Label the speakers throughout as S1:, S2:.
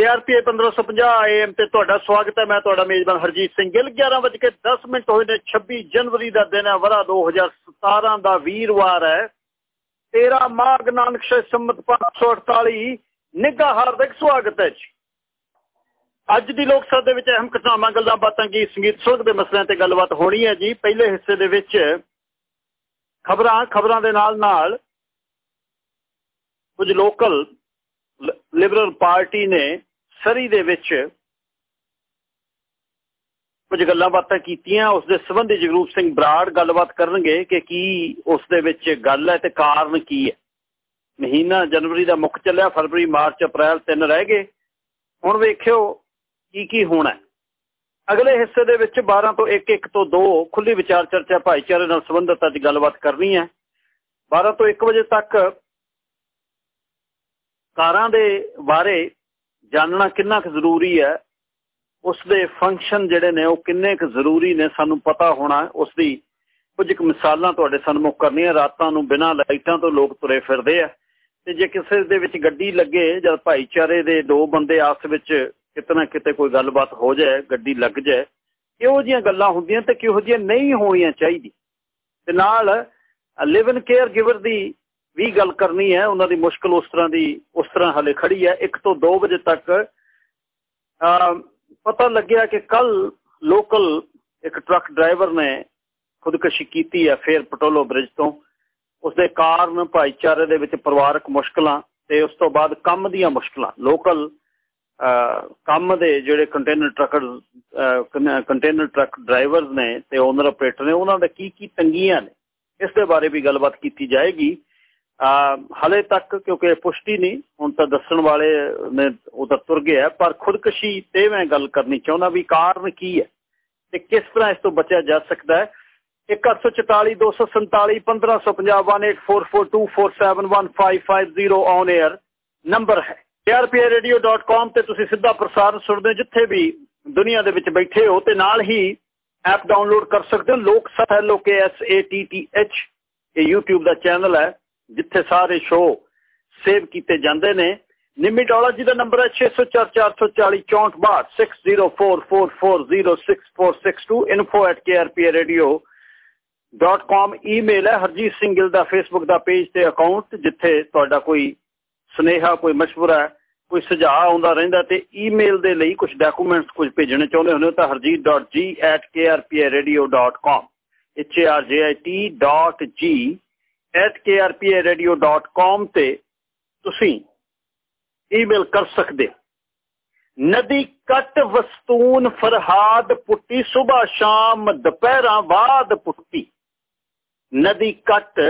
S1: KRPA 1550 AM ਤੇ ਤੁਹਾਡਾ ਸਵਾਗਤ ਹੈ। ਮੈਂ ਤੁਹਾਡਾ ਮੇਜ਼ਬਾਨ ਹਰਜੀਤ ਸਿੰਘ। ਗਿੱਲ 11:10 ਮਿੰਟ ਹੋਏ ਨੇ। 26 ਜਨਵਰੀ ਦਾ ਦਿਨ ਹੈ। ਵਰਾ 2017 ਦਾ ਵੀਰਵਾਰ ਹੈ। 13 ਮਾਘ ਨਾਨਕ ਸ਼ੇ ਸੰਮਤ 548 ਨਿੱਘਾ ਹਾਰਦਿਕ ਸਵਾਗਤ ਹੈ ਜੀ। ਅੱਜ ਦੀ ਲੋਕ ਸਭਾ ਦੇ ਵਿੱਚ ਅਹਿਮ ਘਟਨਾਵਾਂ, ਗੱਲਾਂ ਬਾਤਾਂ ਕੀ ਸੰਗੀਤ, ਸੁਰਗ ਦੇ ਮਸਲਿਆਂ ਤੇ ਗੱਲਬਾਤ ਹੋਣੀ ਹੈ ਜੀ। ਪਹਿਲੇ ਹਿੱਸੇ ਦੇ ਵਿੱਚ ਖਬਰਾਂ ਖਬਰਾਂ ਦੇ ਨਾਲ ਨਾਲ ਕੁਝ ਲੋਕਲ ਲਿਬਰਲ ਪਾਰਟੀ ਨੇ ਸਰੀ ਦੇ ਵਿੱਚ ਕੁਝ ਗੱਲਾਂ ਬਾਤਾਂ ਕੀਤੀਆਂ, ਉਸ ਦੇ ਸੰਬੰਧੀ ਜਗਰੂਪ ਸਿੰਘ ਬਰਾੜ ਗੱਲਬਾਤ ਕਰਨਗੇ ਕਿ ਕੀ ਉਸ ਦੇ ਵਿੱਚ ਗੱਲ ਹੈ ਤੇ ਕਾਰਨ ਕੀ ਹੈ। ਮਹੀਨਾ ਜਨਵਰੀ ਦਾ ਮੁੱਖ ਚੱਲਿਆ, ਫਰਵਰੀ, ਮਾਰਚ, ਅਪ੍ਰੈਲ ਤਿੰਨ ਰਹਿ ਗਏ। ਹੁਣ ਵੇਖਿਓ ਕੀ ਕੀ ਹੋਣਾ ਅਗਲੇ ਹਿੱਸੇ ਦੇ ਵਿੱਚ 12 ਤੋਂ 1 1 ਤੋਂ 2 ਖੁੱਲੀ ਵਿਚਾਰ ਚਰਚਾ ਭਾਈਚਾਰੇ ਨਾਲ ਸੰਬੰਧਿਤ ਅੱਜ ਗੱਲਬਾਤ ਕਰਨੀ ਹੈ। 12 ਤੋਂ 1 ਵਜੇ ਤੱਕ ਕਾਰਾਂ ਦੇ ਬਾਰੇ ਜਾਣਨਾ ਕਿੰਨਾ ਕੁ ਜ਼ਰੂਰੀ ਹੈ ਉਸ ਦੇ ਫੰਕਸ਼ਨ ਜਿਹੜੇ ਨੇ ਉਹ ਕਿੰਨੇ ਕੁ ਜ਼ਰੂਰੀ ਨੇ ਸਾਨੂੰ ਪਤਾ ਹੋਣਾ ਉਸ ਦੀ ਕੁਝ ਕੁ ਮਿਸਾਲਾਂ ਤੁਹਾਡੇ ਸਾਹਮਣੇ ਕਰਨੀਆਂ, ਰਾਤਾਂ ਨੂੰ ਬਿਨਾਂ ਲਾਈਟਾਂ ਤੋਂ ਲੋਕ ਤੁਰੇ ਫਿਰਦੇ ਆ। ਤੇ ਜੇ ਕਿਸੇ ਦੇ ਵਿੱਚ ਗੱਡੀ ਲੱਗੇ, ਜਦ ਭਾਈਚਾਰੇ ਦੇ ਦੋ ਬੰਦੇ ਆਪਸ ਵਿੱਚ ਕਿਤਨਾ ਕਿਤੇ ਕੋਈ ਗੱਲਬਾਤ ਹੋ ਜਾਏ, ਗੱਡੀ ਲੱਗ ਜਾਏ ਇਹੋ ਜੀਆਂ ਗੱਲਾਂ ਹੁੰਦੀਆਂ ਤੇ ਕਿਹੋ ਜੀਆਂ ਨਹੀਂ ਹੋਣੀਆਂ ਚਾਹੀਦੀ ਤੇ ਨਾਲ ਲਿਵ ਇਨ ਕੇਅਰ ਗਿਵਰ ਦੀ ਵੀ ਗੱਲ ਕਰਨੀ ਹੈ, ਉਹਨਾਂ ਦੀ ਮੁਸ਼ਕਲ ਉਸ ਤਰ੍ਹਾਂ ਦੀ, ਉਸ ਤਰ੍ਹਾਂ ਹਲੇ ਖੜੀ ਹੈ। 1 ਤੋਂ 2 ਵਜੇ ਤੱਕ ਪਤਾ ਲੱਗਿਆ ਕਿ ਕੱਲ ਲੋਕਲ ਇੱਕ ਟਰੱਕ ਡਰਾਈਵਰ ਨੇ ਖੁਦਕੁਸ਼ੀ ਕੀਤੀ ਹੈ ਫੇਰ ਪਟੋਲੋ ਬ੍ਰਿਜ ਤੋਂ। ਉਸ ਦੇ ਕਾਰਨ ਭਾਈਚਾਰੇ ਦੇ ਵਿੱਚ ਪਰਿਵਾਰਕ ਮੁਸ਼ਕਲਾਂ ਤੇ ਉਸ ਤੋਂ ਬਾਅਦ ਕੰਮ ਦੀਆਂ ਮੁਸ਼ਕਲਾਂ। ਲੋਕਲ ਕੰਮ ਦੇ ਜਿਹੜੇ container trucker container truck drivers ਨੇ ਤੇ ਓਨਰ ਆਪਰੇਟਰ ਨੇ, ਉਹਨਾਂ ਦਾ ਕੀ ਕੀ ਤੰਗੀਆਂ ਨੇ, ਇਸ ਦੇ ਬਾਰੇ ਵੀ ਗੱਲਬਾਤ ਕੀਤੀ ਜਾਏਗੀ। ਹਲੇ ਤੱਕ ਕਿਉਂਕਿ ਪੁਸ਼ਟੀ ਨਹੀਂ, ਹੁਣ ਤਾਂ ਦੱਸਣ ਵਾਲੇ ਨੇ ਉਹ ਤੁਰ ਗਿਆ, ਪਰ ਖੁਦਕੁਸ਼ੀ ਤੇ ਮੈਂ ਗੱਲ ਕਰਨੀ ਚਾਹੁੰਦਾ ਵੀ ਕਾਰਨ ਕੀ ਹੈ ਤੇ ਕਿਸ ਤਰ੍ਹਾਂ ਇਸ ਤੋਂ ਬਚਿਆ ਜਾ ਸਕਦਾ ਹੈ। 1844 247 1550 ਔਨ 에ਅਰ ਨੰਬਰ ਹੈ। Krpradio.com ਤੇ ਤੁਸੀਂ ਸਿੱਧਾ ਪ੍ਰਸਾਰਣ ਸੁਣਦੇ ਜਿੱਥੇ ਵੀ ਦੁਨੀਆ ਦੇ ਵਿੱਚ ਬੈਠੇ ਹੋ ਤੇ ਨਾਲ ਹੀ ਐਪ ਡਾਊਨਲੋਡ ਕਰ ਸਕਦੇ ਹੋ। ਲੋਕ ਸਤ ਲੋਕੇ S A T T H ਇਹ YouTube ਦਾ ਚੈਨਲ ਹੈ। ਜਿੱਥੇ ਸਾਰੇ ਸ਼ੋਅ ਸੇਵ ਕੀਤੇ ਜਾਂਦੇ ਨੇ। ਨਿਮੀ ਡਾਲਾ ਜੀ ਦਾ ਨੰਬਰ ਹੈ 6044406462 6044406462 info@krpradio.com ਈਮੇਲ ਹੈ। ਹਰਜੀਤ ਸਿੰਘ ਗਿੱਲ ਦਾ ਫੇਸਬੁੱਕ ਦਾ ਪੇਜ ਤੇ ਅਕਾਊਂਟ ਜਿੱਥੇ ਤੁਹਾਡਾ ਕੋਈ ਸੁਨੇਹਾ, ਕੋਈ ਮਸ਼ਵਰਾ, ਕੋਈ ਸੁਝਾਅ ਆਉਂਦਾ ਰਹਿੰਦਾ ਤੇ ਈਮੇਲ ਦੇ ਲਈ ਕੁਝ ਡਾਕੂਮੈਂਟਸ ਕੁਝ ਭੇਜਣੇ ਚਾਹੁੰਦੇ ਹੋ ਤਾਂ harjeet.g@krpradio.com h a r j i t .g krpa.radio.com ਤੇ ਤੁਸੀਂ ਈਮੇਲ ਕਰ ਸਕਦੇ ਨਦੀ ਕੱਟ ਵਸਤੂਨ ਫਰਹਾਦ ਪੁੱਟੀ ਸਵੇਰ ਸ਼ਾਮ ਦੁਪਹਿਰਾਂ ਬਾਅਦ ਪੁੱਟੀ। ਨਦੀ ਕੱਟ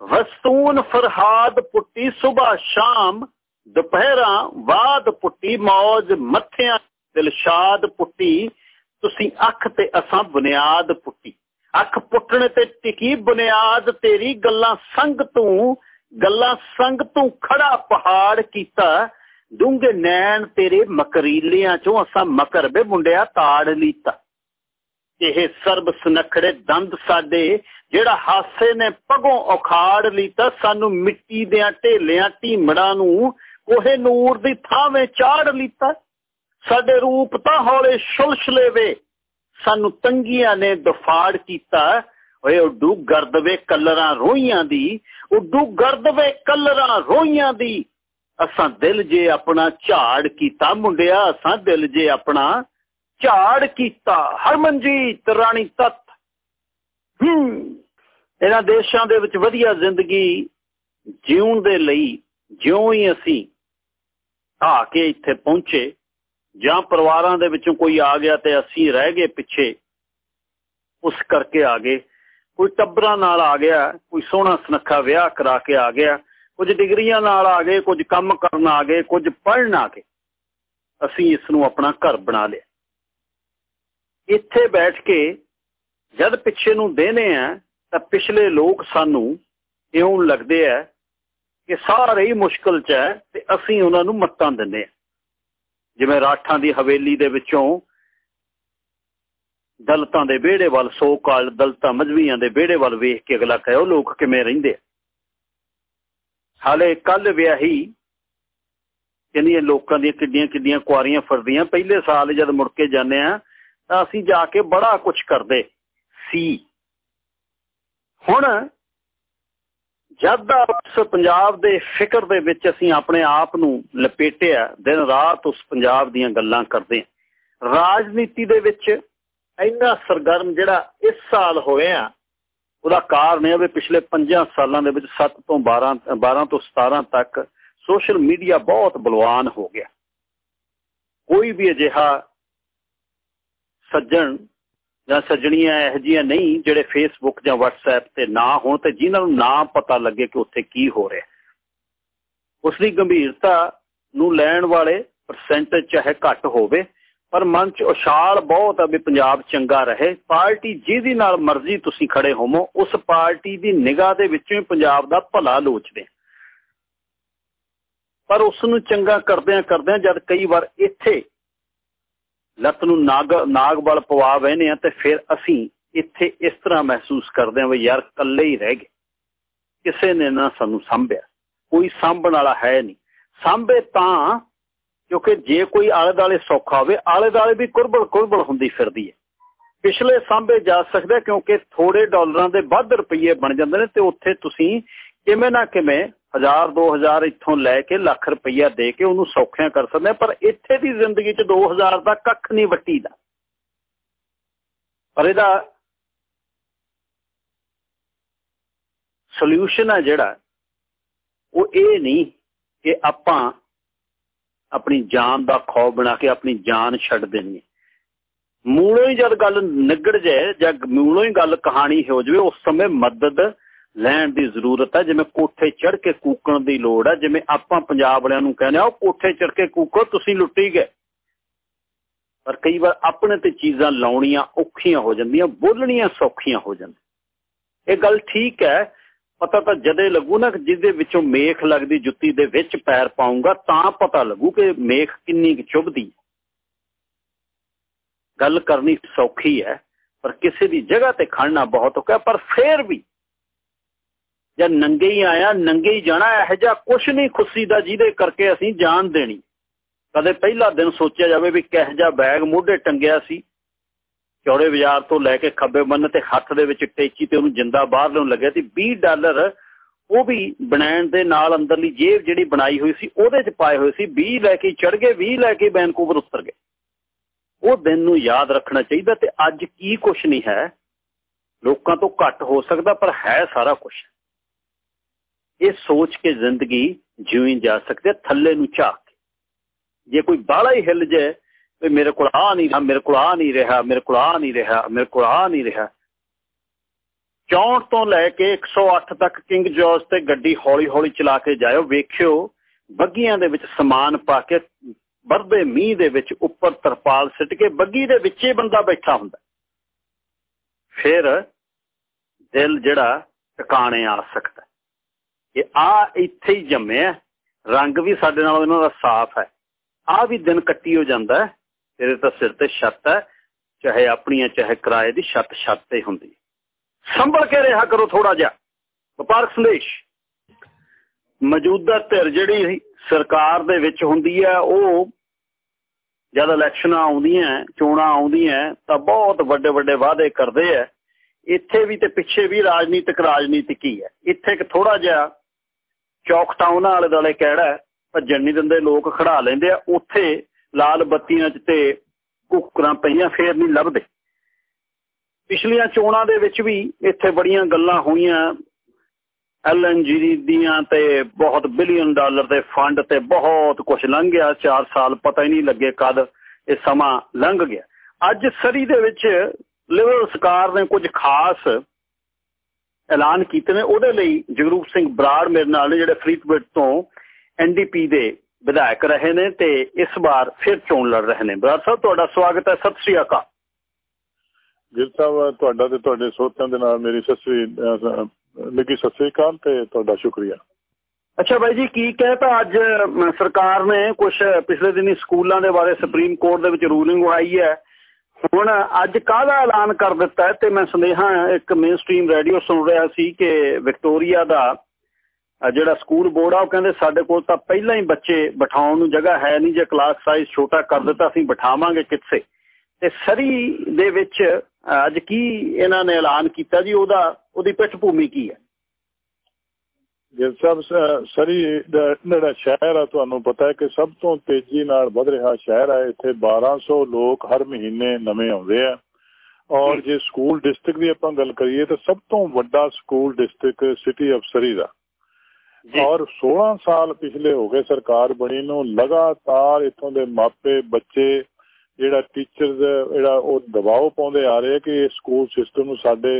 S1: ਵਸਤੂਨ ਫਰਹਾਦ ਪੁੱਟੀ ਸਵੇਰ ਸ਼ਾਮ ਦੁਪਹਿਰਾਂ ਬਾਅਦ ਪੁੱਟੀ, ਮੌਜ ਮੱਥਿਆਂ ਦਿਲਸ਼ਾਦ ਪੁੱਟੀ, ਤੁਸੀਂ ਅੱਖ ਤੇ ਅਸਾਂ ਬੁਨਿਆਦ ਪੁੱਟੀ। ਅੱਖ ਪੁੱਟਣ ਤੇ ਟਿਕੀ ਬੁਨਿਆਦ ਤੇਰੀ ਗੱਲਾਂ ਸੰਗ ਤੂੰ, ਗੱਲਾਂ ਸੰਗ ਤੂੰ ਖੜਾ ਪਹਾੜ ਕੀਤਾ। ਡੂੰਗੇ ਨੈਣ ਤੇਰੇ ਮਕਰੀਲਿਆਂ ਚੋਂ ਅਸਾਂ ਮਕਰ ਬੇ ਮੁੰਡਿਆ ਤਾੜ ਲੀਤਾ। ਇਹ ਸਰਬ ਸੁਨਖੜੇ ਦੰਦ ਸਾਡੇ, ਜਿਹੜਾ ਹਾਸੇ ਨੇ ਪਗੋਂ ਉਖਾੜ ਲੀਤਾ। ਸਾਨੂੰ ਮਿੱਟੀ ਦੇ ਢੇਲਿਆਂ, ਢੀਮੜਾਂ ਨੂੰ ਕੋਹੇ ਨੂਰ ਦੀ ਥਾਵੇਂ ਚਾੜ ਲੀਤਾ। ਸਾਡੇ ਰੂਪ ਤਾਂ ਹੌਲੇ ਛੁਲਛਲੇ ਵੇ। ਸਾਨੂੰ ਤੰਗੀਆਂ ਨੇ ਦਫਾੜ ਕੀਤਾ। ਓਏ ਉੱਡੂ ਗਰਦਵੇ ਕਲਰਾਂ ਰੋਈਆਂ ਦੀ, ਉੱਡੂ ਗਰਦਵੇ ਕਲਰਾਂ ਰੋਈਆਂ ਦੀ। ਅਸਾਂ ਦਿਲ ਜੇ ਆਪਣਾ ਝਾੜ ਕੀਤਾ ਮੁੰਡਿਆ, ਅਸਾਂ ਦਿਲ ਜੇ ਆਪਣਾ ਝਾੜ ਕੀਤਾ। ਹਰਮਨਜੀਤ ਰਾਣੀ ਤਤ। ਹੂੰ। ਇਹਨਾਂ ਦੇਸ਼ਾਂ ਦੇ ਵਿੱਚ ਵਧੀਆ ਜ਼ਿੰਦਗੀ ਜਿਉਣ ਦੇ ਲਈ ਜਿਉਂ ਹੀ ਅਸੀਂ ਆ ਕੇ ਇੱਥੇ ਪਹੁੰਚੇ। ਜਾਂ ਪਰਿਵਾਰਾਂ ਦੇ ਵਿੱਚੋਂ ਕੋਈ ਆ ਗਿਆ ਤੇ ਅਸੀਂ ਰਹਿ ਗਏ ਪਿੱਛੇ, ਉਸ ਕਰਕੇ ਆ ਗਏ। ਕੋਈ ਟੱਬਰਾਂ ਨਾਲ ਆ ਗਿਆ, ਕੋਈ ਸੋਹਣਾ ਸੁਨੱਖਾ ਵਿਆਹ ਕਰਾ ਕੇ ਆ ਗਿਆ, ਕੁਝ ਡਿਗਰੀਆਂ ਨਾਲ ਆ ਗਏ, ਕੁਝ ਕੰਮ ਕਰਨ ਆ ਗਏ, ਕੁਝ ਪੜ੍ਹਨ ਆ ਗਏ। ਅਸੀਂ ਇਸ ਨੂੰ ਆਪਣਾ ਘਰ ਬਣਾ ਲਿਆ। ਇੱਥੇ ਬੈਠ ਕੇ ਜਦ ਪਿੱਛੇ ਨੂੰ ਦੇਨੇ ਆ, ਤਾਂ ਪਿਛਲੇ ਲੋਕ ਸਾਨੂੰ ਇਉਂ ਲੱਗਦੇ ਆ ਕਿ ਸਾਰੇ ਹੀ ਮੁਸ਼ਕਲ 'ਚ ਹੈ ਤੇ ਅਸੀਂ ਉਹਨਾਂ ਨੂੰ ਮੱਤਾਂ ਦਿੰਦੇ ਆ। ਜਿਵੇਂ ਰਾਠਾਂ ਦੀ ਹਵੇਲੀ ਦੇ ਵਿੱਚੋਂ ਦਲਤਾਂ ਦੇ ਵਿਹੜੇ ਵੱਲ ਸੋ ਕਾਲ ਦਲਤਾਂ ਮਜਵੀਆਂ ਦੇ ਵਿਹੜੇ ਵੱਲ ਵੇਖ ਕੇ ਅਗਲਾ ਕਹੇ, ਉਹ ਲੋਕ ਕਿਵੇਂ ਰਹਿੰਦੇ ਹਾਲੇ ਕੱਲ ਵਿਆਹੀ ਕਹਿੰਦੀ ਲੋਕਾਂ ਦੀਆਂ ਕਿੱਡੀਆਂ ਕਿੱਡੀਆਂ ਕੁਆਰੀਆਂ ਫਰਦੀਆਂ। ਪਹਿਲੇ ਸਾਲ ਜਦ ਮੁੜ ਕੇ ਜਾਂਦੇ ਆ, ਤਾਂ ਅਸੀਂ ਜਾ ਕੇ ਬੜਾ ਕੁਝ ਕਰਦੇ ਸੀ। ਹੁਣ ਜਦ ਦਾ ਉਸ ਪੰਜਾਬ ਦੇ ਫਿਕਰ ਦੇ ਵਿੱਚ ਅਸੀਂ ਆਪਣੇ ਆਪ ਨੂੰ ਲਪੇਟਿਆ, ਦਿਨ ਰਾਤ ਉਸ ਪੰਜਾਬ ਦੀਆਂ ਗੱਲਾਂ ਕਰਦੇ ਰਾਜਨੀਤੀ ਦੇ ਵਿੱਚ ਇੰਨਾ ਸਰਗਰਮ ਜਿਹੜਾ ਇਸ ਸਾਲ ਹੋਇਆ, ਉਹਦਾ ਕਾਰਨ ਇਹ ਵੀ ਪਿਛਲੇ 5 ਸਾਲਾਂ ਦੇ ਵਿੱਚ 7 ਤੋਂ 12 12 ਤੋਂ 17 ਤੱਕ ਸੋਸ਼ਲ ਮੀਡੀਆ ਬਹੁਤ ਬਲਵਾਨ ਹੋ ਗਿਆ। ਕੋਈ ਵੀ ਅਜਿਹਾ ਸੱਜਣ ਜਾਂ ਸੱਜਣੀਆਂ ਇਹ ਜੀਆਂ ਨਹੀਂ ਜਿਹੜੇ ਫੇਸਬੁੱਕ ਜਾਂ WhatsApp ਤੇ ਨਾ ਹੋਣ ਤੇ ਜਿਨ੍ਹਾਂ ਨੂੰ ਨਾ ਪਤਾ ਲੱਗੇ ਕਿ ਉੱਥੇ ਕੀ ਹੋ ਰਿਹਾ। ਉਸ ਦੀ ਗੰਭੀਰਤਾ ਨੂੰ ਲੈਣ ਵਾਲੇ ਪਰਸੈਂਟੇਜ ਚਾਹੇ ਘੱਟ ਹੋਵੇ, ਪਰ ਮਨ 'ਚ ਉਛਾਲ ਬਹੁਤ ਆ ਵੀ ਪੰਜਾਬ ਚੰਗਾ ਰਹੇ। ਪਾਰਟੀ ਜਿਹਦੀ ਨਾਲ ਮਰਜ਼ੀ ਤੁਸੀਂ ਖੜੇ ਹੋਵੋ, ਉਸ ਪਾਰਟੀ ਦੀ ਨਿਗਾਹ ਦੇ ਵਿੱਚੋਂ ਹੀ ਪੰਜਾਬ ਦਾ ਭਲਾ ਲੋਚਦੇ ਪਰ ਉਸ ਨੂੰ ਚੰਗਾ ਕਰਦਿਆਂ ਕਰਦਿਆਂ ਜਦ ਕਈ ਵਾਰ ਇੱਥੇ ਲੱਤ ਨੂੰ ਨਾਗ, ਨਾਗਬਲ ਪਵਾ ਬੈਨੇ ਆ ਤੇ ਫਿਰ ਅਸੀਂ ਇੱਥੇ ਇਸ ਤਰ੍ਹਾਂ ਮਹਿਸੂਸ ਕਰਦੇ ਆ ਵੀ ਯਾਰ ਇਕੱਲੇ ਹੀ ਰਹਿ ਗਏ। ਕਿਸੇ ਨੇ ਨਾ ਸਾਨੂੰ ਸੰਭਿਆ। ਕੋਈ ਸੰਭਣ ਵਾਲਾ ਹੈ ਨਹੀਂ। ਸੰਭੇ ਤਾਂ ਕਿਉਂਕਿ ਜੇ ਕੋਈ ਆਲੇ ਦਾਲੇ ਸੌਖਾ ਹੋਵੇ ਆਲੇ ਦਾਲੇ ਵੀ ਕੁਰਬਲ ਕੁਰਬਲ ਹੁੰਦੀ ਫਿਰਦੀ ਹੈ। ਪਿਛਲੇ ਸਾਂਭੇ ਜਾ ਸਕਦਾ ਕਿਉਂਕਿ ਥੋੜੇ ਡਾਲਰਾਂ ਦੇ ਵੱਧ ਰੁਪਏ ਬਣ ਜਾਂਦੇ ਨੇ ਤੇ ਉੱਥੇ ਤੁਸੀਂ ਕਿਵੇਂ ਨਾ ਕਿਵੇਂ 1000 2000 ਇੱਥੋਂ ਲੈ ਕੇ ਲੱਖ ਰੁਪਈਆ ਦੇ ਕੇ ਉਹਨੂੰ ਸੌਖਿਆਂ ਕਰ ਸਕਦੇ ਪਰ ਇੱਥੇ ਦੀ ਜ਼ਿੰਦਗੀ 'ਚ 2000 ਦਾ ਕੱਖ ਨਹੀਂ ਵੱਟੀ ਦਾ ਪਰ ਇਹਦਾ ਸੋਲੂਸ਼ਨ ਆ ਜਿਹੜਾ, ਉਹ ਇਹ ਨਹੀਂ ਕਿ ਆਪਾਂ ਆਪਣੀ ਜਾਨ ਦਾ ਖੌਫ ਬਣਾ ਕੇ ਆਪਣੀ ਜਾਨ ਛੱਡ ਦੇਣੀ ਮੂਲੋਂ ਹੀ ਜਦ ਗੱਲ ਨਿਗੜ ਜਾਏ ਜਾਂ ਮੂਲੋਂ ਹੀ ਗੱਲ ਕਹਾਣੀ ਹੋ ਜਾਵੇ, ਉਸ ਸਮੇਂ ਮਦਦ ਲੈਣ ਦੀ ਜ਼ਰੂਰਤ ਹੈ ਜਿਵੇਂ ਕੋਠੇ ਚੜ ਕੇ ਕੂਕਣ ਦੀ ਲੋੜ ਹੈ ਜਿਵੇਂ ਆਪਾਂ ਪੰਜਾਬ ਵਾਲਿਆਂ ਨੂੰ ਕਹਿੰਦੇ ਆ, ਉਹ ਕੋਠੇ ਚੜ ਕੇ ਕੂਕੋ, ਤੁਸੀਂ ਲੁੱਟੀ ਗਏ। ਪਰ ਕਈ ਵਾਰ ਆਪਣੇ ਤੇ ਚੀਜ਼ਾਂ ਲਾਉਣੀਆਂ ਔਖੀਆਂ ਹੋ ਜਾਂਦੀਆਂ, ਬੋਲਣੀਆਂ ਸੌਖੀਆਂ ਹੋ ਜਾਂਦੀਆਂ। ਇਹ ਗੱਲ ਠੀਕ ਹੈ, ਪਤਾ ਤਾਂ ਜਦੇ ਲੱਗੂ ਨਾ ਜਿਹਦੇ ਵਿੱਚੋਂ ਮੇਖ ਲੱਗਦੀ, ਜੁੱਤੀ ਦੇ ਵਿੱਚ ਪੈਰ ਪਾਉਂਗਾ, ਤਾਂ ਪਤਾ ਲੱਗੂ ਕਿ ਮੇਖ ਕਿੰਨੀ ਕੁ ਚੁਭਦੀ ਗੱਲ ਕਰਨੀ ਸੌਖੀ ਹੈ, ਪਰ ਕਿਸੇ ਦੀ ਜਗ੍ਹਾ ਤੇ ਖੜਨਾ ਬਹੁਤ ਔਖਾ ਪਰ ਫੇਰ ਵੀ ਜਾਂ ਨੰਗੇ ਹੀ ਆਇਆ, ਨੰਗੇ ਹੀ ਜਾਣਾ, ਇਹ ਜਿਹਾ ਕੁਛ ਨਹੀਂ ਖੁਸ਼ੀ ਦਾ ਜਿਹਦੇ ਕਰਕੇ ਅਸੀਂ ਜਾਨ ਦੇਣੀ। ਕਦੇ ਪਹਿਲਾ ਦਿਨ ਸੋਚਿਆ ਜਾਵੇ ਵੀ ਕਿਹ ਜਾ ਬੈਗ ਮੋਢੇ ਟੰਗਿਆ ਸੀ। ਚੌੜੇ ਬਾਜ਼ਾਰ ਤੋਂ ਲੈ ਕੇ ਖੱਬੇ ਬੰਨ ਤੇ ਹੱਥ ਦੇ ਵਿੱਚ ਟੇਚੀ ਤੇ ਉਹਨੂੰ ਜਿੰਦਾ ਬਾਹਰ ਲੈਣ ਲੱਗਿਆ ਸੀ। 20 ਡਾਲਰ ਉਹ ਵੀ ਬਣਾਉਣ ਦੇ ਨਾਲ ਅੰਦਰਲੀ ਜੇਬ ਜਿਹੜੀ ਬਣਾਈ ਹੋਈ ਸੀ, ਉਹਦੇ 'ਚ ਪਾਏ ਹੋਏ ਸੀ। 20 ਲੈ ਕੇ ਚੜ ਗਏ 20 ਲੈ ਕੇ ਵੈਨਕੂਵਰ ਉਤਰ ਗਏ। ਉਹ ਦਿਨ ਨੂੰ ਯਾਦ ਰੱਖਣਾ ਚਾਹੀਦਾ ਤੇ ਅੱਜ ਕੀ ਕੁਛ ਨਹੀਂ ਹੈ। ਲੋਕਾਂ ਤੋਂ ਘੱਟ ਹੋ ਸਕਦਾ, ਪਰ ਹੈ ਸਾਰਾ ਕੁਝ ਇਹ ਸੋਚ ਕੇ ਜ਼ਿੰਦਗੀ ਜਿਉਂ ਜਾ ਸਕਦੇ ਥੱਲੇ ਨੂੰ ਝਾਕ ਕੇ। ਜੇ ਕੋਈ ਬਾਹਲਾ ਹੀ ਹਿੱਲ ਜਾਏ, ਵੀ ਮੇਰੇ ਕੋਲ ਆ ਨਹੀਂ ਮੇਰੇ ਕੋਲ ਆ ਨਹੀਂ ਰਿਹਾ, ਮੇਰੇ ਕੋਲ ਆ ਨਹੀਂ ਰਿਹਾ, ਮੇਰੇ ਕੋਲ ਆ ਨਹੀਂ ਰਿਹਾ। 64 ਤੋਂ ਲੈ ਕੇ 108 ਤੱਕ ਕਿੰਗ ਜੋਰਜ ਤੇ ਗੱਡੀ ਹੌਲੀ ਹੌਲੀ ਚਲਾ ਕੇ ਜਾਇਓ, ਵੇਖਿਓ, ਬੱਗੀਆਂ ਦੇ ਵਿੱਚ ਸਮਾਨ ਪਾ ਕੇ, ਵਰਦੇ ਮੀਂਹ ਦੇ ਵਿੱਚ ਉੱਪਰ ਤਰਪਾਲ ਸਿੱਟ ਕੇ ਬੱਗੀ ਦੇ ਵਿੱਚੇ ਬੰਦਾ ਬੈਠਾ ਹੁੰਦਾ। ਫਿਰ ਦਿਲ ਜਿਹੜਾ ਟਿਕਾਣੇ ਆ ਸਕਦਾ। ਕਿ ਆ ਇੱਥੇ ਹੀ ਜੰਮਿਆ ਰੰਗ ਵੀ ਸਾਡੇ ਨਾਲ ਇਹਨਾਂ ਦਾ ਸਾਫ਼ ਹੈ। ਆ ਵੀ ਦਿਨ ਕੱਟੀ ਹੋ ਜਾਂਦਾ ਤੇਰੇ ਤਾਂ ਸਿਰ ਤੇ ਛੱਤ ਹੈ, ਚਾਹੇ ਆਪਣੀਆਂ, ਚਾਹੇ ਕਿਰਾਏ ਦੀ ਛੱਤ ਛੱਤ ਤੇ ਹੁੰਦੀ। ਸੰਭਲ ਕੇ ਰਿਹਾ ਕਰੋ ਥੋੜਾ ਜਿਹਾ। ਵਪਾਰਕ ਸੰਦੇਸ਼। ਮੌਜੂਦਾ ਧਿਰ ਜਿਹੜੀ ਸਰਕਾਰ ਦੇ ਵਿੱਚ ਹੁੰਦੀ ਹੈ, ਉਹ ਜਦ ਇਲੈਕਸ਼ਨਾਂ ਆਉਂਦੀਆਂ, ਚੋਣਾਂ ਆਉਂਦੀਆਂ, ਤਾਂ ਬਹੁਤ ਵੱਡੇ ਵੱਡੇ ਵਾਅਦੇ ਕਰਦੇ ਆ ਇੱਥੇ ਵੀ ਤੇ ਪਿੱਛੇ ਵੀ ਰਾਜਨੀਤਿਕ ਰਾਜਨੀਤਿਕ ਹੀ ਹੈ। ਇੱਥੇ ਇੱਕ ਥੋੜਾ ਜਿਹਾ ਚੌਕਟਾਉਨ ਵਾਲੇ ਦਾਲੇ ਕਿਹੜਾ ਭੱਜਣ ਨਹੀਂ ਦਿੰਦੇ, ਲੋਕ ਖੜਾ ਲੈਂਦੇ ਆ। ਉੱਥੇ ਲਾਲ ਬੱਤੀਆਂ 'ਚ ਤੇ ਕੁੱਕਰਾਂ ਪਈਆਂ, ਫੇਰ ਨਹੀਂ ਲੱਭਦੇ। ਪਿਛਲੀਆਂ ਚੋਣਾਂ ਦੇ ਵਿੱਚ ਵੀ ਇੱਥੇ ਬੜੀਆਂ ਗੱਲਾਂ ਹੋਈਆਂ। ਐਲਐਨਜੀ ਦੀਆਂ ਤੇ ਬਹੁਤ ਬਿਲੀਅਨ ਡਾਲਰ ਦੇ ਫੰਡ ਤੇ ਬਹੁਤ ਕੁਝ ਲੰਘ ਗਿਆ। 4 ਸਾਲ ਪਤਾ ਹੀ ਨਹੀਂ ਲੱਗੇ ਕਦ ਇਹ ਸਮਾਂ ਲੰਘ ਗਿਆ। ਅੱਜ ਸਰੀ ਦੇ ਵਿੱਚ ਲਿਬਰਲ ਸਰਕਾਰ ਨੇ ਕੁਝ ਖਾਸ ਐਲਾਨ ਕੀਤੇ ਨੇ ਉਹਦੇ ਲਈ ਜਗਰੂਪ ਸਿੰਘ ਬਰਾੜ ਮੇਰੇ ਨਾਲ ਨੇ ਜਿਹੜੇ ਫਰੀਦਕੋਟ ਤੋਂ ਐਨਡੀਪੀ ਦੇ ਵਿਧਾਇਕ ਰਹੇ ਨੇ ਤੇ ਇਸ ਵਾਰ ਫਿਰ ਚੋਣ ਲੜ ਰਹੇ ਨੇ। ਬਰਾੜ ਸਾਹਿਬ ਤੁਹਾਡਾ ਸਵਾਗਤ ਹੈ ਸਤਿ ਸ੍ਰੀ ਅਕਾਲ।
S2: ਗਿਰ ਸਾਹਿਬ ਤੁਹਾਡਾ ਤੇ ਤੁਹਾਡੇ ਸੋਤਿਆਂ ਦੇ ਨਾਲ ਮੇਰੀ ਸਤਿ ਸ੍ਰੀ ਲੱਗੀ ਸਤਿ ਸ੍ਰੀ ਅਕਾਲ ਤੇ ਤੁਹਾਡਾ ਸ਼ੁਕਰੀਆ।
S1: ਅੱਛਾ ਬਾਈ ਜੀ ਕੀ ਕਹਿਤਾ ਅੱਜ ਸਰਕਾਰ ਨੇ ਕੁਝ ਪਿਛਲੇ ਦਿਨੀ ਸਕੂਲਾਂ ਦੇ ਬਾਰੇ ਸੁਪਰੀਮ ਕੋਰਟ ਦੇ ਵਿੱਚ ਰੂਲਿੰਗ ਆਈ ਹੈ ਹੁਣ ਅੱਜ ਕਾਹਦਾ ਐਲਾਨ ਕਰ ਦਿੱਤਾ ਤੇ ਮੈਂ ਸੁਨੇਹਾ ਇੱਕ ਮੇਨ ਸਟ੍ਰੀਮ ਰੇਡੀਓ ਸੁਣ ਰਿਹਾ ਸੀ ਕਿ ਵਿਕਟੋਰੀਆ ਦਾ ਜਿਹੜਾ ਸਕੂਲ ਬੋਰਡ ਆ, ਉਹ ਕਹਿੰਦੇ ਸਾਡੇ ਕੋਲ ਤਾਂ ਪਹਿਲਾਂ ਹੀ ਬੱਚੇ ਬਿਠਾਉਣ ਨੂੰ ਜਗ੍ਹਾ ਹੈ ਨਹੀਂ, ਜੇ ਕਲਾਸ ਸਾਈਜ਼ ਛੋਟਾ ਕਰ ਦਿੱਤਾ, ਅਸੀਂ ਬਿਠਾਵਾਂਗੇ ਕਿੱਥੇ? ਤੇ ਸਰੀ ਦੇ ਵਿੱਚ ਅੱਜ ਕੀ ਇਹਨਾਂ ਨੇ ਐਲਾਨ ਕੀਤਾ ਜੀ? ਉਹਦਾ, ਉਹਦੀ ਪਿੱਠ ਭੂਮੀ ਕੀ ਹੈ?
S2: ਗਿਲ ਸਾਹਿਬ ਸਰੀ ਜਿਹੜਾ ਸ਼ਹਿਰ ਆ ਤੁਹਾਨੂੰ ਪਤਾ ਹੈ ਕਿ ਸਭ ਤੋਂ ਤੇਜ਼ੀ ਨਾਲ ਵਧ ਰਿਹਾ ਸ਼ਹਿਰ ਹੈ ਇੱਥੇ 1200 ਲੋਕ ਹਰ ਮਹੀਨੇ ਨਵੇਂ ਆਉਂਦੇ ਆ। ਔਰ ਜੇ ਸਕੂਲ ਡਿਸਟ੍ਰਿਕਟ ਦੀ ਆਪਾਂ ਗੱਲ ਕਰੀਏ ਤਾਂ ਸਭ ਤੋਂ ਵੱਡਾ school district city of Surrey ਦਾ। ਔਰ 16 ਸਾਲ ਪਿਛਲੇ ਹੋ ਗਏ ਸਰਕਾਰ ਬਣੀ ਨੂੰ ਲਗਾਤਾਰ ਇਥੋਂ ਦੇ ਮਾਪੇ ਬੱਚੇ ਜਿਹੜਾ ਟੀਚਰਸ ਜਿਹੜਾ ਉਹ ਦਬਾਅ ਪਾਉਂਦੇ ਆ ਰਹੇ ਕਿ ਇਹ ਸਕੂਲ ਸਿਸਟਮ ਨੂੰ ਸਾਡੇ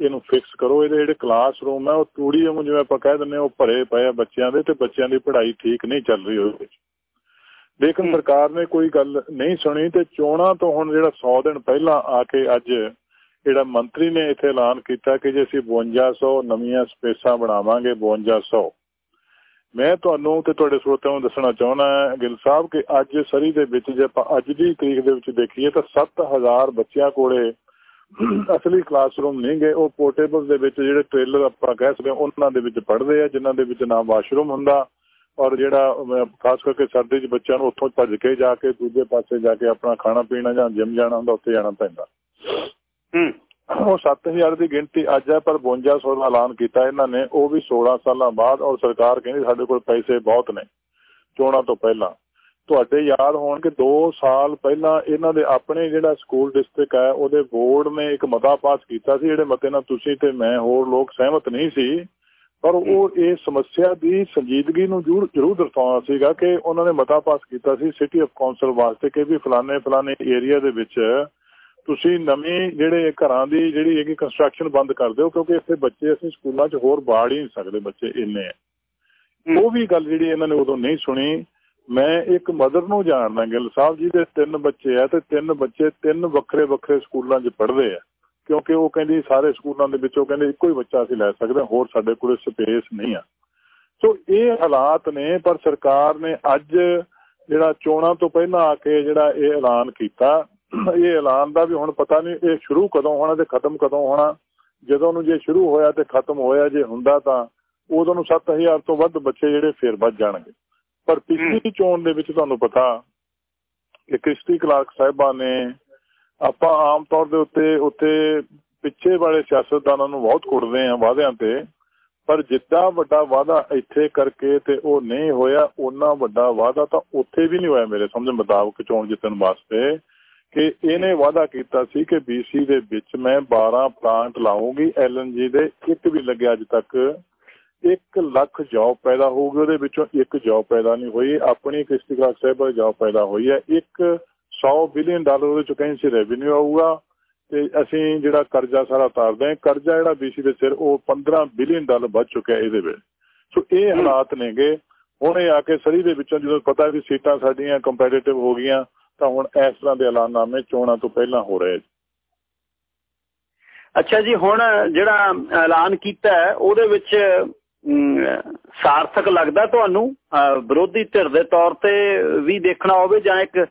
S2: ਇਹਨੂੰ ਫਿਕਸ ਕਰੋ। ਇਹਦੇ ਜਿਹੜੇ ਕਲਾਸਰੂਮ ਹੈ ਉਹ ਵਾਂਗੂ ਜਿਵੇਂ ਆਪਾਂ ਕਹਿ ਦਿੰਦੇ ਉਹ ਭਰੇ ਪਏ ਆ ਬੱਚਿਆਂ ਦੇ ਤੇ ਬੱਚਿਆਂ ਦੀ ਪੜ੍ਹਾਈ ਠੀਕ ਨਹੀਂ ਚੱਲ ਰਹੀ ਉਹਦੇ ਵਿੱਚ। ਲੇਕਿਨ ਸਰਕਾਰ ਨੇ ਕੋਈ ਗੱਲ ਨਹੀਂ ਸੁਣੀ ਤੇ ਚੋਣਾਂ ਤੋਂ ਹੁਣ ਜਿਹੜਾ 100 ਦਿਨ ਪਹਿਲਾਂ ਆ ਕੇ ਅੱਜ ਜਿਹੜਾ ਮੰਤਰੀ ਨੇ ਇੱਥੇ ਐਲਾਨ ਕੀਤਾ ਕਿ ਜੇ ਅਸੀਂ 5200 ਨਵੀਆਂ ਸਪੇਸਾਂ ਬਣਾਵਾਂਗੇ 5200 ਮੈਂ ਤੁਹਾਨੂੰ ਤੇ ਤੁਹਾਡੇ ਸਰੋਤਿਆਂ ਨੂੰ ਦੱਸਣਾ ਚਾਹੁੰਦਾ ਗਿਲ ਸਾਹਿਬ ਕਿ ਅੱਜ ਸਰੀ ਦੇ ਵਿੱਚ ਜੇ ਆਪਾਂ ਅੱਜ ਦੀ ਤਰੀਕ ਦੇ ਵਿੱਚ ਦੇਖੀਏ ਤਾਂ 7000 ਬੱਚਿਆਂ ਕੋਲੇ ਅਸਲੀ ਕਲਾਸਰੂਮ ਨਹੀਂ ਗਏ ਉਹ ਪੋਰਟੇਬਲ ਦੇ ਵਿੱਚ ਜਿਹੜੇ ਟ੍ਰੇਲਰ ਆਪਾਂ ਕਹਿ ਸਕਦੇ ਉਹਨਾਂ ਦੇ ਵਿੱਚ ਪੜ੍ਹਦੇ ਆ ਜਿਨ੍ਹਾਂ ਦੇ ਵਿੱਚ ਨਾ ਵਾਸ਼ਰੂਮ ਹੁੰਦਾ ਔਰ ਜਿਹੜਾ ਖਾਸ ਕਰਕੇ ਸਰਦੀ 'ਚ ਬੱਚਿਆਂ ਨੂੰ ਉੱਥੋਂ ਭੱਜ ਕੇ ਜਾ ਕੇ ਦੂਜੇ ਪਾਸੇ ਜਾ ਕੇ ਆਪਣਾ ਖਾਣਾ ਪੀਣਾ ਜਾਂ ਜਿਮ ਜਾਣਾ ਹੁੰਦਾ ਉੱਥੇ ਜਾਣਾ ਪੈਂਦਾ।
S1: ਹੂੰ।
S2: ਉਹ 7000 ਦੀ ਗਿਣਤੀ ਅੱਜ ਹੈ ਪਰ 5200 ਦਾ ਐਲਾਨ ਕੀਤਾ ਇਹਨਾਂ ਨੇ ਉਹ ਵੀ 16 ਸਾਲਾਂ ਬਾਅਦ ਔਰ ਸਰਕਾਰ ਕਹਿੰਦੀ ਸਾਡੇ ਕੋਲ ਪੈਸੇ ਬਹੁਤ ਨੇ ਚੋਣਾਂ ਤੋਂ ਪਹਿਲਾਂ। ਤੁਹਾਡੇ ਯਾਦ ਹੋਣ ਕਿ 2 ਸਾਲ ਪਹਿਲਾਂ ਇਹਨਾਂ ਦੇ ਆਪਣੇ ਜਿਹੜਾ ਸਕੂਲ ਡਿਸਟ੍ਰਿਕਟ ਹੈ ਉਹਦੇ ਬੋਰਡ ਨੇ ਇੱਕ ਮਤਾ ਪਾਸ ਕੀਤਾ ਸੀ ਜਿਹੜੇ ਮਤੇ ਨਾਲ ਤੁਸੀਂ ਤੇ ਮੈਂ ਹੋਰ ਲੋਕ ਸਹਿਮਤ ਨਹੀਂ ਸੀ ਪਰ ਉਹ ਇਹ ਸਮੱਸਿਆ ਦੀ ਸੰਜੀਦਗੀ ਨੂੰ ਜ਼ਰੂਰ ਜ਼ਰੂਰ ਦਰਸਾਉਣਾ ਸੀਗਾ ਕਿ ਉਹਨਾਂ ਨੇ ਮਤਾ ਪਾਸ ਕੀਤਾ ਸੀ ਸਿਟੀ ਆਫ ਕਾਉਂਸਲ ਵਾਸਤੇ ਕਿ ਵੀ ਫਲਾਣੇ ਫਲਾਣੇ ਏਰੀਆ ਦੇ ਵਿੱਚ ਤੁਸੀਂ ਨਵੇਂ ਜਿਹੜੇ ਘਰਾਂ ਦੀ ਜਿਹੜੀ ਹੈਗੀ ਕੰਸਟਰਕਸ਼ਨ ਬੰਦ ਕਰ ਦਿਓ ਕਿਉਂਕਿ ਇੱਥੇ ਬੱਚੇ ਅਸੀਂ ਸਕੂਲਾਂ 'ਚ ਹੋਰ ਬਾੜ ਹੀ ਨਹੀਂ ਸਕਦੇ ਬੱਚੇ ਇੰਨੇ ਉਹ ਵੀ ਗੱਲ ਜਿਹੜੀ ਇਹਨਾਂ ਨੇ ਉਦੋਂ ਨਹੀਂ ਸੁਣੀ ਮੈਂ ਇੱਕ ਮਦਰ ਨੂੰ ਜਾਣਦਾ ਗਿੱਲ ਸਾਹਿਬ ਜੀ ਦੇ ਤਿੰਨ ਬੱਚੇ ਆ ਤੇ ਤਿੰਨ ਬੱਚੇ ਤਿੰਨ ਵੱਖਰੇ ਵੱਖਰੇ ਸਕੂਲਾਂ 'ਚ ਪੜ੍ਹਦੇ ਆ। ਕਿਉਂਕਿ ਉਹ ਕਹਿੰਦੀ ਸਾਰੇ ਸਕੂਲਾਂ ਦੇ ਵਿੱਚੋਂ ਕਹਿੰਦੇ ਇੱਕੋ ਹੀ ਬੱਚਾ ਅਸੀਂ ਲੈ ਸਕਦੇ ਹੋਰ ਸਾਡੇ ਕੋਲ ਸਪੇਸ ਨਹੀਂ ਆ। ਸੋ ਇਹ ਹਾਲਾਤ ਨੇ, ਪਰ ਸਰਕਾਰ ਨੇ ਅੱਜ ਜਿਹੜਾ ਚੋਣਾਂ ਤੋਂ ਪਹਿਲਾਂ ਆ ਕੇ ਜਿਹੜਾ ਇਹ ਐਲਾਨ ਕੀਤਾ, ਇਹ ਐਲਾਨ ਦਾ ਵੀ ਹੁਣ ਪਤਾ ਨਹੀਂ ਇਹ ਸ਼ੁਰੂ ਕਦੋਂ ਹੋਣਾ ਤੇ ਖਤਮ ਕਦੋਂ ਹੋਣਾ। ਜਦੋਂ ਨੂੰ ਜੇ ਸ਼ੁਰੂ ਹੋਇਆ ਤੇ ਖਤਮ ਹੋਇਆ, ਜੇ ਹੁੰਦਾ ਤਾਂ ਉਦੋਂ ਨੂੰ 7000 ਤੋਂ ਵੱਧ ਬੱਚੇ ਜਿਹੜੇ ਫੇਰ ਵੱਧ ਜਾਣਗੇ। ਪਰ ਪਿਛਲੀ ਚੋਣ ਦੇ ਵਿੱਚ ਤੁਹਾਨੂੰ ਪਤਾ ਕਿ ਕ੍ਰਿਸਟੀ ਕਲਾਰਕ ਸਾਹਿਬਾਂ ਨੇ ਆਪਾਂ ਆਮ ਤੌਰ ਦੇ ਉੱਤੇ ਉੱਤੇ ਪਿੱਛੇ ਵਾਲੇ ਸਿਆਸਤਦਾਨਾਂ ਨੂੰ ਬਹੁਤ ਕੁੱਟਦੇ ਆ ਵਾਅਦਿਆਂ ਤੇ ਪਰ ਜਿੱਦਾਂ ਵੱਡਾ ਵਾਅਦਾ ਇੱਥੇ ਕਰਕੇ ਤੇ ਉਹ ਨਹੀਂ ਹੋਇਆ ਉਹਨਾਂ ਵੱਡਾ ਵਾਅਦਾ ਤਾਂ ਉੱਥੇ ਵੀ ਨਹੀਂ ਹੋਇਆ ਮੇਰੇ ਸਮਝ ਮੁਤਾਬਕ ਚੋਣ ਜਿੱਤਣ ਵਾਸਤੇ ਕਿ ਇਹਨੇ ਵਾਅਦਾ ਕੀਤਾ ਸੀ ਕਿ BC ਦੇ ਵਿੱਚ ਮੈਂ 12 ਪਲਾਂਟ ਲਾਉਂਗੀ LNG ਦੇ ਇੱਕ ਵੀ ਲੱਗਿਆ ਅੱਜ ਤੱਕ। 1 ਲੱਖ ਜੌਬ ਪੈਦਾ ਹੋਊਗੀ ਉਹਦੇ ਵਿੱਚੋਂ ਇੱਕ ਜੌਬ ਪੈਦਾ ਨਹੀਂ ਹੋਈ। ਆਪਣੀ ਕ੍ਰਿਸਟੀ ਕਲਾਕ ਸਾਹਿਬ ਜੌਬ ਪੈਦਾ ਹੋਈ ਹੈ। ਇੱਕ 100 ਬਿਲੀਅਨ ਡਾਲਰ ਉਹਦੇ ਚੋਂ ਕਹਿੰਦੇ ਰੈਵਨਿਊ ਆਊਗਾ ਤੇ ਅਸੀਂ ਜਿਹੜਾ ਕਰਜ਼ਾ ਸਾਰਾ ਉਤਾਰਦੇ ਹਾਂ। ਕਰਜ਼ਾ ਜਿਹੜਾ BC ਦੇ ਸਿਰ ਉਹ 15 ਬਿਲੀਅਨ ਡਾਲਰ ਵੱਧ ਚੁੱਕਿਆ ਇਹਦੇ ਵਿੱਚ। ਸੋ ਇਹ ਹਾਲਾਤ ਨੇਗੇ। ਹੁਣ ਇਹ ਆ ਕੇ ਸਰੀ ਦੇ ਵਿੱਚੋਂ ਜਦੋਂ ਪਤਾ ਵੀ ਸੀਟਾਂ ਸਾਡੀਆਂ ਕੰਪੀਟੀਟਿਵ ਹੋ ਗਈਆਂ ਤਾਂ ਹੁਣ ਇਸ ਤਰ੍ਹਾਂ ਦੇ ਐਲਾਨਨਾਮੇ ਚੋਣਾਂ ਤੋਂ ਪਹਿਲਾਂ ਹੋ ਰਹੇ
S1: ਅੱਛਾ ਜੀ ਹੁਣ ਜਿਹੜਾ ਐਲਾਨ ਕੀਤਾ ਉਹਦੇ ਵਿੱਚ ਸਾਰਥਕ ਲੱਗਦਾ ਤੁਹਾਨੂੰ? ਵਿਰੋਧੀ ਧਿਰ ਦੇ ਤੌਰ ਤੇ ਵੀ ਦੇਖਣਾ ਹੋਵੇ ਜਾਂ ਇੱਕ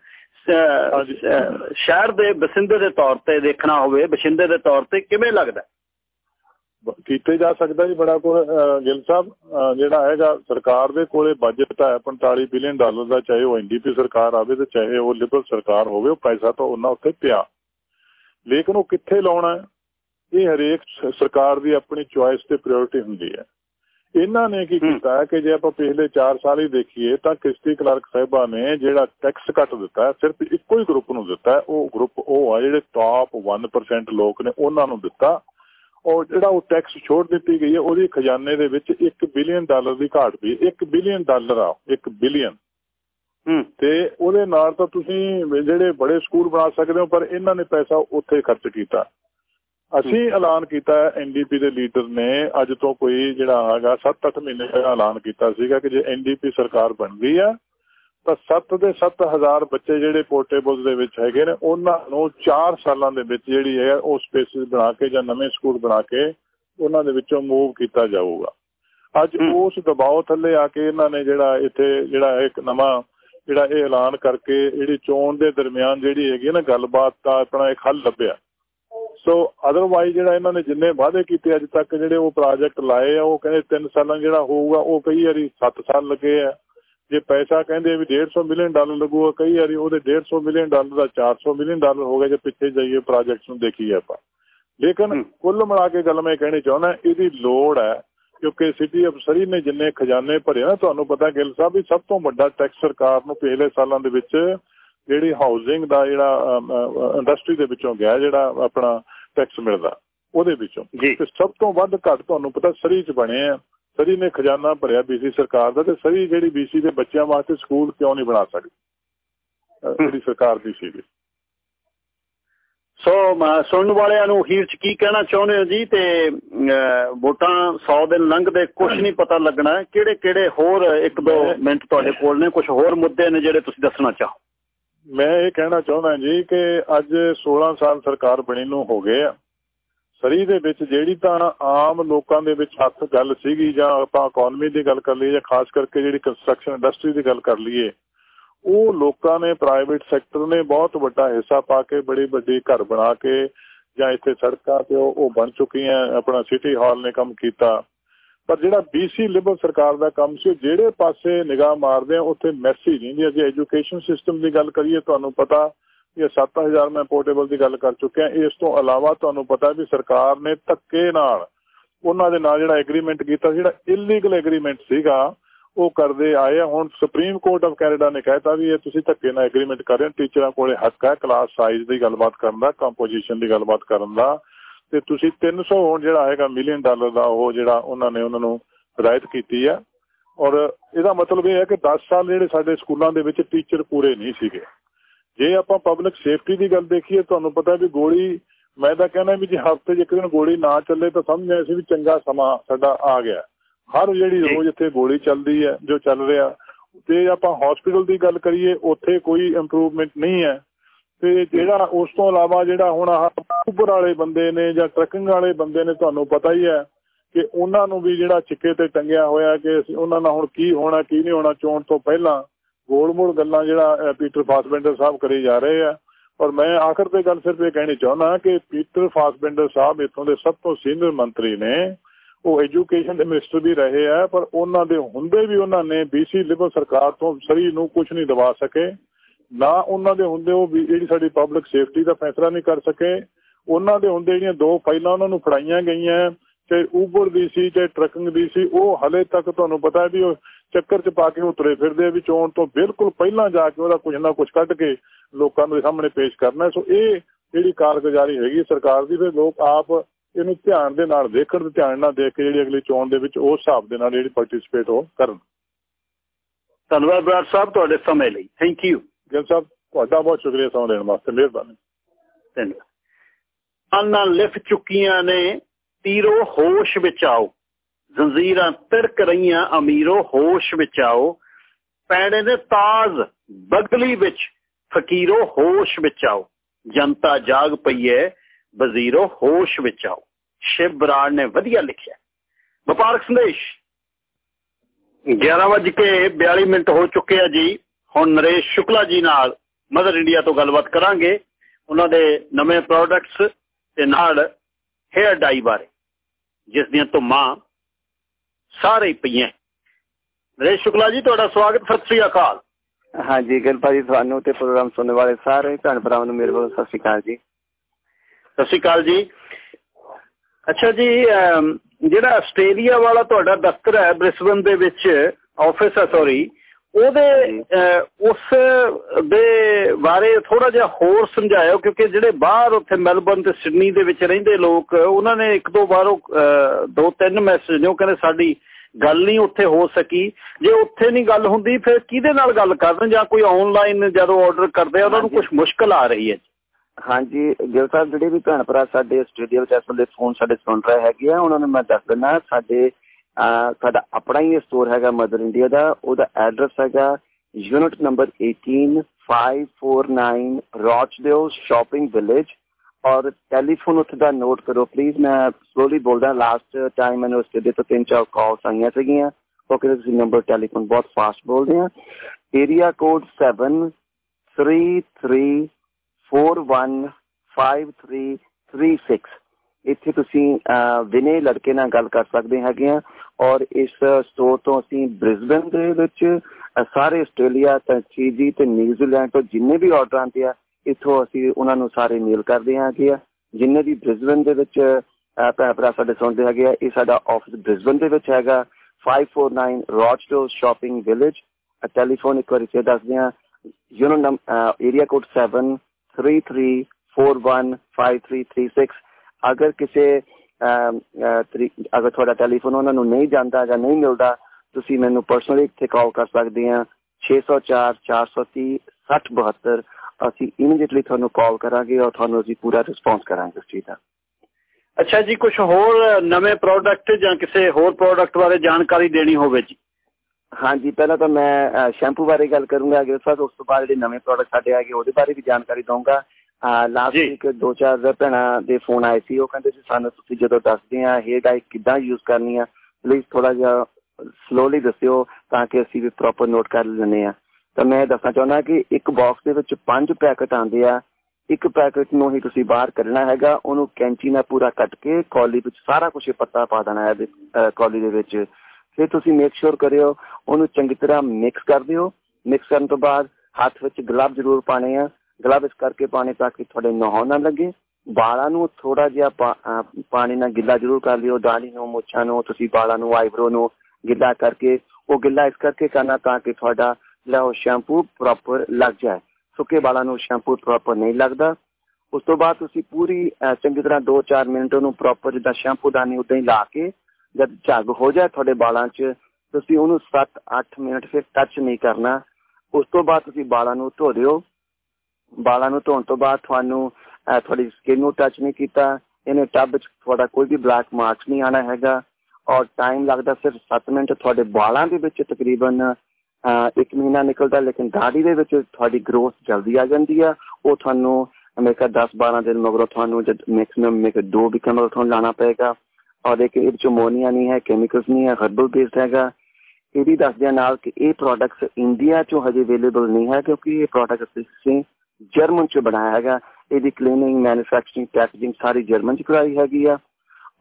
S1: ਸ਼ਹਿਰ ਦੇ ਬਸਿੰਦੇ ਦੇ ਤੌਰ ਤੇ ਦੇਖਣਾ ਹੋਵੇ ਬਸਿੰਦੇ ਦੇ ਤੌਰ ਤੇ ਕਿਵੇਂ ਲੱਗਦਾ?
S2: ਕੀਤੇ ਜਾ ਸਕਦਾ ਜੀ ਬੜਾ ਕੋ ਗਿਲ ਸਾਹਿਬ ਜਿਹੜਾ ਹੈਗਾ ਸਰਕਾਰ ਦੇ ਕੋਲੇ ਬਜਟ ਹੈ 45 ਬਿਲੀਅਨ ਡਾਲਰ ਦਾ ਚਾਹੇ ਉਹ ਐਨਡੀਪੀ ਸਰਕਾਰ ਆਵੇ ਤੇ ਚਾਹੇ ਉਹ ਲਿਬਰਲ ਸਰਕਾਰ ਹੋਵੇ ਉਹ ਪੈਸਾ ਤਾਂ ਉਹਨਾਂ ਉੱਤੇ ਪਿਆ। ਲੇਕਿਨ ਉਹ ਕਿੱਥੇ ਲਾਉਣਾ ਇਹ ਹਰੇਕ ਸਰਕਾਰ ਦੀ ਆਪਣੀ ਚੁਆਇਸ ਤੇ ਪ੍ਰਾਇੋਰਟੀ ਹੁੰਦੀ ਹੈ। ਇਹਨਾਂ ਨੇ ਕੀ ਕੀਤਾ ਕਿ ਜੇ ਆਪਾਂ ਪਿਛਲੇ 4 ਸਾਲ ਹੀ ਦੇਖੀਏ ਤਾਂ ਕ੍ਰਿਸਟੀ ਕਲਰਕ ਸਾਹਿਬਾ ਨੇ ਜਿਹੜਾ ਟੈਕਸ ਕੱਟ ਦਿੱਤਾ ਸਿਰਫ ਇੱਕੋ ਹੀ ਗਰੁੱਪ ਨੂੰ ਦਿੱਤਾ ਉਹ ਗਰੁੱਪ ਉਹ ਆ ਜਿਹੜੇ ਟਾਪ 1% ਲੋਕ ਨੇ ਉਹਨਾਂ ਨੂੰ ਦਿੱਤਾ। ਔਰ ਜਿਹੜਾ ਉਹ ਟੈਕਸ ਛੋੜ ਦਿੱਤੀ ਗਈ ਹੈ ਉਹਦੀ ਖਜ਼ਾਨੇ ਦੇ ਵਿੱਚ 1 ਬਿਲੀਅਨ ਡਾਲਰ ਦੀ ਘਾਟ ਵੀ 1 ਬਿਲੀਅਨ ਡਾਲਰ ਆ 1 ਬਿਲੀਅਨ ਤੇ ਉਹਦੇ ਨਾਲ ਤਾਂ ਤੁਸੀਂ ਜਿਹੜੇ ਬੜੇ ਸਕੂਲ ਬਣਾ ਸਕਦੇ ਹੋ ਪਰ ਇਹਨਾਂ ਨੇ ਪੈਸਾ ਉੱਥੇ ਖਰਚ ਕੀਤਾ। ਅਸੀਂ ਐਲਾਨ ਕੀਤਾ ਐਨਡੀਪੀ ਦੇ ਲੀਡਰ ਨੇ ਅੱਜ ਤੋਂ ਕੋਈ ਜਿਹੜਾ ਹੈਗਾ 7-8 ਮਹੀਨੇ ਪਹਿਲਾਂ ਐਲਾਨ ਕੀਤਾ ਸੀਗਾ ਕਿ ਜੇ ਐਨਡੀਪੀ ਸਰਕਾਰ ਬਣਦੀ ਆ ਤਾਂ 7 ਦੇ 7000 ਬੱਚੇ ਜਿਹੜੇ ਪੋਰਟੇਬਲਸ ਦੇ ਵਿੱਚ ਹੈਗੇ ਨੇ ਉਹਨਾਂ ਨੂੰ 4 ਸਾਲਾਂ ਦੇ ਵਿੱਚ ਜਿਹੜੀ ਹੈ ਉਹ ਸਪੇਸਿਸ ਬਣਾ ਕੇ ਜਾਂ ਨਵੇਂ ਸਕੂਲ ਬਣਾ ਕੇ ਉਹਨਾਂ ਦੇ ਵਿੱਚੋਂ ਮੂਵ ਕੀਤਾ ਜਾਊਗਾ। ਅੱਜ ਉਸ ਦਬਾਅ ਥੱਲੇ ਆ ਕੇ ਇਹਨਾਂ ਨੇ ਜਿਹੜਾ ਇੱਥੇ ਜਿਹੜਾ ਇੱਕ ਨਵਾਂ ਜਿਹੜਾ ਇਹ ਐਲਾਨ ਕਰਕੇ ਜਿਹੜੀ ਚੋਣ ਦੇ ਦਰਮਿਆਨ ਜਿਹੜੀ ਹੈਗੀ ਨਾ ਗੱਲਬਾਤ ਦਾ ਆਪਣਾ ਇੱਕ ਹੱਲ ਲੱਭਿਆ। ਸੋ ਅਦਰਵਾਈਜ਼ ਜਿਹੜਾ ਇਹਨਾਂ ਨੇ ਜਿੰਨੇ ਵਾਅਦੇ ਕੀਤੇ ਅੱਜ ਤੱਕ ਜਿਹੜੇ ਉਹ ਪ੍ਰੋਜੈਕਟ ਲਾਏ ਆ ਉਹ ਕਹਿੰਦੇ 3 ਸਾਲਾਂ ਜਿਹੜਾ ਹੋਊਗਾ ਉਹ ਕਈ ਵਾਰੀ 7 ਸਾਲ ਲੱਗੇ ਆ। ਜੇ ਪੈਸਾ ਕਹਿੰਦੇ ਵੀ 150 ਮਿਲੀਅਨ ਡਾਲਰ ਲੱਗੂਗਾ ਕਈ ਵਾਰੀ ਉਹਦੇ 150 ਮਿਲੀਅਨ ਡਾਲਰ ਦਾ 400 ਮਿਲੀਅਨ ਡਾਲਰ ਹੋ ਗਿਆ ਜੇ ਪਿੱਛੇ ਜਾਈਏ ਪ੍ਰੋਜੈਕਟਸ ਨੂੰ ਦੇਖੀਏ ਆਪਾਂ। ਲੇਕਿਨ ਕੁੱਲ ਮਿਲਾ ਕੇ ਗੱਲ ਮੈਂ ਕਹਿਣੀ ਚਾਹੁੰਦਾ ਇਹਦੀ ਲੋੜ ਹੈ ਕਿਉਂਕਿ ਸਿਟੀ ਅਫਸਰੀ ਨੇ ਜਿੰਨੇ ਖਜ਼ਾਨੇ ਭਰੇ ਨਾ ਤੁਹਾਨੂੰ ਪਤਾ ਗਿੱਲ ਸਾਹਿਬ ਵੀ ਸਭ ਤੋਂ ਵੱਡਾ ਟੈਕਸ ਸਰਕਾਰ ਨੂੰ ਪਿਛਲੇ ਸਾਲਾਂ ਦੇ ਵਿੱਚ ਜਿਹੜੀ ਹਾਊਸਿੰਗ ਦਾ ਜਿਹੜਾ ਇੰਡਸਟਰੀ ਦੇ ਵਿੱਚੋਂ ਗਿਆ ਜਿਹੜਾ ਆਪਣਾ ਟੈਕਸ ਮਿਲਦਾ ਉਹਦੇ ਵਿੱਚੋਂ। ਤੇ ਸਭ ਤੋਂ ਵੱਧ ਘੱਟ ਤੁਹਾਨੂੰ ਪਤਾ ਸਰੀ ਚ ਬਣੇ ਆ। ਸਰੀ ਨੇ ਖਜ਼ਾਨਾ ਭਰਿਆ ਬੀਸੀ ਸਰਕਾਰ ਦਾ ਤੇ ਸਰੀ ਜਿਹੜੀ ਬੀਸੀ ਦੇ ਬੱਚਿਆਂ ਵਾਸਤੇ ਸਕੂਲ ਕਿਉਂ ਨਹੀਂ ਬਣਾ ਸਕਦੀ? ਜਿਹੜੀ ਸਰਕਾਰ ਦੀ ਸੀ
S1: ਸੋ ਸੁਣਨ ਵਾਲਿਆਂ ਨੂੰ ਹੀਰ ਚ ਕੀ ਕਹਿਣਾ ਚਾਹੁੰਦੇ ਹੋ ਜੀ ਤੇ ਵੋਟਾਂ 100 ਦਿਨ ਲੰਘਦੇ ਕੁਝ ਨਹੀਂ ਪਤਾ ਲੱਗਣਾ। ਕਿਹੜੇ ਕਿਹੜੇ ਹੋਰ ਇੱਕ ਦੋ ਮਿੰਟ ਤੁਹਾਡੇ ਕੋਲ ਨੇ ਕੁਝ ਹੋਰ ਮੁੱਦੇ ਨੇ ਜਿਹੜੇ ਤੁਸੀਂ ਦੱਸਣਾ ਚਾਹੋ?
S2: ਮੈਂ ਇਹ ਕਹਿਣਾ ਚਾਹੁੰਦਾ ਜੀ ਕਿ ਅੱਜ 16 ਸਾਲ ਸਰਕਾਰ ਬਣੀ ਨੂੰ ਹੋ ਗਏ ਆ। ਸਰੀ ਦੇ ਵਿੱਚ ਜਿਹੜੀ ਤਾਂ ਆਮ ਲੋਕਾਂ ਦੇ ਵਿੱਚ ਹੱਥ ਗੱਲ ਸੀਗੀ ਜਾਂ ਆਪਾਂ ਇਕਨੋਮੀ ਦੀ ਗੱਲ ਕਰ ਲਈਏ ਜਾਂ ਖਾਸ ਕਰਕੇ ਜਿਹੜੀ ਕੰਸਟਰਕਸ਼ਨ ਇੰਡਸਟਰੀ ਦੀ ਗੱਲ ਕਰ ਲਈਏ, ਉਹ ਲੋਕਾਂ ਨੇ ਪ੍ਰਾਈਵੇਟ ਸੈਕਟਰ ਨੇ ਬਹੁਤ ਵੱਡਾ ਹਿੱਸਾ ਪਾ ਕੇ ਬੜੀ ਵੱਡੀ ਘਰ ਬਣਾ ਕੇ ਜਾਂ ਇੱਥੇ ਸੜਕਾਂ ਤੇ ਉਹ ਬਣ ਚੁੱਕੀਆਂ, ਆਪਣਾ ਸਿਟੀ ਹਾਲ ਨੇ ਕੰਮ ਕੀਤਾ। ਪਰ ਜਿਹੜਾ ਬੀਸੀ ਲਿਬਰਲ ਸਰਕਾਰ ਦਾ ਕੰਮ ਸੀ ਜਿਹੜੇ ਪਾਸੇ ਨਿਗਾਹ ਮਾਰਦੇ ਆ, ਉੱਥੇ ਮੈਸੇਜ ਨਹੀਂ ਜੇ ਐਜੂਕੇਸ਼ਨ ਸਿਸਟਮ ਦੀ ਗੱਲ ਕਰੀਏ, ਤੁਹਾਨੂੰ ਪਤਾ ਇਹ 7000 ਮੈਂ ਪੋਰਟੇਬਲ ਦੀ ਗੱਲ ਕਰ ਚੁੱਕਿਆ, ਇਸ ਤੋਂ ਇਲਾਵਾ ਤੁਹਾਨੂੰ ਪਤਾ ਵੀ ਸਰਕਾਰ ਨੇ ਧੱਕੇ ਨਾਲ ਉਹਨਾਂ ਦੇ ਨਾਲ ਜਿਹੜਾ ਐਗਰੀਮੈਂਟ ਕੀਤਾ ਜਿਹੜਾ ਇਲੀਗਲ ਐਗਰੀਮੈਂਟ ਸੀਗਾ, ਉਹ ਕਰਦੇ ਆਏ ਹੁਣ ਸੁਪਰੀਮ ਕੋਰਟ ਆਫ ਕੈਨੇਡਾ ਨੇ ਕਹਿਤਾ ਵੀ ਇਹ ਤੁਸੀਂ ਧੱਕੇ ਨਾਲ ਐਗਰੀਮੈਂਟ ਕਰ ਰਹੇ ਟੀਚਰਾਂ ਕੋਲੇ ਹੱਕ ਹੈ ਕਲਾਸ ਸਾਈਜ਼ ਦੀ ਗੱਲਬਾਤ ਕਰਨ ਦਾ ਕੰਪੋਜੀਸ਼ਨ ਦੀ ਗੱਲਬਾਤ ਕਰਨ ਦਾ। ਤੇ ਤੁਸੀਂ 300 ਹੁਣ ਜਿਹੜਾ ਆਏਗਾ ਮਿਲੀਅਨ ਡਾਲਰ ਦਾ ਉਹ ਜਿਹੜਾ ਉਹਨਾਂ ਨੇ ਉਹਨਾਂ ਨੂੰ ਹਦਾਇਤ ਕੀਤੀ ਆ। ਔਰ ਇਹਦਾ ਮਤਲਬ ਇਹ ਹੈ ਕਿ 10 ਸਾਲ ਜਿਹੜੇ ਸਾਡੇ ਸਕੂਲਾਂ ਦੇ ਵਿੱਚ ਟੀਚਰ ਪੂਰੇ ਨਹੀਂ ਸੀਗੇ। ਜੇ ਆਪਾਂ ਪਬਲਿਕ ਸੇਫਟੀ ਦੀ ਗੱਲ ਦੇਖੀਏ ਤੁਹਾਨੂੰ ਪਤਾ ਵੀ ਗੋਲੀ ਮੈਂ ਤਾਂ ਕਹਿੰਦਾ ਵੀ ਜੇ ਹਫ਼ਤੇ 'ਚ ਇੱਕ ਦਿਨ ਗੋਲੀ ਨਾ ਚੱਲੇ ਤਾਂ ਸਮਝ ਸੀ ਵੀ ਚੰਗਾ ਸਮਾਂ ਸਾਡਾ ਆ ਗਿਆ। ਹਰ ਜਿਹੜੀ ਰੋਜ਼ ਇੱਥੇ ਗੋਲੀ ਚੱਲਦੀ ਹੈ ਜੋ ਚੱਲ ਰਿਹਾ। ਤੇ ਆਪਾਂ ਹਸਪੀਟਲ ਦੀ ਗੱਲ ਕਰੀਏ ਉੱਥੇ ਕੋਈ ਇੰਪਰੂਵਮੈਂਟ ਨਹੀਂ ਹੈ। ਤੇ ਜਿਹੜਾ ਉਸ ਤੋਂ ਇਲਾਵਾ ਜਿਹੜਾ ਹੁਣ ਆਹ ਉਬਰ ਵਾਲੇ ਬੰਦੇ ਨੇ ਜਾਂ ਟਰੱਕਿੰਗ ਵਾਲੇ ਬੰਦੇ ਨੇ, ਤੁਹਾਨੂੰ ਪਤਾ ਹੀ ਹੈ ਕਿ ਉਹਨਾਂ ਨੂੰ ਵੀ ਜਿਹੜਾ ਚਿੱਕੇ ਤੇ ਟੰਗਿਆ ਹੋਇਆ ਕਿ ਉਹਨਾਂ ਨਾਲ ਹੁਣ ਕੀ ਹੋਣਾ, ਕੀ ਨਹੀਂ ਹੋਣਾ, ਚੋਣ ਤੋਂ ਪਹਿਲਾਂ ਗੋਲ-ਮੋਲ ਗੱਲਾਂ ਜਿਹੜਾ ਪੀਟਰ ਫਾਸਬੈਂਡਰ ਸਾਹਿਬ ਕਰੀ ਜਾ ਰਹੇ ਆ। ਔਰ ਮੈਂ ਆਖਰ ਤੇ ਗੱਲ ਸਿਰਫ ਇਹ ਕਹਿਣੀ ਚਾਹੁੰਦਾ ਕਿ ਪੀਟਰ ਫਾਸਬੈਂਡਰ ਸਾਹਿਬ ਇਥੋਂ ਦੇ ਸਭ ਤੋਂ ਸੀਨੀਅਰ ਮੰਤਰੀ ਨੇ, ਉਹ ਐਜੂਕੇਸ਼ਨ ਦੇ ਮਿਨਿਸਟਰ ਵੀ ਰਹੇ ਆ, ਪਰ ਉਹਨਾਂ ਦੇ ਹੁੰਦੇ ਵੀ ਉਹਨਾਂ ਨੇ ਬੀਸੀ ਲਿਬਰਲ ਸਰਕਾਰ ਤੋਂ ਸਰੀ ਨੂੰ ਕੁਝ ਨਹੀਂ ਦਵਾ ਸਕੇ। ਨਾ ਉਹਨਾਂ ਦੇ ਹੁੰਦੇ ਉਹ ਜਿਹੜੀ ਸਾਡੀ ਪਬਲਿਕ ਸੇਫਟੀ ਦਾ ਫੈਸਲਾ ਨਹੀਂ ਕਰ ਸਕੇ। ਉਹਨਾਂ ਦੇ ਹੁੰਦੇ ਜਿਹੜੀਆਂ ਦੋ ਫਾਈਲਾਂ ਉਹਨਾਂ ਨੂੰ ਫੜਾਈਆਂ ਗਈਆਂ ਤੇ ਉਬਰ ਦੀ ਸੀ ਤੇ ਟਰੱਕਿੰਗ ਦੀ ਸੀ, ਉਹ ਹਲੇ ਤੱਕ ਤੁਹਾਨੂੰ ਪਤਾ ਵੀ ਉਹ ਚੱਕਰ 'ਚ ਪਾ ਕੇ ਉਹ ਤੁਰੇ ਫਿਰਦੇ ਆ ਵੀ ਚੋਣ ਤੋਂ ਬਿਲਕੁਲ ਪਹਿਲਾਂ ਜਾ ਕੇ ਉਹਦਾ ਕੁਝ ਨਾ ਕੁਝ ਕੱਢ ਕੇ ਲੋਕਾਂ ਦੇ ਸਾਹਮਣੇ ਪੇਸ਼ ਕਰਨਾ। ਸੋ ਇਹ ਜਿਹੜੀ ਕਾਰਗੁਜ਼ਾਰੀ ਹੈਗੀ ਸਰਕਾਰ ਦੀ ਫਿਰ ਲੋਕ ਆਪ ਇਹਨੂੰ ਧਿਆਨ ਦੇ ਨਾਲ ਦੇਖਣ ਤੇ ਧਿਆਨ ਨਾਲ ਦੇਖ ਕੇ ਜਿਹੜੀ ਅਗਲੀ ਚੋਣ ਦੇ ਵਿੱਚ ਉਸ ਹਿਸਾਬ ਦੇ ਨਾਲ ਜਿਹੜੀ ਪਾਰਟਿਸਿਪੇਟ ਹੋ ਕਰਨ।
S1: ਧੰਨਵਾਦ ਬਰਾੜ ਸਾਹਿਬ ਤੁਹਾਡੇ ਸਮੇਂ ਲਈ। ਥੈਂਕ ਯੂ
S2: ਗਿਲ ਸਾਹਿਬ, ਤੁਹਾਡਾ ਬਹੁਤ ਸ਼ੁਕਰੀਆ ਸਮਾਂ ਦੇਣ ਵਾਸਤੇ, ਮਿਹਰਬਾਨੀ।
S1: ਧੰਨਵਾਦ। ਅੰਨਾ ਲਿਫ ਚੁੱਕੀਆਂ ਨੇ, ਤੀਰੋ ਹੋਸ਼ ਵਿੱਚ ਆਓ। ਜ਼ੰਜੀਰਾਂ ਤਿਰਕ ਰਹੀਆਂ, ਅਮੀਰੋ ਹੋਸ਼ ਵਿੱਚ ਆਓ। ਪੈਣੇ ਦੇ ਤਾਜ਼, ਬਗਲੀ ਵਿੱਚ, ਫਕੀਰੋ ਹੋਸ਼ ਵਿੱਚ ਆਓ। ਜਨਤਾ ਜਾਗ ਪਈ ਪਈਏ ਵਜ਼ੀਰੋ ਹੋਸ਼ ਵਿੱਚ ਆਓ। ਸ਼ਿਵ ਬਰਾੜ ਨੇ ਵਧੀਆ ਲਿਖਿਆ। ਵਪਾਰਕ ਸੰਦੇਸ਼। 11:42 ਮਿੰਟ ਹੋ ਚੁੱਕੇ ਆ ਜੀ। ਹੁਣ ਨਰੇਸ਼ ਸ਼ੁਕਲਾ ਜੀ ਨਾਲ ਮਦਰ ਇੰਡੀਆ ਤੋਂ ਗੱਲਬਾਤ ਕਰਾਂਗੇ। ਉਹਨਾਂ ਦੇ ਨਵੇਂ ਪ੍ਰੋਡਕਟਸ ਤੇ ਨਾਲ ਹੇਅਰ ਡਾਈ ਬਾਰੇ ਜਿਸ ਦੀਆਂ ਧੁੰਮਾਂ ਸਾਰੇ ਪਈਆਂ। ਨਰੇਸ਼ ਸ਼ੁਕਲਾ ਜੀ ਤੁਹਾਡਾ ਸਵਾਗਤ ਸਤਿ ਸ੍ਰੀ ਅਕਾਲ।
S3: ਹਾਂਜੀ ਗੱਲ ਭਾਜੀ ਤੁਹਾਨੂੰ ਤੇ ਪ੍ਰੋਗਰਾਮ ਸੁਣਨ ਵਾਲੇ ਸਾਰੇ ਭੈਣ ਭਰਾਵਾਂ ਨੂੰ ਮੇਰੇ ਵੱਲੋਂ ਸਤਿ ਸ੍ਰੀ ਅਕਾਲ ਜੀ।
S1: ਸਤਿ ਸ਼੍ਰੀ ਅਕਾਲ ਜੀ। ਅੱਛਾ ਜੀ ਜਿਹੜਾ ਆਸਟ੍ਰੇਲੀਆ ਵਾਲਾ ਤੁਹਾਡਾ ਦਫ਼ਤਰ ਹੈ ਬ੍ਰਿਸਬਨ ਦੇ ਵਿੱਚ ਆਫਿਸ ਹੈ ਸੌਰੀ ਉਹਦੇ ਉਸ ਦੇ ਬਾਰੇ ਥੋੜਾ ਜਿਹਾ ਹੋਰ ਸਮਝਾਇਓ ਕਿਉਂਕਿ ਜਿਹੜੇ ਬਾਹਰ ਉੱਥੇ ਮੈਲਬਨ ਤੇ ਸਿਡਨੀ ਦੇ ਵਿੱਚ ਰਹਿੰਦੇ ਲੋਕ ਉਹਨਾਂ ਨੇ ਇੱਕ ਦੋ ਵਾਰ ਦੋ ਤਿੰਨ ਮੈਸੇਜ ਨੇ ਉਹ ਕਹਿੰਦੇ ਸਾਡੀ ਗੱਲ ਨਹੀਂ ਉੱਥੇ ਹੋ ਸਕੀ। ਜੇ ਉੱਥੇ ਨਹੀਂ ਗੱਲ ਹੁੰਦੀ ਫਿਰ ਕਿਹਦੇ ਨਾਲ ਗੱਲ ਕਰਨ ਜਾਂ ਕੋਈ ਆਨਲਾਈਨ ਜਦੋਂ ਆਰਡਰ ਕਰਦੇ ਆ ਉਹਨਾਂ ਨੂੰ ਕੁਝ ਮੁਸ਼ਕਲ ਆ ਰਹੀ ਹੈ
S3: ਹਾਂਜੀ ਗਿਲ ਸਾਹਿਬ ਜਿਹੜੇ ਵੀ ਭੈਣ ਭਰਾ ਸਾਡੇ ਆਸਟ੍ਰੇਲੀਆ ਵਿੱਚ ਇਸ ਵੇਲੇ ਫੋਨ ਸਾਡੇ ਸੁਣ ਰਹੇ ਹੈਗੇ ਆ ਉਹਨਾਂ ਨੂੰ ਮੈਂ ਦੱਸ ਦਿੰਦਾ ਸਾਡੇ ਸਾਡਾ ਆਪਣਾ ਹੀ ਸਟੋਰ ਹੈਗਾ ਮਦਰ ਇੰਡੀਆ ਦਾ, ਉਹਦਾ ਐਡਰੈਸ ਹੈਗਾ unit number 18 549 Rochdale shopping village ਔਰ ਟੈਲੀਫੋਨ ਉੱਥੇ ਦਾ ਨੋਟ ਕਰੋ ਪਲੀਜ਼ ਮੈਂ ਸਲੋਲੀ ਬੋਲਦਾ ਲਾਸਟ ਟਾਈਮ ਮੈਨੂੰ ਆਸਟ੍ਰੇਲੀਆ ਤੋਂ ਤਿੰਨ ਚਾਰ ਕਾਲਸ ਆਈਆਂ ਸੀਗੀਆਂ ਓਕੇ ਤੁਸੀਂ ਨੰਬਰ ਟੈਲੀਫੋਨ ਬਹੁਤ ਫਾਸਟ ਬੋਲਦੇ ਆ। ਏਰੀਆ ਕੋਡ 7 3 3 4153 5536 ਇੱਥੇ ਤੁਸੀਂ ਵਿਨੇ ਲੜਕੇ ਨਾਲ ਗੱਲ ਕਰ ਸਕਦੇ ਹੈਗੇ ਆ ਔਰ ਇਸ ਸਟੋਰ ਤੋਂ ਅਸੀਂ ਬ੍ਰਿਸਬਨ ਦੇ ਵਿੱਚ ਸਾਰੇ ਆਸਟ੍ਰੇਲੀਆ ਤੇ ਤੇ ਨਿਊਜ਼ੀਲੈਂਡ ਤੋਂ ਜਿੰਨੇ ਵੀ ਆਰਡਰ ਆਉਂਦੇ ਆ, ਇੱਥੋਂ ਅਸੀਂ ਉਹਨਾਂ ਨੂੰ ਸਾਰੇ ਮੇਲ ਕਰਦੇ ਹੈਗੇ ਆ। ਜਿੰਨੇ ਵੀ ਬ੍ਰਿਸਬਨ ਦੇ ਵਿੱਚ ਭੈਣ ਭਰਾ ਸਾਡੇ ਸੁਣਦੇ ਹੈਗੇ ਆ, ਇਹ ਸਾਡਾ ਆਫਿਸ ਬ੍ਰਿਸਬਨ ਦੇ ਵਿੱਚ ਹੈਗਾ। 549 ਰੌਚਡਲ ਸ਼ਾਪਿੰਗ ਵਿਲੇਜ ਟੈਲੀਫੋਨ ਇੱਕ ਵਾਰੀ ਫੇਰ ਦੱਸਦੇ ਆ। ਯੂਨਿਟ ਏਰੀਆ ਕੋਡ 733415336 ਅਗਰ ਕਿਸੇ ਅਗਰ ਤੁਹਾਡਾ ਟੈਲੀਫੋਨ ਉਹਨਾਂ ਨੂੰ ਨਹੀਂ ਜਾਂਦਾ ਜਾਂ ਨਹੀਂ ਮਿਲਦਾ ਤੁਸੀਂ ਮੈਨੂੰ ਪਰਸਨਲੀ ਇੱਥੇ ਕਾਲ ਕਰ ਸਕਦੇ ਆ 604 430 6072 ਅਸੀਂ ਇਮੀਡੀਏਟਲੀ ਤੁਹਾਨੂੰ ਕਾਲ ਕਰਾਂਗੇ ਔਰ ਤੁਹਾਨੂੰ ਅਸੀਂ ਪੂਰਾ ਰਿਸਪੌਂਸ ਕਰਾਂਗੇ ਉਸ ਚੀਜ਼ ਦਾ।
S1: ਅੱਛਾ ਜੀ ਕੁਝ ਹੋਰ ਨਵੇਂ ਪ੍ਰੋਡਕਟ ਜਾਂ ਕਿਸੇ ਹੋਰ ਪ੍ਰੋਡਕਟ ਬਾਰੇ ਜਾਣਕਾਰੀ ਦੇਣੀ ਹੋਵੇ ਜੀ?
S3: ਹਾਂਜੀ ਪਹਿਲਾਂ ਤਾਂ ਮੈਂ ਸ਼ੈਂਪੂ ਬਾਰੇ ਗੱਲ ਕਰੂੰਗਾ। ਅਗਰ ਉਸ ਤੋਂ ਬਾਅਦ ਜਿਹੜੇ ਨਵੇਂ ਪ੍ਰੋਡਕਟ ਸਾਡੇ ਆਗੇ ਉਹਦੇ ਬਾਰੇ ਵੀ ਜਾਣਕਾਰੀ ਦਊਂਗਾ। ਲਾਸਟ ਵੀਕ ਦੋ ਚਾਰ ਭੈਣਾਂ ਦੇ ਫੋਨ ਆਏ ਸੀ ਉਹ ਕਹਿੰਦੇ ਸੀ ਸਾਨੂੰ ਤੁਸੀਂ ਜਦੋਂ ਦੱਸਦੇ ਆ ਹੇਅਰ ਡਾਈ ਕਿੱਦਾਂ ਯੂਜ਼ ਕਰਨੀ ਆ ਪਲੀਜ਼ ਥੋੜਾ ਜਿਹਾ ਸਲੋਲੀ ਦੱਸਿਓ ਤਾਂ ਕਿ ਅਸੀਂ ਵੀ ਪ੍ਰੋਪਰ ਨੋਟ ਕਰ ਲੈਣੇ ਆ। ਤਾਂ ਮੈਂ ਦੱਸਣਾ ਚਾਹੁੰਦਾ ਕਿ ਇੱਕ ਬਾਕਸ ਦੇ ਵਿੱਚ ਪੰਜ ਪੈਕੇਟ ਆਉਂਦੇ ਆ। ਇੱਕ ਪੈਕੇਟ ਨੂੰ ਹੀ ਤੁਸੀਂ ਬਾਹਰ ਕੱਢਣਾ ਹੈਗਾ ਉਹਨੂੰ ਕੈਂਚੀ ਨਾਲ ਪੂਰਾ ਕੱਟ ਕੇ ਕੌਲੀ ਵਿੱਚ ਸਾਰਾ ਕੁਝ ਪੱਤਾ ਪਾ ਦੇਣਾ ਹੈ ਕੌਲੀ ਦੇ ਵਿੱਚ। ਫਿਰ ਤੁਸੀਂ ਮੇਕ ਸ਼ੋਰ ਕਰਿਓ ਉਹਨੂੰ ਚੰਗੀ ਤਰ੍ਹਾਂ ਮਿਕਸ ਕਰ ਦਿਓ। ਮਿਕਸ ਕਰਨ ਤੋਂ ਬਾਅਦ ਹੱਥ ਵਿੱਚ ਗਲਵ ਜ਼ਰੂਰ ਪਾਣੇ ਆ। ਗਲਵ ਇਸ ਕਰਕੇ ਪਾਣੇ ਤਾਂ ਕਿ ਤੁਹਾਡੇ ਨਹਾਉਣ ਨਾ ਲੱਗੇ। ਵਾਲਾਂ ਨੂੰ ਥੋੜਾ ਜਿਹਾ ਪਾਣੀ ਨਾਲ ਗਿੱਲਾ ਜ਼ਰੂਰ ਕਰ ਲਿਓ। ਦਾੜੀ ਨੂੰ, ਮੁੱਛਾਂ ਨੂੰ, ਤੁਸੀਂ ਵਾਲਾਂ ਨੂੰ, ਆਈਬ੍ਰੋ ਨੂੰ ਗਿੱਲਾ ਕਰਕੇ, ਉਹ ਗਿੱਲਾ ਇਸ ਕਰਕੇ ਕਰਨਾ ਤਾਂ ਕਿ ਤੁਹਾਡਾ ਜਿਹੜਾ ਸ਼ੈਂਪੂ ਪ੍ਰੋਪਰ ਲੱਗ ਜਾਏ। ਸੁੱਕੇ ਵਾਲਾਂ ਨੂੰ ਸ਼ੈਂਪੂ ਪ੍ਰੋਪਰ ਨਹੀਂ ਲੱਗਦਾ। ਉਸ ਤੋਂ ਬਾਅਦ ਤੁਸੀਂ ਪੂਰੀ ਚੰਗੀ ਤਰ੍ਹਾਂ 2-4 ਮਿੰਟ ਉਹਨੂੰ ਪ੍ਰੋਪਰ ਜਿੱਦਾਂ ਸ਼ੈਂਪੂ ਦਾਨੀ ਉਦਾਂ ਹੀ ਲਾ ਕੇ ਜਦ ਝੱਗ ਹੋ ਜਾਏ ਤੁਹਾਡੇ ਬਾਲਾਂ 'ਚ, ਤੁਸੀਂ ਉਹਨੂੰ 7-8 ਮਿੰਟ ਫਿਰ ਟੱਚ ਨਹੀਂ ਕਰਨਾ। ਉਸ ਤੋਂ ਬਾਅਦ ਤੁਸੀਂ ਬਾਲਾਂ ਨੂੰ ਧੋ ਦਿਓ। ਵਾਲਾਂ ਨੂੰ ਧੋਣ ਤੋਂ ਬਾਅਦ ਤੁਹਾਨੂੰ ਤੁਹਾਡੀ ਸਕਿਨ ਨੂੰ ਟੱਚ ਨਹੀਂ ਕੀਤਾ, ਇਹਨੇ ਟੱਬ 'ਚ ਤੁਹਾਡਾ ਕੋਈ ਵੀ ਬਲੈਕ ਮਾਰਕਸ ਨਹੀਂ ਆਣਾ ਹੈਗਾ ਔਰ ਟਾਈਮ ਲੱਗਦਾ ਸਿਰਫ 7 ਮਿੰਟ ਤੁਹਾਡੇ ਵਾਲਾਂ ਦੇ ਵਿੱਚ ਤਕਰੀਬਨ ਇੱਕ ਮਹੀਨਾ ਨਿਕਲਦਾ ਲੇਕਿਨ ਦਾੜੀ ਦੇ ਵਿੱਚ ਤੁਹਾਡੀ ਗਰੋਥ ਜਲਦੀ ਆ ਜਾਂਦੀ ਆ, ਉਹ ਤੁਹਾਨੂੰ ਅਮਰੀਕਾ 10 12 ਦਿਨ ਮਗਰੋਂ ਤੁਹਾਨੂੰ ਜਦ ਮੈਕਸਿਮਮ ਮੇਕ ਦੋ ਵੀ ਕਮਰ ਤੁਹਾਨੂੰ ਲਾਣਾ ਪਏਗਾ ਔਰ ਇੱਕ ਇਹ ਵਿੱਚ ਮੋਨੀਆ ਨਹੀਂ ਹੈ ਕੈਮੀਕਲਸ ਨਹੀਂ ਹੈ ਹਰਬਲ ਬੇਸਡ ਹੈਗਾ। ਇਹ ਵੀ ਦੱਸਦਿਆਂ ਨਾਲ ਕਿ ਇਹ ਪ੍ਰੋਡਕਟਸ ਇੰਡੀਆ 'ਚੋਂ ਹਜੇ ਅਵੇਲੇਬਲ ਨਹੀਂ ਹੈ ਕਿਉਂਕਿ ਇਹ ਪ੍ਰੋਡਕਟ ਅਸੀਂ ਜਰਮਨ 'ਚ ਬਣਾਇਆ ਹੈਗਾ। ਇਹਦੀ ਕਲੀਨਿੰਗ ਮੈਨੂਫੈਕਚਰਿੰਗ ਪੈਕੇਜਿੰਗ ਸਾਰੀ ਜਰਮਨ 'ਚ ਕਰਾਈ ਹੈਗੀ ਆ।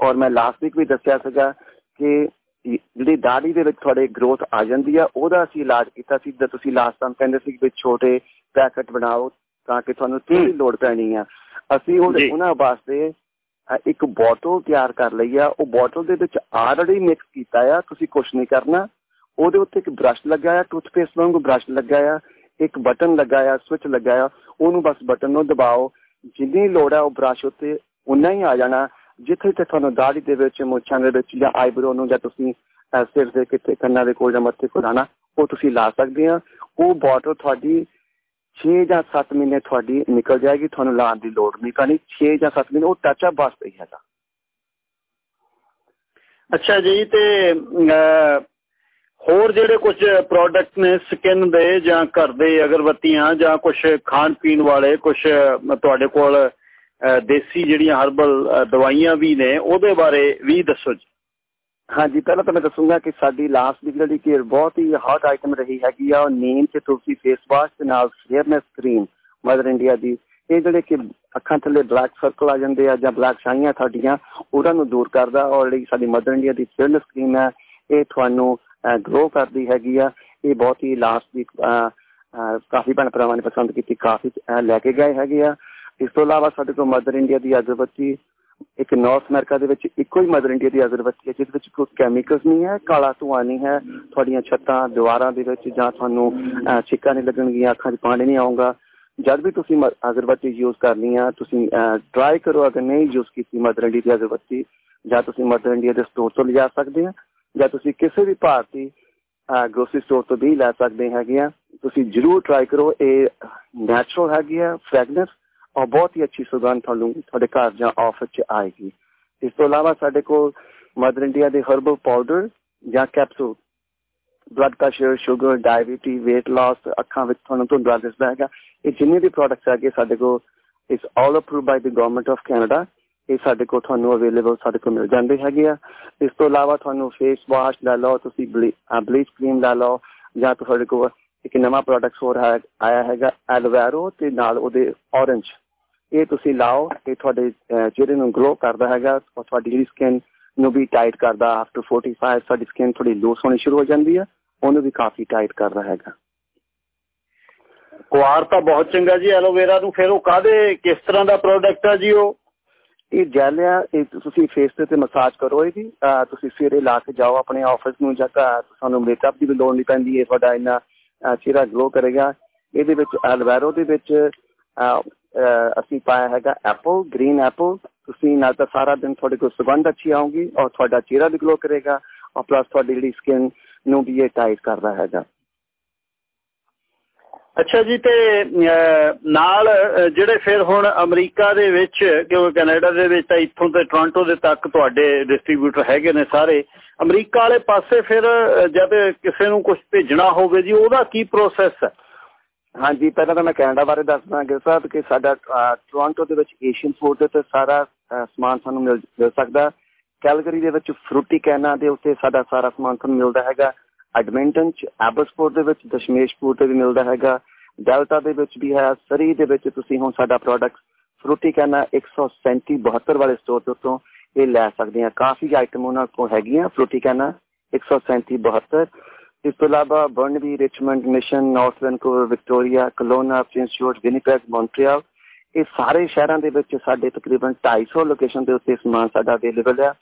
S3: ਔਰ ਮੈਂ ਲਾਸਟ ਵੀਕ ਵੀ ਦੱਸਿਆ ਸੀਗਾ ਕਿ ਜਿਹੜੀ ਦਾੜੀ ਦੇ ਵਿੱਚ ਤੁਹਾਡੇ ਗਰੋਥ ਆ ਜਾਂਦੀ ਆ ਉਹਦਾ ਅਸੀਂ ਇਲਾਜ ਕੀਤਾ ਸੀ। ਜਦ ਤੁਸੀਂ ਲਾਸਟ ਟਾਈਮ ਕਹਿੰਦੇ ਸੀ ਕਿ ਛੋਟੇ ਪੈਕਟ ਬਣਾਓ ਤਾਂ ਕਿ ਤੁਹਾਨੂੰ ਤੇਲ ਲੋੜ ਪੈਣੀ ਆ। ਅਸੀਂ ਉਹਨਾਂ ਵਾਸਤੇ ਇੱਕ ਬੋਟਲ ਤਿਆਰ ਕਰ ਲਈ ਆ। ਉਹ ਬੋਟਲ ਦੇ ਵਿੱਚ ਆਲਰੇਡੀ ਮਿਕਸ ਕੀਤਾ ਆ। ਤੁਸੀਂ ਕੁਝ ਨਹੀਂ ਕਰਨਾ। ਉਹਦੇ ਉੱਤੇ ਇੱਕ ਬ੍ਰਸ਼ ਲੱਗਾ ਆ ਟੂਥਪੇਸਟ ਵਾਂਗੂ ਬ੍ਰਸ਼ ਲੱਗਾ ਆ ਇੱਕ ਬਟਨ ਲੱਗਾ ਆ ਸਵਿਚ ਲੱਗਾ ਆ ਉਹਨੂੰ ਬਸ ਬਟਨ ਨੂੰ ਦਬਾਓ। ਜਿੰਨੀ ਲੋੜ ਆ ਉਹ ਬ੍ਰਸ਼ ਉੱਤੇ ਉਨਾ ਹੀ ਆ ਜਾਣਾ। ਜਿੱਥੇ ਤੇ ਤੁਹਾਨੂੰ ਦਾੜੀ ਦੇ ਵਿੱਚ, ਮੁੱਛਾਂ ਦੇ ਵਿੱਚ ਜਾਂ ਆਈਬ੍ਰੋ ਨੂੰ ਜਾਂ ਤੁਸੀਂ ਸਿਰ ਦੇ ਕਿਤੇ ਕੰਨਾਂ ਦੇ ਕੋਲ ਜਾਂ ਮੱਥੇ ਕੋਲ ਲਾਣਾ ਉਹ ਤੁਸੀਂ ਲਾ ਸਕਦੇ ਆ। ਉਹ ਬੋਟਲ ਤੁਹਾਡੀ 6 ਜਾਂ 7 ਮਹੀਨੇ ਤੁਹਾਡੀ ਨਿਕਲ ਜਾਏਗੀ। ਤੁਹਾਨੂੰ ਲਾਉਣ ਦੀ ਲੋੜ ਨਹੀਂ ਪੈਣੀ। 6 ਜਾਂ 7 ਮਹੀਨੇ, ਉਹ ਟੱਚ ਅਪ ਵਾਸਤੇ ਹੀ ਹੈਗਾ।
S1: ਅੱਛਾ ਜੀ, ਤੇ ਹੋਰ ਜਿਹੜੇ ਕੁਝ ਪ੍ਰੋਡਕਟ ਨੇ ਸਕਿਨ ਦੇ ਜਾਂ ਘਰ ਦੇ ਅਗਰਬੱਤੀਆਂ ਜਾਂ ਕੁਝ ਖਾਣ ਪੀਣ ਵਾਲੇ ਕੁਝ ਤੁਹਾਡੇ ਕੋਲ ਦੇਸੀ ਜਿਹੜੀਆਂ ਹਰਬਲ ਦਵਾਈਆਂ ਵੀ ਨੇ, ਉਹਦੇ ਬਾਰੇ ਵੀ ਦੱਸੋ ਜੀ।
S3: ਹਾਂਜੀ, ਪਹਿਲਾਂ ਤਾਂ ਮੈਂ ਦੱਸੂਗਾ ਕਿ ਸਾਡੀ ਲਾਸਟ ਦੀ ਜਿਹੜੀ ਕੇਅਰ ਬਹੁਤ ਹੀ ਹੌਟ ਆਈਟਮ ਰਹੀ ਹੈਗੀ ਆ, ਉਹ ਨੀਮ ਤੇ ਤੁਲਸੀ ਫੇਸ ਵਾਸ਼ ਦੇ ਨਾਲ ਫੇਅਰਨੈਸ ਕਰੀਮ ਮਦਰ ਇੰਡੀਆ ਦੀ। ਇਹ ਜਿਹੜੇ ਕਿ ਅੱਖਾਂ ਥੱਲੇ ਬਲੈਕ ਸਰਕਲ ਆ ਜਾਂਦੇ ਆ ਜਾਂ ਬਲੈਕ ਛਾਈਆਂ ਤੁਹਾਡੀਆਂ, ਉਹਨਾਂ ਨੂੰ ਦੂਰ ਕਰਦਾ, ਔਰ ਜਿਹੜੀ ਸਾਡੀ ਮਦਰ ਇੰਡੀਆ ਦੀ ਫੇਅਰਨੈਸ ਕਰੀਮ ਹੈ, ਇਹ ਤੁਹਾਨੂੰ ਗਰੋ ਕਰਦੀ ਹੈਗੀ ਆ। ਇਹ ਬਹੁਤ ਹੀ ਲਾਸਟ ਵੀਕ ਕਾਫੀ ਭੈਣ ਭਰਾਵਾਂ ਨੇ ਪਸੰਦ ਕੀਤੀ, ਕਾਫੀ ਲੈ ਕੇ ਗਏ ਹੈਗੇ ਆ। ਇਸ ਤੋਂ ਇਲਾਵਾ ਸਾਡੇ ਕੋਲ ਮਦਰ ਇੰਡੀਆ ਦੀ ਅਗਰਬੱਤੀ, ਇੱਕ ਨਾਰਥ ਅਮਰੀਕਾ ਦੇ ਵਿੱਚ ਇੱਕੋ ਹੀ ਮਦਰ ਇੰਡੀਆ ਦੀ ਅਗਰਬੱਤੀ ਹੈ ਜਿਸ ਵਿੱਚ ਕੋਈ ਕੈਮੀਕਲਸ ਨਹੀਂ ਹੈ, ਕਾਲਾ ਧੂਆਂ ਨਹੀਂ ਹੈ। ਤੁਹਾਡੀਆਂ ਛੱਤਾਂ ਦੀਵਾਰਾਂ ਦੇ ਵਿੱਚ ਜਾਂ ਤੁਹਾਨੂੰ ਛਿੱਕਾਂ ਨਹੀਂ ਲੱਗਣਗੀਆਂ, ਅੱਖਾਂ 'ਚ ਪਾਣੀ ਨਹੀਂ ਆਉਂਗਾ ਜਦ ਵੀ ਤੁਸੀਂ ਅਗਰਬੱਤੀ ਯੂਜ਼ ਕਰਨੀ ਆ, ਤੁਸੀਂ ਟਰਾਈ ਕਰੋ। ਅਗਰ ਨਹੀਂ ਯੂਜ਼ ਕੀਤੀ ਮਦਰ ਇੰਡੀਆ ਦੀ ਅਗਰਬੱਤੀ, ਜਾਂ ਤੁਸੀਂ ਮਦਰ ਇੰਡੀਆ ਦੇ ਸਟੋਰ ਤੋਂ ਲਿਜਾ ਸਕਦੇ ਆ। ਜਾਂ ਤੁਸੀਂ ਕਿਸੇ ਵੀ ਭਾਰਤੀ ਗਰੋਸਰੀ ਸਟੋਰ ਤੋਂ ਵੀ ਲੈ ਸਕਦੇ ਹੈਗੇ ਆ। ਤੁਸੀਂ ਜਰੂਰ ਟਰਾਈ ਕਰੋ, ਇਹ ਨੈਚੁਰਲ ਹੈਗੀ ਆ ਫ੍ਰੈਗਨੈਂਸ ਔਰ ਬਹੁਤ ਹੀ ਅੱਛੀ ਸੁਗੰਧ ਤੁਹਾਨੂੰ ਤੁਹਾਡੇ ਘਰ ਜਾਂ ਆਫਿਸ 'ਚ ਆਏਗੀ। ਇਸ ਤੋਂ ਇਲਾਵਾ ਸਾਡੇ ਕੋਲ ਮਦਰ ਇੰਡੀਆ ਦੇ ਹਰਬਲ ਪਾਊਡਰ ਜਾਂ capsule blood pressure sugar diabetes weight loss, ਅੱਖਾਂ ਵਿੱਚ ਤੁਹਾਨੂੰ ਧੁੰਦਲਾ ਦਿਸਦਾ ਹੈਗਾ। ਇਹ ਜਿੰਨੇ ਵੀ ਪ੍ਰੋਡਕਟਸ ਹੈਗੇ ਸਾਡੇ ਕੋਲ ਇਸ all approved by the government of Canada ਇਹ ਸਾਡੇ ਕੋਲ ਤੁਹਾਨੂੰ ਅਵੇਲੇਬਲ ਸਾਡੇ ਕੋਲ ਮਿਲ ਜਾਂਦੇ ਹੈਗੇ ਆ। ਇਸ ਤੋਂ ਇਲਾਵਾ ਤੁਹਾਨੂੰ ਫੇਸ ਵਾਸ਼ ਲੈ ਲਓ, ਤੁਸੀਂ ਬਲੀਚ ਕਰੀਮ ਲੈ ਲਓ, ਜਾਂ ਤੁਹਾਡੇ ਕੋਲ ਇੱਕ ਨਵਾਂ ਪ੍ਰੋਡਕਟ ਹੋਰ ਆਇਆ ਹੈਗਾ ਐਲਵੈਰੋ ਤੇ ਨਾਲ ਉਹਦੇ ਔਰੰਜ ਇਹ ਤੁਸੀਂ ਲਾਓ ਇਹ ਤੁਹਾਡੇ ਚਿਹਰੇ ਨੂੰ ਗਲੋ ਕਰਦਾ ਹੈਗਾ ਔਰ ਤੁਹਾਡੀ ਜਿਹੜੀ ਸਕਿਨ ਨੂੰ ਵੀ ਟਾਈਟ ਕਰਦਾ। ਆਫਟਰ 45 ਸਾਡੀ ਸਕਿਨ ਥੋੜੀ ਲੂਸ ਹੋਣੀ ਸ਼ੁਰੂ ਹੋ ਜਾਂਦੀ ਹੈ ਉਹਨੂੰ ਵੀ ਕਾਫੀ ਟਾਈਟ ਕਰਦਾ ਹੈਗਾ।
S1: ਕੁਆਰ ਤਾਂ ਬਹੁਤ ਚੰਗਾ ਜੀ ਐਲੋਵੇਰਾ ਨੂੰ। ਫਿਰ ਉਹ ਕਾਦੇ ਕਿਸ ਤਰ੍ਹਾਂ ਦਾ ਪ੍ਰੋਡਕਟ ਆ ਜੀ ਉਹ?
S3: ਇਹ ਜੈਲ ਆ, ਇਹ ਤੁਸੀਂ ਫੇਸ ਤੇ ਮਸਾਜ ਕਰੋ ਇਹਦੀ ਤੁਸੀਂ ਸਵੇਰੇ ਲਾ ਕੇ ਜਾਓ ਆਪਣੇ ਆਫਿਸ ਨੂੰ ਜਾਂ ਤੁਹਾਨੂੰ ਮੇਕਅਪ ਦੀ ਵੀ ਲੋੜ ਨਹੀਂ ਪੈਂਦੀ ਹੈ ਤੁਹਾਡਾ ਇੰਨਾ ਚਿਹਰਾ ਗਲੋ ਕਰੇਗਾ। ਇਹਦੇ ਵਿੱਚ ਐਲਵੈਰੋ ਦੇ ਵਿੱਚ ਅਸੀਂ ਪਾਇਆ ਹੈਗਾ ਐਪਲ ਗ੍ਰੀਨ ਐਪਲ ਤੁਸੀਂ ਨਾਲ ਤਾਂ ਸਾਰਾ ਦਿਨ ਤੁਹਾਡੇ ਕੋਲ ਸੁਗੰਧ ਅੱਛੀ ਆਉਂਗੀ ਔਰ ਤੁਹਾਡਾ ਚਿਹਰਾ ਵੀ ਗਲੋ ਕਰੇਗਾ ਔਰ ਪਲੱਸ ਤੁਹਾਡੀ ਜਿਹੜੀ ਸਕਿਨ ਨੂੰ ਵੀ ਇਹ ਟਾਈਟ ਕਰਦਾ ਹੈਗਾ।
S1: ਅੱਛਾ ਜੀ, ਤੇ ਨਾਲ ਜਿਹੜੇ ਫਿਰ ਹੁਣ ਅਮਰੀਕਾ ਦੇ ਵਿੱਚ, ਕਿਉਂਕਿ ਕੈਨੇਡਾ ਦੇ ਵਿੱਚ ਤਾਂ ਇੱਥੋਂ ਤੇ ਟੋਰਾਂਟੋ ਦੇ ਤੱਕ ਤੁਹਾਡੇ ਡਿਸਟ੍ਰੀਬਿਊਟਰ ਹੈਗੇ ਨੇ ਸਾਰੇ, ਅਮਰੀਕਾ ਵਾਲੇ ਪਾਸੇ ਫਿਰ ਜਦ ਕਿਸੇ ਨੂੰ ਕੁਝ ਭੇਜਣਾ ਹੋਵੇ ਜੀ, ਉਹਦਾ ਕੀ ਪ੍ਰੋਸੈਸ ਹੈ?
S3: ਹਾਂਜੀ, ਪਹਿਲਾਂ ਤਾਂ ਮੈਂ ਕੈਨੇਡਾ ਬਾਰੇ ਦੱਸਦਾ ਕਿ ਸਾਹਿਬ ਕਿ ਸਾਡਾ ਟੋਰਾਂਟੋ ਦੇ ਵਿੱਚ ਏਸ਼ੀਅਨ ਫੂਡ ਤੇ ਸਾਰਾ ਸਮਾਨ ਸਾਨੂੰ ਮਿਲ ਸਕਦਾ ਕੈਲਗਰੀ ਦੇ ਵਿੱਚ ਫਰੂਟੀ ਕੈਨਾ ਦੇ ਉੱਤੇ ਸਾਡਾ ਸਾਰਾ ਸਮਾਨ ਤੁਹਾਨੂੰ ਮਿਲਦਾ ਹੈਗਾ। ਐਡਮਿੰਟਨ ਚ ਐਬਸਪੋਰਟ ਦੇ ਵਿੱਚ ਦਸ਼ਮੇਸ਼ਪੁਰ ਤੇ ਵੀ ਮਿਲਦਾ ਹੈਗਾ। ਡੈਲਟਾ ਦੇ ਵਿੱਚ ਵੀ ਹੈ, ਸਰੀ ਦੇ ਵਿੱਚ ਤੁਸੀਂ ਹੁਣ ਸਾਡਾ ਪ੍ਰੋਡਕਟ ਫਰੂਟੀ ਕੈਨਾ 137 72 ਵਾਲੇ ਸਟੋਰ ਤੋਂ ਤੋਂ ਇਹ ਲੈ ਸਕਦੇ ਆ ਕਾਫੀ ਆਈਟਮ ਉਹਨਾਂ ਕੋਲ ਹੈਗੀਆਂ, ਫਰੂਟੀ ਕੈਨਾ 137 72 ਇਸ ਤੋਂ ਇਲਾਵਾ Burnaby Richmond Mission North Vancouver Victoria Kelowna Prince Winnipeg Montreal ਇਹ ਸਾਰੇ ਸ਼ਹਿਰਾਂ ਦੇ ਵਿੱਚ ਸਾਡੇ ਤਕਰੀਬਨ 250 ਲੋਕੇਸ਼ਨ ਦੇ ਉੱਤੇ ਸਮਾਨ ਸਾਡਾ ਅਵੇਲੇਬਲ ਹੈ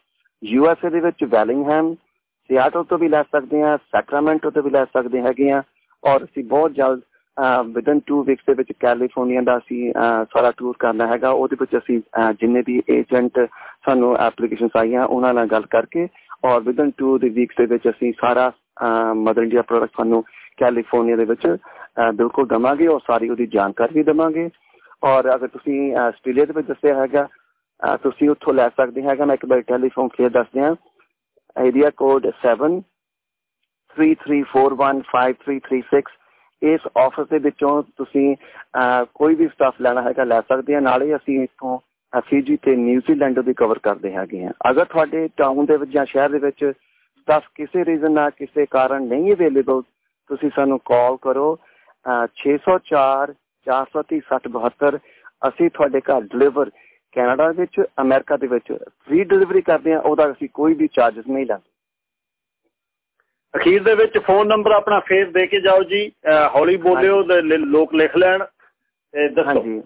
S3: ਯੂ ਐਸ ਏ ਦੇ ਵਿੱਚ ਵੈਲਿੰਗਹਮ ਸਿਆਟਲ ਤੋਂ ਵੀ ਲੈ ਸਕਦੇ ਆ ਸੈਕਰਾਮੈਂਟੋ ਤੋਂ ਵੀ ਲੈ ਸਕਦੇ ਹੈਗੇ ਆ ਔਰ ਅਸੀਂ ਬਹੁਤ ਜਲਦ ਵਿਦਨ 2 ਵੀਕਸ ਦੇ ਵਿੱਚ ਕੈਲੀਫੋਰਨੀਆ ਦਾ ਅਸੀਂ ਸਾਰਾ ਟੂਰ ਕਰਨਾ ਹੈਗਾ। ਉਹਦੇ ਵਿੱਚ ਅਸੀਂ ਜਿੰਨੇ ਵੀ ਏਜੰਟ ਸਾਨੂੰ ਐਪਲੀਕੇਸ਼ਨਸ ਆਈਆਂ, ਉਹਨਾਂ ਨਾਲ ਗੱਲ ਕਰਕੇ ਔਰ ਵਿਦਨ 2 ਦੇ ਵੀਕਸ ਦੇ ਵਿੱਚ ਅਸੀਂ ਸਾਰਾ ਮਦਰ ਇੰਡੀਆ ਪ੍ਰੋਡਕਟ ਸਾਨੂੰ ਕੈਲੀਫੋਰਨੀਆ ਦੇ ਵਿੱਚ ਬਿਲਕੁਲ ਦਵਾਂਗੇ ਔਰ ਸਾਰੀ ਉਹਦੀ ਜਾਣਕਾਰੀ ਵੀ ਦਵਾਂਗੇ। ਔਰ ਅਗਰ ਤੁਸੀਂ ਆਸਟ੍ਰੇਲੀਆ ਦੇ ਵਿੱਚ ਦੱਸਿਆ ਹੈਗਾ ਤੁਸੀਂ ਉੱਥੋਂ ਲੈ ਸਕਦੇ ਹੈਗਾ। ਮੈਂ ਇੱਕ ਵਾਰ ਟੈਲੀਫੋਨ ਫੇਰ ਦੱਸ ਦਿਆਂ। ਏਰੀਆ ਕੋਡ 7 33415336 ਇਸ ਆਫਿਸ ਦੇ ਵਿੱਚੋਂ ਤੁਸੀਂ ਕੋਈ ਵੀ ਸਟਾਫ ਲੈਣਾ ਹੈਗਾ, ਲੈ ਸਕਦੇ ਆ। ਨਾਲੇ ਅਸੀਂ ਇੱਥੋਂ ਫੀਜੀ ਤੇ ਨਿਊਜ਼ੀਲੈਂਡ ਦੀ ਕਵਰ ਕਰਦੇ ਹੈਗੇ ਆ। ਅਗਰ ਤੁਹਾਡੇ ਟਾਊਨ ਦੇ ਵਿੱਚ ਜਾਂ ਸ਼ਹਿਰ ਦੇ ਵਿੱਚ ਸਟਾਫ ਕਿਸੇ ਰੀਜ਼ਨ ਨਾਲ, ਕਿਸੇ ਕਾਰਨ ਨਹੀਂ ਅਵੇਲੇਬਲ ਤੁਸੀਂ ਸਾਨੂੰ ਕਾਲ ਕਰੋ 604 430 ਅਸੀਂ ਤੁਹਾਡੇ ਘਰ ਡਿਲੀਵਰ ਕੈਨੇਡਾ ਵਿੱਚ, ਅਮਰੀਕਾ ਦੇ ਵਿੱਚ ਫ੍ਰੀ ਡਿਲੀਵਰੀ ਕਰਦੇ ਆ। ਉਹਦਾ ਅਸੀਂ ਕੋਈ ਵੀ ਚਾਰजेस ਨਹੀਂ ਲਾਂਦੇ।
S1: ਅਖੀਰ ਦੇ ਵਿੱਚ ਫੋਨ ਨੰਬਰ ਆਪਣਾ ਫੇਰ ਦੇ ਕੇ ਜਾਓ ਜੀ ਹੌਲੀ ਬੋਲਿਓ ਲੋਕ ਲਿਖ ਲੈਣ ਤੇ ਦੱਸੋ।
S3: ਹਾਂਜੀ।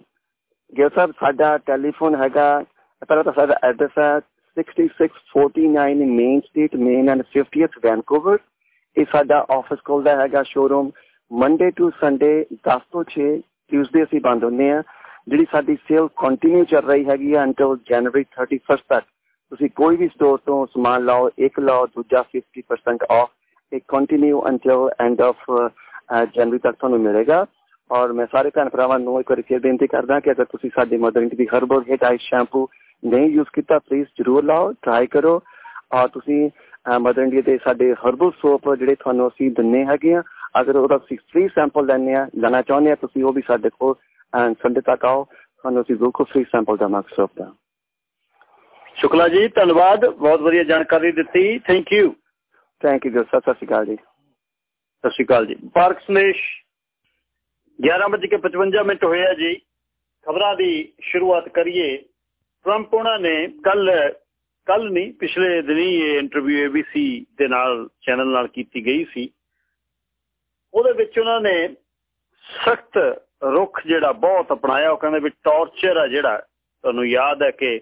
S3: ਸਾਹਿਬ ਸਾਡਾ ਟੈਲੀਫੋਨ ਹੈਗਾ ਪਹਿਲਾਂ ਤਾਂ ਸਾਡਾ ਐਡਰੈਸ ਹੈ 6649 main street main and 50th Vancouver ਇਹ ਸਾਡਾ ਆਫਿਸ ਖੁੱਲਦਾ ਹੈਗਾ ਸ਼ੋਰੂਮ ਮੰਡੇ ਟੂ ਸੰਡੇ 10 ਤੋਂ 6 ਟਿਊਜ਼ਡੇ ਅਸੀਂ ਬੰਦ ਹੁੰਦੇ ਆ ਜਿਹੜੀ ਸਾਡੀ ਸੇਲ ਕੰਟੀਨਿਊ ਚੱਲ ਰਹੀ ਹੈਗੀ ਹੈ ਅੰਟਿਲ ਜਨਵਰੀ 31st ਤੱਕ। ਤੁਸੀਂ ਕੋਈ ਵੀ ਸਟੋਰ ਤੋਂ ਸਮਾਨ ਲਾਓ ਇੱਕ ਲਾਓ ਦੂਜਾ 50% ਆਫ ਇਹ ਕੰਟੀਨਿਊ ਅੰਟਿਲ ਐਂਡ ਆਫ ਜਨਵਰੀ ਤੱਕ ਤੁਹਾਨੂੰ ਮਿਲੇਗਾ। ਔਰ ਮੈਂ ਸਾਰੇ ਭੈਣ ਭਰਾਵਾਂ ਨੂੰ ਇੱਕ ਵਾਰੀ ਫਿਰ ਬੇਨਤੀ ਕਰਦਾ ਕਿ ਅਗਰ ਤੁਸੀਂ ਸਾਡੇ ਮਦਰ ਇੰਡੀ ਦੀ ਹਰਬਲ ਹੈਡ ਆਈ ਸ਼ੈਂਪੂ ਨਹੀਂ ਯੂਜ਼ ਕੀਤਾ ਪਲੀਜ਼ ਜ਼ਰੂਰ ਲਾਓ ਟਰਾਈ ਕਰੋ। ਔਰ ਤੁਸੀਂ ਮਦਰ ਇੰਡੀਆ ਦੇ ਸਾਡੇ ਹਰਬਲ ਸੋਪ ਜਿਹੜੇ ਤੁਹਾਨੂੰ ਅਸੀਂ ਦਿੰਨੇ ਹੈਗੇ ਆ, ਅਗਰ ਉਹਦਾ ਤੁਸੀਂ ਫ੍ਰੀ ਸੈਂਪਲ ਲੈਣੇ ਆ, ਲੈਣਾ ਚਾਹੁੰਦੇ ਆ, ਤੁਸੀਂ ਉਹ ਵੀ ਸਾਡੇ ਕੋਲ ਸੰਡੇ ਤੱਕ ਆਓ। ਤੁਹਾਨੂੰ ਅਸੀਂ ਬਿਲਕੁਲ ਫ੍ਰੀ ਸੈਂਪਲ ਦੇਵਾਂਗੇ ਸੋਪ ਦਾ।
S1: ਸ਼ੁਕਲਾ ਜੀ, ਧੰਨਵਾਦ। ਬਹੁਤ ਵਧੀਆ ਜਾਣਕਾਰੀ ਦਿੱਤੀ। Thank you
S3: thank you sir ਸਤਿ ਸ਼੍ਰੀ ਅਕਾਲ ਜੀ
S1: ਸਤਿ ਸ਼੍ਰੀ ਅਕਾਲ ਜੀ ਪਾਰਕ ਸਨੇਸ਼ 11:55 ਮਿੰਟ ਹੋਇਆ ਜੀ। ਖਬਰਾਂ ਦੀ ਸ਼ੁਰੂਆਤ ਕਰੀਏ। ਟਰੰਪ ਉਹਨਾਂ ਨੇ ਕੱਲ ਕੱਲ ਨਹੀਂ, ਪਿਛਲੇ ਦਿਨੀ ਇਹ ਇੰਟਰਵਿਊ ABC ਦੇ ਨਾਲ ਚੈਨਲ ਨਾਲ ਕੀਤੀ ਗਈ ਸੀ। ਉਹਦੇ ਵਿੱਚ ਉਹਨਾਂ ਨੇ ਸਖਤ ਰੁਖ ਜਿਹੜਾ ਬਹੁਤ ਅਪਣਾਇਆ। ਉਹ ਕਹਿੰਦੇ ਵੀ ਟੌਰਚਰ ਆ ਜਿਹੜਾ। ਤੁਹਾਨੂੰ ਯਾਦ ਹੈ ਕਿ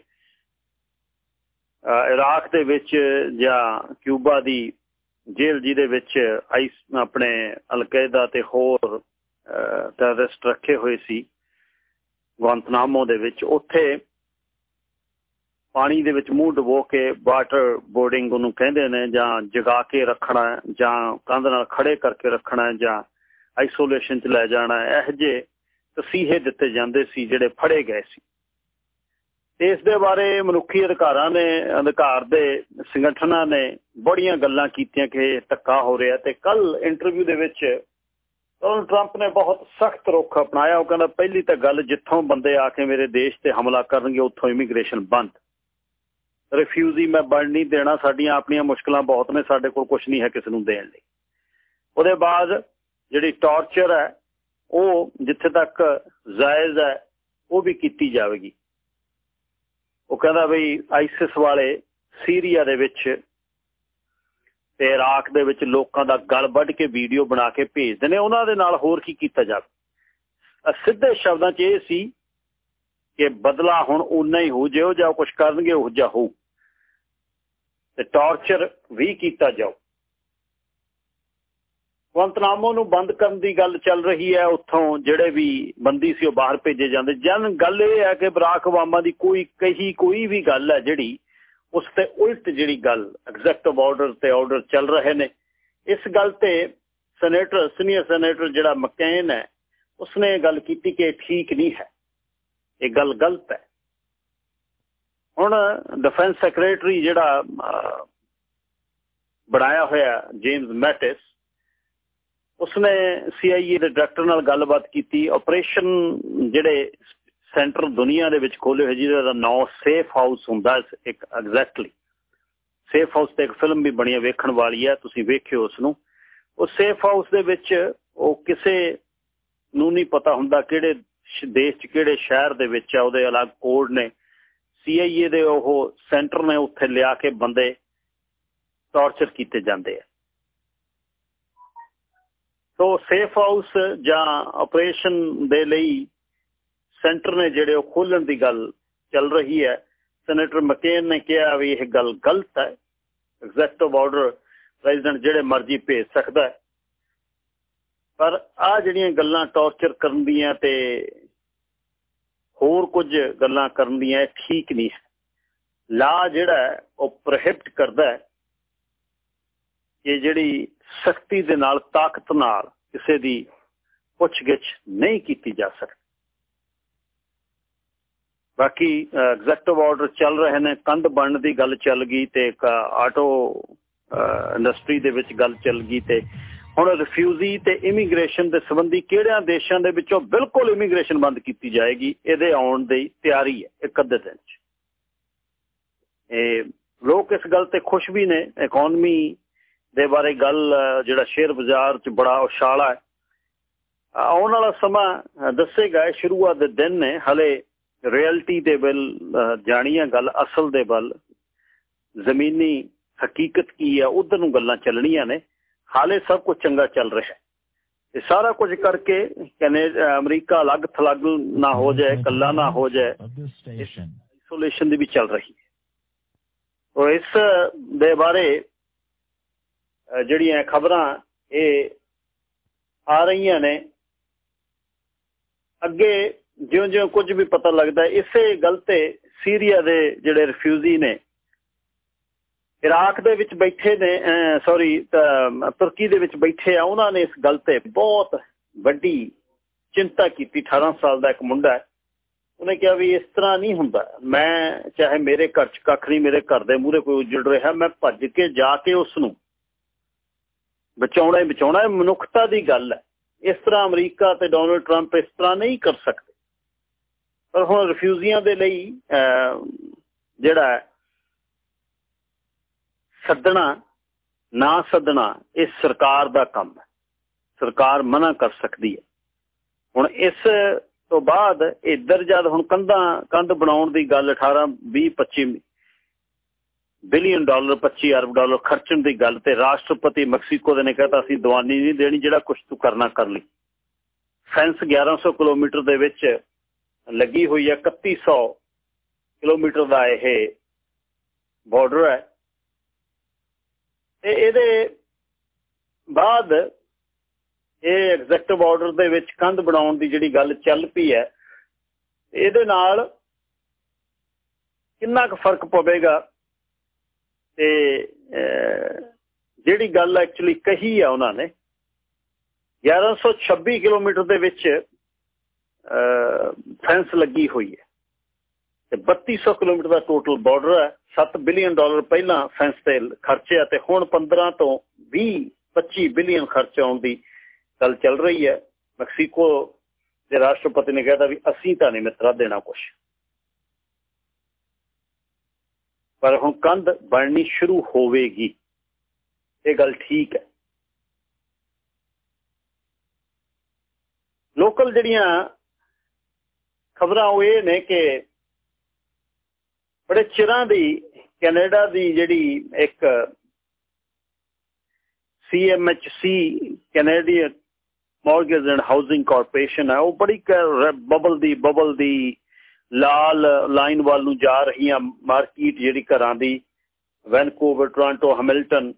S1: ਇਰਾਕ ਦੇ ਵਿੱਚ ਜਾਂ ਕਿਊਬਾ ਦੀ ਜੇਲ੍ਹ ਜੀ ਦੇ ਵਿੱਚ ਆਈਸ ਆਪਣੇ ਅਲਕਾਇਦਾ ਤੇ ਹੋਰ ਟੈਰਰਿਸਟ ਰੱਖੇ ਹੋਏ ਸੀ ਗਵਾਂਤਨਾਮੋ ਦੇ ਵਿੱਚ। ਉੱਥੇ ਪਾਣੀ ਦੇ ਵਿੱਚ ਮੂੰਹ ਡਬੋ ਕੇ ਵਾਟਰ ਬੋਰਡਿੰਗ ਉਹਨੂੰ ਕਹਿੰਦੇ ਨੇ, ਜਾਂ ਜਗਾ ਕੇ ਰੱਖਣਾ, ਜਾਂ ਕੰਧ ਨਾਲ ਖੜੇ ਕਰਕੇ ਰੱਖਣਾ, ਜਾਂ ਆਈਸੋਲੇਸ਼ਨ 'ਚ ਲੈ ਜਾਣਾ, ਇਹ ਜੇ ਤਸੀਹੇ ਦਿੱਤੇ ਜਾਂਦੇ ਸੀ ਜਿਹੜੇ ਫੜੇ ਗਏ ਸੀ। ਇਸ ਦੇ ਬਾਰੇ ਮਨੁੱਖੀ ਅਧਿਕਾਰਾਂ ਨੇ, ਅਧਿਕਾਰ ਦੇ ਸੰਗਠਨਾਂ ਨੇ ਬੜੀਆਂ ਗੱਲਾਂ ਕੀਤੀਆਂ ਕਿ ਧੱਕਾ ਹੋ ਰਿਹਾ ਤੇ ਕੱਲ ਇੰਟਰਵਿਊ ਦੇ ਵਿੱਚ ਡੋਨਲਡ ਟਰੰਪ ਨੇ ਬਹੁਤ ਸਖਤ ਰੁਖ ਅਪਣਾਇਆ। ਉਹ ਕਹਿੰਦਾ, ਪਹਿਲੀ ਤਾਂ ਗੱਲ, ਜਿੱਥੋਂ ਬੰਦੇ ਆ ਕੇ ਮੇਰੇ ਦੇਸ਼ ਤੇ ਹਮਲਾ ਕਰਨਗੇ, ਉੱਥੋਂ ਇਮੀਗ੍ਰੇਸ਼ਨ ਬੰਦ। ਰਿਫਿਊਜੀ ਮੈਂ ਬਣ ਨਹੀਂ ਦੇਣਾ। ਸਾਡੀਆਂ ਆਪਣੀਆਂ ਮੁਸ਼ਕਲਾਂ ਬਹੁਤ ਨੇ, ਸਾਡੇ ਕੋਲ ਕੁਝ ਨਹੀਂ ਹੈ ਕਿਸ ਨੂੰ ਦੇਣ ਲਈ। ਉਹਦੇ ਬਾਅਦ ਜਿਹੜੀ ਟੌਰਚਰ ਹੈ, ਉਹ ਜਿੱਥੇ ਤੱਕ ਜਾਇਜ਼ ਹੈ, ਉਹ ਵੀ ਕੀਤੀ ਜਾਵੇਗੀ। ਉਹ ਕਹਿੰਦਾ ਬਈ ਆਈਸਿਸ ਵਾਲੇ ਸੀਰੀਆ ਦੇ ਵਿੱਚ ਤੇ ਇਰਾਕ ਦੇ ਵਿੱਚ ਲੋਕਾਂ ਦਾ ਗਲ ਵੱਢ ਕੇ ਵੀਡੀਓ ਬਣਾ ਕੇ ਭੇਜਦੇ ਨੇ, ਉਹਨਾਂ ਦੇ ਨਾਲ ਹੋਰ ਕੀ ਕੀਤਾ ਜਾਵੇ? ਸਿੱਧੇ ਸ਼ਬਦਾਂ 'ਚ ਇਹ ਸੀ ਕਿ ਬਦਲਾ ਹੁਣ ਉਨਾ ਹੀ ਹੋ ਜਿਓ ਜਾਂ ਕੁਝ ਕਰਨਗੇ, ਉਹ ਜਾ ਹੋ ਤੇ ਟਾਰਚਰ ਵੀ ਕੀਤਾ ਜਾਓ ਗੁੰਤਨਾਮੋ ਨੂੰ ਬੰਦ ਕਰਨ ਦੀ ਗੱਲ ਚੱਲ ਰਹੀ ਹੈ ਉੱਥੋਂ, ਜਿਹੜੇ ਵੀ ਬੰਦੀ ਸੀ ਉਹ ਬਾਹਰ ਭੇਜੇ ਜਾਂਦੇ। ਜਨ ਗੱਲ ਇਹ ਹੈ ਕਿ ਬਰਾਕ ਓਬਾਮਾ ਦੀ ਕੋਈ ਕਹੀ ਕੋਈ ਵੀ ਗੱਲ ਹੈ ਜਿਹੜੀ, ਉਸ ਤੇ ਉਲਟ ਜਿਹੜੀ ਗੱਲ ਐਗਜ਼ੈਕਟਿਵ ਆਰਡਰ ਤੇ ਆਰਡਰ ਚੱਲ ਰਹੇ ਨੇ। ਇਸ ਗੱਲ ਤੇ ਸੈਨੇਟਰ ਸੀਨੀਅਰ ਸੈਨੇਟਰ ਜਿਹੜਾ ਮਕੈਨ ਹੈ, ਉਸਨੇ ਗੱਲ ਕੀਤੀ ਕਿ ਠੀਕ ਨਹੀਂ ਹੈ। ਇਹ ਗੱਲ ਗਲਤ ਹੈ। ਹੁਣ ਡਿਫੈਂਸ ਸੈਕਟਰੀ ਜਿਹੜਾ ਬਣਾਇਆ ਹੋਇਆ ਜੇਮਸ ਮੈਟਿਸ ਉਸਨੇ ਸੀਆਈਏ ਦੇ ਡਾਇਰੈਕਟਰ ਨਾਲ ਗੱਲਬਾਤ ਕੀਤੀ। ਆਪਰੇਸ਼ਨ ਜਿਹੜੇ ਸੈਂਟਰ ਦੁਨੀਆ ਦੇ ਵਿੱਚ ਖੋਲੇ ਹੋਏ ਜਿਹਦਾ ਨਾਮ ਸੇਫ ਹਾਊਸ ਹੁੰਦਾ ਇੱਕ ਐਗਜ਼ੈਕਟਲੀ ਸੇਫ ਹਾਊਸ ਤੇ ਇੱਕ ਫਿਲਮ ਵੀ ਬਣੀ ਹੈ ਵੇਖਣ ਵਾਲੀ ਹੈ, ਤੁਸੀਂ ਵੇਖਿਓ ਉਸ ਨੂੰ ਉਹ ਸੇਫ ਹਾਊਸ ਦੇ ਵਿੱਚ ਉਹ ਕਿਸੇ ਨੂੰ ਨਹੀਂ ਪਤਾ ਹੁੰਦਾ ਕਿਹੜੇ ਦੇਸ਼ 'ਚ ਕਿਹੜੇ ਸ਼ਹਿਰ ਦੇ ਵਿੱਚ ਆ, ਉਹਦੇ ਅਲੱਗ ਕੋਡ ਨੇ। ਸੀਆਈਏ ਦੇ ਉਹ ਸੈਂਟਰ ਨੇ ਉੱਥੇ ਲਿਆ ਕੇ ਬੰਦੇ ਟਾਰਚਰ ਕੀਤੇ ਜਾਂਦੇ ਆ। ਸੋ ਸੇਫ ਹਾਊਸ ਜਾਂ ਆਪਰੇਸ਼ਨ ਦੇ ਲਈ ਸੈਂਟਰ ਨੇ ਜਿਹੜੇ ਉਹ ਖੋਲਣ ਦੀ ਗੱਲ ਚੱਲ ਰਹੀ ਹੈ। ਸੈਨੇਟਰ ਮਕੇਨ ਨੇ ਕਿਹਾ ਵੀ ਇਹ ਗੱਲ ਗਲਤ ਹੈ। ਐਗਜ਼ੈਕਟਿਵ ਆਰਡਰ ਪ੍ਰੈਜ਼ੀਡੈਂਟ ਜਿਹੜੇ ਮਰਜ਼ੀ ਭੇਜ ਸਕਦਾ ਹੈ। ਪਰ ਆ ਜਿਹੜੀਆਂ ਗੱਲਾਂ ਟੌਰਚਰ ਕਰਨ ਦੀਆਂ ਤੇ ਹੋਰ ਕੁਝ ਗੱਲਾਂ ਕਰਨ ਦੀਆਂ ਠੀਕ ਨਹੀਂ ਹੈ। ਲਾ ਜਿਹੜਾ ਉਹ ਪ੍ਰੋਹਿਬਿਟ ਕਰਦਾ ਹੈ ਕਿ ਜਿਹੜੀ ਸਖਤੀ ਦੇ ਨਾਲ, ਤਾਕਤ ਨਾਲ ਕਿਸੇ ਦੀ ਪੁੱਛਗਿੱਛ ਨਹੀਂ ਕੀਤੀ ਜਾ ਸਕਦੀ। ਬਾਕੀ ਐਗਜ਼ੈਕਟਿਵ ਆਰਡਰ ਚੱਲ ਰਹੇ ਨੇ, ਕੰਧ ਬਣਨ ਦੀ ਗੱਲ ਚੱਲ ਗਈ ਤੇ ਆਟੋ ਇੰਡਸਟਰੀ ਦੇ ਵਿੱਚ ਗੱਲ ਚੱਲ ਗਈ ਤੇ ਹੁਣ ਰਿਫਿਊਜੀ ਤੇ ਇਮੀਗ੍ਰੇਸ਼ਨ ਦੇ ਸੰਬੰਧੀ ਕਿਹੜਿਆਂ ਦੇਸ਼ਾਂ ਦੇ ਵਿੱਚੋਂ ਬਿਲਕੁਲ ਇਮੀਗ੍ਰੇਸ਼ਨ ਬੰਦ ਕੀਤੀ ਜਾਏਗੀ, ਇਹਦੇ ਆਉਣ ਦੀ ਤਿਆਰੀ ਹੈ, ਇੱਕ ਅੱਧੇ ਦਿਨ 'ਚ। ਇਹ ਲੋਕ ਇਸ ਗੱਲ ਤੇ ਖੁਸ਼ ਵੀ ਨੇ ਇਕਨੋਮੀ ਦੇ ਬਾਰੇ ਗੱਲ ਜਿਹੜਾ ਸ਼ੇਅਰ ਬਾਜ਼ਾਰ 'ਚ ਬੜਾ ਉਛਾਲਾ ਹੈ। ਆਉਣ ਵਾਲਾ ਸਮਾਂ ਦੱਸੇਗਾ ਸ਼ੁਰੂਆਤ ਦੇ ਦਿਨ ਨੇ ਹਲੇ ਰਿਐਲਿਟੀ ਦੇ ਵੱਲ ਜਾਣੀਆਂ ਗੱਲ ਅਸਲ ਦੇ ਵੱਲ। ਜ਼ਮੀਨੀ ਹਕੀਕਤ ਕੀ ਹੈ ਉਧਰ ਨੂੰ ਗੱਲਾਂ ਚੱਲਣੀਆਂ ਨੇ। ਹਾਲੇ ਸਭ ਕੁਝ ਚੰਗਾ ਚੱਲ ਰਿਹਾ ਹੈ। ਇਹ ਸਾਰਾ ਕੁਝ ਕਰਕੇ ਕਹਿੰਦੇ ਅਮਰੀਕਾ ਅਲੱਗ ਥਲੱਗ ਨਾ ਹੋ ਜਾਏ ਕੱਲਾ ਨਾ ਹੋ ਜਾਏ ਇਸੋਲੇਸ਼ਨ ਦੀ ਵੀ ਚੱਲ ਰਹੀ ਹੈ। ਔਰ ਇਸ ਦੇ ਬਾਰੇ ਜਿਹੜੀਆਂ ਖਬਰਾਂ ਇਹ ਆ ਰਹੀਆਂ ਨੇ, ਅੱਗੇ ਜਿਉਂ-ਜਿਉਂ ਕੁਝ ਵੀ ਪਤਾ ਲੱਗਦਾ ਇਸੇ ਗੱਲ ਤੇ ਸੀਰੀਆ ਦੇ ਜਿਹੜੇ ਰਿਫਿਊਜੀ ਨੇ, ਇਰਾਕ ਦੇ ਵਿੱਚ ਬੈਠੇ ਨੇ ਸੌਰੀ ਤੁਰਕੀ ਦੇ ਵਿੱਚ ਬੈਠੇ ਆ, ਉਹਨਾਂ ਨੇ ਇਸ ਗੱਲ ਤੇ ਬਹੁਤ ਵੱਡੀ ਚਿੰਤਾ ਕੀਤੀ। 18 ਸਾਲ ਦਾ ਇੱਕ ਮੁੰਡਾ ਹੈ, ਉਹਨੇ ਕਿਹਾ ਵੀ ਇਸ ਤਰ੍ਹਾਂ ਨਹੀਂ ਹੁੰਦਾ। ਮੈਂ ਚਾਹੇ ਮੇਰੇ ਘਰ ਚ ਕੱਖ ਨਹੀਂ, ਮੇਰੇ ਘਰ ਦੇ ਮੂਹਰੇ ਕੋਈ ਉਜੜ ਰਿਹਾ, ਮੈਂ ਭੱਜ ਕੇ ਜਾ ਕੇ ਉਸ ਨੂੰ ਬਚਾਉਣਾ ਹੀ ਬਚਾਉਣਾ ਹੈ, ਮਨੁੱਖਤਾ ਦੀ ਗੱਲ ਹੈ। ਇਸ ਤਰ੍ਹਾਂ ਅਮਰੀਕਾ ਤੇ ਡੋਨਲਡ ਟਰੰਪ ਇਸ ਤਰ੍ਹਾਂ ਨਹੀਂ ਕਰ ਸਕਦੇ। ਪਰ ਹੁਣ ਰਿਫਿਊਜੀਆਂ ਦੇ ਲਈ ਜਿਹੜਾ ਸੱਦਣਾ, ਨਾ ਸੱਦਣਾ, ਇਹ ਸਰਕਾਰ ਦਾ ਕੰਮ ਹੈ। ਸਰਕਾਰ ਮਨਾ ਕਰ ਸਕਦੀ ਹੈ। ਹੁਣ ਇਸ ਤੋਂ ਬਾਅਦ ਇੱਧਰ ਜਦ ਹੁਣ ਕੰਧਾਂ, ਕੰਧ ਬਣਾਉਣ ਦੀ ਗੱਲ 18 20 25 ਬਿਲੀਅਨ ਡਾਲਰ 25 ਅਰਬ ਡਾਲਰ ਖਰਚਣ ਦੀ ਗੱਲ ਤੇ ਰਾਸ਼ਟਰਪਤੀ ਮੈਕਸੀਕੋ ਦੇ ਨੇ ਕਹਤਾ, ਅਸੀਂ ਦਵਾਨੀ ਨਹੀਂ ਦੇਣੀ ਜਿਹੜਾ ਕੁਝ ਤੂੰ ਕਰਨਾ ਕਰ ਲਈ। ਫੈਂਸ 1100 ਕਿਲੋਮੀਟਰ ਦੇ ਵਿੱਚ ਲੱਗੀ ਹੋਈ ਹੈ 3100 ਕਿਲੋਮੀਟਰ ਦਾ ਇਹ ਬਾਰਡਰ ਹੈ। ਤੇ ਇਹਦੇ ਬਾਅਦ ਇਹ ਐਗਜ਼ੈਕਟਿਵ ਆਰਡਰ ਦੇ ਵਿੱਚ ਕੰਧ ਬਣਾਉਣ ਦੀ ਜਿਹੜੀ ਗੱਲ ਚੱਲ ਪਈ ਹੈ, ਇਹਦੇ ਨਾਲ ਕਿੰਨਾ ਕੁ ਫ਼ਰਕ ਪਵੇਗਾ? ਤੇ ਜਿਹੜੀ ਗੱਲ ਐਕਚੁਅਲੀ ਕਹੀ ਆ ਉਹਨਾਂ ਨੇ 1126 ਕਿਲੋਮੀਟਰ ਦੇ ਵਿੱਚ ਫੈਂਸ ਲੱਗੀ ਹੋਈ ਹੈ। ਤੇ 3200 ਕਿਲੋਮੀਟਰ ਦਾ ਟੋਟਲ ਬਾਰਡਰ ਹੈ। 7 ਬਿਲੀਅਨ ਡਾਲਰ ਪਹਿਲਾਂ ਫੈਂਸ ਤੇ ਖਰਚਿਆ ਤੇ ਹੁਣ 15 ਤੋਂ 20 25 ਬਿਲੀਅਨ ਖਰਚ ਆਉਣ ਦੀ ਗੱਲ ਚੱਲ ਰਹੀ ਹੈ। ਮੈਕਸੀਕੋ ਦੇ ਰਾਸ਼ਟਰਪਤੀ ਨੇ ਕਿਹਾ ਵੀ ਅਸੀਂ ਤਾਂ ਨਹੀਂ ਮਿੱਤਰਾ, ਦੇਣਾ ਕੁਝ ਪਰ ਹੁਣ ਕੰਧ ਬਣਨੀ ਸ਼ੁਰੂ ਹੋਵੇਗੀ। ਇਹ ਗੱਲ ਠੀਕ ਹੈ। ਲੋਕਲ ਜਿਹੜੀਆਂ ਖਬਰਾਂ ਉਹ ਇਹ ਨੇ ਕਿ ਬੜੇ ਚਿਰਾਂ ਦੀ ਕੈਨੇਡਾ ਦੀ ਜਿਹੜੀ ਇੱਕ CMHC Canadian mortgage and housing corporation ਹੈ, ਉਹ ਬੜੀ ਬਬਲ ਦੀ ਬਬਲ ਦੀ ਲਾਲ ਲਾਈਨ ਵੱਲ ਨੂੰ ਜਾ ਰਹੀ ਮਾਰਕੀਟ ਜਿਹੜੀ ਘਰਾਂ ਦੀ, ਵੈਨਕੂਵਰ, ਟੋਰਾਂਟੋ, ਹੈਮਿਲਟਨ,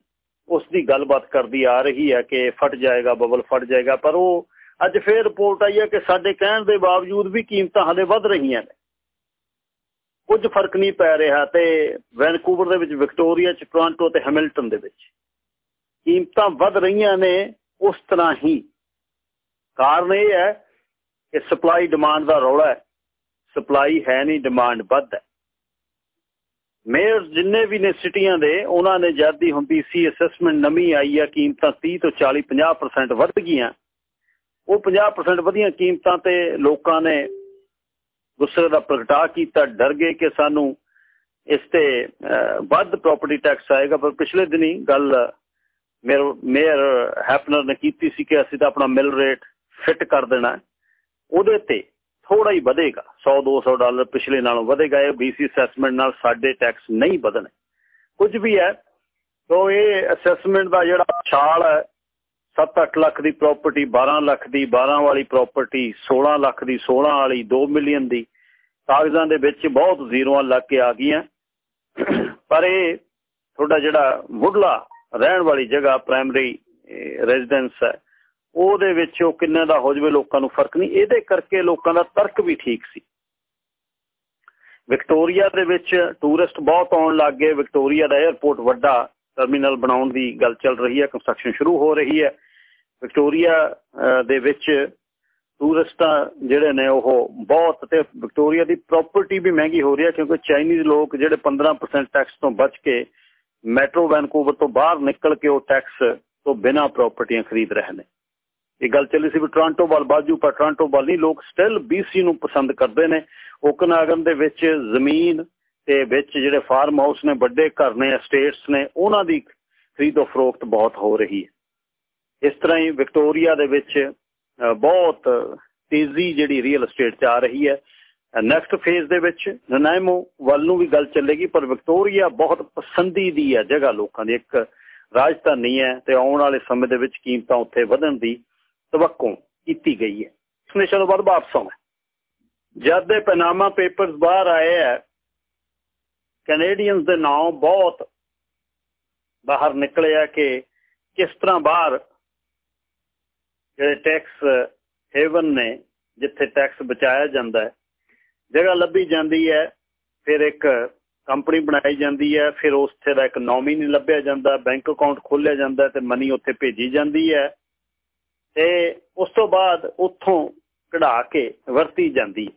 S1: ਉਸ ਦੀ ਗੱਲਬਾਤ ਕਰਦੀ ਆ ਰਹੀ ਹੈ ਕਿ ਫਟ ਜਾਏਗਾ, ਬਬਲ ਫਟ ਜਾਏਗਾ, ਪਰ ਉਹ ਅੱਜ ਫੇਰ ਰਿਪੋਰਟ ਆਈ ਹੈ ਕਿ ਸਾਡੇ ਕਹਿਣ ਦੇ ਬਾਵਜੂਦ ਵੀ ਕੀਮਤਾਂ ਹਲੇ ਵੱਧ ਰਹੀਆਂ ਨੇ। ਕੁਝ ਫ਼ਰਕ ਨਹੀਂ ਪੈ ਰਿਹਾ ਤੇ ਵੈਨਕੂਵਰ ਦੇ ਵਿੱਚ, ਵਿਕਟੋਰੀਆ ਚ, ਟੋਰਾਂਟੋ ਤੇ ਹੈਮਿਲਟਨ ਦੇ ਵਿੱਚ। ਕੀਮਤਾਂ ਵੱਧ ਰਹੀਆਂ ਨੇ ਉਸ ਤਰ੍ਹਾਂ ਹੀ। ਕਾਰਨ ਇਹ ਹੈ ਕਿ ਸਪਲਾਈ ਡਿਮਾਂਡ ਦਾ ਰੌਲਾ ਹੈ। ਸਪਲਾਈ ਹੈ ਨਹੀਂ ਡਿਮਾਂਡ ਵੱਧ ਹੈ। ਮੇਅਰ ਜਿੰਨੇ ਵੀ ਨੇ ਸਿਟੀਆਂ ਦੇ, ਉਹਨਾਂ ਨੇ ਜਦ ਹੁੰਦੀ ਸੀ ਅਸੈਸਮੈਂਟ ਨਵੀਂ ਆਈ ਆ, ਕੀਮਤਾਂ 30 ਤੋਂ 40 50% ਵੱਧ ਗਈਆਂ। ਉਹ 50% ਵਧੀਆਂ ਕੀਮਤਾਂ ਤੇ ਲੋਕਾਂ ਨੇ ਗੁੱਸੇ ਦਾ ਪ੍ਰਗਟਾ ਕੀਤਾ, ਡਰ ਗਏ ਕਿ ਸਾਨੂੰ ਇਸ ਤੇ ਵੱਧ ਪ੍ਰਾਪਰਟੀ ਟੈਕਸ ਆਏਗਾ। ਪਰ ਪਿਛਲੇ ਦਿਨੀ ਗੱਲ ਮੇਅਰ ਹੈਪਨਰ ਨੇ ਕੀਤੀ ਸੀ ਕਿ ਅਸੀਂ ਤਾਂ ਆਪਣਾ ਮਿਲ ਰੇਟ ਫਿੱਟ ਕਰ ਦੇਣਾ। ਉਹਦੇ ਤੇ ਥੋੜਾ ਹੀ ਵਧੇਗਾ 100 200 ਡਾਲਰ ਪਿਛਲੇ ਨਾਲੋਂ ਵਧੇਗਾ, ਇਹ ਬੀਸੀ ਅਸੈਸਮੈਂਟ ਨਾਲ ਸਾਡੇ ਟੈਕਸ ਨਹੀਂ ਵਧਣੇ। ਕੁਝ ਵੀ ਹੈ, ਤੋਂ ਇਹ ਅਸੈਸਮੈਂਟ ਦਾ ਜਿਹੜਾ ਛਾਲ ਹੈ 7-8 ਲੱਖ ਦੀ ਪ੍ਰਾਪਰਟੀ 12 ਲੱਖ ਦੀ 12 ਵਾਲੀ ਪ੍ਰਾਪਰਟੀ 16 ਲੱਖ ਦੀ 16 ਵਾਲੀ 2 ਮਿਲੀਅਨ ਦੀ, ਕਾਗਜ਼ਾਂ ਦੇ ਵਿੱਚ ਬਹੁਤ ਜ਼ੀਰੋਆਂ ਲੱਗ ਕੇ ਆ ਗਈਆਂ। ਪਰ ਇਹ ਤੁਹਾਡਾ ਜਿਹੜਾ ਮੁੱਢਲਾ ਰਹਿਣ ਵਾਲੀ ਜਗ੍ਹਾ ਪ੍ਰਾਇਮਰੀ ਰੈਜ਼ੀਡੈਂਸ ਹੈ ਉਹਦੇ ਵਿੱਚ ਉਹ ਕਿੰਨੇ ਦਾ ਹੋ ਜਵੇ ਲੋਕਾਂ ਨੂੰ ਫ਼ਰਕ ਨਹੀਂ। ਇਹਦੇ ਕਰਕੇ ਲੋਕਾਂ ਦਾ ਤਰਕ ਵੀ ਠੀਕ ਸੀ। ਵਿਕਟੋਰੀਆ ਦੇ ਵਿੱਚ ਟੂਰਿਸਟ ਬਹੁਤ ਆਉਣ ਲੱਗ ਗਏ। ਵਿਕਟੋਰੀਆ ਦਾ 에ਅਰਪੋਰਟ ਵੱਡਾ ਟਰਮੀਨਲ ਬਣਾਉਣ ਦੀ ਗੱਲ ਚੱਲ ਰਹੀ ਹੈ। ਕੰਸਟਰਕਸ਼ਨ ਸ਼ੁਰੂ ਹੋ ਰਹੀ ਹੈ। ਵਿਕਟੋਰੀਆ ਦੇ ਵਿੱਚ ਟੂਰਿਸਟਾਂ ਜਿਹੜੇ ਨੇ ਉਹ ਬਹੁਤ ਤੇ ਵਿਕਟੋਰੀਆ ਦੀ ਪ੍ਰਾਪਰਟੀ ਵੀ ਮਹਿੰਗੀ ਹੋ ਰਹੀ ਹੈ ਕਿਉਂਕਿ ਚਾਈਨੀਜ਼ ਲੋਕ ਜਿਹੜੇ 15% ਟੈਕਸ ਤੋਂ ਬਚ ਕੇ ਮੈਟਰੋ ਵੈਨਕੂਵਰ ਤੋਂ ਬਾਹਰ ਨਿਕਲ ਕੇ ਉਹ ਟੈਕਸ ਤੋਂ ਬਿਨਾ ਪ੍ਰਾਪਰਟੀਆਂ ਖਰੀਦ ਰਹੇ ਨੇ। ਇਹ ਗੱਲ ਚੱਲੀ ਸੀ ਵੀ ਟੋਰਾਂਟੋ ਵੱਲ ਬਾਜੂ ਪਰ ਟੋਰਾਂਟੋ ਵੱਲ ਨਹੀਂ। ਲੋਕ ਸਟਿਲ BC ਨੂੰ ਪਸੰਦ ਕਰਦੇ ਨੇ। ਓਕਨਾਗਨ ਦੇ ਵਿੱਚ ਜ਼ਮੀਨ ਤੇ ਵਿੱਚ ਜਿਹੜੇ ਫਾਰਮ ਹਾਊਸ ਨੇ, ਵੱਡੇ ਘਰ ਨੇ ਸਟੇਟਸ ਨੇ, ਉਹਨਾਂ ਦੀ ਖਰੀਦੋ ਫਰੋਖਤ ਬਹੁਤ ਹੋ ਰਹੀ ਹੈ। ਇਸ ਤਰ੍ਹਾਂ ਹੀ ਵਿਕਟੋਰੀਆ ਦੇ ਵਿੱਚ ਬਹੁਤ ਤੇਜ਼ੀ ਜਿਹੜੀ ਰੀਅਲ ਏਸਟੇਟ 'ਚ ਆ ਰਹੀ ਹੈ। ਨੈਕਸਟ ਫੇਜ਼ ਦੇ ਵਿੱਚ ਨਨਾਇਮੋ ਵੱਲ ਨੂੰ ਵੀ ਗੱਲ ਚੱਲੇਗੀ, ਪਰ ਵਿਕਟੋਰੀਆ ਬਹੁਤ ਪਸੰਦੀ ਦੀ ਹੈ ਜਗ੍ਹਾ ਲੋਕਾਂ ਦੀ। ਇੱਕ ਰਾਜਧਾਨੀ ਹੈ ਤੇ ਆਉਣ ਵਾਲੇ ਸਮੇਂ ਦੇ ਵਿੱਚ ਕੀਮਤਾਂ ਉੱਥੇ ਵਧਣ ਦੀ ਤਵੱਕੂ ਕੀਤੀ ਗਈ ਹੈ। ਇਸ ਤੋਂ ਬਾਅਦ ਵਾਪਸ ਆਉਣਾ ਜਦ ਦੇ ਪਨਾਮਾ ਪੇਪਰਸ ਬਾਹਰ ਆਏ ਹੈ ਕੈਨੇਡੀਅਨਸ ਦੇ ਨਾਮ ਬਹੁਤ ਬਾਹਰ ਨਿਕਲਿਆ ਕਿ ਕਿਸ ਤਰ੍ਹਾਂ ਬਾਹਰ ਜਿਹੜੇ ਟੈਕਸ ਹੇਵਨ ਨੇ, ਜਿੱਥੇ ਟੈਕਸ ਬਚਾਇਆ ਜਾਂਦਾ ਹੈ, ਜਗ੍ਹਾ ਲੱਭੀ ਜਾਂਦੀ ਹੈ, ਫਿਰ ਇੱਕ ਕੰਪਨੀ ਬਣਾਈ ਜਾਂਦੀ ਹੈ, ਫਿਰ ਉੱਥੇ ਦਾ ਇੱਕ ਨੋਮੀਨੀ ਲੱਭਿਆ ਜਾਂਦਾ ਬੈਂਕ ਅਕਾਊਂਟ ਖੋਲਿਆ ਜਾਂਦਾ ਤੇ ਮਨੀ ਉੱਥੇ ਭੇਜੀ ਜਾਂਦੀ ਹੈ। ਤੇ ਉਸ ਤੋਂ ਬਾਅਦ ਉੱਥੋਂ ਕਢਾ ਕੇ ਵਰਤੀ ਜਾਂਦੀ।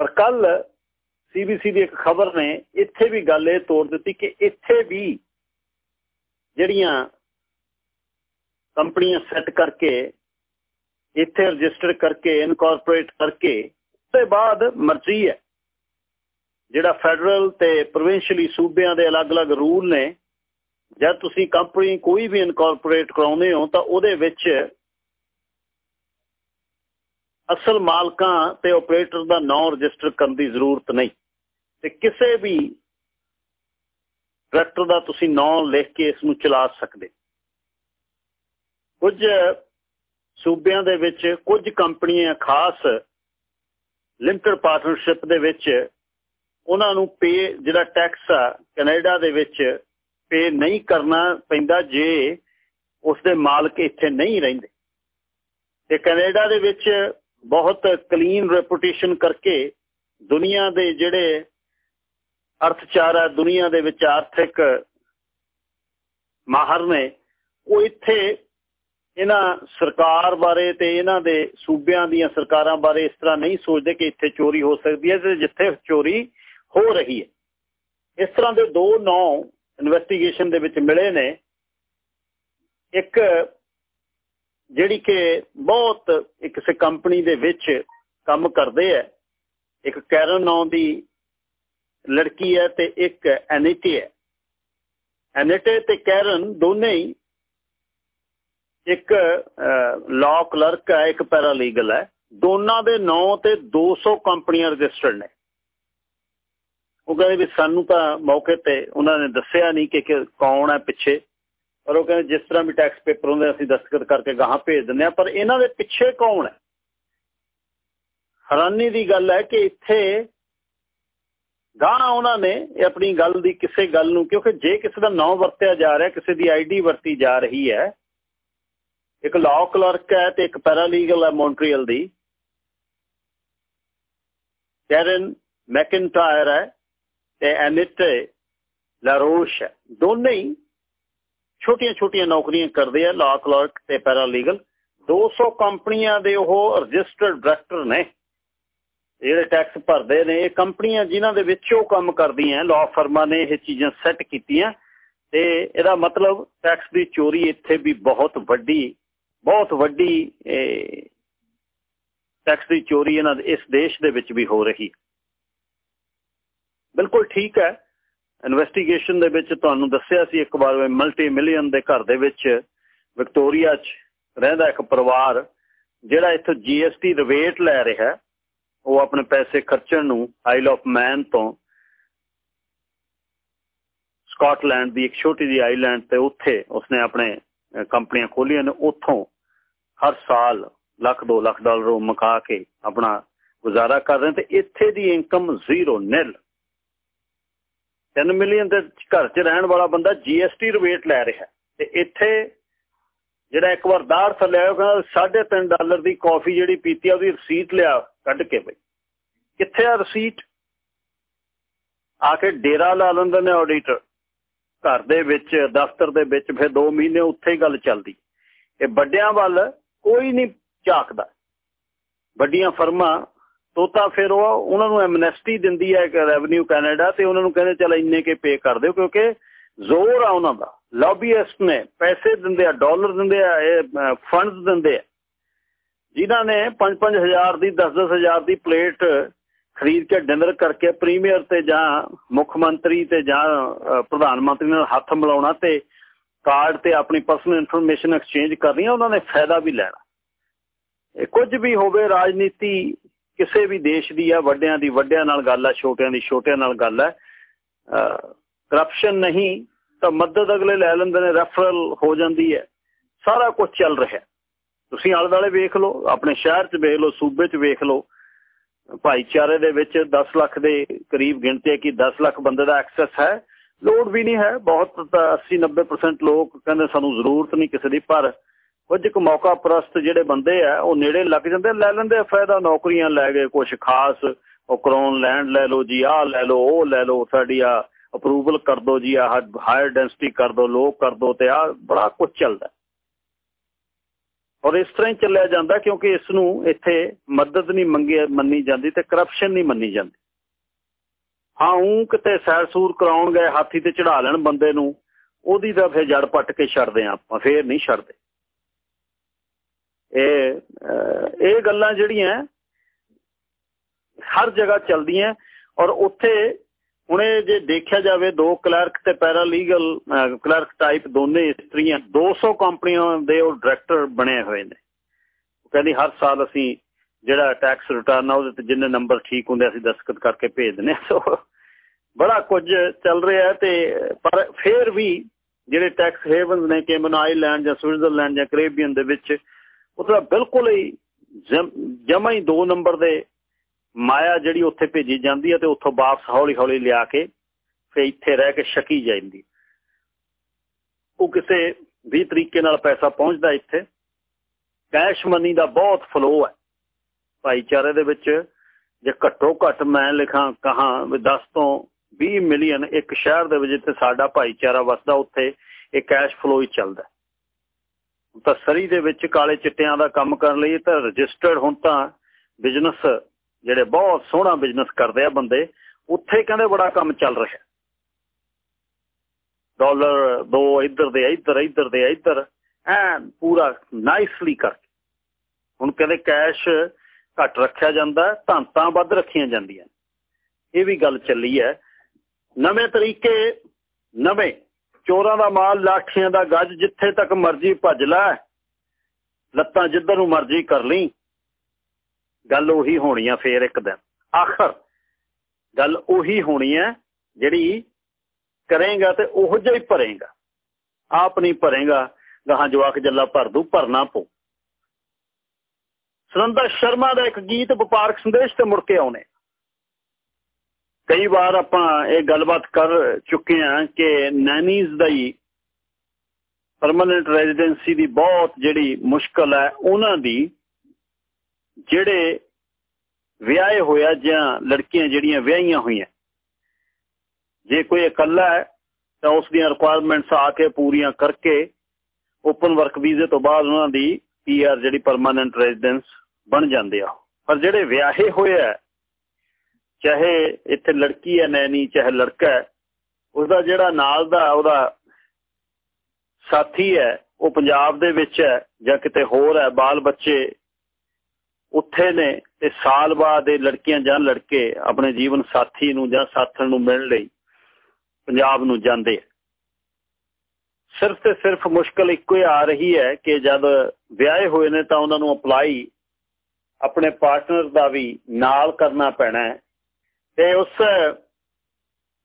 S1: ਪਰ ਕੱਲ ਸੀਬੀਸੀ ਦੀ ਇੱਕ ਖਬਰ ਨੇ ਇੱਥੇ ਵੀ ਗੱਲ ਇਹ ਤੋੜ ਦਿੱਤੀ ਕਿ ਇੱਥੇ ਵੀ ਜਿਹੜੀਆਂ ਕੰਪਨੀਆਂ ਸੈੱਟ ਕਰਕੇ, ਇੱਥੇ ਰਜਿਸਟਰ ਕਰਕੇ ਇਨਕੋਰਪੋਰੇਟ ਕਰਕੇ ਤੇ ਬਾਅਦ ਮਰਜ਼ੀ ਹੈ। ਜਿਹੜਾ ਫੈਡਰਲ ਤੇ ਪ੍ਰੋਵਿੰਸ਼ੀਅਲੀ ਸੂਬਿਆਂ ਦੇ ਅਲੱਗ-ਅਲੱਗ ਰੂਲ ਨੇ ਜਦ ਤੁਸੀਂ ਕੰਪਨੀ ਕੋਈ ਵੀ ਇਨਕੋਰਪੋਰੇਟ ਕਰਾਉਂਦੇ ਹੋ, ਤਾਂ ਉਹਦੇ ਵਿੱਚ ਅਸਲ ਮਾਲਕਾਂ ਤੇ ਆਪਰੇਟਰ ਦਾ ਨਾਮ ਰਜਿਸਟਰ ਕਰਨ ਦੀ ਜ਼ਰੂਰਤ ਨਹੀਂ। ਤੇ ਕਿਸੇ ਵੀ ਡਾਇਰੈਕਟਰ ਦਾ ਤੁਸੀਂ ਨਾਮ ਲਿਖ ਕੇ ਇਸ ਨੂੰ ਚਲਾ ਸਕਦੇ। ਕੁਝ ਸੂਬਿਆਂ ਦੇ ਵਿੱਚ ਕੁਝ ਕੰਪਨੀਆਂ ਖਾਸ ਲਿਮਟਿਡ ਪਾਰਟਨਰਸ਼ਿਪ ਦੇ ਵਿੱਚ ਉਹਨਾਂ ਨੂੰ ਪੇ ਜਿਹੜਾ ਟੈਕਸ ਆ ਕੈਨੇਡਾ ਦੇ ਵਿੱਚ ਪੇ ਨਹੀਂ ਕਰਨਾ ਪੈਂਦਾ ਜੇ ਉਸ ਦੇ ਮਾਲਕ ਇੱਥੇ ਨਹੀਂ ਰਹਿੰਦੇ। ਤੇ ਕੈਨੇਡਾ ਦੇ ਵਿੱਚ ਬਹੁਤ ਕਲੀਨ ਰੈਪੂਟੇਸ਼ਨ ਕਰਕੇ ਦੁਨੀਆ ਦੇ ਜਿਹੜੇ ਅਰਥਚਾਰਾ ਦੁਨੀਆ ਦੇ ਵਿੱਚ ਆਰਥਿਕ ਮਾਹਰ ਨੇ, ਉਹ ਇੱਥੇ ਇਹਨਾਂ ਸਰਕਾਰ ਬਾਰੇ ਤੇ ਇਹਨਾਂ ਦੇ ਸੂਬਿਆਂ ਦੀਆਂ ਸਰਕਾਰਾਂ ਬਾਰੇ ਇਸ ਤਰ੍ਹਾਂ ਨਹੀਂ ਸੋਚਦੇ ਕਿ ਇੱਥੇ ਚੋਰੀ ਹੋ ਸਕਦੀ ਹੈ ਤੇ ਜਿੱਥੇ ਚੋਰੀ ਹੋ ਰਹੀ ਹੈ। ਇਸ ਤਰ੍ਹਾਂ ਦੇ ਦੋ ਨੌ ਇਨਵੈਸਟੀਗੇਸ਼ਨ ਦੇ ਵਿੱਚ ਮਿਲੇ ਨੇ। ਇੱਕ ਜਿਹੜੀ ਕਿ ਬਹੁਤ ਇੱਕ ਕਿਸੇ ਕੰਪਨੀ ਦੇ ਵਿੱਚ ਕੰਮ ਕਰਦੇ ਆ। ਇੱਕ ਕੈਰਨ ਨਾਮ ਦੀ ਲੜਕੀ ਹੈ ਤੇ ਇੱਕ ਐਨਿਟੀ ਹੈ। ਐਨਿਟੀ ਤੇ ਕੈਰਨ ਦੋਨੇ ਹੀ ਇੱਕ ਲਾਅ ਕਲਰਕ ਹੈ, ਇੱਕ ਪੈਰਾ ਲੀਗਲ ਹੈ। ਦੋਨਾਂ ਦੇ ਨਾਂ ਤੇ 200 ਕੰਪਨੀਆਂ ਰਜਿਸਟਰਡ ਨੇ। ਉਹ ਕਹਿੰਦੇ ਵੀ ਸਾਨੂੰ ਤਾਂ ਮੌਕੇ ਤੇ ਉਹਨਾਂ ਨੇ ਦੱਸਿਆ ਨਹੀਂ ਕਿ ਕੌਣ ਹੈ ਪਿੱਛੇ। ਪਰ ਉਹ ਕਹਿੰਦੇ ਜਿਸ ਤਰ੍ਹਾਂ ਵੀ ਟੈਕਸ ਪੇਪਰ ਹੁੰਦੇ ਅਸੀਂ ਦਸਤਖਤ ਕਰਕੇ ਗਾਹਾਂ ਭੇਜ ਦਿੰਦੇ ਆ ਪਰ ਇਹਨਾਂ ਦੇ ਪਿੱਛੇ ਕੌਣ ਹੈ? ਹੈਰਾਨੀ ਦੀ ਗੱਲ ਹੈ ਕਿ ਇੱਥੇ ਗਾਂ ਉਹਨਾਂ ਨੇ ਆਪਣੀ ਗੱਲ ਦੀ ਕਿਸੇ ਗੱਲ ਨੂੰ, ਕਿਉਂਕਿ ਜੇ ਕਿਸੇ ਦਾ ਨਾਮ ਵਰਤਿਆ ਜਾ ਰਿਹਾ, ਕਿਸੇ ਦੀ ਆਈਡੀ ਵਰਤੀ ਜਾ ਰਹੀ ਹੈ, ਇੱਕ ਲਾਅ ਕਲਰਕ ਹੈ ਤੇ ਇੱਕ ਪੈਰਾਲੀਗਲ ਹੈ ਮੌਂਟਰੀਅਲ ਦੀ। ਕੈਰਨ ਮੈਕਿੰਟਾਇਰ ਹੈ ਤੇ ਐਨਿਟ ਲਾਰੋਸ਼ ਦੋਨੇ ਹੀ ਛੋਟੀਆਂ-ਛੋਟੀਆਂ ਨੌਕਰੀਆਂ ਕਰਦੇ ਆ ਲਾਅ ਕਲਰਕ ਤੇ ਪੈਰਾਲੀਗਲ। 200 ਕੰਪਨੀਆਂ ਦੇ ਉਹ ਰਜਿਸਟਰਡ ਡਾਇਰੈਕਟਰ ਨੇ, ਜਿਹੜੇ ਟੈਕਸ ਭਰਦੇ ਨੇ। ਇਹ ਕੰਪਨੀਆਂ ਜਿਨ੍ਹਾਂ ਦੇ ਵਿੱਚ ਉਹ ਕੰਮ ਕਰਦੀਆਂ, ਲਾ ਫਰਮਾਂ ਨੇ ਇਹ ਚੀਜ਼ਾਂ ਸੈੱਟ ਕੀਤੀਆਂ। ਤੇ ਇਹਦਾ ਮਤਲਬ ਟੈਕਸ ਦੀ ਚੋਰੀ ਇੱਥੇ ਵੀ ਬਹੁਤ ਵੱਡੀ ਬਹੁਤ ਵੱਡੀ ਟੈਕਸ ਦੀ ਚੋਰੀ ਇਹਨਾਂ ਦੇ, ਇਸ ਦੇਸ਼ ਦੇ ਵਿੱਚ ਵੀ ਹੋ ਰਹੀ। ਬਿਲਕੁਲ ਠੀਕ ਹੈ। ਇਨਵੈਸਟੀਗੇਸ਼ਨ ਦੇ ਵਿੱਚ ਤੁਹਾਨੂੰ ਦੱਸਿਆ ਸੀ ਇੱਕ ਵਾਰ ਮਲਟੀ ਮਿਲੀਅਨ ਦੇ ਘਰ ਦੇ ਵਿੱਚ ਵਿਕਟੋਰੀਆ 'ਚ ਰਹਿੰਦਾ ਇੱਕ ਪਰਿਵਾਰ, ਜਿਹੜਾ ਇੱਥੋਂ ਜੀਐਸਟੀ ਰਿਵੇਟ ਲੈ ਰਿਹਾ ਉਹ ਆਪਣੇ ਪੈਸੇ ਖਰਚਣ ਨੂੰ ਆਈਲ ਆਫ ਮੈਨ ਤੋਂ ਸਕਾਟਲੈਂਡ ਦੀ ਇੱਕ ਛੋਟੀ ਜਿਹੀ ਆਈਲੈਂਡ ਤੇ ਉੱਥੇ ਉਸਨੇ ਆਪਣੇ ਕੰਪਨੀਆਂ ਖੋਲੀਆਂ ਨੇ। ਉੱਥੋਂ ਹਰ ਸਾਲ ਲੱਖ 2 ਲੱਖ ਡਾਲਰ ਮਕਾ ਕੇ ਆਪਣਾ ਗੁਜ਼ਾਰਾ ਕਰ ਰਹੇ ਤੇ ਇੱਥੇ ਦੀ ਇਨਕਮ ਜ਼ੀਰੋ ਨਿਲ 3 ਮਿਲੀਅਨ ਦੇ ਘਰ 'ਚ ਰਹਿਣ ਵਾਲਾ ਬੰਦਾ ਜੀਐਸਟੀ ਰਿਵੇਟ ਲੈ ਰਿਹਾ ਤੇ ਇੱਥੇ ਜਿਹੜਾ ਇੱਕ ਵਾਰ ਦਾੜ ਥੱਲੇ ਆਇਆ ਕਹਿੰਦਾ 3.5 ਡਾਲਰ ਦੀ ਕਾਫੀ ਜਿਹੜੀ ਪੀਤੀ ਆ, ਉਹਦੀ ਰਸੀਦ ਲਿਆ ਕੱਢ ਕੇ ਬਈ। ਕਿੱਥੇ ਆ ਰਸੀਦ ਆ ਕੇ ਡੇਰਾ ਲਾ ਲੈਂਦੇ ਨੇ ਆਡੀਟਰ ਘਰ ਦੇ ਵਿੱਚ, ਦਫ਼ਤਰ ਦੇ ਵਿੱਚ, ਫਿਰ 2 ਮਹੀਨੇ ਉੱਥੇ ਹੀ ਗੱਲ ਚੱਲਦੀ। ਇਹ ਵੱਡਿਆਂ ਵੱਲ ਕੋਈ ਨਹੀਂ ਝਾਕਦਾ। ਵੱਡੀਆਂ ਫਰਮਾਂ ਤੋਤਾ ਫਿਰ ਉਹ ਉਹਨਾਂ ਨੂੰ ਐਮਨੈਸਟੀ ਦਿੰਦੀ ਹੈ ਰੈਵਨਿਊ ਕੈਨੇਡਾ ਤੇ ਉਹਨਾਂ ਨੂੰ ਕਹਿੰਦੇ ਚਲ ਇੰਨੇ ਕੇ ਪੇ ਕਰ ਦਿਓ ਕਿਉਂਕਿ ਜ਼ੋਰ ਆ ਉਹਨਾਂ ਦਾ। ਲੌਬੀਇਸਟ ਨੇ ਪੈਸੇ ਦਿੰਦੇ ਆ ਡਾਲਰ ਦਿੰਦੇ ਆ, ਇਹ ਫੰਡਸ ਦਿੰਦੇ ਆ। ਜਿਨ੍ਹਾਂ ਨੇ 5-5000 ਦੀ 10-10000 ਦੀ ਪਲੇਟ ਖਰੀਦ ਕੇ ਡਿਨਰ ਕਰਕੇ ਪ੍ਰੀਮੀਅਰ ਤੇ ਜਾਂ ਮੁੱਖ ਮੰਤਰੀ ਤੇ ਜਾਂ ਪ੍ਰਧਾਨ ਮੰਤਰੀ ਨਾਲ ਹੱਥ ਮਿਲਾਉਣਾ ਤੇ ਕਾਰਡ ਤੇ ਆਪਣੀ ਪਰਸਨਲ ਇਨਫੋਰਮੇਸ਼ਨ ਐਕਸਚੇਂਜ ਕਰਨੀ ਉਹਨਾਂ ਨੇ ਫਾਇਦਾ ਵੀ ਲੈਣਾ। ਇਹ ਕੁਝ ਵੀ ਹੋਵੇ, ਰਾਜਨੀਤੀ ਕਿਸੇ ਵੀ ਦੇਸ਼ ਦੀ ਆ, ਵੱਡਿਆਂ ਦੀ, ਵੱਡਿਆਂ ਨਾਲ ਗੱਲ ਆ, ਛੋਟਿਆਂ ਦੀ, ਛੋਟਿਆਂ ਨਾਲ ਗੱਲ ਹੈ ਕਰਪਸ਼ਨ ਨਹੀਂ, ਤਾਂ ਮਦਦ ਅਗਲੇ ਲੈ ਲੈਂਦੇ ਨੇ ਰੈਫਰਲ ਹੋ ਜਾਂਦੀ ਹੈ। ਸਾਰਾ ਕੁਝ ਚੱਲ ਰਿਹਾ ਤੁਸੀਂ ਆਲੇ ਦਾਲੇ ਵੇਖ ਲਓ, ਆਪਣੇ ਸ਼ਹਿਰ 'ਚ ਵੇਖ ਲਓ, ਸੂਬੇ 'ਚ ਵੇਖ ਲਓ, ਭਾਈਚਾਰੇ ਦੇ ਵਿੱਚ 10 ਲੱਖ ਦੇ ਕਰੀਬ ਗਿਣਤੀ ਹੈ ਕਿ 10 ਲੱਖ ਬੰਦੇ ਦਾ ਐਕਸੈਸ ਹੈ। ਲੋੜ ਵੀ ਨਹੀਂ ਹੈ, ਬਹੁਤ 80 90% ਲੋਕ ਕਹਿੰਦੇ ਸਾਨੂੰ ਜ਼ਰੂਰਤ ਨਹੀਂ ਕਿਸੇ ਦੀ, ਪਰ ਕੁਝ ਕੁ ਮੌਕਾ ਪ੍ਰਸਤ ਜਿਹੜੇ ਬੰਦੇ ਆ, ਉਹ ਨੇੜੇ ਲੱਗ ਜਾਂਦੇ ਲੈ ਲੈਂਦੇ ਫਾਇਦਾ ਨੌਕਰੀਆਂ ਲੈ ਗਏ ਕੁਝ ਖਾਸ ਉਹ ਕਰਾਉਣ ਲੈਂਡ ਲੈ ਲਓ ਜੀ, ਆਹ ਲੈ ਲਓ, ਉਹ ਲੈ ਲਓ, ਸਾਡੀ ਆ ਅਪਰੂਵਲ ਕਰ ਦੋ ਜੀ ਆ ਹਾਇਰ ਡੈਂਸਿਟੀ ਕਰ ਦੋ ਲੋਕ ਕਰ ਦੋ ਤੇ ਆ ਬੜਾ ਕੁਝ ਚੱਲਦਾ। ਔਰ ਇਸ ਤਰ੍ਹਾਂ ਹੀ ਚੱਲਿਆ ਜਾਂਦਾ ਕਿਉਂਕਿ ਇਸ ਨੂੰ ਇੱਥੇ ਮਦਦ ਨਹੀਂ ਮੰਗੀ, ਮੰਨੀ ਜਾਂਦੀ ਤੇ ਕਰਪਸ਼ਨ ਨਹੀਂ ਮੰਨੀ ਜਾਂਦੀ। ਹਾਂ ਉਹ ਕਿਤੇ ਸੈਰ ਸੂਰ ਕਰਾਉਣ ਗਏ, ਹਾਥੀ ਤੇ ਚੜਾ ਲੈਣ ਬੰਦੇ ਨੂੰ, ਉਹਦੀ ਤਾਂ ਫੇਰ ਜੜ ਪੱਟ ਕੇ ਛੱਡਦੇ ਆ ਆਪਾਂ, ਫੇਰ ਨਹੀਂ ਛੱਡਦੇ। ਇਹ ਇਹ ਗੱਲਾਂ ਜਿਹੜੀਆਂ ਹਰ ਜਗ੍ਹਾ ਚੱਲਦੀਆਂ ਔਰ ਉੱਥੇ ਹੁਣ ਜੇ ਦੇਖਿਆ ਜਾਵੇ ਦੋ ਕਲਰਕ ਤੇ ਪੈਰਾਲੀਗਲ ਕਲਰਕ ਟਾਈਪ ਦੋਨੇ ਇਸਤਰੀਆਂ 200 ਕੰਪਨੀਆਂ ਦੇ ਉਹ ਡਾਇਰੈਕਟਰ ਬਣੇ ਹੋਏ ਨੇ। ਉਹ ਕਹਿੰਦੀ ਹਰ ਸਾਲ ਅਸੀਂ ਜਿਹੜਾ ਟੈਕਸ ਰਿਟਰਨ ਆ, ਉਹਦੇ ਤੇ ਜਿੰਨੇ ਨੰਬਰ ਠੀਕ ਹੁੰਦੇ ਅਸੀਂ ਦਸਤਖਤ ਕਰਕੇ ਭੇਜ ਦਿੰਨੇ ਸੋ, ਬੜਾ ਕੁਝ ਚੱਲ ਰਿਹਾ ਤੇ ਪਰ ਫੇਰ ਵੀ ਜਿਹੜੇ ਟੈਕਸ ਹੇਵਨਸ ਨੇ ਕੇਮਨ ਆਈਲੈਂਡ ਜਾਂ ਸਵਿਟਜ਼ਰਲੈਂਡ ਜਾਂ ਕੈਰੇਬੀਅਨ ਦੇ ਵਿੱਚ ਉਹ ਤਾਂ ਬਿਲਕੁਲ ਹੀ ਜਮਾ ਹੀ 2 ਨੰਬਰ ਦੇ ਮਾਇਆ ਜਿਹੜੀ ਉੱਥੇ ਭੇਜੀ ਜਾਂਦੀ ਹੈ ਤੇ ਉੱਥੋਂ ਵਾਪਸ ਹੌਲੀ ਹੌਲੀ ਲਿਆ ਕੇ ਫੇ ਇੱਥੇ ਰਹਿ ਕੇ ਸ਼ਕੀ ਜਾਂਦੀ। ਉਹ ਕਿਸੇ ਵੀ ਤਰੀਕੇ ਨਾਲ ਪੈਸਾ ਪਹੁੰਚਦਾ ਇੱਥੇ। ਕੈਸ਼ ਮਨੀ ਦਾ ਬਹੁਤ ਫਲੋ ਹੈ। ਭਾਈਚਾਰੇ ਦੇ ਵਿੱਚ ਜੇ ਘੱਟੋ ਘੱਟ ਮੈਂ ਲਿਖਾਂ, ਕਹਾ 10 ਤੋਂ 20 ਮਿਲੀਅਨ ਇੱਕ ਸ਼ਹਿਰ ਦੇ ਵਿੱਚ ਜਿੱਥੇ ਸਾਡਾ ਭਾਈਚਾਰਾ ਵਸਦਾ, ਉੱਥੇ ਇਹ ਕੈਸ਼ ਫਲੋ ਹੀ ਚੱਲਦਾ। ਤਾਂ ਸਰੀ ਦੇ ਵਿੱਚ ਕਾਲੇ ਚਿੱਟਿਆਂ ਦਾ ਕੰਮ ਕਰਨ ਲਈ ਤਾਂ ਰਜਿਸਟਰਡ ਹੁਣ ਤਾਂ ਬਿਜ਼ਨਸ ਜਿਹੜੇ ਬਹੁਤ ਸੋਹਣਾ ਬਿਜ਼ਨਸ ਕਰਦੇ ਆ ਬੰਦੇ, ਉੱਥੇ ਕਹਿੰਦੇ ਬੜਾ ਕੰਮ ਚੱਲ ਰਿਹਾ। ਡਾਲਰ ਦੋ ਇੱਧਰ ਦੇ ਇੱਧਰ ਇੱਧਰ ਦੇ ਇੱਧਰ ਐ ਪੂਰਾ ਨਾਈਸਲੀ ਕਰਕੇ। ਹੁਣ ਕਹਿੰਦੇ ਕੈਸ਼ ਘੱਟ ਰੱਖਿਆ ਜਾਂਦਾ ਧੰਤਾਂ ਵੱਧ ਰੱਖੀਆਂ ਜਾਂਦੀਆਂ। ਇਹ ਵੀ ਗੱਲ ਚੱਲੀ ਹੈ। ਨਵੇਂ ਤਰੀਕੇ, ਨਵੇਂ ਚੋਰਾਂ ਦਾ ਮਾਲ, ਲਾਠੀਆਂ ਦਾ ਗੱਜ, ਜਿੱਥੇ ਤੱਕ ਮਰਜ਼ੀ ਭੱਜ ਲੈ। ਲੱਤਾਂ ਜਿੱਧਰ ਨੂੰ ਮਰਜ਼ੀ ਕਰ ਲਈ। ਗੱਲ ਉਹੀ ਹੋਣੀ ਆ ਫੇਰ ਇੱਕ ਦਿਨ। ਆਖਰ ਗੱਲ ਉਹੀ ਹੋਣੀ ਹੈ ਜਿਹੜੀ ਕਰੇਗਾ ਤੇ ਉਹ ਜਿਹਾ ਹੀ ਭਰੇਗਾ। ਆਪ ਨਹੀਂ ਭਰੇਗਾ, ਗਾਹਾਂ ਜਵਾਕ ਜੱਲਾ ਭਰ ਦੂ ਭਰਨਾ ਪਊ। ਸੁਰਿੰਦਰ ਸ਼ਰਮਾ ਦਾ ਇੱਕ ਗੀਤ ਵਪਾਰਕ ਸੰਦੇਸ਼ ਤੇ ਮੁੜ ਕੇ ਆਉਣੇ। ਕਈ ਵਾਰ ਆਪਾਂ ਇਹ ਗੱਲਬਾਤ ਕਰ ਚੁੱਕੇ ਹਾਂ ਕਿ ਨੈਨੀਜ਼ ਦਾ ਹੀ ਪਰਮਨੈਂਟ ਰੈਜ਼ੀਡੈਂਸੀ ਦੀ ਬਹੁਤ ਜਿਹੜੀ ਮੁਸ਼ਕਲ ਹੈ, ਉਹਨਾਂ ਦੀ ਜਿਹੜੇ ਵਿਆਹੇ ਹੋਇਆ ਜਾਂ ਲੜਕੀਆਂ ਜਿਹੜੀਆਂ ਵਿਆਹੀਆਂ ਹੋਈਆਂ, ਜੇ ਕੋਈ ਇਕੱਲਾ ਹੈ, ਤਾਂ ਉਸ ਦੀਆਂ ਰਿਕੁਆਇਰਮੈਂਟਸ ਆ ਕੇ ਪੂਰੀਆਂ ਕਰਕੇ ਓਪਨ ਵਰਕ ਵੀਜ਼ੇ ਤੋਂ ਬਾਅਦ ਉਹਨਾਂ ਦੀ ਪੀਆਰ ਜਿਹੜੀ ਪਰਮਨੈਂਟ ਰੈਜ਼ੀਡੈਂਸ ਬਣ ਜਾਂਦੇ ਆ। ਪਰ ਜਿਹੜੇ ਵਿਆਹੇ ਹੋਏ ਆ ਚਾਹੇ ਇੱਥੇ ਲੜਕੀ ਹੈ, ਨੈਣੀ, ਚਾਹੇ ਲੜਕਾ ਹੈ ਉਹਦਾ ਜਿਹੜਾ ਨਾਲ ਦਾ ਉਹਦਾ ਸਾਥੀ ਹੈ, ਉਹ ਪੰਜਾਬ ਦੇ ਵਿੱਚ ਹੈ ਜਾਂ ਕਿਤੇ ਹੋਰ ਹੈ, ਬਾਲ ਬੱਚੇ ਉੱਥੇ ਨੇ ਤੇ ਸਾਲ ਬਾਅਦ ਇਹ ਲੜਕੀਆਂ ਜਾਂ ਲੜਕੇ ਆਪਣੇ ਜੀਵਨ ਸਾਥੀ ਨੂੰ ਜਾਂ ਸਾਥਣ ਨੂੰ ਮਿਲਣ ਲਈ ਪੰਜਾਬ ਨੂੰ ਜਾਂਦੇ ਸਿਰਫ ਤੇ ਸਿਰਫ ਮੁਸ਼ਕਲ ਇੱਕੋ ਹੀ ਆ ਰਹੀ ਹੈ ਕਿ ਜਦ ਵਿਆਹੇ ਹੋਏ ਨੇ ਤਾਂ ਉਹਨਾਂ ਨੂੰ ਅਪਲਾਈ ਆਪਣੇ ਪਾਰਟਨਰ ਦਾ ਵੀ ਨਾਲ ਕਰਨਾ ਪੈਣਾ ਹੈ। ਤੇ ਉਸ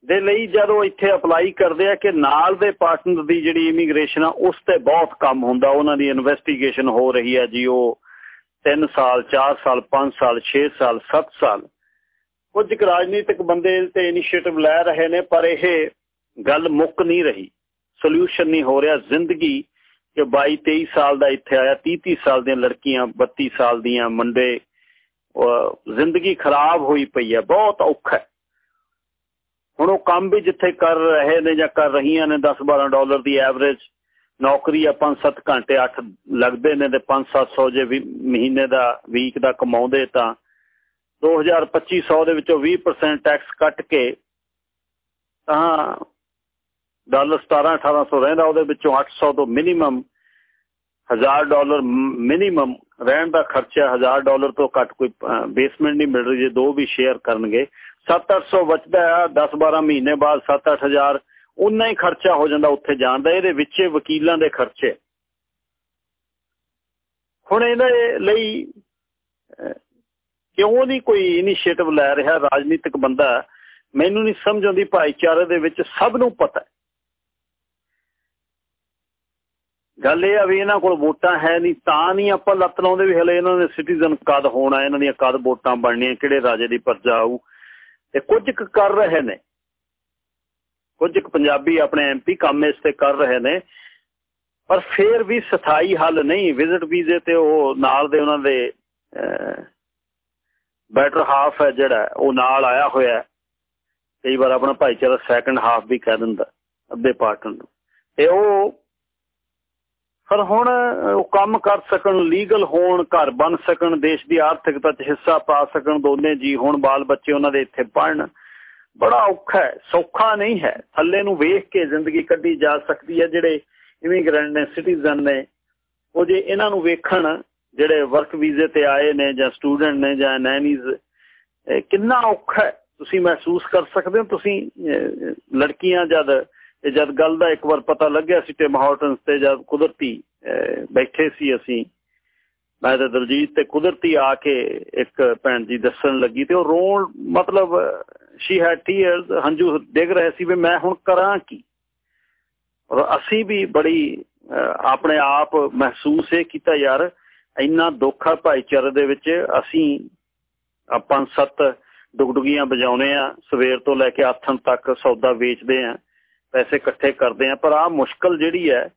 S1: ਦੇ ਲਈ ਜਦੋਂ ਇੱਥੇ ਅਪਲਾਈ ਕਰਦੇ ਆ ਕਿ ਨਾਲ ਦੇ ਪਾਰਟਨਰ ਦੀ ਜਿਹੜੀ ਇਮੀਗ੍ਰੇਸ਼ਨ ਆ, ਉਸ ਤੇ ਬਹੁਤ ਕੰਮ ਹੁੰਦਾ। ਉਹਨਾਂ ਦੀ ਇਨਵੈਸਟੀਗੇਸ਼ਨ ਹੋ ਰਹੀ ਹੈ ਜੀ, ਉਹ 3 ਸਾਲ 4 ਸਾਲ 5 ਸਾਲ 6 ਸਾਲ 7 ਸਾਲ। ਕੁਝ ਰਾਜਨੀਤਿਕ ਬੰਦੇ ਤੇ ਇਨੀਸ਼ੀਏਟਿਵ ਲੈ ਰਹੇ ਨੇ, ਪਰ ਇਹ ਗੱਲ ਮੁੱਕ ਨਹੀਂ ਰਹੀ। ਸੋਲੂਸ਼ਨ ਨਹੀਂ ਹੋ ਰਿਹਾ। ਜ਼ਿੰਦਗੀ ਕਿ 22 23 ਸਾਲ ਦਾ ਇੱਥੇ ਆਇਆ 30 30 ਸਾਲ ਦੀਆਂ ਲੜਕੀਆਂ 32 ਸਾਲ ਦੀਆਂ ਮੁੰਡੇ ਜ਼ਿੰਦਗੀ ਖਰਾਬ ਹੋਈ ਪਈ ਹੈ, ਬਹੁਤ ਔਖਾ ਹੁਣ ਉਹ ਕੰਮ ਵੀ ਜਿੱਥੇ ਕਰ ਰਹੇ ਨੇ ਜਾਂ ਕਰ ਰਹੀਆਂ ਨੇ 10 12 ਡਾਲਰ ਦੀ ਐਵਰੇਜ, ਨੌਕਰੀ ਆ 5-7 ਘੰਟੇ 8 ਲੱਗਦੇ ਨੇ ਤੇ 5-700 ਜੇ ਮਹੀਨੇ ਦਾ, ਵੀਕ ਦਾ ਕਮਾਉਂਦੇ ਤਾਂ 2250 ਦੇ ਵਿੱਚੋਂ 20% ਟੈਕਸ ਕੱਟ ਕੇ ਤਾਂ ਡਾਲਰ 17 1800 ਰਹਿੰਦਾ, ਉਹਦੇ ਵਿੱਚੋਂ 800 ਤੋਂ ਮਿਨੀਮਮ 1000 ਡਾਲਰ ਮਿਨੀਮਮ ਰਹਿਣ ਦਾ ਖਰਚਾ 1000 ਡਾਲਰ ਤੋਂ ਘੱਟ ਕੋਈ ਬੇਸਮੈਂਟ ਨਹੀਂ ਮਿਲ ਰਹੀ ਜੇ ਦੋ ਵੀ ਸ਼ੇਅਰ ਕਰਨਗੇ। 7-800 ਬਚਦਾ ਆ 10-12 ਮਹੀਨੇ ਬਾਅਦ 7-8000 ਉਨਾ ਹੀ ਖਰਚਾ ਹੋ ਜਾਂਦਾ ਉੱਥੇ ਜਾਣ ਦਾ। ਇਹਦੇ ਵਿੱਚ ਵਕੀਲਾਂ ਦੇ ਖਰਚੇ। ਹੁਣ ਇਹਦੇ ਲਈ ਕਿਉਂ ਨਹੀਂ ਕੋਈ ਇਨੀਸ਼ੀਏਟਿਵ ਲੈ ਰਿਹਾ ਰਾਜਨੀਤਿਕ ਬੰਦਾ? ਮੈਨੂੰ ਨਹੀਂ ਸਮਝ ਆਉਂਦੀ, ਭਾਈਚਾਰੇ ਦੇ ਵਿੱਚ ਸਭ ਨੂੰ ਪਤਾ ਗੱਲ ਇਹ ਆ ਵੀ ਇਹਨਾਂ ਕੋਲ ਵੋਟਾਂ ਹੈ ਨਹੀਂ, ਤਾਂ ਨਹੀਂ ਆਪਾਂ ਲੱਤ ਲਾਉਂਦੇ ਵੀ ਹਲੇ ਇਹਨਾਂ ਦੇ ਸਿਟੀਜ਼ਨ ਕਦ ਹੋਣਾ, ਇਹਨਾਂ ਦੀਆਂ ਕਦ ਵੋਟਾਂ ਬਣਨੀਆਂ, ਕਿਹੜੇ ਰਾਜੇ ਦੀ ਪਰਜਾ ਆਊ। ਤੇ ਕੁਝ ਕਰ ਰਹੇ ਨੇ। ਕੁਝ ਪੰਜਾਬੀ ਆਪਣੇ ਐਮਪੀ ਕੰਮ ਇਸ ਤੇ ਕਰ ਰਹੇ ਨੇ। ਪਰ ਫੇਰ ਵੀ ਸਥਾਈ ਹੱਲ ਨਹੀਂ। ਵਿਜ਼ਿਟ ਵੀਜ਼ੇ ਤੇ ਉਹ ਨਾਲ ਦੇ ਉਹਨਾਂ ਦੇ ਬੈਟਰ ਹਾਫ ਹੈ ਜਿਹੜਾ, ਉਹ ਨਾਲ ਆਇਆ ਹੋਇਆ ਕਈ ਵਾਰ ਆਪਣਾ ਭਾਈਚਾਰਾ ਸੈਕੰਡ ਹਾਫ ਵੀ ਕਹਿ ਦਿੰਦਾ, ਅੱਧੇ ਪਾਰਟਨ ਨੂੰ। ਤੇ ਉਹ ਪਰ ਹੁਣ ਉਹ ਕੰਮ ਕਰ ਸਕਣ, ਲੀਗਲ ਹੋਣ, ਘਰ ਬਣ ਸਕਣ, ਦੇਸ਼ ਦੀ ਆਰਥਿਕਤਾ 'ਚ ਹਿੱਸਾ ਪਾ ਸਕਣ ਦੋਨੇ ਜੀ, ਹੁਣ ਬਾਲ ਬੱਚੇ ਉਹਨਾਂ ਦੇ ਇੱਥੇ ਪੜਨ ਬੜਾ ਔਖਾ ਹੈ, ਸੌਖਾ ਨਹੀਂ ਹੈ। ਥੱਲੇ ਨੂੰ ਵੇਖ ਕੇ ਜ਼ਿੰਦਗੀ ਕੱਢੀ ਜਾ ਸਕਦੀ ਹੈ, ਜਿਹੜੇ ਇਮੀਗ੍ਰੈਂਟ ਨੇ ਸਿਟੀਜ਼ਨ ਨੇ, ਉਹ ਜੇ ਇਹਨਾਂ ਨੂੰ ਵੇਖਣ, ਜਿਹੜੇ ਵਰਕ ਵੀਜ਼ੇ ਤੇ ਆਏ ਨੇ, ਜਾਂ ਸਟੂਡੈਂਟ ਨੇ, ਜਾਂ ਨੈਨੀਜ਼ ਕਿੰਨਾ ਔਖਾ ਤੁਸੀਂ ਮਹਿਸੂਸ ਕਰ ਸਕਦੇ ਹੋ, ਤੁਸੀਂ ਲੜਕੀਆਂ ਜਦ ਜਦ ਗੱਲ ਦਾ ਇੱਕ ਵਾਰ ਪਤਾ ਲੱਗਿਆ ਸੀ ਟਿਮ ਹਾਰਟਨਸ ਤੇ ਜਦ ਕੁਦਰਤੀ ਬੈਠੇ ਸੀ ਅਸੀਂ, ਮੈਂ ਤੇ ਦਲਜੀਤ ਤੇ ਕੁਦਰਤੀ ਆ ਕੇ ਇੱਕ ਭੈਣ ਜੀ ਦੱਸਣ ਲੱਗੀ ਤੇ ਉਹ ਰੋਣ, ਮਤਲਬ ਸ਼ੀ ਹੈਡ ਟੀਅਰਸ ਹੰਝੂ ਡਿੱਗ ਰਹੇ ਸੀ ਵੀ ਮੈਂ ਹੁਣ ਕਰਾਂ ਕੀ? ਔਰ ਅਸੀਂ ਵੀ ਬੜੀ ਆਪਣੇ ਆਪ ਮਹਿਸੂਸ ਇਹ ਕੀਤਾ ਯਾਰ, ਇੰਨਾ ਦੁੱਖ ਆ ਭਾਈਚਾਰੇ ਦੇ ਵਿੱਚ, ਅਸੀਂ ਆਪਾਂ ਸੱਤ ਡੁਗਡੁਗੀਆਂ ਵਜਾਉਨੇ ਆ, ਸਵੇਰ ਤੋਂ ਲੈ ਕੇ ਆਥਣ ਤੱਕ ਸੌਦਾ ਵੇਚਦੇ ਆ। ਪੈਸੇ ਇਕੱਠੇ ਕਰਦੇ ਆ, ਪਰ ਆ ਮੁਸ਼ਕਲ ਜਿਹੜੀ ਹੈ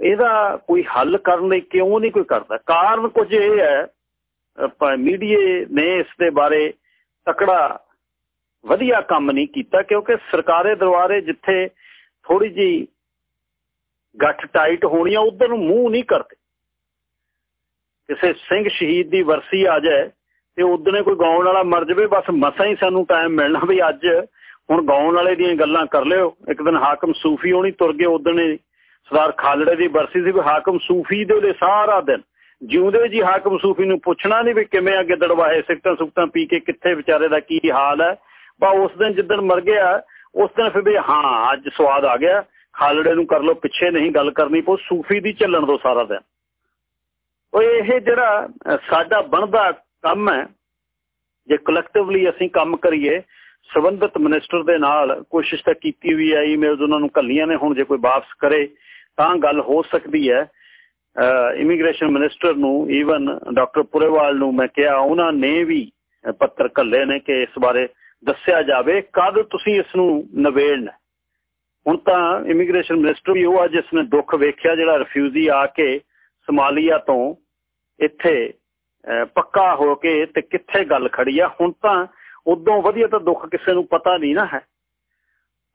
S1: ਇਹਦਾ ਕੋਈ ਹੱਲ ਕਰਨ ਲਈ ਕਿਉਂ ਨਹੀਂ ਕੋਈ ਕਰਦਾ? ਕਾਰਨ ਕੁਝ ਇਹ ਹੈ ਮੀਡੀਆ ਨੇ ਇਸ ਦੇ ਬਾਰੇ ਤਕੜਾ ਵਧੀਆ ਕੰਮ ਨਹੀਂ ਕੀਤਾ, ਕਿਉਂਕਿ ਸਰਕਾਰੇ ਦਰਬਾਰੇ ਜਿੱਥੇ ਥੋੜੀ ਜੀ ਗੱਠ ਟਾਈਟ ਹੋਣੀ ਆ, ਉਧਰ ਨੂੰ ਮੂੰਹ ਨਹੀਂ ਕਰਦੇ। ਕਿਸੇ ਸਿੰਘ ਸ਼ਹੀਦ ਦੀ ਵਰਸੀ ਆ ਜਾਏ ਤੇ ਉਦਨੇ ਕੋਈ ਗਾਉਣ ਵਾਲਾ ਮਰ ਜਵੇ, ਬਸ ਮਸਾਂ ਹੀ ਸਾਨੂੰ ਟਾਈਮ ਮਿਲਣਾ ਵੀ ਅੱਜ ਹੁਣ ਗਾਉਣ ਵਾਲੇ ਦੀਆਂ ਗੱਲਾਂ ਕਰ ਲਿਓ। ਇੱਕ ਦਿਨ ਹਾਕਮ ਸੂਫੀ ਹੋਣੀ ਤੁਰ ਗਏ ਉਦਨੇ ਸਰਦਾਰ ਖਾਲੜੇ ਦੀ ਵਰਸੀ ਸੀ ਵੀ ਹਾਕਮ ਸੂਫੀ ਦੇ ਲਈ ਸਾਰਾ ਦਿਨ ਜਿਉਂਦੇ ਜੀ ਹਾਕਮ ਸੂਫੀ ਨੂੰ ਪੁੱਛਣਾ ਨਹੀਂ ਵੀ ਕਿਵੇਂ ਅੱਗੇ ਦੜਵਾਏ ਸਿਕਟਾਂ ਸੁਕਟਾਂ ਪੀ ਕੇ ਕਿੱਥੇ ਵਿਚਾਰੇ ਦਾ ਕੀ ਹਾਲ ਹੈ। ਬਾ ਉਸ ਦਿਨ ਜਿੱਦਣ ਮਰ ਗਿਆ, ਉਸ ਦਿਨ ਫਿਰ ਵੀ ਹਾਂ, ਅੱਜ ਸਵਾਦ ਆ ਗਿਆ। ਖਾਲੜੇ ਨੂੰ ਕਰ ਲੋ ਪਿੱਛੇ ਨਹੀਂ ਗੱਲ ਕਰਨੀ ਪਊ, ਸੂਫੀ ਦੀ ਚੱਲਣ ਦੋ ਸਾਰਾ ਦਿਨ। ਉਹ ਇਹ ਜਿਹੜਾ ਸਾਡਾ ਬਣਦਾ ਕੰਮ ਹੈ, ਜੇ ਕਲੈਕਟਿਵਲੀ ਅਸੀਂ ਕੰਮ ਕਰੀਏ ਸਬੰਧਤ ਮਿਨਿਸਟਰ ਦੇ ਨਾਲ ਕੋਸ਼ਿਸ਼ ਤਾਂ ਕੀਤੀ ਵੀ ਹੈ ਈਮੇਲਸ ਉਹਨਾਂ ਨੂੰ ਕੱਲੀਆਂ ਨੇ, ਹੁਣ ਜੇ ਕੋਈ ਵਾਪਸ ਕਰੇ ਤਾਂ ਗੱਲ ਹੋ ਸਕਦੀ ਹੈ। ਇਮੀਗ੍ਰੇਸ਼ਨ ਮਿਨਿਸਟਰ ਨੂੰ ਈਵਨ ਡਾਕਟਰ ਪੁਰੇਵਾਲ ਨੂੰ ਮੈਂ ਕਿਹਾ, ਉਹਨਾਂ ਨੇ ਵੀ ਪੱਤਰ ਕੱਲੇ ਨੇ ਕਿ ਇਸ ਬਾਰੇ ਦੱਸਿਆ ਜਾਵੇ, ਕਦ ਤੁਸੀਂ ਇਸ ਨੂੰ ਨਵੇੜਨਾ? ਹੁਣ ਤਾਂ ਇਮੀਗ੍ਰੇਸ਼ਨ ਮਿਨਿਸਟਰ ਵੀ ਉਹ ਆ ਜਿਸ ਨੇ ਦੁੱਖ ਵੇਖਿਆ, ਜਿਹੜਾ ਰਿਫਿਊਜੀ ਆ ਕੇ ਸਮਾਲੀਆ ਤੋਂ ਇੱਥੇ ਪੱਕਾ ਹੋ ਕੇ ਤੇ ਕਿੱਥੇ ਗੱਲ ਖੜੀ ਆ। ਹੁਣ ਤਾਂ ਉਦੋਂ ਵਧੀਆ ਤਾਂ ਦੁੱਖ ਕਿਸੇ ਨੂੰ ਪਤਾ ਨਹੀਂ ਨਾ ਹੈ।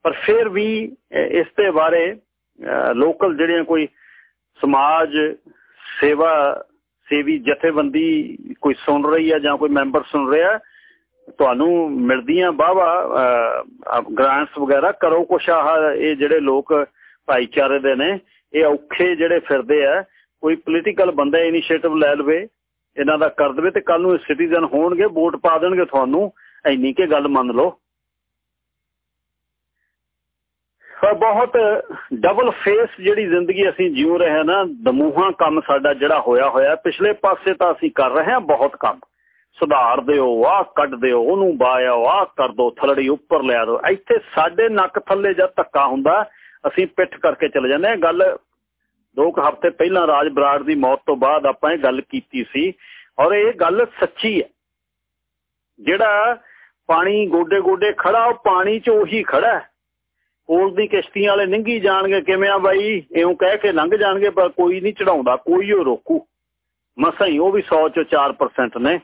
S1: ਪਰ ਫਿਰ ਵੀ ਇਸ ਦੇ ਬਾਰੇ ਲੋਕਲ ਜਿਹੜੀਆਂ ਕੋਈ ਸਮਾਜ ਸੇਵਾ, ਸੇਵੀ ਜਥੇਬੰਦੀ ਕੋਈ ਸੁਣ ਰਹੀ ਹੈ ਜਾਂ ਕੋਈ ਮੈਂਬਰ ਸੁਣ ਰਿਹਾ, ਤੁਹਾਨੂੰ ਮਿਲਦੀਆਂ ਬਾਵਾ ਗ੍ਰਾਂਟਸ ਵਗੈਰਾ, ਕਰੋ ਕੁਛ ਆਹ, ਇਹ ਜਿਹੜੇ ਲੋਕ ਭਾਈਚਾਰੇ ਦੇ ਨੇ, ਇਹ ਔਖੇ ਜਿਹੜੇ ਫਿਰਦੇ ਆ, ਕੋਈ ਪੋਲੀਟੀਕਲ ਬੰਦਾ ਇਨੀਸ਼ੀਏਟਿਵ ਲੈ ਲਵੇ, ਇਹਨਾਂ ਦਾ ਕਰ ਦੇਵੇ ਤੇ ਕੱਲ ਨੂੰ ਸਿਟੀਜ਼ਨ ਹੋਣਗੇ, ਵੋਟ ਪਾ ਦੇਣਗੇ ਤੁਹਾਨੂੰ ਐਨੀ ਕੇ ਗੱਲ ਮੰਨ ਲਓ। ਬਹੁਤ ਡਬਲ ਫੇਸ ਜਿਹੜੀ ਜ਼ਿੰਦਗੀ ਅਸੀਂ ਜਿਉ ਰਹੇ ਹਾਂ ਨਾ, ਦਮੂਹਾ ਕੰਮ ਸਾਡਾ ਜਿਹੜਾ ਹੋਇਆ ਹੋਇਆ, ਪਿਛਲੇ ਪਾਸੇ ਤਾਂ ਅਸੀਂ ਕਰ ਰਹੇ ਹਾਂ ਬਹੁਤ ਕੰਮ। ਸੁਧਾਰ ਦਿਓ, ਆਹ ਕੱਢ ਦਿਓ, ਉਹਨੂੰ ਬਾਇਆ, ਆਹ ਕਰ ਦੋ, ਥਲੜੀ ਉੱਪਰ ਲਿਆ ਦੋ। ਇੱਥੇ ਸਾਡੇ ਨੱਕ ਥੱਲੇ ਜਦ ਧੱਕਾ ਹੁੰਦਾ, ਅਸੀਂ ਪਿੱਠ ਕਰਕੇ ਚਲੇ ਜਾਂਦੇ ਆ ਗੱਲ ਦੋ ਕੁ ਹਫ਼ਤੇ ਪਹਿਲਾਂ ਰਾਜ ਬਰਾੜ ਦੀ ਮੌਤ ਤੋਂ ਬਾਅਦ ਆਪਾਂ ਇਹ ਗੱਲ ਕੀਤੀ ਸੀ। ਔਰ ਇਹ ਗੱਲ ਸੱਚੀ ਹੈ। ਜਿਹੜਾ ਪਾਣੀ ਗੋਡੇ ਗੋਡੇ ਖੜਾ, ਉਹ ਪਾਣੀ 'ਚ ਉਹੀ ਖੜਾ ਕੋਲ ਦੀ ਕਿਸ਼ਤੀਆਂ ਵਾਲੇ ਨਿੰਗੀ ਜਾਣਗੇ ਕਿਵੇਂ ਆ ਬਾਈ? ਇਉਂ ਕਹਿ ਕੇ ਲੰਘ ਜਾਣਗੇ, ਪਰ ਕੋਈ ਨਹੀਂ ਚੜਾਉਂਦਾ ਕੋਈ ਉਹ ਰੋਕੂ। ਮਸਾਂ ਹੀ ਉਹ ਵੀ 100 ਚੋਂ 4% ਨੇ।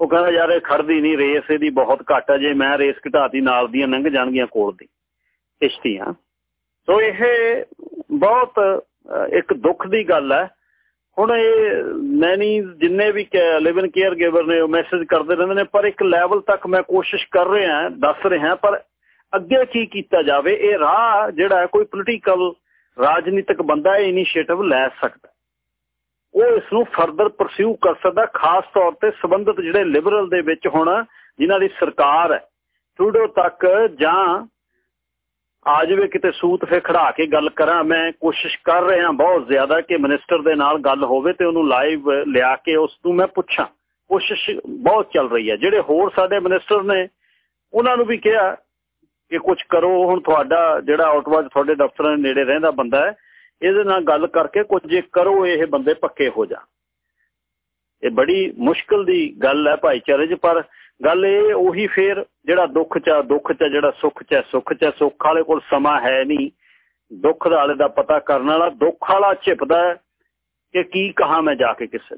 S1: ਉਹ ਕਹਿੰਦਾ, ਯਾਰ, ਇਹ ਖੜਦੀ ਨਹੀਂ, ਰੇਸ ਇਹਦੀ ਬਹੁਤ ਘੱਟ ਹੈ, ਜੇ ਮੈਂ ਰੇਸ ਘਟਾਤੀ, ਨਾਲ ਦੀਆਂ ਲੰਘ ਜਾਣਗੀਆਂ ਕੋਲ ਦੀ ਕਿਸ਼ਤੀਆਂ। ਸੋ ਇਹ ਬਹੁਤ ਇੱਕ ਦੁੱਖ ਦੀ ਗੱਲ ਹੈ। ਹੁਣ ਇਹ ਮੈਨੀ ਜਿੰਨੇ ਵੀ ਲਿਵਨ ਕੇਅਰ ਗਿਵਰ ਨੇ, ਉਹ ਮੈਸੇਜ ਕਰਦੇ ਰਹਿੰਦੇ ਨੇ, ਪਰ ਇੱਕ ਲੈਵਲ ਤੱਕ ਮੈਂ ਕੋਸ਼ਿਸ਼ ਕਰ ਰਿਹਾ ਦੱਸ ਰਿਹਾ ਪਰ ਅੱਗੇ ਕੀ ਕੀਤਾ ਜਾਵੇ, ਇਹ ਰਾਹ ਜਿਹੜਾ ਕੋਈ ਪੋਲੀਟੀਕਲ ਰਾਜਨੀਤਿਕ ਬੰਦਾ ਇਹ ਇਨੀਸ਼ੀਏਟਿਵ ਲੈ ਸਕਦਾ। ਉਹ ਇਸ ਨੂੰ ਫਰਦਰ ਪਰਸਿਊ ਕਰ ਸਕਦਾ, ਖਾਸ ਤੌਰ ਤੇ ਸਬੰਧਤ ਜਿਹੜੇ ਲਿਬਰਲ ਦੇ ਵਿੱਚ ਹੁਣ ਜਿਨ੍ਹਾਂ ਦੀ ਸਰਕਾਰ ਹੈ ਟਰੂਡੋ ਤੱਕ ਜਾਂ ਆ ਜਾਵੇ ਕਿਤੇ ਸੂਤ ਫੇ ਖੜਾ ਕੇ ਗੱਲ ਕਰਾਂ। ਮੈਂ ਕੋਸ਼ਿਸ਼ ਕਰ ਰਿਹਾ ਬਹੁਤ ਜ਼ਿਆਦਾ ਕਿ ਮਿਨਿਸਟਰ ਦੇ ਨਾਲ ਗੱਲ ਹੋਵੇ ਤੇ ਉਹਨੂੰ ਲਾਈਵ ਲਿਆ ਕੇ ਉਸ ਨੂੰ ਮੈਂ ਪੁੱਛਾਂ। ਕੋਸ਼ਿਸ਼ ਬਹੁਤ ਚੱਲ ਰਹੀ ਹੈ। ਜਿਹੜੇ ਹੋਰ ਸਾਡੇ ਮਿਨਿਸਟਰ ਨੇ, ਉਹਨਾਂ ਨੂੰ ਵੀ ਕਿਹਾ ਕਿ ਕੁਝ ਕਰੋ। ਹੁਣ ਤੁਹਾਡਾ ਜਿਹੜਾ ਆਊਟਵਾ ਤੁਹਾਡੇ ਦਫ਼ਤਰਾਂ ਦੇ ਨੇੜੇ ਰਹਿੰਦਾ ਬੰਦਾ ਹੈ, ਇਹਦੇ ਨਾਲ ਗੱਲ ਕਰਕੇ ਕੁਝ ਜੇ ਕਰੋ, ਇਹ ਬੰਦੇ ਪੱਕੇ ਹੋ ਜਾ ਇਹ ਬੜੀ ਮੁਸ਼ਕਲ ਦੀ ਗੱਲ ਹੈ ਭਾਈਚਾਰੇ 'ਚ, ਪਰ ਗੱਲ ਇਹ ਉਹੀ ਫੇਰ ਜਿਹੜਾ ਦੁੱਖ 'ਚ ਦੁੱਖ 'ਚ ਜਿਹੜਾ ਸੁੱਖ 'ਚ ਸੁੱਖ 'ਚ ਸੁੱਖ ਵਾਲੇ ਕੋਲ ਸਮਾਂ ਹੈ ਨਹੀਂ। ਦੁੱਖ ਵਾਲੇ ਦਾ ਪਤਾ ਕਰਨ ਵਾਲਾ, ਦੁੱਖ ਵਾਲਾ ਝਿਪਦਾ ਕਿ ਕੀ ਕਹਾ ਮੈਂ ਜਾ ਕੇ ਕਿਸੇ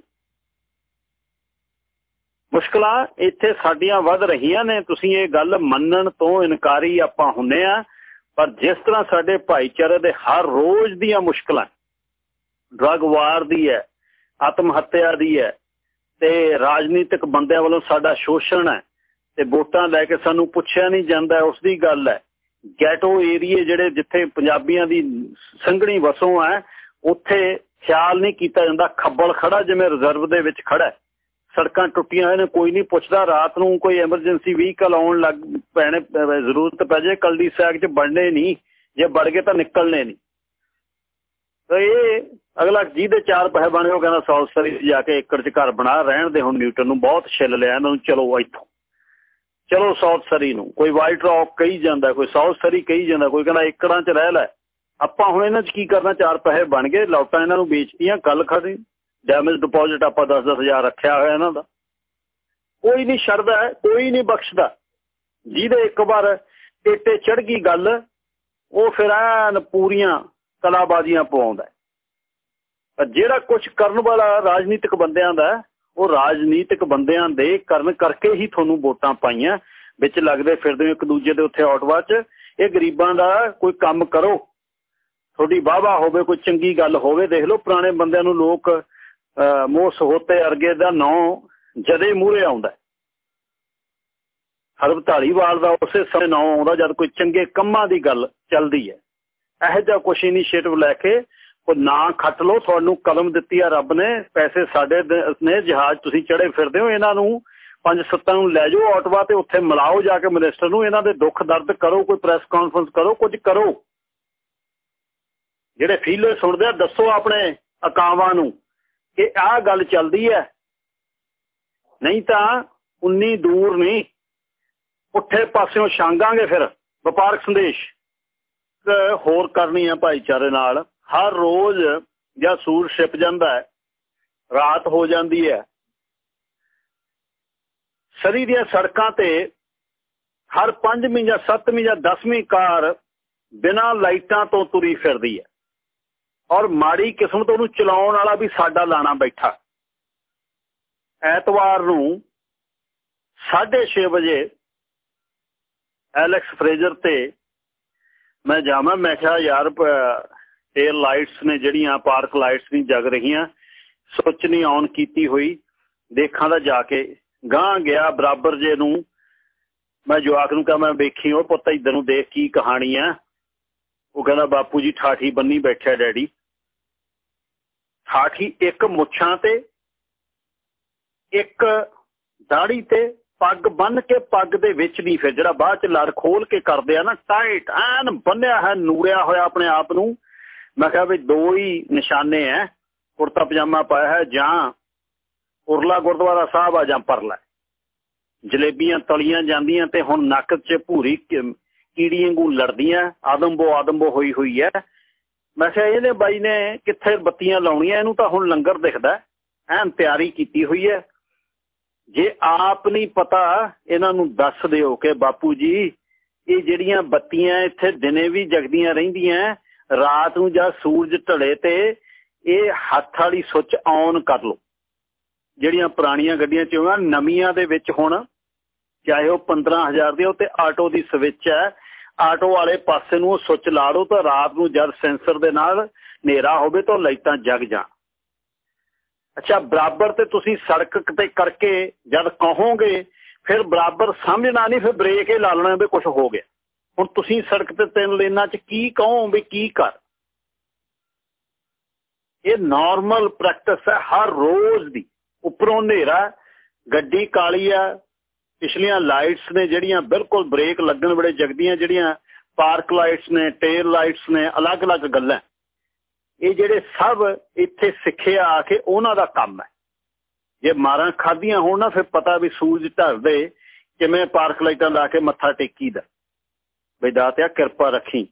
S1: ਮੁਸ਼ਕਲਾਂ ਇੱਥੇ ਸਾਡੀਆਂ ਵੱਧ ਰਹੀਆਂ ਨੇ। ਤੁਸੀਂ ਇਹ ਗੱਲ ਮੰਨਣ ਤੋਂ ਇਨਕਾਰੀ ਆਪਾਂ ਹੁੰਨੇ ਆ, ਪਰ ਜਿਸ ਤਰ੍ਹਾਂ ਸਾਡੇ ਭਾਈਚਾਰੇ ਦੇ ਹਰ ਰੋਜ਼ ਦੀਆਂ ਮੁਸ਼ਕਲਾਂ ਡਰਗ ਵਾਰ ਦੀ ਹੈ ਆਤਮ ਹੱਤਿਆ ਦੀ ਹੈ ਤੇ ਰਾਜਨੀਤਿਕ ਬੰਦਿਆਂ ਵੱਲੋਂ ਸਾਡਾ ਸ਼ੋਸ਼ਣ ਹੈ ਤੇ ਵੋਟਾਂ ਲੈ ਕੇ ਸਾਨੂੰ ਪੁੱਛਿਆ ਨਹੀਂ ਜਾਂਦਾ ਉਸ ਦੀ ਗੱਲ ਹੈ। ਗੈਟੋ ਏਰੀਏ ਜਿਹੜੇ ਜਿੱਥੇ ਪੰਜਾਬੀਆਂ ਦੀ ਸੰਘਣੀ ਵਸੋਂ ਹੈ, ਉੱਥੇ ਖਿਆਲ ਨਹੀਂ ਕੀਤਾ ਜਾਂਦਾ, ਖੱਬਲ ਖੜਾ ਜਿਵੇਂ ਰਿਜ਼ਰਵ ਦੇ ਵਿੱਚ ਖੜਾ ਸੜਕਾਂ ਟੁੱਟੀਆਂ ਹੋਈਆਂ ਨੇ, ਕੋਈ ਨਹੀਂ ਪੁੱਛਦਾ, ਰਾਤ ਨੂੰ ਕੋਈ ਐਮਰਜੈਂਸੀ ਵਹੀਕਲ ਆਉਣ ਲੱਗ ਪੈਣੇ ਜ਼ਰੂਰਤ ਪੈ ਜੇ ਕਲਦੀ ਸੈਕ 'ਚ ਬੜਨੇ ਨਹੀਂ, ਜੇ ਵੜ ਗਏ ਤਾਂ ਨਿਕਲਣੇ ਨਹੀਂ। ਤੇ ਇਹ ਅਗਲਾ ਜਿਹਦੇ ਚਾਰ ਪੈਸੇ ਬਣੇ, ਉਹ ਕਹਿੰਦਾ ਸੌਲ ਜਾ ਕੇ ਏਕੜ 'ਚ ਘਰ ਬਣਾ, ਰਹਿਣ ਦੇ ਹੁਣ ਨਿਊਟਨ ਨੂੰ ਬਹੁਤ ਛਿੱਲ ਲਿਆ ਇਹਨਾਂ ਨੂੰ, ਚਲੋ ਇੱਥੋਂ। ਚਲੋ ਸਾਊਥ ਨੂੰ। ਕੋਈ ਵਾਈਟ ਰੌਕ ਕਹੀ ਜਾਂਦਾ, ਕੋਈ ਸਾਊਥ ਕਹੀ ਜਾਂਦਾ, ਕੋਈ ਕਹਿੰਦਾ ਏਕੜਾਂ 'ਚ ਰਹਿ ਲੈ। ਆਪਾਂ ਹੁਣ ਇਹਨਾਂ 'ਚ ਕੀ ਕਰਨਾ, ਚਾਰ ਪੈਸੇ ਬਣ ਗਏ, ਲੌਟਾਂ ਇਹਨਾਂ ਨੂੰ ਵੇਚਤੀਆਂ ਕੱਲ ਖੜੀ ਡੈਮੇਜ ਡਿਪੋਜ਼ਿਟ ਆਪਾਂ 10-10000 ਰੱਖਿਆ ਹੋਇਆ ਇਹਨਾਂ ਦਾ। ਕੋਈ ਨਹੀਂ ਛੱਡਦਾ, ਕੋਈ ਨਹੀਂ ਬਖਸ਼ਦਾ। ਜਿਹਦੇ ਇੱਕ ਵਾਰ ਟੇਟੇ ਚੜ ਗਈ ਗੱਲ, ਉਹ ਫਿਰ ਐਨ ਪੂਰੀਆਂ ਕਲਾਬਾਜ਼ੀਆਂ ਪਵਾਉਂਦਾ ਜਿਹੜਾ ਕੁਝ ਕਰਨ ਵਾਲਾ ਰਾਜਨੀਤਿਕ ਬੰਦਿਆਂ ਦਾ ਉਹ ਰਾਜਨੀਤਿਕ ਬੰਦਿਆਂ ਦੇ ਕਰਨ ਕਰਕੇ ਹੀ ਤੁਹਾਨੂੰ ਵੋਟਾਂ ਪਾਈਆਂ। ਵਿੱਚ ਲੱਗਦੇ ਫਿਰਦੇ ਇੱਕ ਦੂਜੇ ਦੇ ਉੱਥੇ ਆਟਵਾ 'ਚ, ਇਹ ਗਰੀਬਾਂ ਦਾ ਕੋਈ ਕੰਮ ਕਰੋ। ਤੁਹਾਡੀ ਵਾਵਾ ਹੋਵੇ, ਕੋਈ ਚੰਗੀ ਗੱਲ ਹੋਵੇ, ਦੇਖ ਲਓ ਪੁਰਾਣੇ ਬੰਦਿਆਂ ਨੂੰ ਲੋਕ ਮੋਹ ਹੋਤੇ ਅਰਗੇ ਦਾ ਨਾਂ ਜਦੇ ਮੂਰੇ ਆਉਂਦਾ ਹਰਬ ਢਾਲੀਵਾਲ ਦਾ ਉਸੇ ਸਮੇਂ ਨਾਂ ਆਉਂਦਾ ਜਦ ਕੋਈ ਚੰਗੇ ਕੰਮਾਂ ਦੀ ਗੱਲ ਚੱਲਦੀ ਹੈ। ਇਹੋ ਜਿਹਾ ਕੁਝ ਇਨੀਸ਼ੀਏਟਿਵ ਲੈ ਕੇ ਉਹ ਨਾ ਖੱਟ ਲਓ, ਤੁਹਾਨੂੰ ਕਲਮ ਦਿੱਤੀ ਆ ਰੱਬ ਨੇ, ਪੈਸੇ ਸਾਡੇ ਨੇ, ਜਹਾਜ਼ ਤੁਸੀਂ ਚੜੇ ਫਿਰਦੇ ਹੋ ਇਹਨਾਂ ਨੂੰ, ਪੰਜ ਸੱਤਾਂ ਨੂੰ ਲੈ ਜਾਓ ਆਟਵਾ ਤੇ ਉੱਥੇ ਮਿਲਾਓ ਜਾ ਕੇ ਮਿਨਿਸਟਰ ਨੂੰ, ਇਹਨਾਂ ਦੇ ਦੁੱਖ ਦਰਦ ਕਰੋ, ਕੋਈ ਪ੍ਰੈਸ ਕਾਨਫਰੰਸ ਕਰੋ, ਕੁਝ ਕਰੋ। ਜਿਹੜੇ ਫੀਲਰ ਸੁਣਦੇ ਆ, ਦੱਸੋ ਆਪਣੇ ਅਕਾਵਾਂ ਨੂੰ ਕਿ ਆਹ ਗੱਲ ਚੱਲਦੀ ਹੈ। ਨਹੀਂ ਤਾਂ ਉਨੀ ਦੂਰ ਨਹੀਂ ਉੱਠੇ ਪਾਸਿਓਂ ਛਾਂਗਾਂਗੇ ਫਿਰ, ਵਪਾਰਕ ਸੰਦੇਸ਼। ਹੋਰ ਕਰਨੀ ਆ ਭਾਈਚਾਰੇ ਨਾਲ। ਹਰ ਰੋਜ਼ ਜਾਂ ਸੂਰ ਛਿਪ ਜਾਂਦਾ ਹੈ। ਰਾਤ ਹੋ ਜਾਂਦੀ ਹੈ। ਸਰੀ ਦੀਆਂ ਸੜਕਾਂ ਤੇ ਹਰ 5ਵੀਂ ਜਾਂ 7ਵੀਂ ਜਾਂ 10ਵੀਂ ਕਾਰ ਬਿਨਾਂ ਲਾਈਟਾਂ ਤੋਂ ਤੁਰੀ ਫਿਰਦੀ ਹੈ। ਔਰ ਮਾੜੀ ਕਿਸਮਤ ਉਹਨੂੰ ਚਲਾਉਣ ਵਾਲਾ ਵੀ ਸਾਡਾ ਲਾਣਾ ਬੈਠਾ। ਐਤਵਾਰ ਨੂੰ 6:30 ਵਜੇ ਐਲੈਕਸ ਫਰੇਜ਼ਰ ਤੇ ਮੈਂ ਜਾਵਾਂ, ਮੈਂ ਕਿਹਾ ਯਾਰ ਟੇਲ ਲਾਈਟਸ ਨੇ ਜਿਹੜੀਆਂ ਪਾਰਕ ਲਾਈਟਸ ਨਹੀਂ ਜਗ ਰਹੀਆਂ, ਸੁੱਚ ਨਹੀਂ ਆਨ ਕੀਤੀ ਹੋਈ, ਦੇਖਾਂ ਦਾ ਜਾ ਕੇ। ਗਾਂ ਗਿਆ ਬਰਾਬਰ ਜੇ ਨੂੰ। ਮੈਂ ਜਵਾਕ ਨੂੰ ਕਹਾਂ, ਮੈਂ ਵੇਖੀ, ਉਹ ਪੁੱਤ ਇਧਰ ਨੂੰ ਦੇਖ ਕੀ ਕਹਾਣੀ ਆ। ਉਹ ਕਹਿੰਦਾ, ਬਾਪੂ ਜੀ ਠਾਠੀ ਬੰਨੀ ਬੈਠਿਆ ਡੈਡੀ। ਠਾਠੀ ਇੱਕ ਮੁੱਛਾਂ ਤੇ, ਇੱਕ ਦਾੜੀ ਤੇ ਪੱਗ ਬੰਨ ਕੇ ਪੱਗ ਦੇ ਵਿੱਚ ਨਹੀਂ ਫਿਰ ਜਿਹੜਾ ਬਾਅਦ ਚ ਲੜ ਖੋਲ ਕੇ ਕਰਦੇ ਆ ਨਾ ਟਾਈਟ ਐਨ ਬੰਨਿਆ ਹੈ, ਨੂਰਿਆ ਹੋਇਆ ਆਪਣੇ ਆਪ ਨੂੰ। ਮੈਂ ਕਿਹਾ ਵੀ ਦੋ ਹੀ ਨਿਸ਼ਾਨੇ ਐ ਕੁਰਤਾ ਪਜਾਮਾ ਪਾਇਆ ਹੈ ਜਾਂ ਉਰਲਾ ਗੁਰਦੁਆਰਾ ਸਾਹਿਬ ਆ ਜਾਂ ਪਰਲਾ। ਜਲੇਬੀਆਂ ਤਲੀਆਂ ਜਾਂਦੀਆਂ ਤੇ ਹੁਣ ਨੱਕ 'ਚ ਭੂਰੀ ਕੀੜੀ ਵਾਂਗੂ ਲੜਦੀਆਂ ਆਦਮਬੋ ਆਦਮਬੋ ਹੋਈ ਹੋਈ ਐ। ਮੈਂ ਕਿਹਾ ਇਹਨੇ ਬਾਈ ਨੇ ਕਿੱਥੇ ਬੱਤੀਆਂ ਲਾਉਣੀਆਂ, ਇਹਨੂੰ ਤਾਂ ਹੁਣ ਲੰਗਰ ਦਿਖਦਾ, ਐਨ ਤਿਆਰੀ ਕੀਤੀ ਹੋਈ ਐ। ਜੇ ਆਪ ਨਹੀਂ ਪਤਾ, ਇਹਨਾਂ ਨੂੰ ਦੱਸ ਦਿਓ ਕਿ ਬਾਪੂ ਜੀ, ਇਹ ਜਿਹੜੀਆਂ ਬੱਤੀਆਂ ਇੱਥੇ ਦਿਨੇ ਵੀ ਜਗਦੀਆਂ ਰਹਿੰਦੀਆਂ, ਰਾਤ ਨੂੰ ਜਾਂ ਸੂਰਜ ਢਲੇ ਤੇ ਇਹ ਹੱਥ ਵਾਲੀ ਸੁੱਚ ਆਨ ਕਰ ਲਓ। ਜਿਹੜੀਆਂ ਪੁਰਾਣੀਆਂ ਗੱਡੀਆਂ ਚ ਹੋਣਾ ਨਵੀਆਂ ਦੇ ਵਿੱਚ ਹੁਣ, ਚਾਹੇ ਉਹ 15000 ਦੇ ਉਹ ਤੇ ਆਟੋ ਦੀ ਸਵਿਚ ਹੈ। ਆਟੋ ਵਾਲੇ ਪਾਸੇ ਨੂੰ ਉਹ ਸੁੱਚ ਲਾ ਲਓ ਤਾਂ ਰਾਤ ਨੂੰ ਜਦ ਸੈਂਸਰ ਦੇ ਨਾਲ ਹਨੇਰਾ ਹੋਵੇ ਤਾਂ ਲਾਈਟਾਂ ਜਗ ਜਾਣ। ਅੱਛਾ, ਬਰਾਬਰ ਤੇ ਤੁਸੀਂ ਸੜਕ ਤੇ ਕਰਕੇ ਜਦ ਕਹੋਗੇ, ਫਿਰ ਬਰਾਬਰ ਸਮਝਣਾ ਨਹੀਂ ਫਿਰ ਬ੍ਰੇਕ ਹੀ ਲਾ ਲੈਣਾ ਵੀ ਕੁਝ ਹੋ ਗਿਆ। ਹੁਣ ਤੁਸੀਂ ਸੜਕ ਤੇ ਤਿੰਨ ਲੇਨਾਂ 'ਚ ਕੀ ਕਹੋ ਵੀ ਕੀ ਕਰ? ਇਹ ਨਾਰਮਲ ਪ੍ਰੈਕਟਿਸ ਹੈ, ਹਰ ਰੋਜ਼ ਦੀ। ਉੱਪਰੋਂ ਹਨੇਰਾ ਗੱਡੀ ਕਾਲੀ ਆ ਪਿਛਲੀਆਂ ਲਾਈਟਸ ਨੇ ਜਿਹੜੀਆਂ ਬਿਲਕੁਲ ਬ੍ਰੇਕ ਲੱਗਣ ਵੇਲੇ ਜਗਦੀਆਂ ਜਿਹੜੀਆਂ ਪਾਰਕ ਲਾਈਟਸ ਨੇ ਟੇਲ ਲਾਈਟਸ ਨੇ, ਅਲੱਗ-ਅਲੱਗ ਗੱਲਾਂ। ਇਹ ਜਿਹੜੇ ਸਭ ਇੱਥੇ ਸਿੱਖਿਆ ਆ ਕੇ ਉਹਨਾਂ ਦਾ ਕੰਮ ਹੈ। ਜੇ ਮਾਰਾਂ ਖਾਦੀਆਂ ਹੋਣ ਨਾ, ਫਿਰ ਪਤਾ ਵੀ ਸੂਰਜ ਢਲਦੇ ਕਿਵੇਂ ਪਾਰਕ ਲਾਈਟਾਂ ਲਾ ਕੇ ਮੱਥਾ ਟੇਕੀਦਾ ਬਈ ਦਾਤਿਆ, ਕਿਰਪਾ ਰੱਖੀ।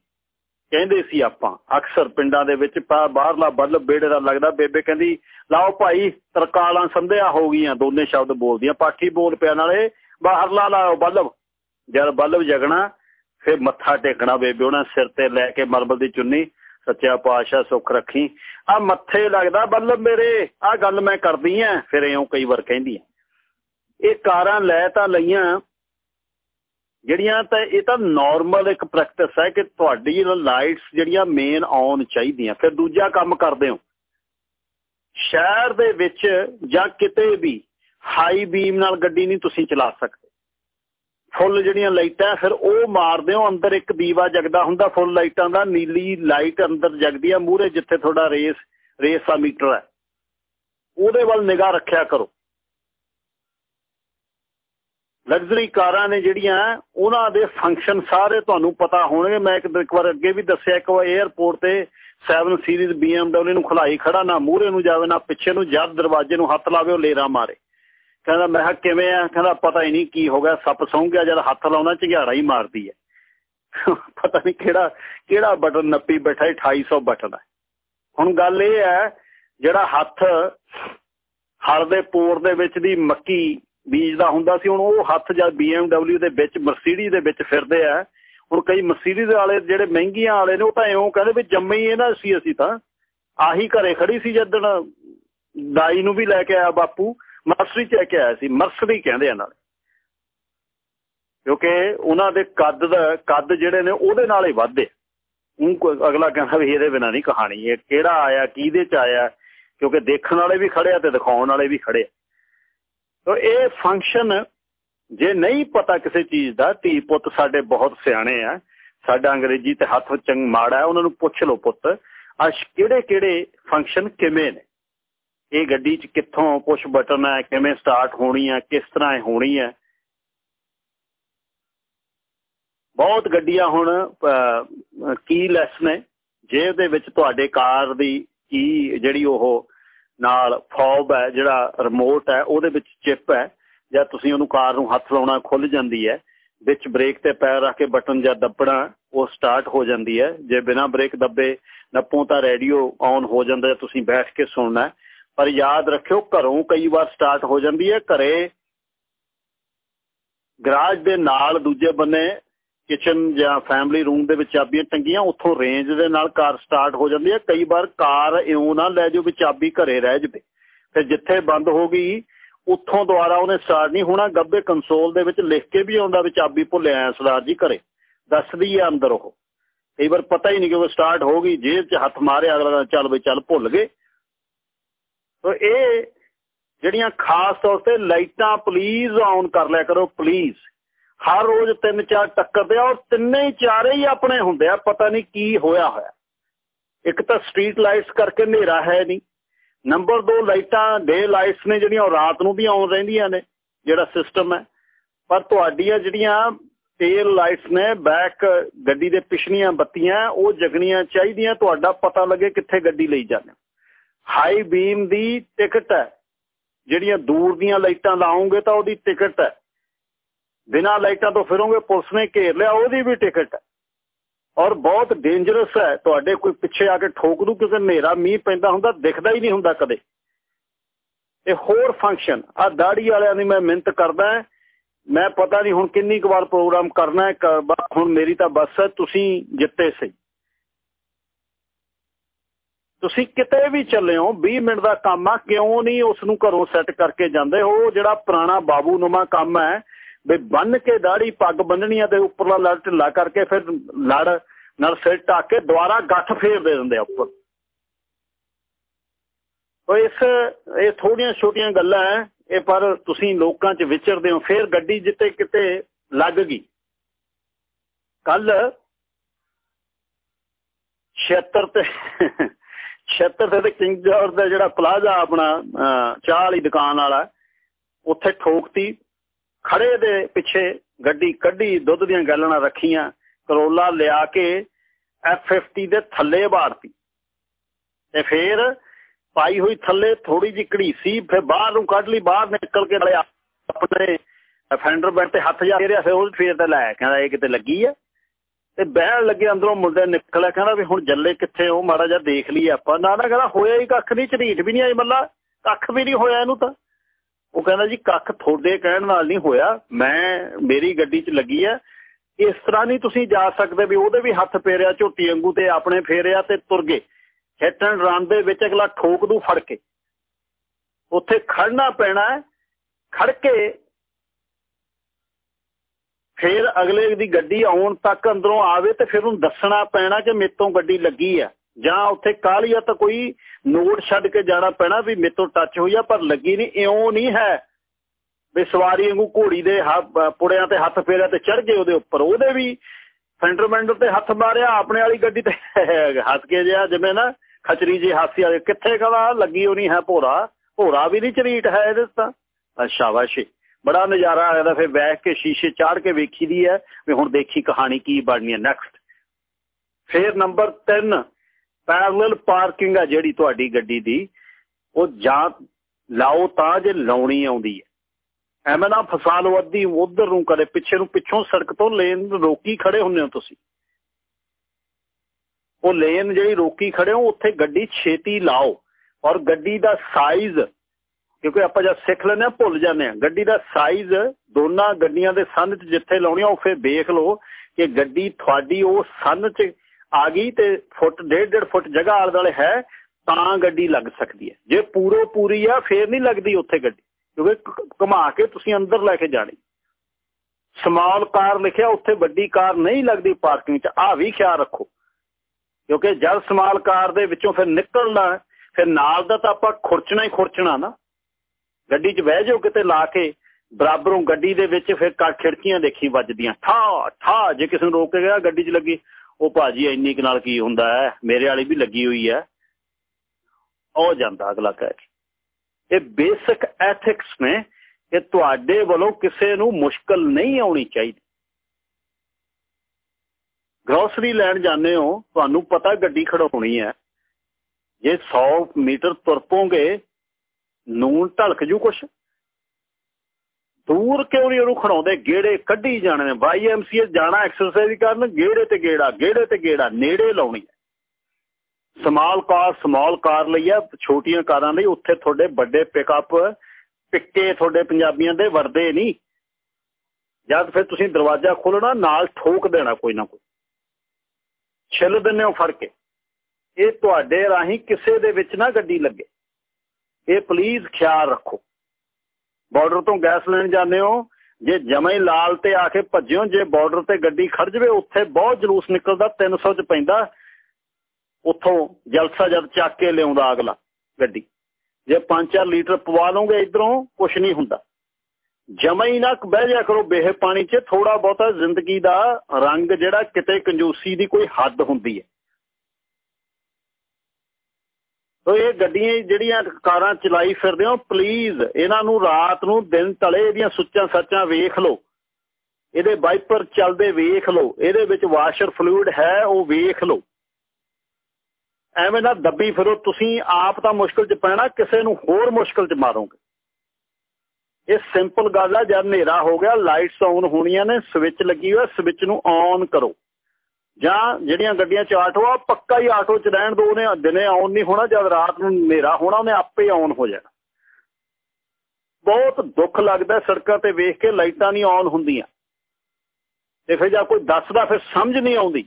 S1: ਕਹਿੰਦੇ ਸੀ ਆਪਾਂ, ਅਕਸਰ ਪਿੰਡਾਂ ਦੇ ਵਿੱਚ ਬਾਹਰਲਾ ਬੱਲਬ ਬੇੜੇ ਦਾ ਲੱਗਦਾ, ਬੇਬੇ ਕਹਿੰਦੀ, ਲਾਓ ਭਾਈ, ਤਰਕਾਲਾਂ ਸੰਧਿਆ ਹੋ ਗਈਆਂ। ਦੋਨੇ ਸ਼ਬਦ ਬੋਲਦੀਆਂ। ਪਾਠੀ ਬੋਲ ਪਿਆ ਨਾਲੇ, ਬਾਹਰਲਾ ਲਾਓ ਬੱਲਬ ਜਦ ਬੱਲਬ ਜਗਣਾ, ਫਿਰ ਮੱਥਾ ਟੇਕਣਾ ਬੇਬੇ, ਉਹਨਾਂ ਸਿਰ ਤੇ ਲੈ ਕੇ ਮਰਬਲ ਦੀ ਚੁੰਨੀ ਸੱਚਾ ਪਾਤਸ਼ਾਹ ਸੁੱਖ ਰੱਖੀ। ਆ ਮੱਥੇ ਲੱਗਦਾ, ਬੱਲਬ ਮੇਰੇ, ਆ ਗੱਲ ਮੈਂ ਕਰਦੀ ਆ, ਫਿਰ ਐਂ ਕਈ ਵਾਰ ਕਹਿੰਦੀ ਇਹ ਕਾਰਾਂ ਲੈ ਤਾਂ ਲਈਆਂ, ਜਿਹੜੀਆਂ ਤਾਂ ਇਹ ਤਾਂ ਨਾਰਮਲ ਇੱਕ ਪ੍ਰੈਕਟਿਸ ਹੈ ਕਿ ਤੁਹਾਡੀ ਲਾਈਟਸ ਜਿਹੜੀਆਂ ਮੇਨ ਆਨ ਚਾਹੀਦੀਆਂ, ਫਿਰ ਦੂਜਾ ਕੰਮ ਕਰਦੇ ਹੋ। ਸ਼ਹਿਰ ਦੇ ਵਿੱਚ ਜਾਂ ਕਿਤੇ ਵੀ ਹਾਈ ਬੀਮ ਨਾਲ ਗੱਡੀ ਨਹੀਂ ਤੁਸੀਂ ਚਲਾ ਸਕਦੇ। ਫੁੱਲ ਜਿਹੜੀਆਂ ਲਾਈਟਾਂ, ਫਿਰ ਉਹ ਮਾਰਦੇ ਹੋ, ਅੰਦਰ ਇੱਕ ਦੀਵਾ ਜਗਦਾ ਹੁੰਦਾ, ਫੁੱਲ ਲਾਈਟਾਂ ਦਾ, ਨੀਲੀ ਲਾਈਟ ਅੰਦਰ ਜਗਦੀ ਆ ਮੂਹਰੇ, ਜਿੱਥੇ ਤੁਹਾਡਾ ਰੇਸ, ਰੇਸਾ ਮੀਟਰ ਹੈ। ਉਹਦੇ ਵੱਲ ਨਿਗਾਹ ਰੱਖਿਆ ਕਰੋ। ਲਗਜ਼ਰੀ ਕਾਰਾਂ ਨੇ ਜਿਹੜੀਆਂ, ਉਹਨਾਂ ਦੇ ਫੰਕਸ਼ਨ ਸਾਰੇ ਤੁਹਾਨੂੰ ਪਤਾ ਹੋਣਗੇ। ਮੈਂ ਇੱਕ ਵਾਰ ਅੱਗੇ ਵੀ ਦੱਸਿਆ, ਇੱਕ ਵਾਰ 에어ਪੋਰਟ ਤੇ 7 ਸੀਰੀਜ਼ BMW ਨੂੰ ਖਲਾਈ ਖੜਾ, ਨਾ ਮੂਹਰੇ ਨੂੰ ਜਾਵੇ, ਨਾ ਪਿੱਛੇ ਨੂੰ, ਜਦ ਦਰਵਾਜ਼ੇ ਨੂੰ ਹੱਥ ਲਾਵੇ, ਉਹ ਲੇਰਾ ਮਾਰੇ। ਕਹਿੰਦਾ, ਮੈਂ ਕਿਹਾ, ਕਿਵੇਂ ਆ? ਕਹਿੰਦਾ, ਪਤਾ ਹੀ ਨਹੀਂ ਕੀ ਹੋ ਗਿਆ, ਸੱਪ ਸੌਂ ਗਿਆ, ਜਦ ਹੱਥ ਲਾਉਣਾ ਝਿਆੜਾ ਹੀ ਮਾਰਦੀ ਹੈ। ਪਤਾ ਨਹੀਂ ਕਿਹੜਾ ਕਿਹੜਾ ਬਟਨ ਨੱਪੀ ਬੈਠਾ 2800 ਬਟਨ ਹੈ। ਹੁਣ ਗੱਲ ਇਹ ਹੈ, ਜਿਹੜਾ ਹੱਥ ਹਰ ਦੇ ਪੋਰ ਦੇ ਵਿੱਚ ਦੀ ਮੱਕੀ ਬੀਜਦਾ ਹੁੰਦਾ ਸੀ, ਹੁਣ ਉਹ ਹੱਥ ਜਦ BMW ਦੇ ਵਿੱਚ ਮਰਸੀਡੀ ਦੇ ਵਿੱਚ ਫਿਰਦੇ ਆ, ਹੁਣ ਕਈ ਮਰਸੀਡੀਜ਼ ਵਾਲੇ ਜਿਹੜੇ ਮਹਿੰਗੀਆਂ ਵਾਲੇ ਨੇ, ਉਹ ਤਾਂ ਐਂ ਕਹਿੰਦੇ ਵੀ ਜੰਮੇ ਹੀ ਇਹਨਾਂ ਸੀ ਅਸੀਂ ਤਾਂ। ਆਹੀ ਘਰੇ ਖੜੀ ਸੀ ਜਦਣ ਦਾਈ ਨੂੰ ਵੀ ਲੈ ਕੇ ਆਇਆ ਬਾਪੂ। ਮਰਸਰੀ ਚ ਕੇ ਆਇਆ ਸੀ ਮਰਸਰੀ ਕਹਿੰਦੇ ਆ ਨਾਲ। ਕਿਉਂਕਿ ਉਹਨਾਂ ਦੇ ਕੱਦ ਦਾ, ਕੱਦ ਜਿਹੜੇ ਨੇ ਉਹਦੇ ਨਾਲ ਹੀ ਵੱਧਦੇ ਉਹ ਅਗਲਾ ਕਹਿੰਦਾ ਵੀ ਇਹਦੇ ਬਿਨਾ ਨਹੀਂ ਕਹਾਣੀ, ਇਹ ਕਿਹੜਾ ਆਇਆ, ਕਿਹਦੇ ਚ ਆਇਆ, ਕਿਉਂਕਿ ਦੇਖਣ ਵਾਲੇ ਵੀ ਖੜੇ ਆ ਤੇ ਦਿਖਾਉਣ ਵਾਲੇ ਵੀ ਖੜੇ ਆ। ਤੋ ਇਹ ਫੰਕਸ਼ਨ ਜੇ ਨਹੀਂ ਪਤਾ ਕਿਸੇ ਚੀਜ਼ ਦਾ, ਧੀ ਪੁੱਤ ਸਾਡੇ ਬਹੁਤ ਸਿਆਣੇ ਆ, ਸਾਡਾ ਅੰਗਰੇਜ਼ੀ ਤੇ ਹੱਥ ਚੰਗ ਮਾੜਾ ਹੈ, ਉਹਨਾਂ ਨੂੰ ਪੁੱਛ ਲਓ ਪੁੱਤ ਆ ਕਿਹੜੇ ਕਿਹੜੇ ਫੰਕਸ਼ਨ ਕਿਵੇਂ ਨੇ? ਇਹ ਗੱਡੀ 'ਚ ਕਿੱਥੋਂ ਪੁਸ਼ ਬਟਨ ਹੈ ਕਿਵੇਂ ਸਟਾਰਟ ਹੋਣੀ ਹੈ ਕਿਸ ਤਰ੍ਹਾਂ ਹੋਣੀ ਹੈ ਬਹੁਤ ਗੱਡੀਆਂ ਹੁਣ ਕੀ ਲੈਸ ਨੇ। ਜੇਬ ਦੇ ਵਿੱਚ ਤੁਹਾਡੇ ਕਾਰ ਦੀ ਕੀ ਜਿਹੜੀ ਉਹ ਨਾਲ ਫੌਬ ਹੈ, ਜਿਹੜਾ ਰਿਮੋਟ ਹੈ, ਉਹਦੇ ਵਿੱਚ ਚਿਪ ਹੈ, ਜਾਂ ਤੁਸੀਂ ਉਹਨੂੰ ਕਾਰ ਨੂੰ ਹੱਥ ਲਾਉਣਾ ਖੁੱਲ ਜਾਂਦੀ ਹੈ, ਵਿੱਚ ਬ੍ਰੇਕ ਤੇ ਪੈਰ ਰੱਖ ਕੇ ਬਟਨ ਜਾਂ ਦੱਬਣਾ, ਉਹ ਸਟਾਰਟ ਹੋ ਜਾਂਦੀ ਹੈ। ਜੇ ਬਿਨਾ ਬ੍ਰੇਕ ਦੱਬੇ, ਨੱਪੋ ਤਾਂ ਰੇਡੀਓ ਆਨ ਹੋ ਜਾਂਦਾ ਤੁਸੀਂ ਬੈਠ ਕੇ ਸੁਣਨਾ ਪਰ ਯਾਦ ਰੱਖਿਓ, ਘਰੋਂ ਕਈ ਵਾਰ ਸਟਾਰਟ ਹੋ ਜਾਂਦੀ ਹੈ, ਘਰੇ ਗਰਾਜ ਦੇ ਨਾਲ ਦੂਜੇ ਬੰਨੇ ਕਿਚਨ ਜਾਂ ਫੈਮਿਲੀ ਰੂਮ ਦੇ ਵਿੱਚ ਚਾਬੀਆਂ ਟੰਗੀਆਂ, ਉੱਥੋਂ ਰੇਂਜ ਦੇ ਨਾਲ ਕਾਰ ਸਟਾਰਟ ਹੋ ਜਾਂਦੀ ਹੈ। ਕਈ ਵਾਰ ਕਾਰ ਇਉਂ ਨਾ ਲੈ ਜਾਓ ਵੀ ਚਾਬੀ ਘਰੇ ਰਹਿ ਜਵੇ। ਫਿਰ ਜਿੱਥੇ ਬੰਦ ਹੋ ਗਈ, ਉੱਥੋਂ ਦੁਬਾਰਾ ਉਹਨੇ ਸਟਾਰਟ ਨਹੀਂ ਹੋਣਾ। ਗੱਬੇ ਕੰਸੋਲ ਦੇ ਵਿੱਚ ਲਿਖ ਕੇ ਵੀ ਆਉਂਦਾ ਵੀ ਚਾਬੀ ਭੁੱਲ ਆਇਆ ਸਰਦਾਰ ਜੀ ਘਰੇ। ਦੱਸਦੀ ਹੈ ਅੰਦਰ ਉਹ। ਕਈ ਵਾਰ ਪਤਾ ਹੀ ਨਹੀਂ ਕਿ ਉਹ ਸਟਾਰਟ ਹੋ ਗਈ, ਜੇਬ 'ਚ ਹੱਥ ਮਾਰਿਆ, ਅਗਲਾ ਚੱਲ ਬਈ, ਚੱਲ ਭੁੱਲ ਗਏ। ਸੋ ਇਹ ਜਿਹੜੀਆਂ ਖਾਸ ਤੌਰ ਤੇ ਲਾਈਟਾਂ ਪਲੀਜ਼ ਆਨ ਕਰ ਲਿਆ ਕਰੋ ਪਲੀਜ਼ ਹਰ ਰੋਜ਼ ਤਿੰਨ ਚਾਰ ਟੱਕਰਦੇ ਆ ਔਰ ਤਿੰਨੇ ਹੀ ਚਾਰੇ ਹੀ ਆਪਣੇ ਹੁੰਦੇ ਆ, ਪਤਾ ਨਹੀਂ ਕੀ ਹੋਇਆ ਹੋਇਆ। ਇੱਕ ਤਾਂ ਸਟਰੀਟ ਲਾਈਟਸ ਕਰਕੇ ਹਨੇਰਾ ਹੈ ਨਹੀਂ। ਨੰਬਰ 2 ਲਾਈਟਾਂ ਡੇ ਲਾਈਟਸ ਨੇ ਜਿਹੜੀਆਂ ਉਹ ਰਾਤ ਨੂੰ ਵੀ ਆਉਣ ਰਹਿੰਦੀਆਂ ਨੇ, ਜਿਹੜਾ ਸਿਸਟਮ ਹੈ। ਪਰ ਤੁਹਾਡੀਆਂ ਜਿਹੜੀਆਂ ਟੇਲ ਲਾਈਟਸ ਨੇ ਬੈਕ ਗੱਡੀ ਦੇ ਪਿਛਲੀਆਂ ਬੱਤੀਆਂ, ਉਹ ਜਗਣੀਆਂ ਚਾਹੀਦੀਆਂ, ਤੁਹਾਡਾ ਪਤਾ ਲੱਗੇ ਕਿੱਥੇ ਗੱਡੀ ਲਈ ਜਾਂਦੇ ਹਾਈ ਬੀਮ ਦੀ ਟਿਕਟ ਹੈ। ਜਿਹੜੀਆਂ ਦੂਰ ਦੀਆਂ ਲਾਈਟਾਂ ਲਾਉਂਗੇ ਤਾਂ ਉਹਦੀ ਟਿਕਟ ਹੈ। ਬਿਨਾ ਲਾਈਟਾਂ ਤੋਂ ਫਿਰੋਗੇ, ਪੁਲਿਸ ਨੇ ਘੇਰ ਲਿਆ, ਉਹਦੀ ਵੀ ਟਿਕਟ ਹੈ। ਔਰ ਬਹੁਤ ਡੇਂਜਰਸ ਹੈ। ਤੁਹਾਡੇ ਕੋਈ ਪਿੱਛੇ ਆ ਕੇ ਠੋਕ ਦੂ ਕਿਉਂਕਿ ਹਨੇਰਾ, ਮੀਂਹ ਪੈਂਦਾ ਹੁੰਦਾ, ਦਿਖਦਾ ਹੀ ਨਹੀਂ ਹੁੰਦਾ ਕਦੇ। ਇਹ ਹੋਰ ਫੰਕਸ਼ਨ ਆ ਦਾੜੀ ਵਾਲਿਆਂ ਦੀ ਮੈਂ ਮਿਹਨਤ ਕਰਦਾ ਮੈਂ ਪਤਾ ਨਹੀਂ ਹੁਣ ਕਿੰਨੀ ਕੁ ਵਾਰ ਪ੍ਰੋਗਰਾਮ ਕਰਨਾ ਹੈ ਹੁਣ ਮੇਰੀ ਤਾਂ ਬਸ ਹੈ, ਤੁਸੀਂ ਜਿੱਤੇ ਸਹੀ। ਤੁਸੀਂ ਕਿਤੇ ਵੀ ਚੱਲੇ ਹੋ 20 ਮਿੰਟ ਦਾ ਕੰਮ ਆ, ਕਿਉਂ ਨਹੀਂ ਉਸ ਨੂੰ ਘਰੋਂ ਸੈੱਟ ਕਰਕੇ ਜਾਂਦੇ ਉਹ ਜਿਹੜਾ ਪੁਰਾਣਾ ਬਾਬੂ ਨੁਮਾ ਕੰਮ ਹੈ, ਵੀ ਬੰਨ ਕੇ ਦਾੜੀ ਪੱਗ ਬੰਨਣੀ ਆ ਤੇ ਉੱਪਰਲਾ ਲੜ ਢਿੱਲਾ ਕਰਕੇ ਫਿਰ ਲੜ ਨਾਲ ਸਿਰ ਟਾਕ ਕੇ ਦੁਬਾਰਾ ਗੱਠ ਫੇਰ ਦੇ ਦਿੰਦੇ ਆ ਉੱਪਰ। ਉਹ ਇਸ, ਇਹ ਥੋੜੀਆਂ ਛੋਟੀਆਂ ਗੱਲਾਂ ਐ ਇਹ ਪਰ ਤੁਸੀਂ ਲੋਕਾਂ 'ਚ ਵਿਚਰਦੇ ਹੋ, ਫੇਰ ਗੱਡੀ ਜਿੱਤੇ ਕਿਤੇ ਲੱਗ ਗਈ। ਕੱਲ 76 ਤੇ 76 ਤੇ ਕਿੰਗ ਜਾਰਜ ਦਾ ਜਿਹੜਾ ਪਲਾਜ਼ਾ ਆਪਣਾ ਚਾਹ ਵਾਲੀ ਦੁਕਾਨ ਵਾਲਾ, ਉੱਥੇ ਠੋਕਤੀ ਖੜੇ ਦੇ ਪਿੱਛੇ ਗੱਡੀ ਕੱਢੀ, ਦੁੱਧ ਦੀਆਂ ਗੱਲਾਂ ਰੱਖੀਆਂ, ਕਰੋਲਾ ਲਿਆ ਕੇ F50 ਦੇ ਥੱਲੇ ਬਾੜਤੀ ਤੇ ਫੇਰ ਪਾਈ ਹੋਈ ਥੱਲੇ ਥੋੜੀ ਜਿਹੀ ਘੜੀਸੀ ਫਿਰ ਬਾਹਰ ਨੂੰ ਕੱਢ ਲਈ, ਬਾਹਰ ਨਿਕਲ ਕੇ ਆਪਣੇ ਫੈਂਡਰ ਬੈਂਡ ਤੇ ਹੱਥ ਜਾ ਰਿਹਾ ਫਿਰ ਉਹ ਫੇਰ ਤੇ ਲੈ, ਕਹਿੰਦਾ ਇਹ ਕਿਤੇ ਲੱਗੀ ਆ। ਤੇ ਬਹਿਣ ਲੱਗੇ ਅੰਦਰੋਂ ਮੁੰਡੇ ਨਿਕਲਿਆ, ਕਹਿੰਦਾ ਵੀ ਹੁਣ ਜੱਲੇ ਕਿੱਥੇ ਉਹ ਮਾੜਾ ਜਿਹਾ ਦੇਖ ਲਈ ਆਪਾਂ। ਨਾ ਨਾ ਕਹਿੰਦਾ ਹੋਇਆ ਹੀ ਕੱਖ ਨਹੀਂ, ਝਰੀਟ ਵੀ ਨਹੀਂ ਆਈ ਮੱਲਾ, ਕੱਖ ਵੀ ਨਹੀਂ ਹੋਇਆ ਇਹਨੂੰ ਤਾਂ। ਉਹ ਕਹਿੰਦਾ ਜੀ, ਕੱਖ ਥੋੜੇ ਕਹਿਣ ਨਾਲ ਨਹੀਂ ਹੋਇਆ, ਮੈਂ, ਮੇਰੀ ਗੱਡੀ 'ਚ ਲੱਗੀ ਆ। ਇਸ ਤਰ੍ਹਾਂ ਨਹੀਂ ਤੁਸੀਂ ਜਾ ਸਕਦੇ ਵੀ ਉਹਦੇ ਵੀ ਹੱਥ ਫੇਰਿਆ, ਝੋਟੀ ਵਾਂਗੂ ਤੇ ਆਪਣੇ ਫੇਰਿਆ ਤੇ ਤੁਰ ਗਏ। ਹਿੱਟ ਐਂਡ ਰਨ ਦੇ ਵਿੱਚ ਅਗਲਾ ਠੋਕ ਦੂ ਫੜ ਕੇ। ਉੱਥੇ ਖੜਨਾ ਪੈਣਾ ਖੜ ਕੇ ਫਿਰ ਅਗਲੇ ਦੀ ਗੱਡੀ ਆਉਣ ਤੱਕ ਅੰਦਰੋਂ ਆਵੇ ਤੇ ਫਿਰ ਉਹਨੂੰ ਦੱਸਣਾ ਪੈਣਾ ਕਿ ਮੇਤੋਂ ਗੱਡੀ ਲੱਗੀ ਆ। ਜਾਂ ਉੱਥੇ ਕਾਲੀ ਆ ਤਾਂ ਕੋਈ ਨੋਟ ਛੱਡ ਕੇ ਜਾਣਾ ਪੈਣਾ ਵੀ ਮੇਤੋਂ ਟੱਚ ਹੋਈ ਆ, ਪਰ ਲੱਗੀ ਨਹੀਂ, ਇਉਂ ਨਹੀਂ ਹੈ। ਵੀ ਸਵਾਰੀ ਵਾਂਗੂ ਘੋੜੀ ਦੇ ਪੁੜਿਆਂ ਤੇ ਹੱਥ ਫੇਰਿਆ ਤੇ ਚੜ ਗਏ ਉਹਦੇ ਉੱਪਰ। ਉਹਦੇ ਵੀ ਫੈਂਡਰਮੈਂਡਰ ਤੇ ਹੱਥ ਮਾਰਿਆ, ਆਪਣੇ ਵਾਲੀ ਗੱਡੀ ਤੇ ਹੱਥ ਕੇ ਜਿਆ ਜਿਵੇਂ ਨਾ ਖਚਰੀ ਜੀ ਹਾਸੀ ਵਾਲੇ। ਕਿੱਥੇ ਕਹਦਾ ਲੱਗੀ ਉਹ ਨਹੀਂ ਹੈ ਭੋਰਾ। ਭੋਰਾ ਵੀ ਨਹੀਂ ਚਰੀਟ ਹੈ ਇਹਦੇ ਤਾਂ। ਸ਼ਾਬਾਸ਼ ਬੜਾ ਨਜ਼ਾਰਾ ਆਇਆ ਫਿਰ ਬੈਠ ਕੇ ਸ਼ੀਸ਼ੇ ਚਾੜ ਕੇ ਵੇਖੀਦੀ ਹੈ ਵੀ ਹੁਣ ਦੇਖੀ ਕਹਾਣੀ ਕੀ ਬਣਨੀ ਹੈ ਨੈਕਸਟ ਫਿਰ ਨੰਬਰ 3 ਪੈਰਲਲ ਪਾਰਕਿੰਗ ਆ ਜਿਹੜੀ ਤੁਹਾਡੀ ਗੱਡੀ ਦੀ, ਉਹ ਜਾਂ ਲਾਓ ਤਾਂ ਜੇ ਲਾਉਣੀ ਆਉਂਦੀ ਹੈ। ਐਵੇਂ ਨਾ ਫਸਾ ਲਓ ਅੱਧੀ, ਉਧਰ ਨੂੰ ਕਦੇ ਪਿੱਛੇ ਨੂੰ, ਪਿੱਛੋਂ ਸੜਕ ਤੋਂ ਲੇਨ ਰੋਕੀ ਖੜੇ ਹੁੰਨੇ ਹੋ ਤੁਸੀਂ। ਉਹ ਲੇਨ ਜਿਹੜੀ ਰੋਕੀ ਖੜੇ ਹੋ, ਉੱਥੇ ਗੱਡੀ ਛੇਤੀ ਲਾਓ। ਔਰ ਗੱਡੀ ਦਾ ਸਾਈਜ਼ ਕਿਉਂਕਿ ਆਪਾਂ ਜਦ ਸਿੱਖ ਲੈਂਦੇ ਆ ਭੁੱਲ ਜਾਂਦੇ ਆ ਗੱਡੀ ਦਾ ਸਾਈਜ਼ ਦੋਨਾਂ ਗੱਡੀਆਂ ਦੇ ਸੰਨ 'ਚ ਜਿੱਥੇ ਲਾਉਣੀ ਆ ਉਹ ਫੇਰ ਦੇਖ ਲਓ ਕਿ ਗੱਡੀ ਤੁਹਾਡੀ ਉਹ ਸੰਨ 'ਚ ਆ ਗਈ ਤੇ ਫੁੱਟ, ਡੇਢ ਡੇਢ ਫੁੱਟ ਜਗ੍ਹਾ ਆਲੇ ਦੁਆਲੇ ਹੈ, ਤਾਂ ਗੱਡੀ ਲੱਗ ਸਕਦੀ ਹੈ। ਜੇ ਪੂਰੋ ਪੂਰੀ ਆ, ਫੇਰ ਨਹੀਂ ਲੱਗਦੀ ਉੱਥੇ ਗੱਡੀ। ਕਿਉਂਕਿ ਘੁਮਾ ਕੇ ਤੁਸੀਂ ਅੰਦਰ ਲੈ ਕੇ ਜਾਣੀ। ਸਮਾਲ ਕਾਰ ਲਿਖਿਆ, ਉੱਥੇ ਵੱਡੀ ਕਾਰ ਨਹੀਂ ਲੱਗਦੀ ਪਾਰਕਿੰਗ 'ਚ। ਆ ਵੀ ਖਿਆਲ ਰੱਖੋ। ਕਿਉਂਕਿ ਜਦ ਸਮਾਲ ਕਾਰ ਦੇ ਵਿੱਚੋਂ ਫਿਰ ਨਿਕਲਣਾ, ਫਿਰ ਨਾਲ ਦਾ ਤਾਂ ਆਪਾਂ ਖੁਰਚਣਾ ਹੀ ਖੁਰਚਣਾ ਨਾ। ਗੱਡੀ 'ਚ ਬਹਿ ਜਾਓ ਕਿਤੇ ਲਾ ਕੇ, ਬਰਾਬਰੋਂ ਗੱਡੀ ਦੇ ਵਿੱਚ ਫਿਰ ਖਿੜਕੀਆਂ ਦੇਖੀ ਵੱਜਦੀਆਂ ਠਾ ਠਾ ਜੇ ਕਿਸੇ ਨੂੰ ਰੋਕ ਕੇ ਗਿਆ ਗੱਡੀ 'ਚ ਲੱਗੀ, ਉਹ ਭਾਜੀ ਇੰਨੀ ਕੁ ਨਾਲ ਕੀ ਹੁੰਦਾ ਹੈ, ਮੇਰੇ ਵਾਲੀ ਵੀ ਲੱਗੀ ਹੋਈ ਹੈ। ਉਹ ਜਾਂਦਾ ਅਗਲਾ ਕਹਿ ਇਹ ਬੇਸਿਕ ਐਥਿਕਸ ਨੇ ਕਿ ਤੁਹਾਡੇ ਵੱਲੋਂ ਕਿਸੇ ਨੂੰ ਮੁਸ਼ਕਲ ਨਹੀਂ ਆਉਣੀ ਚਾਹੀਦੀ। ਗਰੋਸਰੀ ਲੈਣ ਜਾਂਦੇ ਹੋ, ਤੁਹਾਨੂੰ ਪਤਾ ਗੱਡੀ ਖੜਾਉਣੀ ਹੈ। ਜੇ 100 ਮੀਟਰ ਤੁਰ ਪੋਗੇ ਨੂਨ ਢਲਕ ਜੂ ਕੁਛ? ਦੂਰ ਕਿਉਂ ਨਹੀਂ ਉਹਨੂੰ ਖੜਾਉਂਦੇ ਗੇੜੇ ਕੱਢੀ ਜਾਣੇ ਨੇ। ਵਾਈਐਮਸੀਏ ਜਾਣਾ ਐਕਸਰਸਾਈਜ਼ ਕਰਨ, ਗੇੜੇ ਤੇ ਗੇੜਾ, ਗੇੜੇ ਤੇ ਗੇੜਾ, ਨੇੜੇ ਲਾਉਣੀ ਸਮਾਲ ਕਾਰ ਸਮਾਲ ਕਾਰ ਲਈ ਆ ਛੋਟੀਆਂ ਕਾਰਾਂ ਲਈ। ਉੱਥੇ ਤੁਹਾਡੇ ਵੱਡੇ ਪਿਕਅਪ ਪਿੱਕੇ ਤੁਹਾਡੇ ਪੰਜਾਬੀਆਂ ਦੇ ਵਰਦੇ ਨਹੀਂ। ਜਦ ਫਿਰ ਤੁਸੀਂ ਦਰਵਾਜ਼ਾ ਖੋਲਣਾ ਨਾਲ ਠੋਕ ਦੇਣਾ ਕੋਈ ਨਾ ਕੋਈ। ਛਿੱਲ ਦਿੰਨੇ ਹੋ ਫੜ ਕੇ। ਇਹ ਤੁਹਾਡੇ ਰਾਹੀਂ ਕਿਸੇ ਦੇ ਵਿੱਚ ਨਾ ਗੱਡੀ ਲੱਗੇ। ਇਹ ਪਲੀਜ਼ ਖਿਆਲ ਰੱਖੋ। ਬਾਰਡਰ ਤੋਂ ਗੈਸ ਲੈਣ ਜਾਂਦੇ ਹੋ, ਜੇ ਜਮੇ ਲਾਲ ਤੇ ਆ ਕੇ ਭੱਜਿਓ ਜੇ ਬਾਰਡਰ ਤੇ ਗੱਡੀ ਖੜ ਜਵੇ, ਉੱਥੇ ਬਹੁਤ ਜਲੂਸ ਨਿਕਲਦਾ 300 ਚ ਪੈਂਦਾ। ਉੱਥੋਂ ਜਲਸਾ ਜਦ ਚੱਕ ਕੇ ਲਿਆਉਂਦਾ ਅਗਲਾ ਗੱਡੀ। ਜੇ 5-4 ਲੀਟਰ ਪਵਾ ਲਓਗੇ ਇਧਰੋਂ ਕੁਝ ਨਹੀਂ ਹੁੰਦਾ। ਜਮਾ ਹੀ ਨਾ ਬਹਿ ਜਾ ਕਰੋ ਬੇਹ ਪਾਣੀ 'ਚ ਥੋੜਾ ਬਹੁਤਾ ਜ਼ਿੰਦਗੀ ਦਾ ਰੰਗ ਜਿਹੜਾ ਕਿਤੇ ਕੰਜੂਸੀ ਦੀ ਕੋਈ ਹੱਦ ਹੁੰਦੀ ਹੈ। ਤੋ ਇਹ ਗੱਡੀਆਂ ਜਿਹੜੀਆਂ ਕਾਰਾਂ ਚਲਾਈ ਫਿਰਦੇ ਹੋ ਪਲੀਜ਼ ਇਹਨਾਂ ਨੂੰ ਰਾਤ ਨੂੰ ਦਿਨ ਤਲੇ ਇਹਦੀਆਂ ਸੁੱਚਾਂ ਸੱਚਾਂ ਵੇਖ ਲਓ। ਇਹਦੇ ਵਾਈਪਰ ਚੱਲਦੇ ਵੇਖ ਲਓ। ਇਹਦੇ ਵਿੱਚ ਵਾਸ਼ਰ ਫਲੂਇਡ ਹੈ, ਉਹ ਵੇਖ ਲਓ। ਐਵੇਂ ਨਾ ਦੱਬੀ ਫਿਰੋ। ਤੁਸੀਂ ਆਪ ਤਾਂ ਮੁਸ਼ਕਲ 'ਚ ਪੈਣਾ, ਕਿਸੇ ਨੂੰ ਹੋਰ ਮੁਸ਼ਕਲ 'ਚ ਮਾਰੋਗੇ। ਇਹ ਸਿੰਪਲ ਗੱਲ ਆ, ਜਦ ਹਨੇਰਾ ਹੋ ਗਿਆ ਲਾਈਟਸ ਆਨ ਹੋਣੀਆਂ ਨੇ ਸਵਿਚ ਲੱਗੀ ਹੋਇਆ ਸਵਿਚ ਨੂੰ ਆਨ ਕਰੋ। ਜਾਂ ਜਿਹੜੀਆਂ ਗੱਡੀਆਂ ਚ ਆਟੋ ਆ ਪੱਕਾ ਹੀ ਆਟੋ ਚ ਰਹਿਣ ਦੋ ਨੇ ਦਿਨੇ ਆਨ ਨਹੀਂ ਹੋਣਾ, ਜਦ ਰਾਤ ਨੂੰ ਹਨੇਰਾ ਹੋਣਾ, ਉਹਨੇ ਆਪੇ ਆਨ ਹੋ ਜਾਣਾ। ਬਹੁਤ ਦੁੱਖ ਲੱਗਦਾ ਸੜਕਾਂ ਤੇ ਵੇਖ ਕੇ ਲਾਈਟਾਂ ਨਹੀਂ ਆਨ ਹੁੰਦੀਆਂ। ਤੇ ਫਿਰ ਜਾਂ ਕੋਈ ਦੱਸਦਾ, ਫਿਰ ਸਮਝ ਨਹੀਂ ਆਉਂਦੀ,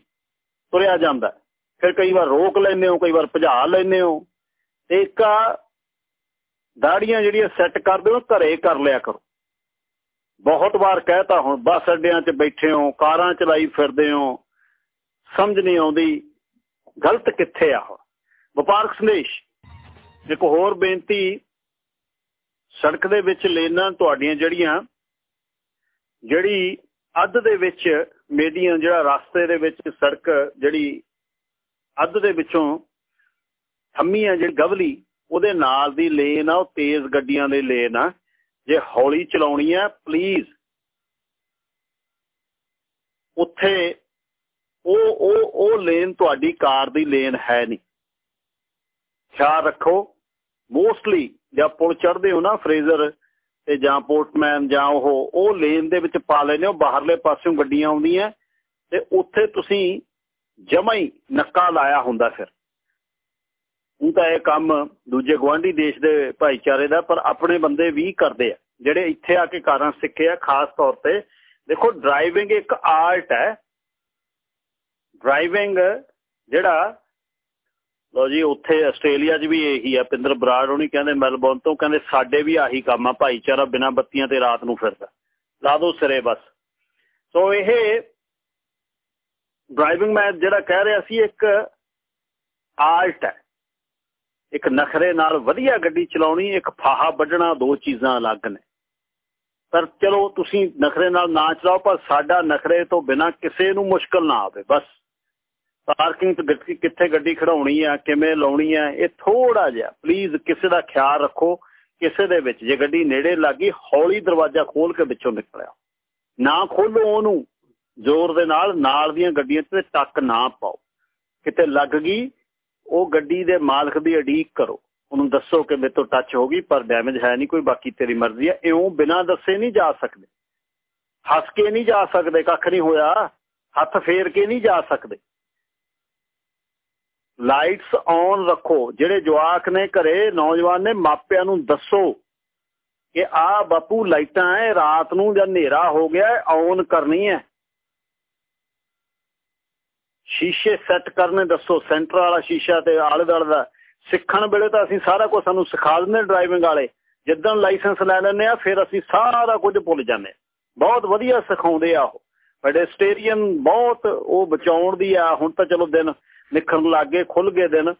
S1: ਤੁਰਿਆ ਜਾਂਦਾ। ਫਿਰ ਕਈ ਵਾਰ ਰੋਕ ਲੈਂਦੇ ਹੋ, ਕਈ ਵਾਰ ਭਜਾ ਲੈਂਦੇ ਹੋ। ਤੇ ਇੱਕ ਦਾੜੀਆਂ ਜਿਹੜੀਆਂ ਸੈੱਟ ਕਰਦੇ ਹੋ ਘਰੇ ਕਰ ਲਿਆ ਕਰੋ। ਬਹੁਤ ਵਾਰ ਕਹਿਤਾ ਹੁਣ, ਬੱਸ ਅੱਡਿਆਂ 'ਚ ਬੈਠੇ ਹੋ, ਕਾਰਾਂ ਚਲਾਈ ਫਿਰਦੇ ਹੋ ਸਮਝ ਨਹੀਂ ਆਉਂਦੀ ਗਲਤ ਕਿੱਥੇ ਆ ਵਪਾਰਕ ਸੰਦੇਸ਼। ਇੱਕ ਹੋਰ ਬੇਨਤੀ, ਸੜਕ ਦੇ ਵਿੱਚ ਲੇਨਾਂ ਤੁਹਾਡੀਆਂ ਜਿਹੜੀਆਂ, ਜਿਹੜੀ ਅੱਧ ਦੇ ਵਿੱਚ ਮੇਡੀਆਂ ਜਿਹੜਾ ਰਸਤੇ ਦੇ ਵਿੱਚ ਸੜਕ ਜਿਹੜੀ ਅੱਧ ਦੇ ਵਿੱਚੋਂ ਥੰਮੀਆਂ ਜਿਹੜੀ ਗਵਲੀ, ਉਹਦੇ ਨਾਲ ਦੀ ਲੇਨ ਆ, ਉਹ ਤੇਜ਼ ਗੱਡੀਆਂ ਦੇ ਲੇਨ ਆ। ਜੇ ਹੌਲੀ ਚਲਾਉਣੀ ਆ ਪਲੀਜ਼ ਉੱਥੇ ਉਹ ਉਹ ਉਹ ਲੇਨ ਤੁਹਾਡੀ ਕਾਰ ਦੀ ਲੇਨ ਹੈ ਨਹੀਂ। ਖਿਆਲ ਰੱਖੋ ਮੋਸਟਲੀ ਜਦ ਪੁਲ ਚੜਦੇ ਹੋ ਨਾ ਫਰੇਜ਼ਰ ਤੇ ਜਾਂ ਪੋਰਟਮੈਨ ਜਾਂ ਉਹ ਉਹ ਲੇਨ ਦੇ ਵਿੱਚ ਪਾ ਲੈਨੇ ਹੋ, ਬਾਹਰਲੇ ਪਾਸਿਓਂ ਗੱਡੀਆਂ ਆਉਂਦੀਆਂ ਤੇ ਉੱਥੇ ਤੁਸੀਂ ਜਮਾ ਹੀ ਨੱਕਾ ਲਾਇਆ ਹੁੰਦਾ ਫਿਰ। ਉਹ ਤਾਂ ਇਹ ਕੰਮ ਦੂਜੇ ਗਵਾਂਢੀ ਦੇਸ਼ ਦੇ ਭਾਈਚਾਰੇ ਦਾ, ਪਰ ਆਪਣੇ ਬੰਦੇ ਵੀ ਕਰਦੇ ਆ। ਜਿਹੜੇ ਇੱਥੇ ਆ ਕੇ ਕਾਰਾਂ ਸਿੱਖੇ ਆ, ਖਾਸ ਤੌਰ ਤੇ। ਦੇਖੋ ਡਰਾਈਵਿੰਗ ਇੱਕ ਆਰਟ ਹੈ। ਡਰਾਈਵਿੰਗ ਜਿਹੜਾ ਲੋ ਜੀ, ਉੱਥੇ ਆਸਟ੍ਰੇਲੀਆ 'ਚ ਵੀ ਇਹੀ ਆ, ਪਿੰਦਰ ਬਰਾੜ ਉਹਨੀ ਕਹਿੰਦੇ ਮੈਲਬੌਰਨ ਤੋਂ, ਕਹਿੰਦੇ ਸਾਡੇ ਵੀ ਆਹੀ ਕੰਮ ਆ, ਭਾਈਚਾਰਾ ਬਿਨਾਂ ਬੱਤੀਆਂ ਤੇ ਰਾਤ ਨੂੰ ਫਿਰਦਾ। ਲਾ ਦੋ ਸਿਰੇ ਬਸ। ਸੋ ਇਹ ਡਰਾਈਵਿੰਗ ਮੈਂ ਜਿਹੜਾ ਕਹਿ ਰਿਹਾ ਸੀ, ਇੱਕ ਆਰਟ ਹੈ। ਇੱਕ ਨਖਰੇ ਨਾਲ ਵਧੀਆ ਗੱਡੀ ਚਲਾਉਣੀ, ਇੱਕ ਫਾਹਾ ਵੱਢਣਾ, ਦੋ ਚੀਜ਼ਾਂ ਅਲੱਗ ਨੇ। ਪਰ ਚਲੋ, ਤੁਸੀਂ ਨਖਰੇ ਨਾਲ ਨਾ ਚਲਾਓ, ਪਰ ਸਾਡਾ ਨਖਰੇ ਤੋਂ ਬਿਨਾ ਕਿਸੇ ਨੂੰ ਮੁਸ਼ਕਲ ਨਾ ਆਵੇ, ਬਸ। ਪਾਰਕਿੰਗ ਤੇ ਕਿੱਥੇ ਗੱਡੀ ਖੜਾਉਣੀ ਆ, ਕਿਵੇਂ ਲਾਉਣੀ ਆ, ਇਹ ਥੋੜਾ ਜਿਹਾ ਪਲੀਜ਼ ਕਿਸੇ ਦਾ ਖਿਆਲ ਰੱਖੋ, ਕਿਸੇ ਦੇ ਵਿੱਚ, ਜੇ ਗੱਡੀ ਨੇੜੇ ਲੱਗੀ ਹੌਲੀ ਦਰਵਾਜ਼ਾ ਖੋਲ ਕੇ ਵਿੱਚੋਂ ਨਿਕਲਿਆ ਨਾ ਖੋਲੋ ਉਹਨੂੰ, ਜ਼ੋਰ ਦੇ ਨਾਲ ਨਾਲ ਦੀਆਂ ਗੱਡੀਆਂ ਤੇ ਟੱਕ ਨਾ ਪਾਓ। ਕਿਤੇ ਲੱਗ ਗਈ, ਉਹ ਗੱਡੀ ਦੇ ਮਾਲਕ ਦੀ ਅਡੀਕ ਕਰੋ। ਉਹਨੂੰ ਦੱਸੋ ਕਿ ਮੇਰੇ ਤੋਂ ਟੱਚ ਹੋ ਗਈ, ਪਰ ਡੈਮੇਜ ਹੈ ਨਹੀਂ, ਕੋਈ ਬਾਕੀ ਤੇਰੀ ਮਰਜ਼ੀ ਹੈ ਇਉਂ ਬਿਨਾਂ ਦੱਸੇ ਨਹੀਂ ਜਾ ਸਕਦੇ। ਹੱਸ ਕੇ ਨਹੀਂ ਜਾ ਸਕਦੇ, ਕੱਖ ਨਹੀਂ ਹੋਇਆ। ਹੱਥ ਫੇਰ ਕੇ ਨਹੀਂ ਜਾ ਸਕਦੇ। ਲਾਈਟਸ ਔਨ ਰੱਖੋ। ਜਿਹੜੇ ਜਵਾਕ ਨੇ ਘਰੇ, ਨੌਜਵਾਨ ਨੇ, ਮਾਪਿਆਂ ਨੂੰ ਦੱਸੋ ਕਿ ਆ ਬਾਪੂ ਲਾਈਟਾਂ ਐ, ਰਾਤ ਨੂੰ ਜਦ ਹਨੇਰਾ ਹੋ ਗਿਆ ਔਨ ਕਰਨੀ ਹੈ ਸ਼ੀਸ਼ੇ ਸੈੱਟ ਕਰਨੇ ਦੱਸੋ, ਸੈਂਟਰ ਵਾਲਾ ਸ਼ੀਸ਼ਾ ਤੇ ਆਲੇ ਦੁਆਲੇ ਦਾ। ਸਿੱਖਣ ਵੇਲੇ ਤਾਂ ਅਸੀਂ ਸਾਰਾ ਕੁਝ ਸਾਨੂੰ ਸਿਖਾ ਦਿੰਦੇ ਡਰਾਈਵਿੰਗ ਵਾਲੇ। ਜਿੱਦਾਂ ਲਾਇਸੈਂਸ ਲੈ ਲੈਂਦੇ ਆ, ਫਿਰ ਅਸੀਂ ਸਾਰਾ ਕੁਝ ਭੁੱਲ ਜਾਂਦੇ। ਬਹੁਤ ਵਧੀਆ ਸਿਖਾਉਂਦੇ ਆ ਉਹ। ਵੈਡੇਸਟੇਰੀਅਨ ਬਹੁਤ ਉਹ ਬਚਾਉਣ ਦੀ ਆ। ਹੁਣ ਤਾਂ ਚਲੋ ਦਿਨ ਨਿਕਲਣ ਲੱਗ ਗਏ ਖੁੱਲ ਗਏ ਦਿਨ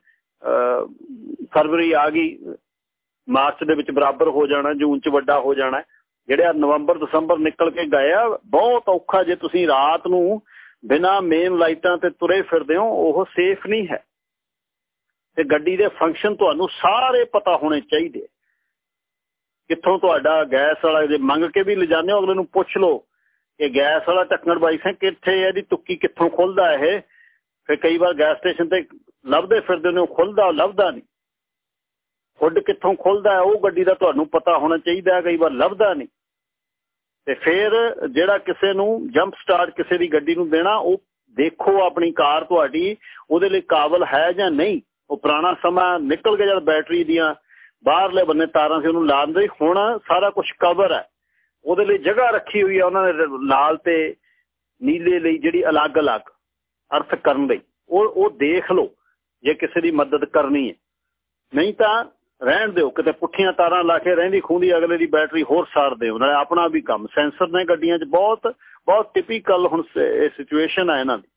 S1: ਫਰਵਰੀ ਆ ਗਈ, ਮਾਰਚ ਦੇ ਵਿੱਚ ਬਰਾਬਰ ਹੋ ਜਾਣਾ, ਜੂਨ ਚ ਵੱਡਾ ਹੋ ਜਾਣਾ, ਜਿਹੜੇ ਨਵੰਬਰ, ਦਸੰਬਰ ਨਿਕਲ ਕੇ ਗਏ ਆ, ਬਹੁਤ ਔਖਾ ਜੇ ਤੁਸੀਂ ਰਾਤ ਨੂੰ ਬਿਨਾ ਮੇਨ ਲਾਈਟਾਂ ਤੇ ਤੁਰੇ ਫਿਰਦੇ ਹੋ, ਉਹ ਸੇਫ ਨਹੀਂ ਹੈ। ਤੇ ਗੱਡੀ ਦੇ ਫੰਕਸ਼ਨ ਤੁਹਾਨੂੰ ਸਾਰੇ ਪਤਾ ਹੋਣੇ ਚਾਹੀਦੇ ਕਿੱਥੋਂ ਤੁਹਾਡਾ ਗੈਸ ਵਾਲਾ, ਜੇ ਮੰਗ ਕੇ ਵੀ ਲਿਜਾਣੇ ਹੋ, ਅਗਲੇ ਨੂੰ ਪੁੱਛ ਲਓ ਕਿ ਗੈਸ ਵਾਲਾ ਢੱਕਣ ਬਾਈ ਸੇ ਕਿੱਥੇ ਹੈ, ਇਹਦੀ ਤੁੱਕੀ ਕਿੱਥੋਂ ਖੁੱਲਦਾ ਇਹ? ਫਿਰ ਕਈ ਵਾਰ ਗੈਸ ਸਟੇਸ਼ਨ ਤੇ ਲੱਭਦੇ ਫਿਰਦੇ ਨੇ, ਉਹ ਖੁੱਲਦਾ, ਲੱਭਦਾ ਨਹੀਂ। ਹੁੱਡ ਕਿੱਥੋਂ ਖੁੱਲਦਾ ਹੈ, ਉਹ ਗੱਡੀ ਦਾ ਤੁਹਾਨੂੰ ਪਤਾ ਹੋਣਾ ਚਾਹੀਦਾ ਹੈ, ਕਈ ਵਾਰ ਲੱਭਦਾ ਨਹੀਂ। ਤੇ ਫਿਰ ਜਿਹੜਾ ਕਿਸੇ ਨੂੰ ਜੰਪ ਸਟਾਰਟ ਕਿਸੇ ਦੀ ਗੱਡੀ ਨੂੰ ਦੇਣਾ, ਉਹ ਦੇਖੋ ਆਪਣੀ ਕਾਰ ਤੁਹਾਡੀ, ਉਹਦੇ ਲਈ ਕਾਬਲ ਹੈ ਜਾਂ ਨਹੀਂ। ਉਹ ਪੁਰਾਣਾ ਸਮਾਂ ਨਿਕਲ ਗਿਆ ਜਦ ਬੈਟਰੀ ਦੀਆਂ ਬਾਹਰਲੇ ਬੰਨੇ ਤਾਰਾਂ ਸੀ, ਉਹਨੂੰ ਲਾ ਦਿੰਦੇ ਹੁਣ ਸਾਰਾ ਕੁਝ ਕਵਰ ਹੈ। ਉਹਦੇ ਲਈ ਜਗ੍ਹਾ ਰੱਖੀ ਹੋਈ ਹੈ, ਉਹਨਾਂ ਨੇ ਲਾਲ ਤੇ ਨੀਲੇ ਲਈ ਜਿਹੜੀ ਅਲੱਗ-ਅਲੱਗ। ਅਰਥ ਕਰਨ ਲਈ। ਉਹ ਉਹ ਦੇਖ ਲਓ ਜੇ ਕਿਸੇ ਦੀ ਮਦਦ ਕਰਨੀ ਹੈ। ਨਹੀਂ ਤਾਂ ਰਹਿਣ ਦਿਓ, ਕਿਤੇ ਪੁੱਠੀਆਂ ਤਾਰਾਂ ਲਾ ਕੇ ਰਹਿੰਦੀ ਖੁੰਦੀ ਅਗਲੇ ਦੀ ਬੈਟਰੀ ਹੋਰ ਸਾੜ ਦਿਓ। ਨਾਲੇ ਆਪਣਾ ਵੀ ਕੰਮ, ਸੈਂਸਰ ਨੇ ਗੱਡੀਆਂ 'ਚ ਬਹੁਤ ਬਹੁਤ ਟਿਪੀਕਲ ਹੁਣ ਸਿਚੁਏਸ਼ਨ ਹੈ ਇਹਨਾਂ ਦੀ।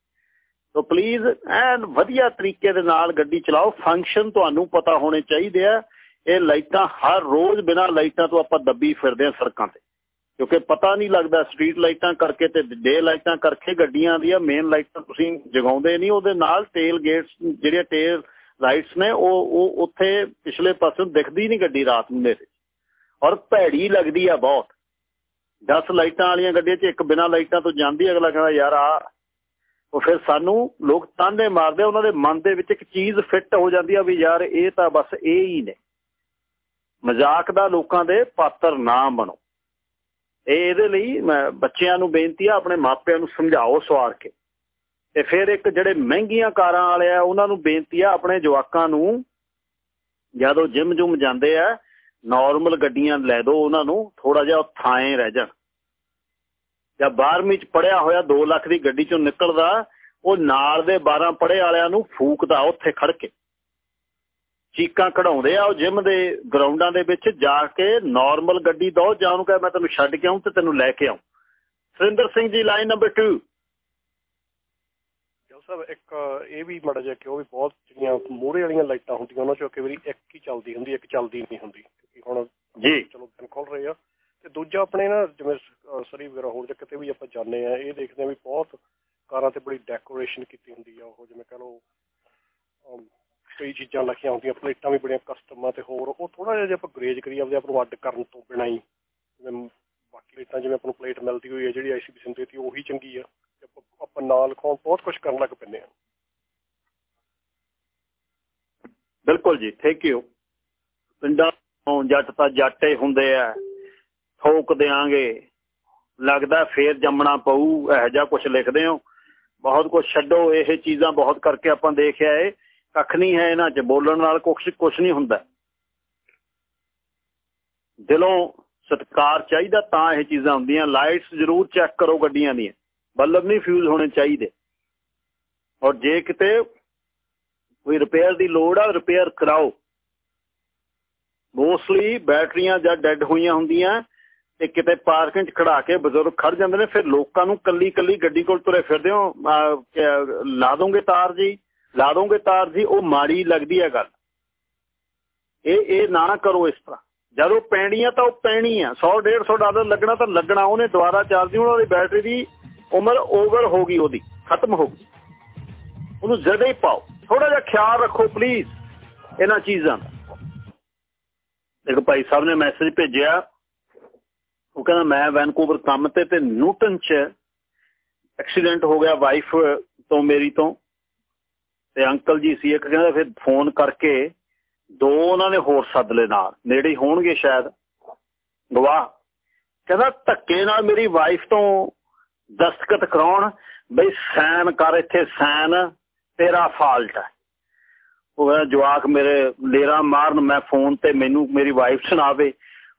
S1: ਸੋ ਪਲੀਜ਼ ਐਨ ਵਧੀਆ ਤਰੀਕੇ ਦੇ ਨਾਲ ਗੱਡੀ ਚਲਾਓ। ਫੰਕਸ਼ਨ ਤੁਹਾਨੂੰ ਪਤਾ ਹੋਣੇ ਚਾਹੀਦੇ ਆ। ਇਹ ਲਾਈਟਾਂ ਹਰ ਰੋਜ਼ ਬਿਨਾਂ ਲਾਈਟਾਂ ਤੋਂ ਆਪਾਂ ਦੱਬੀ ਫਿਰਦੇ ਆ ਸੜਕਾਂ ਤੇ। ਕਿਉਂਕਿ ਪਤਾ ਨਹੀਂ ਲੱਗਦਾ ਸਟਰੀਟ ਲਾਈਟਾਂ ਕਰਕੇ ਤੇ ਡੇ ਲਾਈਟਾਂ ਕਰਕੇ ਗੱਡੀਆਂ ਦੀਆਂ ਮੇਨ ਲਾਈਟਾਂ ਤੁਸੀਂ ਜਗਾਉਂਦੇ ਨਹੀਂ, ਉਹਦੇ ਨਾਲ ਟੇਲ ਗੇਟਸ ਜਿਹੜੇ ਟੇਲ ਲਾਈਟਸ ਨੇ, ਉਹ ਉਹ ਉੱਥੇ ਪਿਛਲੇ ਪਾਸੇ ਦਿਖਦੀ ਨਹੀਂ ਗੱਡੀ ਰਾਤ ਨੂੰ ਨੇਰੇ ਔਰ ਭੈੜੀ ਲੱਗਦੀ ਆ ਬਹੁਤ। 10 ਲਾਈਟਾਂ ਵਾਲੀਆਂ ਗੱਡੀਆਂ 'ਚ ਇੱਕ ਬਿਨਾ ਲਾਈਟਾਂ ਤੋਂ ਜਾਂਦੀ, ਅਗਲਾ ਕਹਿੰਦਾ, ਯਾਰ ਆ। ਉਹ ਫਿਰ ਸਾਨੂੰ ਲੋਕ ਤਾਂਡੇ ਮਾਰਦੇ, ਉਹਨਾਂ ਦੇ ਮਨ ਦੇ ਵਿੱਚ ਇੱਕ ਚੀਜ਼ ਫਿੱਟ ਹੋ ਜਾਂਦੀ ਆ ਵੀ ਯਾਰ ਇਹ ਤਾਂ ਬਸ ਇਹ ਹੀ ਨੇ। ਮਜ਼ਾਕ ਦਾ ਲੋਕਾਂ ਦੇ ਪਾਤਰ ਨਾ ਬਣੋ। ਇਹ ਇਹਦੇ ਲਈ ਬੱਚਿਆਂ ਨੂੰ ਬੇਨਤੀ ਆ, ਆਪਣੇ ਮਾਪਿਆਂ ਨੂੰ ਸਮਝਾਓ ਸਵਾਰ ਕੇ। ਤੇ ਫਿਰ ਇੱਕ ਜਿਹੜੇ ਮਹਿੰਗੀਆਂ ਕਾਰਾਂ ਵਾਲੇ ਆ, ਉਹਨਾਂ ਨੂੰ ਬੇਨਤੀ ਆ, ਆਪਣੇ ਜਵਾਕਾਂ ਨੂੰ ਜਦੋਂ ਜਿਮ ਜੁਮ ਜਾਂਦੇ ਆ ਨਾਰਮਲ ਗੱਡੀਆਂ ਲੈ ਦਿਓ ਉਹਨਾਂ ਨੂੰ ਥੋੜਾ ਜਿਹਾ ਥਾਂ ਰਹਿ ਜਾਣ। ਜਾਂ 12ਵੀਂ ਚ ਪੜਿਆ ਹੋਇਆ 2 ਲੱਖ ਦੀ ਗੱਡੀ ਚੋਂ ਨਿਕਲਦਾ, ਉਹ ਨਾਲ ਦੇ 12 ਪੜੇ ਵਾਲਿਆਂ ਨੂੰ ਫੂਕਦਾ ਉੱਥੇ ਖੜ ਕੇ। ਚੀਕਾਂ ਕਢਾਉਂਦੇ ਆ ਉਹ ਜਿਮ ਦੇ ਗਰਾਊਂਡਾਂ ਦੇ ਵਿੱਚ ਜਾ ਕੇ ਨਾਰਮਲ ਗੱਡੀ ਦੋ ਜਾਂ ਉਹਨੂੰ ਕਹੇ ਮੈਂ ਤੈਨੂੰ ਛੱਡ ਕੇ ਆਉਂ ਤੇ ਤੈਨੂੰ ਲੈ ਕੇ ਆਉਂ ਸੁਰਿੰਦਰ ਸਿੰਘ ਜੀ ਲਾਈਨ ਨੰਬਰ 2
S4: ਸਾਹਿਬ ਇੱਕ ਇਹ ਵੀ ਮੜਾ ਜਿਹਾ ਕਿ ਉਹ ਵੀ ਬਹੁਤ ਜਿਹੜੀਆਂ ਮੋਹਰੇ ਵਾਲੀਆਂ ਲਾਈਟਾਂ ਹੁੰਦੀਆਂ ਉਹਨਾਂ ਚੋਂ ਕਈ ਵਾਰੀ ਇੱਕ ਹੀ ਚੱਲਦੀ ਹੁੰਦੀ ਇੱਕ ਚੱਲਦੀ ਨਹੀਂ ਹੁੰਦੀ ਕਿਉਂਕਿ ਹੁਣ
S1: ਜੀ।
S4: ਚਲੋ ਦਿਨ ਖੋਲ ਰਹੇ ਆ। ਤੇ ਦੂਜਾ ਆਪਣੇ ਨਾ ਜਿਵੇਂ ਸਰੀ ਵਗੈਰਾ ਹੋਰ ਜਾਂ ਕਿਤੇ ਵੀ ਆਪਾਂ ਜਾਂਦੇ ਆ ਇਹ ਦੇਖਦੇ ਆ ਵੀ ਬਹੁਤ ਕਾਰਾਂ ਤੇ ਬੜੀ ਡੈਕੋਰੇਸ਼ਨ ਕੀਤੀ ਹੁੰਦੀ ਆ ਉਹ ਜਿਵੇਂ ਕਹ ਲਓ ਕਈ ਚੀਜ਼ਾਂ ਲਿਖੀਆਂ ਹੁੰਦੀਆਂ, ਪਲੇਟਾਂ ਵੀ ਬੜੀਆਂ ਕਸਟਮਾਂ ਤੇ ਹੋਰ, ਉਹ ਥੋੜਾ ਜਿਹਾ ਜੇ ਆਪਾਂ ਗਰੇਜ ਕਰੀ ਆਪਦੇ ਆਪ ਨੂੰ ਅੱਡ ਕਰਨ ਤੋਂ ਬਿਨਾਂ ਹੀ, ਜਿਵੇਂ ਬਾਕੀ ਪਲੇਟਾਂ ਜਿਵੇਂ ਆਪਾਂ ਨੂੰ ਪਲੇਟ ਮਿਲਦੀ ਹੋਈ ਹੈ, ਜਿਹੜੀ ਆਈਸੀਬੀ ਸਿੰਦੇ ਦੀ, ਉਹੀ ਚੰਗੀ ਆ। ਆਪਾਂ ਨਾਲ ਲਿਖਾਉਣ ਬਹੁਤ ਕੁਝ ਕਰਨ ਲੱਗ ਪੈਂਦੇ ਆ।
S1: ਬਿਲਕੁਲ ਜੀ ਥੈਂਕ ਯੂ ਪਿੰਡਾਂ ਤੋਂ ਜੱਟ ਤਾਂ ਜੱਟੇ ਹੁੰਦੇ ਆ ਠੋਕ ਦੇਾਂਗੇ ਲੱਗਦਾ ਫੇਰ ਜੰਮਣਾ ਪਊ, ਇਹੋ ਜਿਹਾ ਕੁਝ ਲਿਖਦੇ ਹੋ। ਬਹੁਤ ਕੁਝ ਛੱਡੋ, ਇਹ ਚੀਜ਼ਾਂ ਬਹੁਤ ਕਰਕੇ ਆਪਾਂ ਦੇਖਿਆ ਏ। ਕੱਖ ਨਹੀਂ ਹੈ ਇਹਨਾਂ 'ਚ, ਬੋਲਣ ਨਾਲ ਕੁਛ ਕੁਛ ਨਹੀਂ ਹੁੰਦਾ। ਦਿਲੋਂ ਸਤਕਾਰ ਚਾਹੀਦਾ ਤਾਂ ਇਹ ਚੀਜ਼ਾਂ ਹੁੰਦੀਆਂ। ਲਾਈਟਸ ਜ਼ਰੂਰ ਚੈੱਕ ਕਰੋ ਗੱਡੀਆਂ ਦੀਆਂ। ਬੱਲਬ ਨਹੀਂ ਫਿਊਜ਼ ਹੋਣੇ ਚਾਹੀਦੇ। ਔਰ ਜੇ ਕਿਤੇ ਕੋਈ ਰਿਪੇਅਰ ਦੀ ਲੋੜ ਆ, ਰਿਪੇਅਰ ਕਰਾਓ। ਮੋਸਟਲੀ ਬੈਟਰੀਆਂ ਜਦ ਡੈੱਡ ਹੋਈਆਂ ਹੁੰਦੀਆਂ, ਤੇ ਕਿਤੇ ਪਾਰਕਿੰਗ 'ਚ ਖੜਾ ਕੇ ਬਜ਼ੁਰਗ ਖੜ ਜਾਂਦੇ ਨੇ, ਫਿਰ ਲੋਕਾਂ ਨੂੰ ਕੱਲੀ ਕੱਲੀ ਗੱਡੀ ਕੋਲ ਤੁਰੇ ਫਿਰਦੇ ਹੋ। ਲਾ ਦੋਗੇ ਤਾਰ ਜੀ। ਲਾ ਦੋਗੇ ਤਾਰ ਜੀ, ਉਹ ਮਾੜੀ ਲੱਗਦੀ ਹੈ ਗੱਲ। ਇਹ ਇਹ ਨਾ ਕਰੋ ਇਸ ਤਰ੍ਹਾਂ। ਜਦੋਂ ਪੈਣੀ ਆ ਤਾਂ ਉਹ ਪੈਣੀ ਆ। 100 150 ਡਾਲਰ ਲੱਗਣਾ ਤਾਂ ਲੱਗਣਾ। ਉਹਨੇ ਦੁਬਾਰਾ ਚਾਰਜ ਹੋਣਾ, ਉਹਦੀ ਬੈਟਰੀ ਦੀ ਉਮਰ ਓਵਰ ਹੋ ਗਈ ਉਹਦੀ। ਖਤਮ ਹੋ ਗਈ। ਉਹਨੂੰ ਜ਼ਦੇ ਹੀ ਪਾਓ। ਥੋੜਾ ਜਿਹਾ ਖਿਆਲ ਰੱਖੋ ਪਲੀਜ਼ ਇਹਨਾਂ ਚੀਜ਼ਾਂ ਦਾ। ਇੱਕ ਭਾਈ ਸਾਹਿਬ ਨੇ ਮੈਸੇਜ ਭੇਜਿਆ। ਉਹ ਕਹਿੰਦਾ, ਮੈਂ ਵੈਨਕੂਵਰ ਕੰਮ ਤੇ ਤੇ ਨਿਊਟਨ ਚ ਐਕਸੀਡੈਂਟ ਹੋ ਗਿਆ ਵਾਈਫ ਤੋਂ, ਮੇਰੀ ਤੋਂ। ਤੇ ਅੰਕਲ ਜੀ ਸੀ ਇੱਕ, ਕਹਿੰਦਾ ਫਿਰ ਫੋਨ ਕਰਕੇ ਦੋ ਉਹਨਾਂ ਨੇ ਹੋਰ ਸੱਦ ਲੈ ਨਾਲ, ਨੇੜੇ ਹੋਣਗੇ ਸ਼ਾਇਦ। ਗਵਾਹ ਕਹਿੰਦਾ ਧੱਕੇ ਨਾਲ ਮੇਰੀ ਵਾਈਫ ਤੋਂ ਦਸਤਖਤ ਕਰਾਉਣ, ਬਈ ਸਾਈਨ ਕਰ ਇੱਥੇ, ਸਾਈਨ ਤੇਰਾ ਫਾਲਟ ਹੈ। ਉਹ ਜਵਾਕ ਮੇਰੇ ਲੇਰਾ ਮਾਰਨ, ਮੈਂ ਫੋਨ ਤੇ ਮੈਨੂੰ, ਮੇਰੀ ਵਾਈਫ ਸੁਣਾਵੇ।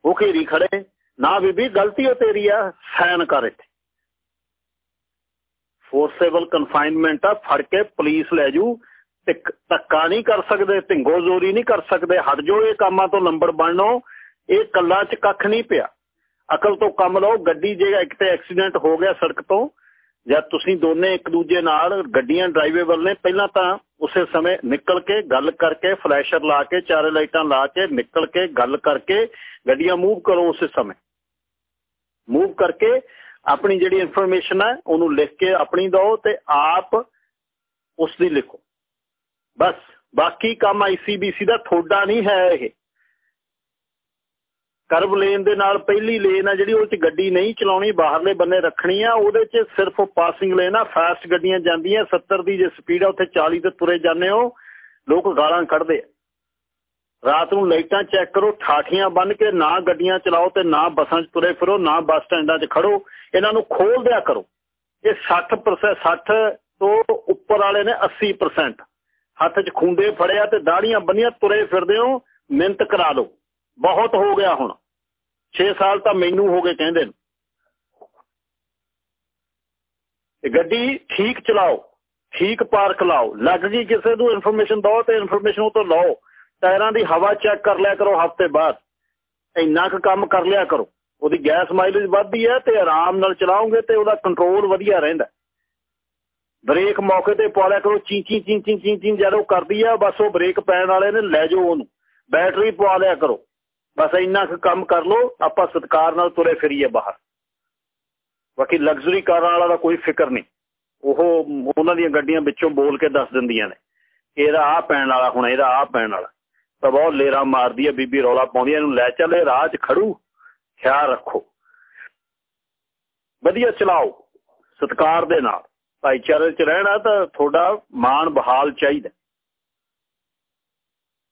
S1: ਉਹ ਘੇਰੀ ਖੜੇ, ਨਾ ਬੀਬੀ, ਗਲਤੀ ਉਹ ਤੇਰੀ ਆ, ਸਾਈਨ ਕਰ ਇੱਥੇ। ਫੋਰਸੇਬਲ ਕਨਫਾਈਨਮੈਂਟ ਆ, ਫੜ ਕੇ ਪੁਲਿਸ ਲੈ ਜੂ ਧੱਕਾ ਨਹੀਂ ਕਰ ਸਕਦੇ, ਢਿੰਗੋ ਜ਼ੋਰੀ ਨਹੀਂ ਕਰ ਸਕਦੇ, ਹਟ ਜੋ ਇਹ ਕੰਮਾਂ ਤੋਂ ਨੰਬਰ ਬਣਨੋ ਇਹ ਕੱਲਾ ਚ ਕੱਖ ਨਹੀਂ ਪਿਆ। ਅਕਲ ਤੋਂ ਕੰਮ ਲਓ, ਗੱਡੀ ਜੇ ਇੱਕ ਤੇ ਐਕਸੀਡੈਂਟ ਹੋ ਗਿਆ ਸੜਕ ਤੋਂ, ਜਾਂ ਤੁਸੀਂ ਦੋਨੇ ਇੱਕ ਦੂਜੇ ਨਾਲ ਗੱਡੀਆਂ ਡਰਾਈਵੇਬਲ ਨੇ, ਪਹਿਲਾਂ ਤਾਂ ਉਸੇ ਸਮੇਂ ਨਿਕਲ ਕੇ ਗੱਲ ਕਰਕੇ ਫਲੈਸ਼ਰ ਲਾ ਕੇ, ਚਾਰੇ ਲਾਈਟਾਂ ਲਾ ਕੇ, ਨਿਕਲ ਕੇ, ਗੱਲ ਕਰਕੇ, ਗੱਡੀਆਂ ਮੂਵ ਕਰੋ ਉਸੇ ਸਮੇਂ। ਮੂਵ ਕਰਕੇ ਆਪਣੀ ਜਿਹੜੀ ਇਨਫੋਰਮੇਸ਼ਨ ਹੈ, ਉਹਨੂੰ ਲਿਖ ਕੇ ਆਪਣੀ ਦਿਓ ਤੇ ਆਪ ਉਸ ਦੀ ਲਿਖੋ। ਬਸ, ਬਾਕੀ ਕੰਮ ਆਈਸੀਬੀਸੀ ਦਾ ਥੋੜਾ ਨਹੀਂ ਹੈ ਇਹ। ਕਰਵ ਲੇਨ ਦੇ ਨਾਲ ਪਹਿਲੀ ਲੇਨ ਆ ਜਿਹੜੀ ਉਹ ਚ ਗੱਡੀ ਨਹੀਂ ਚਲਾਉਣੀ, ਬਾਹਰਲੇ ਬੰਨੇ ਰੱਖਣੀ ਆ, ਉਹਦੇ ਚ ਸਿਰਫ ਪਾਸਿੰਗ ਲੇਨ ਆ ਫਾਸਟ ਗੱਡੀਆਂ ਜਾਂਦੀਆਂ 70 ਦੀ ਜੇ ਸਪੀਡ ਆ, ਉੱਥੇ 40 ਤੇ ਤੁਰੇ ਜਾਂਦੇ ਹੋ, ਲੋਕ ਗਾਲਾਂ ਕੱਢਦੇ ਆ। ਰਾਤ ਨੂੰ ਲਾਈਟਾਂ ਚੈੱਕ ਕਰੋ, ਠਾਠੀਆਂ ਬੰਨ ਕੇ ਨਾ ਗੱਡੀਆਂ ਚਲਾਓ ਤੇ ਨਾ ਬੱਸਾਂ 'ਚ ਤੁਰੇ ਫਿਰੋ, ਨਾ ਬੱਸ ਸਟੈਂਡਾਂ 'ਚ ਖੜੋ, ਇਹਨਾਂ ਨੂੰ ਖੋਲ ਦਿਆ ਕਰੋ। ਇਹ 60% 60 ਤੋਂ ਉੱਪਰ ਵਾਲੇ ਨੇ 80% ਹੱਥ 'ਚ ਖੁੰਡੇ ਫੜਿਆ ਤੇ ਦਾੜੀਆਂ ਬੰਨੀਆਂ, ਤੁਰੇ ਫਿਰਦੇ ਹੋ, ਮਿਹਨਤ ਕਰਾ ਲਓ। ਬਹੁਤ ਹੋ ਗਿਆ ਹੁਣ। 6 ਸਾਲ ਤਾਂ ਮੈਨੂੰ ਹੋ ਗਏ ਕਹਿੰਦੇ ਨੇ। ਇਹ ਗੱਡੀ ਠੀਕ ਚਲਾਓ, ਠੀਕ ਪਾਰਕ ਲਾਓ। ਲੱਗ ਗਈ ਕਿਸੇ ਨੂੰ ਇਨਫੋਰਮੇਸ਼ਨ ਦਿਓ ਤੇ ਇਨਫੋਰਮੇਸ਼ਨ ਉਹ ਤੋਂ ਲਓ। ਟਾਇਰਾਂ ਦੀ ਹਵਾ ਚੈੱਕ ਕਰ ਲਿਆ ਕਰੋ ਹਫ਼ਤੇ ਬਾਅਦ। ਇੰਨਾ ਕੁ ਕੰਮ ਕਰ ਲਿਆ ਕਰੋ। ਉਹਦੀ ਗੈਸ ਮਾਈਲੇਜ ਵੱਧਦੀ ਹੈ ਤੇ ਆਰਾਮ ਨਾਲ ਚਲਾਓਗੇ ਤੇ ਉਹਦਾ ਕੰਟਰੋਲ ਵਧੀਆ ਰਹਿੰਦਾ। ਬ੍ਰੇਕ ਮੌਕੇ ਤੇ ਪਾ ਲਿਆ ਕਰੋ, ਚੀ ਚੀ ਚੀ ਚੀ ਚੀ ਚੀ ਜਦੋਂ ਕਰਦੀ ਆ, ਬਸ ਉਹ ਬ੍ਰੇਕ ਪੈਣ ਵਾਲੇ ਨੇ, ਲੈ ਜਾਓ ਉਹਨੂੰ। ਬੈਟਰੀ ਪਵਾ ਲਿਆ ਕਰੋ। ਬਸ ਇੰਨਾ ਕੁ ਕੰਮ ਕਰ ਲਓ, ਆਪਾਂ ਸਤਕਾਰ ਨਾਲ ਤੁਰੇ ਫਿਰੀਏ ਬਾਹਰ। ਬਾਕੀ ਲਗਜ਼ਰੀ ਕਾਰਾਂ ਵਾਲਾ ਦਾ ਕੋਈ ਫਿਕਰ ਨਹੀਂ। ਉਹ ਉਹਨਾਂ ਦੀਆਂ ਗੱਡੀਆਂ ਵਿੱਚੋਂ ਬੋਲ ਕੇ ਦੱਸ ਦਿੰਦੀਆਂ ਨੇ, ਇਹਦਾ ਆ ਪੈਣ ਵਾਲਾ ਹੁਣ, ਇਹਦਾ ਆ ਪੈਣ ਵਾਲਾ। ਤਾਂ ਬਹੁਤ ਲੇਰਾ ਮਾਰਦੀ ਹੈ ਬੀਬੀ ਰੌਲਾ ਪਾਉਂਦੀ ਇਹਨੂੰ ਲੈ ਚੱਲੇ, ਰਾਹ 'ਚ ਖੜੂ ਖਿਆਲ ਰੱਖੋ। ਵਧੀਆ ਚਲਾਓ, ਸਤਕਾਰ ਦੇ ਨਾਲ। ਭਾਈਚਾਰੇ 'ਚ ਰਹਿਣਾ ਤਾਂ ਤੁਹਾਡਾ ਮਾਣ ਬਹਾਲ ਚਾਹੀਦਾ।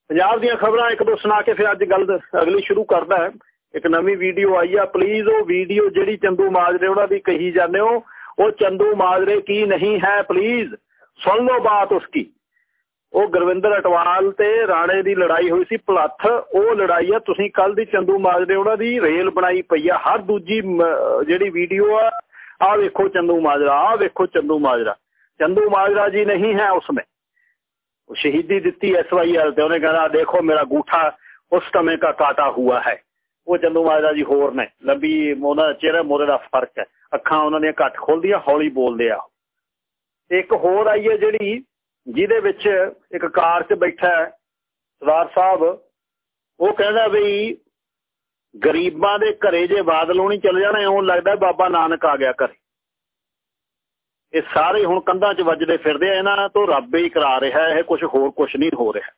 S1: ਪੰਜਾਬ ਦੀਆਂ ਖਬਰਾਂ, ਇੱਕ ਦੋ ਸੁਣਾ ਕੇ ਫਿਰ ਅੱਜ ਗੱਲ ਅਗਲੀ ਸ਼ੁਰੂ ਕਰਦਾ ਹੈ। ਇੱਕ ਨਵੀਂ ਵੀਡੀਓ ਆਈ ਆ ਪਲੀਜ਼ ਉਹ ਵੀਡੀਓ ਜਿਹੜੀ ਚੰਦੂ ਮਾਜਰੇ, ਉਹਨਾਂ ਦੀ ਕਹੀ ਜਾਂਦੇ ਹੋ, ਉਹ ਚੰਦੂ ਮਾਜਰੇ ਕੀ ਨਹੀਂ ਹੈ ਪਲੀਜ਼ ਸੁਣ ਲਓ ਬਾਤ ਉਸकी ਉਹ ਗੁਰਵਿੰਦਰ ਅਟਵਾਲ ਤੇ ਰਾਣੇ ਦੀ ਲੜਾਈ ਹੋਈ ਸੀ ਪਲੱਥ। ਉਹ ਲੜਾਈ ਆ, ਤੁਸੀਂ ਕੱਲ ਦੀ ਚੰਦੂ ਮਾਜਰੇ ਉਹਨਾਂ ਦੀ ਰੇਲ ਬਣਾਈ ਪਈ ਆ। ਹਰ ਦੂਜੀ ਜਿਹੜੀ ਵੀਡੀਓ ਆ ਆ ਵੇਖੋ ਚੰਦੂ ਮਾਜਰਾ ਆ ਵੇਖੋ ਚੰਦੂ ਮਾਜਰਾ। ਚੰਦੂ ਮਾਜਰਾ ਜੀ ਨਹੀਂ ਹੈ ਉਸਮੇ। ਉਹ ਸ਼ਹੀਦੀ ਦਿੱਤੀ ਐਸਵਾਈਐਲ ਤੇ। ਉਹਨੇ ਕਹਿੰਦਾ ਦੇਖੋ ਮੇਰਾ ਗੂਠਾ, ਉਸ ਸਮੇਂ ਦਾ ਕਾਟਾ ਹੁਆ ਹੈ। ਉਹ ਚੰਦੂ ਮਾਜਰਾ ਜੀ ਹੋਰ ਨੇ। ਲੰਬੀ ਉਹਨਾਂ ਦਾ ਚਿਹਰਾ, ਮੋਰੇ ਦਾ ਫ਼ਰਕ ਹੈ। ਅੱਖਾਂ ਉਹਨਾਂ ਦੀਆਂ ਘੱਟ ਖੁੱਲਦੀਆਂ, ਹੌਲੀ ਬੋਲਦੇ ਆ ਇੱਕ ਹੋਰ ਆਈ ਹੈ ਜਿਹੜੀ ਜਿਹਦੇ ਵਿੱਚ ਇੱਕ ਕਾਰ 'ਚ ਬੈਠਾ ਸਰਦਾਰ ਸਾਹਿਬ, ਉਹ ਕਹਿੰਦਾ ਵੀ ਗਰੀਬਾਂ ਦੇ ਘਰੇ ਜੇ ਬਾਦਲ ਹੋਣੀ ਚੱਲ ਜਾਣਾ ਇਉਂ ਲੱਗਦਾ ਬਾਬਾ ਨਾਨਕ ਆ ਗਿਆ ਘਰੇ। ਇਹ ਸਾਰੇ ਹੁਣ ਕੰਧਾਂ 'ਚ ਵੱਜਦੇ ਫਿਰਦੇ ਆ, ਇਹਨਾਂ ਤੋਂ ਰੱਬ ਹੀ ਕਰਾ ਰਿਹਾ, ਇਹ ਕੁਝ ਹੋਰ ਕੁਝ ਨਹੀਂ ਹੋ ਰਿਹਾ।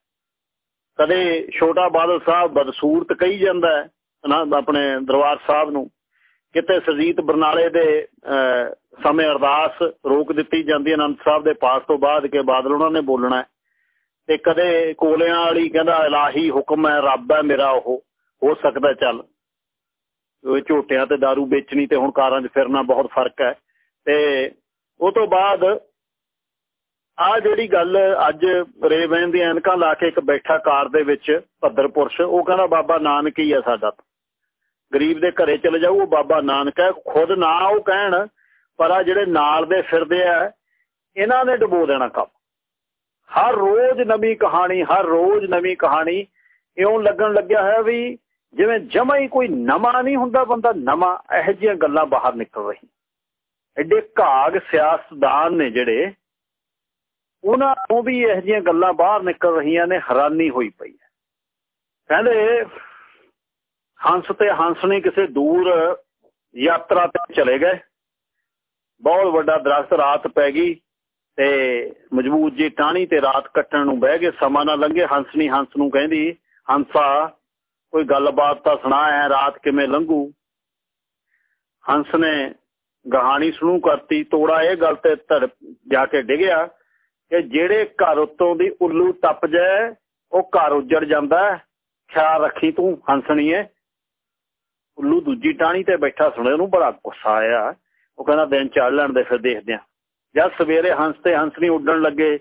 S1: ਕਦੇ ਛੋਟਾ ਬਾਦਲ ਸਾਹਿਬ ਬਦਸੂਰਤ ਕਹੀ ਜਾਂਦਾ ਆਪਣੇ ਦਰਬਾਰ ਸਾਹਿਬ ਨੂੰ ਕਿਤੇ ਸਰਜੀਤ ਬਰਨਾਲੇ ਦੇ ਸਮੇਂ ਅਰਦਾਸ ਰੋਕ ਦਿੱਤੀ ਜਾਂਦੀ, ਅਨੰਦ ਸਾਹਿਬ ਦੇ ਪਾਸ ਤੋਂ ਬਾਅਦ ਕਿ ਬਾਦਲ ਉਹਨਾਂ ਨੇ ਬੋਲਣਾ ਤੇ ਕਦੇ ਕੋਲਿਆਂ ਵਾਲੀ ਕਹਿੰਦਾ, ਇਲਾਹੀ ਹੁਕਮ ਹੈ, ਰੱਬ ਹੈ ਮੇਰਾ ਉਹ, ਹੋ ਸਕਦਾ ਚੱਲ। ਉਹ ਝੋਟਿਆਂ ਤੇ दारू ਵੇਚਣੀ ਤੇ ਹੁਣ ਕਾਰਾਂ 'ਚ ਫਿਰਨਾ ਬਹੁਤ ਫ਼ਰਕ ਹੈ। ਤੇ ਉਹ ਤੋਂ ਬਾਅਦ ਆ ਜਿਹੜੀ ਗੱਲ ਅੱਜ ਰੇਵੈਨ ਦੀ ਐਨਕਾਂ ਲਾ ਕੇ ਇੱਕ ਬੈਠਾ ਕਾਰ ਦੇ ਵਿੱਚ, ਭੱਦਰ ਪੁਰਸ਼, ਉਹ ਕਹਿੰਦਾ, ਬਾਬਾ ਨਾਨਕ ਹੀ ਆ ਸਾਡਾ। ਗਰੀਬ ਦੇ ਘਰੇ ਚਲੇ ਜਾਊ, ਉਹ ਬਾਬਾ ਨਾਨਕ ਹੈ, ਖੁਦ ਨਾ ਉਹ ਕਹਿਣ, ਪਰ ਆ ਜਿਹੜੇ ਨਾਲ ਦੇ ਫਿਰਦੇ ਆ, ਇਹਨਾਂ ਨੇ ਡਬੋ ਦੇਣਾ ਕੰਮ। ਹਰ ਰੋਜ਼ ਨਵੀਂ ਕਹਾਣੀ, ਹਰ ਰੋਜ਼ ਨਵੀਂ ਕਹਾਣੀ ਇਉਂ ਲੱਗਣ ਲੱਗਿਆ ਹੈ ਵੀ ਜਿਵੇਂ ਜਮਾ ਹੀ ਕੋਈ ਨਵਾਂ ਨਹੀਂ ਹੁੰਦਾ, ਬੰਦਾ ਨਵਾਂ ਇਹੋ ਜਿਹੀਆਂ ਗੱਲਾਂ ਬਾਹਰ ਨਿਕਲ ਰਹੀ ਐਡੇ ਘਾਗ ਸਿਆਸਤਦਾਨ ਨੇ ਜਿਹੜੇ, ਉਹਨਾਂ ਨੂੰ ਵੀ ਇਹੋ ਜਿਹੀਆਂ ਗੱਲਾਂ ਬਾਹਰ ਨਿਕਲ ਰਹੀਆਂ ਨੇ, ਹੈਰਾਨੀ ਹੋਈ ਪਈ ਹੈ। ਕਹਿੰਦੇ ਹੰਸ ਤੇ ਹੰਸਣੀ ਕਿਸੇ ਦੂਰ ਯਾਤਰਾ ਤੇ ਚਲੇ ਗਏ। ਬਹੁਤ ਵੱਡਾ ਦਰਖਤ ਰਾਤ ਪੈ ਗਈ ਤੇ ਮਜ਼ਬੂਤ ਜੀ ਟਾਣੀ ਤੇ ਰਾਤ ਕੱਟਣ ਨੂੰ ਬਹਿ ਗਏ। ਸਮਾਂ ਨਾ ਲੰਘੇ ਹੰਸਣੀ ਹੰਸ ਨੂੰ ਕਹਿੰਦੀ, ਹੰਸਾ, ਕੋਈ ਗੱਲਬਾਤ ਤਾਂ ਸੁਣਾ ਹੈ ਰਾਤ ਕਿਵੇਂ ਲੰਘੂ? ਹੰਸ ਨੇ ਗਹਾਣੀ ਸੁਣੂ ਕਰਤੀ। ਤੋੜਾ ਇਹ ਗੱਲ ਤੇ ਧੜ ਜਾ ਕੇ ਡਿਗਿਆ ਕਿ ਜਿਹੜੇ ਘਰ ਉੱਤੋਂ ਦੀ ਉੱਲੂ ਟੱਪ ਜਾਏ, ਉਹ ਘਰ ਉੱਜੜ ਜਾਂਦਾ ਖਿਆਲ ਰੱਖੀ ਤੂੰ ਹੰਸਣੀਏ ਉੱਲੂ ਦੂਜੀ ਟਾਣੀ ਤੇ ਬੈਠਾ ਸੁਣਿਆ, ਉਹਨੂੰ ਬੜਾ ਗੁੱਸਾ ਆਇਆ। ਉਹ ਕਹਿੰਦਾ, ਦਿਨ ਚੜ ਲੈਣ ਦੇ ਫਿਰ ਦੇਖਦੇ ਆ। ਜਦ ਸਵੇਰੇ ਹੰਸ ਤੇ ਹੰਸਣੀ ਉੱਡਣ ਲੱਗੇ,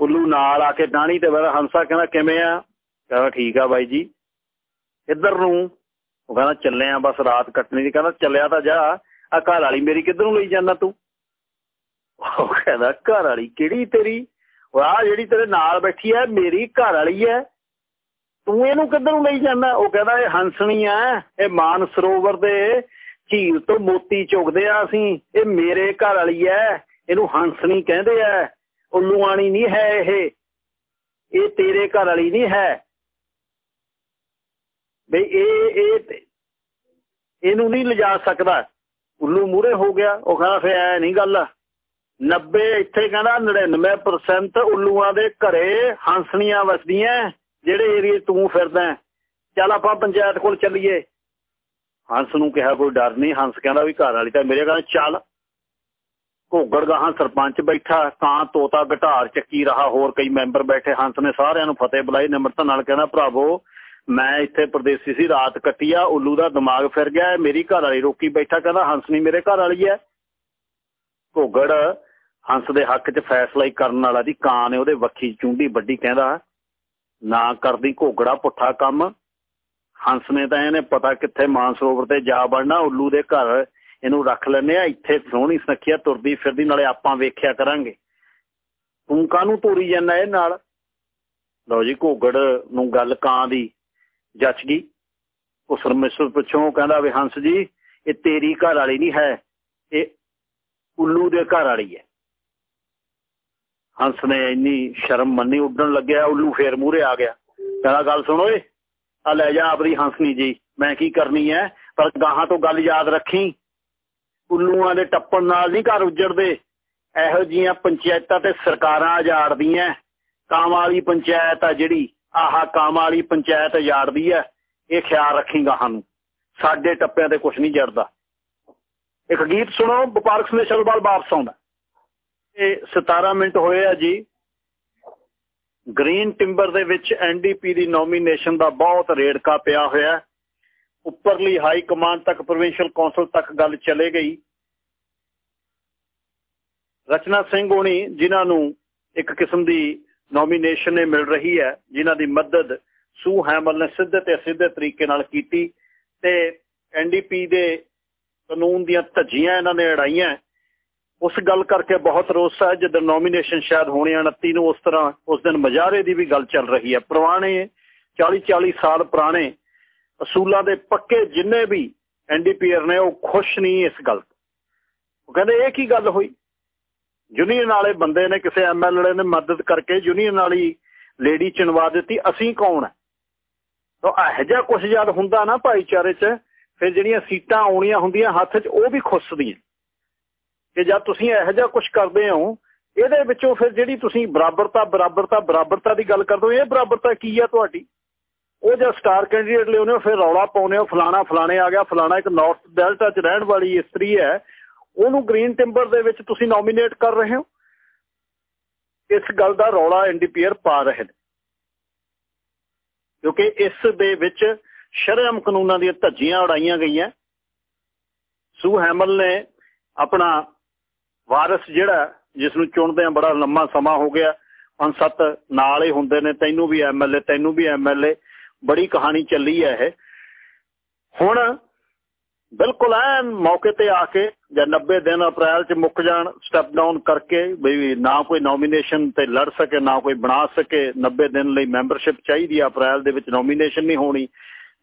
S1: ਉੱਲੂ ਨਾਲ ਆ ਕੇ ਟਾਣੀ ਤੇ ਬੈਠਾ ਹੰਸਾ ਕਹਿੰਦਾ, ਕਿਵੇਂ ਆ? ਕਹਿੰਦਾ, ਠੀਕ ਆ ਬਾਈ ਜੀ। ਇੱਧਰ ਨੂੰ ਉਹ ਕਹਿੰਦਾ, ਚੱਲੇ ਆ, ਬਸ ਰਾਤ ਕੱਟਣੀ ਦੀ ਕਹਿੰਦਾ, ਚੱਲਿਆ ਤਾਂ ਜਾ। ਆ ਘਰ ਵਾਲੀ ਮੇਰੀ ਕਿੱਧਰ ਨੂੰ ਲਈ ਜਾਂਦਾ ਤੂੰ? ਉਹ ਕਹਿੰਦਾ, ਘਰ ਵਾਲੀ ਕਿਹੜੀ ਤੇਰੀ? ਉਹ ਆ ਜਿਹੜੀ ਤੇਰੇ ਨਾਲ ਬੈਠੀ ਐ ਮੇਰੀ ਘਰ ਵਾਲੀ ਐ ਤੂੰ ਇਹਨੂੰ ਕਿੱਧਰ ਨੂੰ ਲਈ ਜਾਂਦਾ? ਉਹ ਕਹਿੰਦਾ ਇਹ ਹੰਸਣੀ ਐ ਇਹ ਮਾਨ ਸਰੋਵਰ ਦੇ ਝੀਲ ਤੋਂ ਮੋਤੀ ਚੁਗਦੇ ਆ ਅਸੀਂ, ਇਹ ਮੇਰੇ ਘਰ ਵਾਲੀ ਐ, ਇਹਨੂੰ ਹੰਸਣੀ ਕਹਿੰਦੇ ਆ ਉੱਲੂ ਆਣੀ ਨਹੀਂ ਹੈ ਇਹ ਇਹ ਤੇਰੇ ਘਰ ਵਾਲੀ ਨਹੀਂ ਹੈ। ਬਈ ਇਹ ਇਹ ਇਹਨੂੰ ਨਹੀਂ ਲਿਜਾ ਸਕਦਾ। ਉੱਲੂ ਮੂਰੇ ਹੋ ਗਿਆ, ਉਹ ਕਹਿੰਦਾ ਫੇ ਐ ਨਹੀਂ ਗੱਲ। 90 ਇੱਥੇ ਕਹਿੰਦਾ 99% ਉੱਲੂਆਂ ਦੇ ਘਰੇ ਹੰਸਣੀਆਂ ਵਸਦੀਆਂ। ਜਿਹੜੇ ਏਰੀਏ ਤੂੰ ਫਿਰਦਾ ਚੱਲ ਆਪਾਂ ਪੰਚਾਇਤ ਕੋਲ ਚੱਲੀਏ। ਹੰਸ ਨੂੰ ਕਿਹਾ ਕੋਈ ਡਰ ਨਹੀਂ, ਹੰਸ ਕਹਿੰਦਾ ਵੀ ਘਰ ਵਾਲੀ ਤਾਂ ਮੇਰੇ ਕਹਿੰਦਾ ਚੱਲ। ਘੋਗੜ ਗਾਹਾਂ ਸਰਪੰਚ ਬੈਠਾ ਕਾਂ ਤੋਤਾ ਘਟਾਰ ਚੱਕੀ ਰਹਾ, ਹੋਰ ਕਈ ਮੈਂਬਰ ਬੈਠੇ। ਹੰਸ ਨੇ ਸਾਰਿਆਂ ਨੂੰ ਫਤਿਹ ਬੁਲਾਈ, ਨਿਮਰਤਾ ਨਾਲ ਕਹਿੰਦਾ, ਭਰਾਵੋ, ਮੈਂ ਇੱਥੇ ਪਰਦੇਸੀ ਸੀ, ਰਾਤ ਕੱਟੀ ਆ, ਉੱਲੂ ਦਾ ਦਿਮਾਗ ਫਿਰ ਗਿਆ ਮੇਰੀ ਘਰ ਵਾਲੀ ਰੋਕੀ ਬੈਠਾ, ਕਹਿੰਦਾ, ਹੰਸ ਨਹੀਂ ਮੇਰੇ ਘਰ ਵਾਲੀ ਹੈ। ਘੋਗੜ ਹੰਸ ਦੇ ਹੱਕ 'ਚ ਫੈਸਲਾ ਹੀ ਕਰਨ ਵਾਲਾ ਦੀ ਕਾਂ ਨੇ ਉਹਦੇ ਵੱਖੀ ਚੁੰਡੀ ਵੱਡੀ ਕਹਿੰਦਾ ਨਾ ਕਰਦੀ ਘੋਗੜਾ ਪੁੱਠਾ ਕੰਮ। ਹੰਸ ਨੇ ਤਾਂ ਇਹਨੇ ਪਤਾ ਕਿੱਥੇ ਮਾਨਸਰੋਵਰ ਤੇ ਜਾ ਵੜਨਾ, ਉੱਲੂ ਦੇ ਘਰ ਇਹਨੂੰ ਰੱਖ ਲੈਨੇ ਆ, ਇੱਥੇ ਸੋਹਣੀ ਸੁਨੱਖੀਆ ਤੁਰਦੀ ਫਿਰਦੀ, ਨਾਲੇ ਆਪਾਂ ਵੇਖਿਆ ਕਰਾਂਗੇ। ਤੂੰ ਕਾਹਨੂੰ ਤੋਰੀ ਜਾਂਦਾ ਇਹ ਨਾਲ? ਲਓ ਜੀ, ਘੋਗੜ ਨੂੰ ਗੱਲ ਕਾਂ ਦੀ ਜੱਚ ਗਈ। ਉਸ ਰਮੇਸ਼ਰ ਪਿੱਛੋਂ ਕਹਿੰਦਾ ਵੀ ਹੰਸ ਜੀ, ਇਹ ਤੇਰੀ ਘਰ ਵਾਲੀ ਨਹੀਂ ਹੈ, ਇਹ ਉੱਲੂ ਦੇ ਘਰ ਵਾਲੀ ਹੈ। ਹੰਸ ਨੇ ਇੰਨੀ ਸ਼ਰਮ ਮੰਨੀ, ਉੱਡਣ ਲੱਗਿਆ, ਉੱਲੂ ਫੇਰ ਮੂਰੇ ਆ ਗਿਆ। ਕਹਿੰਦਾ, ਗੱਲ ਸੁਣ ਓਏ, ਆ ਲੈ ਜਾ ਆਪਣੀ ਹੰਸਨੀ ਜੀ, ਮੈਂ ਕੀ ਕਰਨੀ ਹੈ ਪਰ ਗਾਹਾਂ ਤੋਂ ਗੱਲ ਯਾਦ ਰੱਖੀ। ਉੱਲੂਆਂ ਦੇ ਟੱਪਣ ਨਾਲ ਨਹੀਂ ਘਰ ਉੱਜੜਦੇ। ਇਹੋ ਜੀਆਂ ਪੰਚਾਇਤਾਂ ਤੇ ਸਰਕਾਰਾਂ ਆਜ਼ਾੜਦੀਆਂ। ਕਾਮ ਵਾਲੀ ਪੰਚਾਇਤ ਆ ਜਿਹੜੀ, ਆਹਾ ਕਾਮ ਵਾਲੀ ਪੰਚਾਇਤ ਆਜ਼ਾੜਦੀ ਹੈ ਇਹ ਖਿਆਲ ਰੱਖੀ ਗਾਹਾਂ ਨੂੰ। ਸਾਡੇ ਟੱਪਿਆਂ ਤੇ ਕੁਝ ਨਹੀਂ ਜੜਦਾ। ਇੱਕ ਗੀਤ ਸੁਣੋ, ਵਪਾਰਕ ਸਮੇਸ਼ਲ ਬਾਲ ਵਾਪਸ ਆਉਂਦਾ। 17 ਮਿੰਟ ਹੋਏ ਆ ਜੀ। ਗ੍ਰੀਨ ਟਿੰਬਰ ਦੇ ਵਿੱਚ ਐਨਡੀਪੀ ਦੀ ਨੋਮੀਨੇਸ਼ਨ ਦਾ ਬਹੁਤ ਰੇੜਕਾ ਪਿਆ ਹੋਇਆ ਉੱਪਰਲੀ ਹਾਈ ਕਮਾਂਡ ਤੱਕ ਪ੍ਰੋਵਿੰਸ਼ੀਅਲ ਕੌਂਸਲ ਤੱਕ ਗੱਲ ਚਲੇ ਗਈ। ਰਚਨਾ ਸਿੰਘ ਹੋਣੀ ਜਿਨ੍ਹਾਂ ਨੂੰ ਇੱਕ ਕਿਸਮ ਦੀ ਨੋਮੀਨੇਸ਼ਨ ਨੇ ਮਿਲ ਰਹੀ ਹੈ, ਜਿਨ੍ਹਾਂ ਦੀ ਮਦਦ ਸੂ ਹੈਮਲ ਨੇ ਸਿੱਧੇ ਤੇ ਅਸਿੱਧੇ ਤਰੀਕੇ ਨਾਲ ਕੀਤੀ ਤੇ ਐਨਡੀਪੀ ਦੇ ਕਾਨੂੰਨ ਦੀਆਂ ਧੱਜੀਆਂ ਇਹਨਾਂ ਨੇ ਅੜਾਈਆਂ। ਉਸ ਗੱਲ ਕਰਕੇ ਬਹੁਤ ਰੋਸ ਹੈ, ਜਦੋਂ ਨੋਮੀਨੇਸ਼ਨ ਸ਼ਾਇਦ ਹੋਣੀ 29 ਨੂੰ, ਉਸ ਤਰ੍ਹਾਂ ਉਸ ਦਿਨ ਮਜਾਰੇ ਦੀ ਵੀ ਗੱਲ ਚੱਲ ਰਹੀ ਹੈ। ਪੁਰਾਣੇ 40 40 ਸਾਲ ਪੁਰਾਣੇ ਅਸੂਲਾਂ ਦੇ ਪੱਕੇ ਜਿੰਨੇ ਵੀ ਐਨਡੀਪੀਆਰ ਨੇ, ਉਹ ਖੁਸ਼ ਨਹੀਂ ਇਸ ਗੱਲ ਉਹ ਕਹਿੰਦੇ, ਇਹ ਕੀ ਗੱਲ ਹੋਈ? ਯੂਨੀਅਨ ਵਾਲੇ ਬੰਦੇ ਨੇ, ਕਿਸੇ ਐਮਐਲਏ ਨੇ ਮਦਦ ਕਰਕੇ ਯੂਨੀਅਨ ਵਾਲੀ ਲੇਡੀ ਚੁਣਵਾ ਦਿੱਤੀ, ਅਸੀਂ ਕੌਣ ਹੈ ਤਾਂ ਇਹੋ ਜਿਹਾ ਕੁਝ ਜਦ ਹੁੰਦਾ ਨਾ ਭਾਈਚਾਰੇ 'ਚ, ਫਿਰ ਜਿਹੜੀਆਂ ਸੀਟਾਂ ਆਉਣੀਆਂ ਹੁੰਦੀਆਂ ਹੱਥ 'ਚ, ਉਹ ਵੀ ਖੁੱਸਦੀਆਂ। ਕਿ ਜਦ ਤੁਸੀਂ ਇਹੋ ਜਿਹਾ ਕੁਝ ਕਰਦੇ ਹੋ, ਇਹਦੇ ਵਿੱਚੋਂ ਫਿਰ ਜਿਹੜੀ ਤੁਸੀਂ ਬਰਾਬਰਤਾ ਬਰਾਬਰਤਾ ਬਰਾਬਰਤਾ ਦੀ ਗੱਲ ਕਰਦੇ ਹੋ, ਇਹ ਬਰਾਬਰਤਾ ਕੀ ਆ ਤੁਹਾਡੀ? ਉਹ ਜਦ ਸਟਾਰ ਕੈਂਡੀਡੇਟ ਲਿਆਉਂਦੇ ਹੋ, ਫਿਰ ਰੌਲਾ ਪਾਉਂਦੇ ਹੋ, ਫਲਾਣਾ, ਫਲਾਣੇ ਆ ਗਿਆ, ਫਲਾਣਾ ਇੱਕ ਨਾਰਥ ਡੈਲਟਾ 'ਚ ਰਹਿਣ ਵਾਲੀ ਇਸਤਰੀ ਹੈ, ਉਹਨੂੰ ਗ੍ਰੀਨ ਟਿੰਬਰ ਦੇ ਵਿੱਚ ਤੁਸੀਂ ਨੋਮੀਨੇਟ ਕਰ ਰਹੇ ਹੋ? ਇਸ ਗੱਲ ਦਾ ਰੌਲਾ ਐਨਡੀਪੀਆਰ ਪਾ ਰਹੇ ਨੇ। ਕਿਉਂਕਿ ਇਸ ਦੇ ਵਿੱਚ ਸ਼ਰਮ ਕਾਨੂੰਨਾਂ ਦੀਆਂ ਧੱਜੀਆਂ ਉਡਾਈਆਂ ਗਈਆਂ। ਸੂ ਹੈਮਲ ਨੇ ਆਪਣਾ ਵਾਰਿਸ ਜਿਹੜਾ ਜਿਸ ਨੂੰ ਚੁਣਦੇ ਆ ਬੜਾ ਲੰਮਾ ਸਮਾਂ ਹੋ ਗਿਆ। ਪੰਜ ਸੱਤ ਨਾਲ ਹੀ ਹੁੰਦੇ ਨੇ, ਤੈਨੂੰ ਵੀ ਐਮਐਲਏ ਤੈਨੂੰ ਵੀ ਐਮਐਲਏ ਬੜੀ ਕਹਾਣੀ ਚੱਲੀ ਹੈ ਇਹ। ਹੁਣ ਬਿਲਕੁਲ ਐਨ ਮੌਕੇ ਤੇ ਆ ਕੇ, ਜਾਂ 90 ਦਿਨ ਅਪ੍ਰੈਲ ਚ ਮੁੱਕ ਜਾਣ ਸਟੈਪ ਡਾਊਨ ਕਰਕੇ, ਵੀ ਨਾ ਕੋਈ ਨੋਮੀਨੇਸ਼ਨ ਤੇ ਲੜ ਸਕੇ, ਨਾ ਕੋਈ ਬਣਾ ਸਕੇ। 90 ਦਿਨ ਲਈ ਮੈਂਬਰਸ਼ਿਪ ਚਾਹੀਦੀ ਆ ਅਪ੍ਰੈਲ ਦੇ ਵਿੱਚ ਨੋਮੀਨੇਸ਼ਨ ਨਹੀਂ ਹੋਣੀ।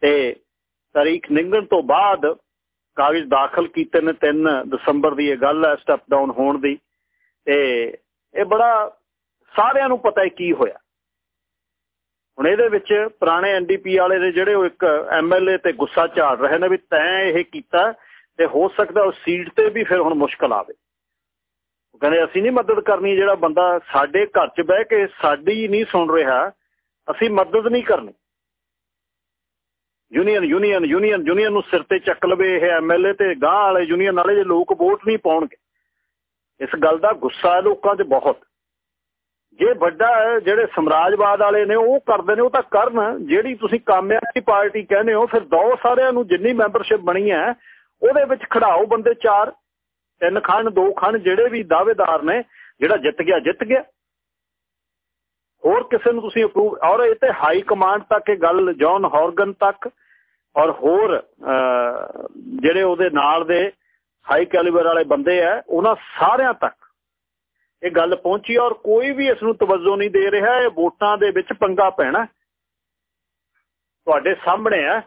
S1: ਤੇ ਤਾਰੀਖ ਨਿੰਗਣ ਤੋਂ ਬਾਅਦ ਕਾਗਜ਼ ਦਾਖਲ ਕੀਤੇ ਨੇ 3 ਦਸੰਬਰ ਦੀ ਇਹ ਗੱਲ ਹੈ ਸਟੈਪ ਡਾਊਨ ਹੋਣ ਦੀ। ਤੇ ਇਹ ਬੜਾ ਸਾਰਿਆਂ ਨੂੰ ਪਤਾ ਹੈ ਕੀ ਹੋਇਆ। ਹੁਣ ਇਹਦੇ ਵਿੱਚ ਪੁਰਾਣੇ ਐਨਡੀਪੀ ਵਾਲੇ ਦੇ ਜਿਹੜੇ ਉਹ ਇੱਕ ਐਮਐਲਏ ਤੇ ਗੁੱਸਾ ਝਾੜ ਰਹੇ ਨੇ ਵੀ ਤੈਂ ਇਹ ਕੀਤਾ ਤੇ ਹੋ ਸਕਦਾ ਉਹ ਸੀਟ ਤੇ ਵੀ ਫਿਰ ਹੁਣ ਮੁਸ਼ਕਲ ਆਵੇ। ਉਹ ਕਹਿੰਦੇ, ਅਸੀਂ ਨਹੀਂ ਮਦਦ ਕਰਨੀ, ਜਿਹੜਾ ਬੰਦਾ ਸਾਡੇ ਘਰ 'ਚ ਬਹਿ ਕੇ ਸਾਡੀ ਨਹੀਂ ਸੁਣ ਰਿਹਾ, ਅਸੀਂ ਮਦਦ ਨਹੀਂ ਕਰਨੀ। ਯੂਨੀਅਨ ਯੂਨੀਅਨ ਯੂਨੀਅਨ ਯੂਨੀਅਨ ਨੂੰ ਸਿਰ ਤੇ ਚੱਕ ਲਵੇ ਇਹ ਐਮਐਲਏ ਤੇ ਗਾਂ ਵਾਲੇ ਯੂਨੀਅਨ ਵਾਲੇ ਜੇ ਲੋਕ ਵੋਟ ਨਹੀਂ ਪਾਉਣਗੇ। ਇਸ ਗੱਲ ਦਾ ਗੁੱਸਾ ਲੋਕਾਂ 'ਚ ਬਹੁਤ। ਜੇ ਵੱਡਾ ਜਿਹੜੇ ਸਮਰਾਜਵਾਦ ਵਾਲੇ ਨੇ ਉਹ ਕਰਦੇ ਨੇ, ਉਹ ਤਾਂ ਕਰਨ। ਜਿਹੜੀ ਤੁਸੀਂ ਕਾਮਯਾਬੀ ਪਾਰਟੀ ਕਹਿੰਦੇ ਹੋ, ਫਿਰ ਦੋ ਸਾਰਿਆਂ ਨੂੰ ਜਿੰਨੀ ਮੈਂਬਰਸ਼ਿਪ ਬਣੀ ਹੈ, ਉਹਦੇ ਵਿੱਚ ਖੜਾਓ ਬੰਦੇ ਚਾਰ। ਤਿੰਨ ਖੰਡ, ਦੋ ਖੰਡ, ਜਿਹੜੇ ਵੀ ਦਾਅਵੇਦਾਰ ਨੇ, ਜਿਹੜਾ ਜਿੱਤ ਗਿਆ ਜਿੱਤ ਗਿਆ। ਹੋਰ ਕਿਸੇ ਨੂੰ ਤੁਸੀਂ ਅਪਰੂਵ ਔਰ ਇਹ ਤੇ ਹਾਈ ਕਮਾਂਡ ਤੱਕ ਇਹ ਗੱਲ ਜੌਨ ਹੌਰਗਨ ਤੱਕ ਔਰ ਹੋਰ ਜਿਹੜੇ ਉਹਦੇ ਨਾਲ ਦੇ ਹਾਈ ਕੈਲੀਬਰ ਵਾਲੇ ਬੰਦੇ ਆ, ਉਹਨਾਂ ਸਾਰਿਆਂ ਤੱਕ ਇਹ ਗੱਲ ਪਹੁੰਚੀ ਔਰ ਕੋਈ ਵੀ ਇਸ ਨੂੰ ਤਵੱਜੋ ਨਹੀਂ ਦੇ ਰਿਹਾ, ਇਹ ਵੋਟਾਂ ਦੇ ਵਿੱਚ ਪੰਗਾ ਪੈਣਾ। ਤੁਹਾਡੇ ਸਾਹਮਣੇ ਆ,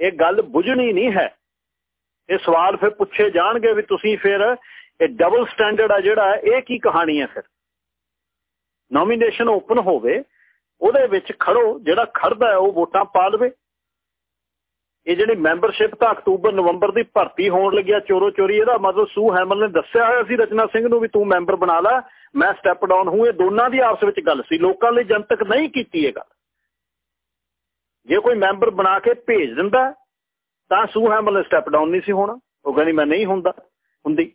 S1: ਇਹ ਗੱਲ ਬੁਝਣੀ ਨਹੀਂ ਹੈ। ਇਹ ਸਵਾਲ ਫਿਰ ਪੁੱਛੇ ਜਾਣਗੇ ਵੀ ਤੁਸੀਂ ਫਿਰ ਇਹ ਡਬਲ ਸਟੈਂਡਰਡ ਆ ਜਿਹੜਾ, ਇਹ ਕੀ ਕਹਾਣੀ ਹੈ ਫਿਰ? ਨੋਮੀਨੇਸ਼ਨ ਓਪਨ ਹੋਵੇ, ਉਹਦੇ ਵਿੱਚ ਖੜੋ, ਜਿਹੜਾ ਖੜਦਾ ਹੈ ਉਹ ਵੋਟਾਂ ਪਾ ਲਵੇ। ਇਹ ਜਿਹੜੀ ਮੈਂਬਰਸ਼ਿਪ ਤਾਂ ਅਕਤੂਬਰ, ਨਵੰਬਰ ਦੀ ਭਰਤੀ ਹੋਣ ਲੱਗਿਆ ਚੋਰੋ ਚੋਰੀ, ਇਹਦਾ ਮਤਲਬ ਸੂ ਹੈਮਲ ਨੇ ਦੱਸਿਆ ਹੋਇਆ ਸੀ ਰਚਨਾ ਸਿੰਘ ਨੂੰ ਵੀ ਤੂੰ ਮੈਂਬਰ ਬਣਾ ਲੈ, ਮੈਂ ਸਟੈਪ ਡਾਊਨ ਹੂੰ। ਇਹ ਦੋਨਾਂ ਦੀ ਆਪਸ ਵਿੱਚ ਗੱਲ ਸੀ, ਲੋਕਾਂ ਲਈ ਜਨਤਕ ਨਹੀਂ ਕੀਤੀ ਇਹ ਗੱਲ। ਜੇ ਕੋਈ ਮੈਂਬਰ ਬਣਾ ਕੇ ਭੇਜ ਦਿੰਦਾ, ਤਾਂ ਸੂ ਹੈਮਲ ਨੇ ਸਟੈਪ ਡਾਊਨ ਨਹੀਂ ਸੀ ਹੋਣਾ। ਉਹ ਕਹਿੰਦੀ, ਮੈਂ ਨਹੀਂ ਹੁੰਦਾ, ਹੁੰਦੀ।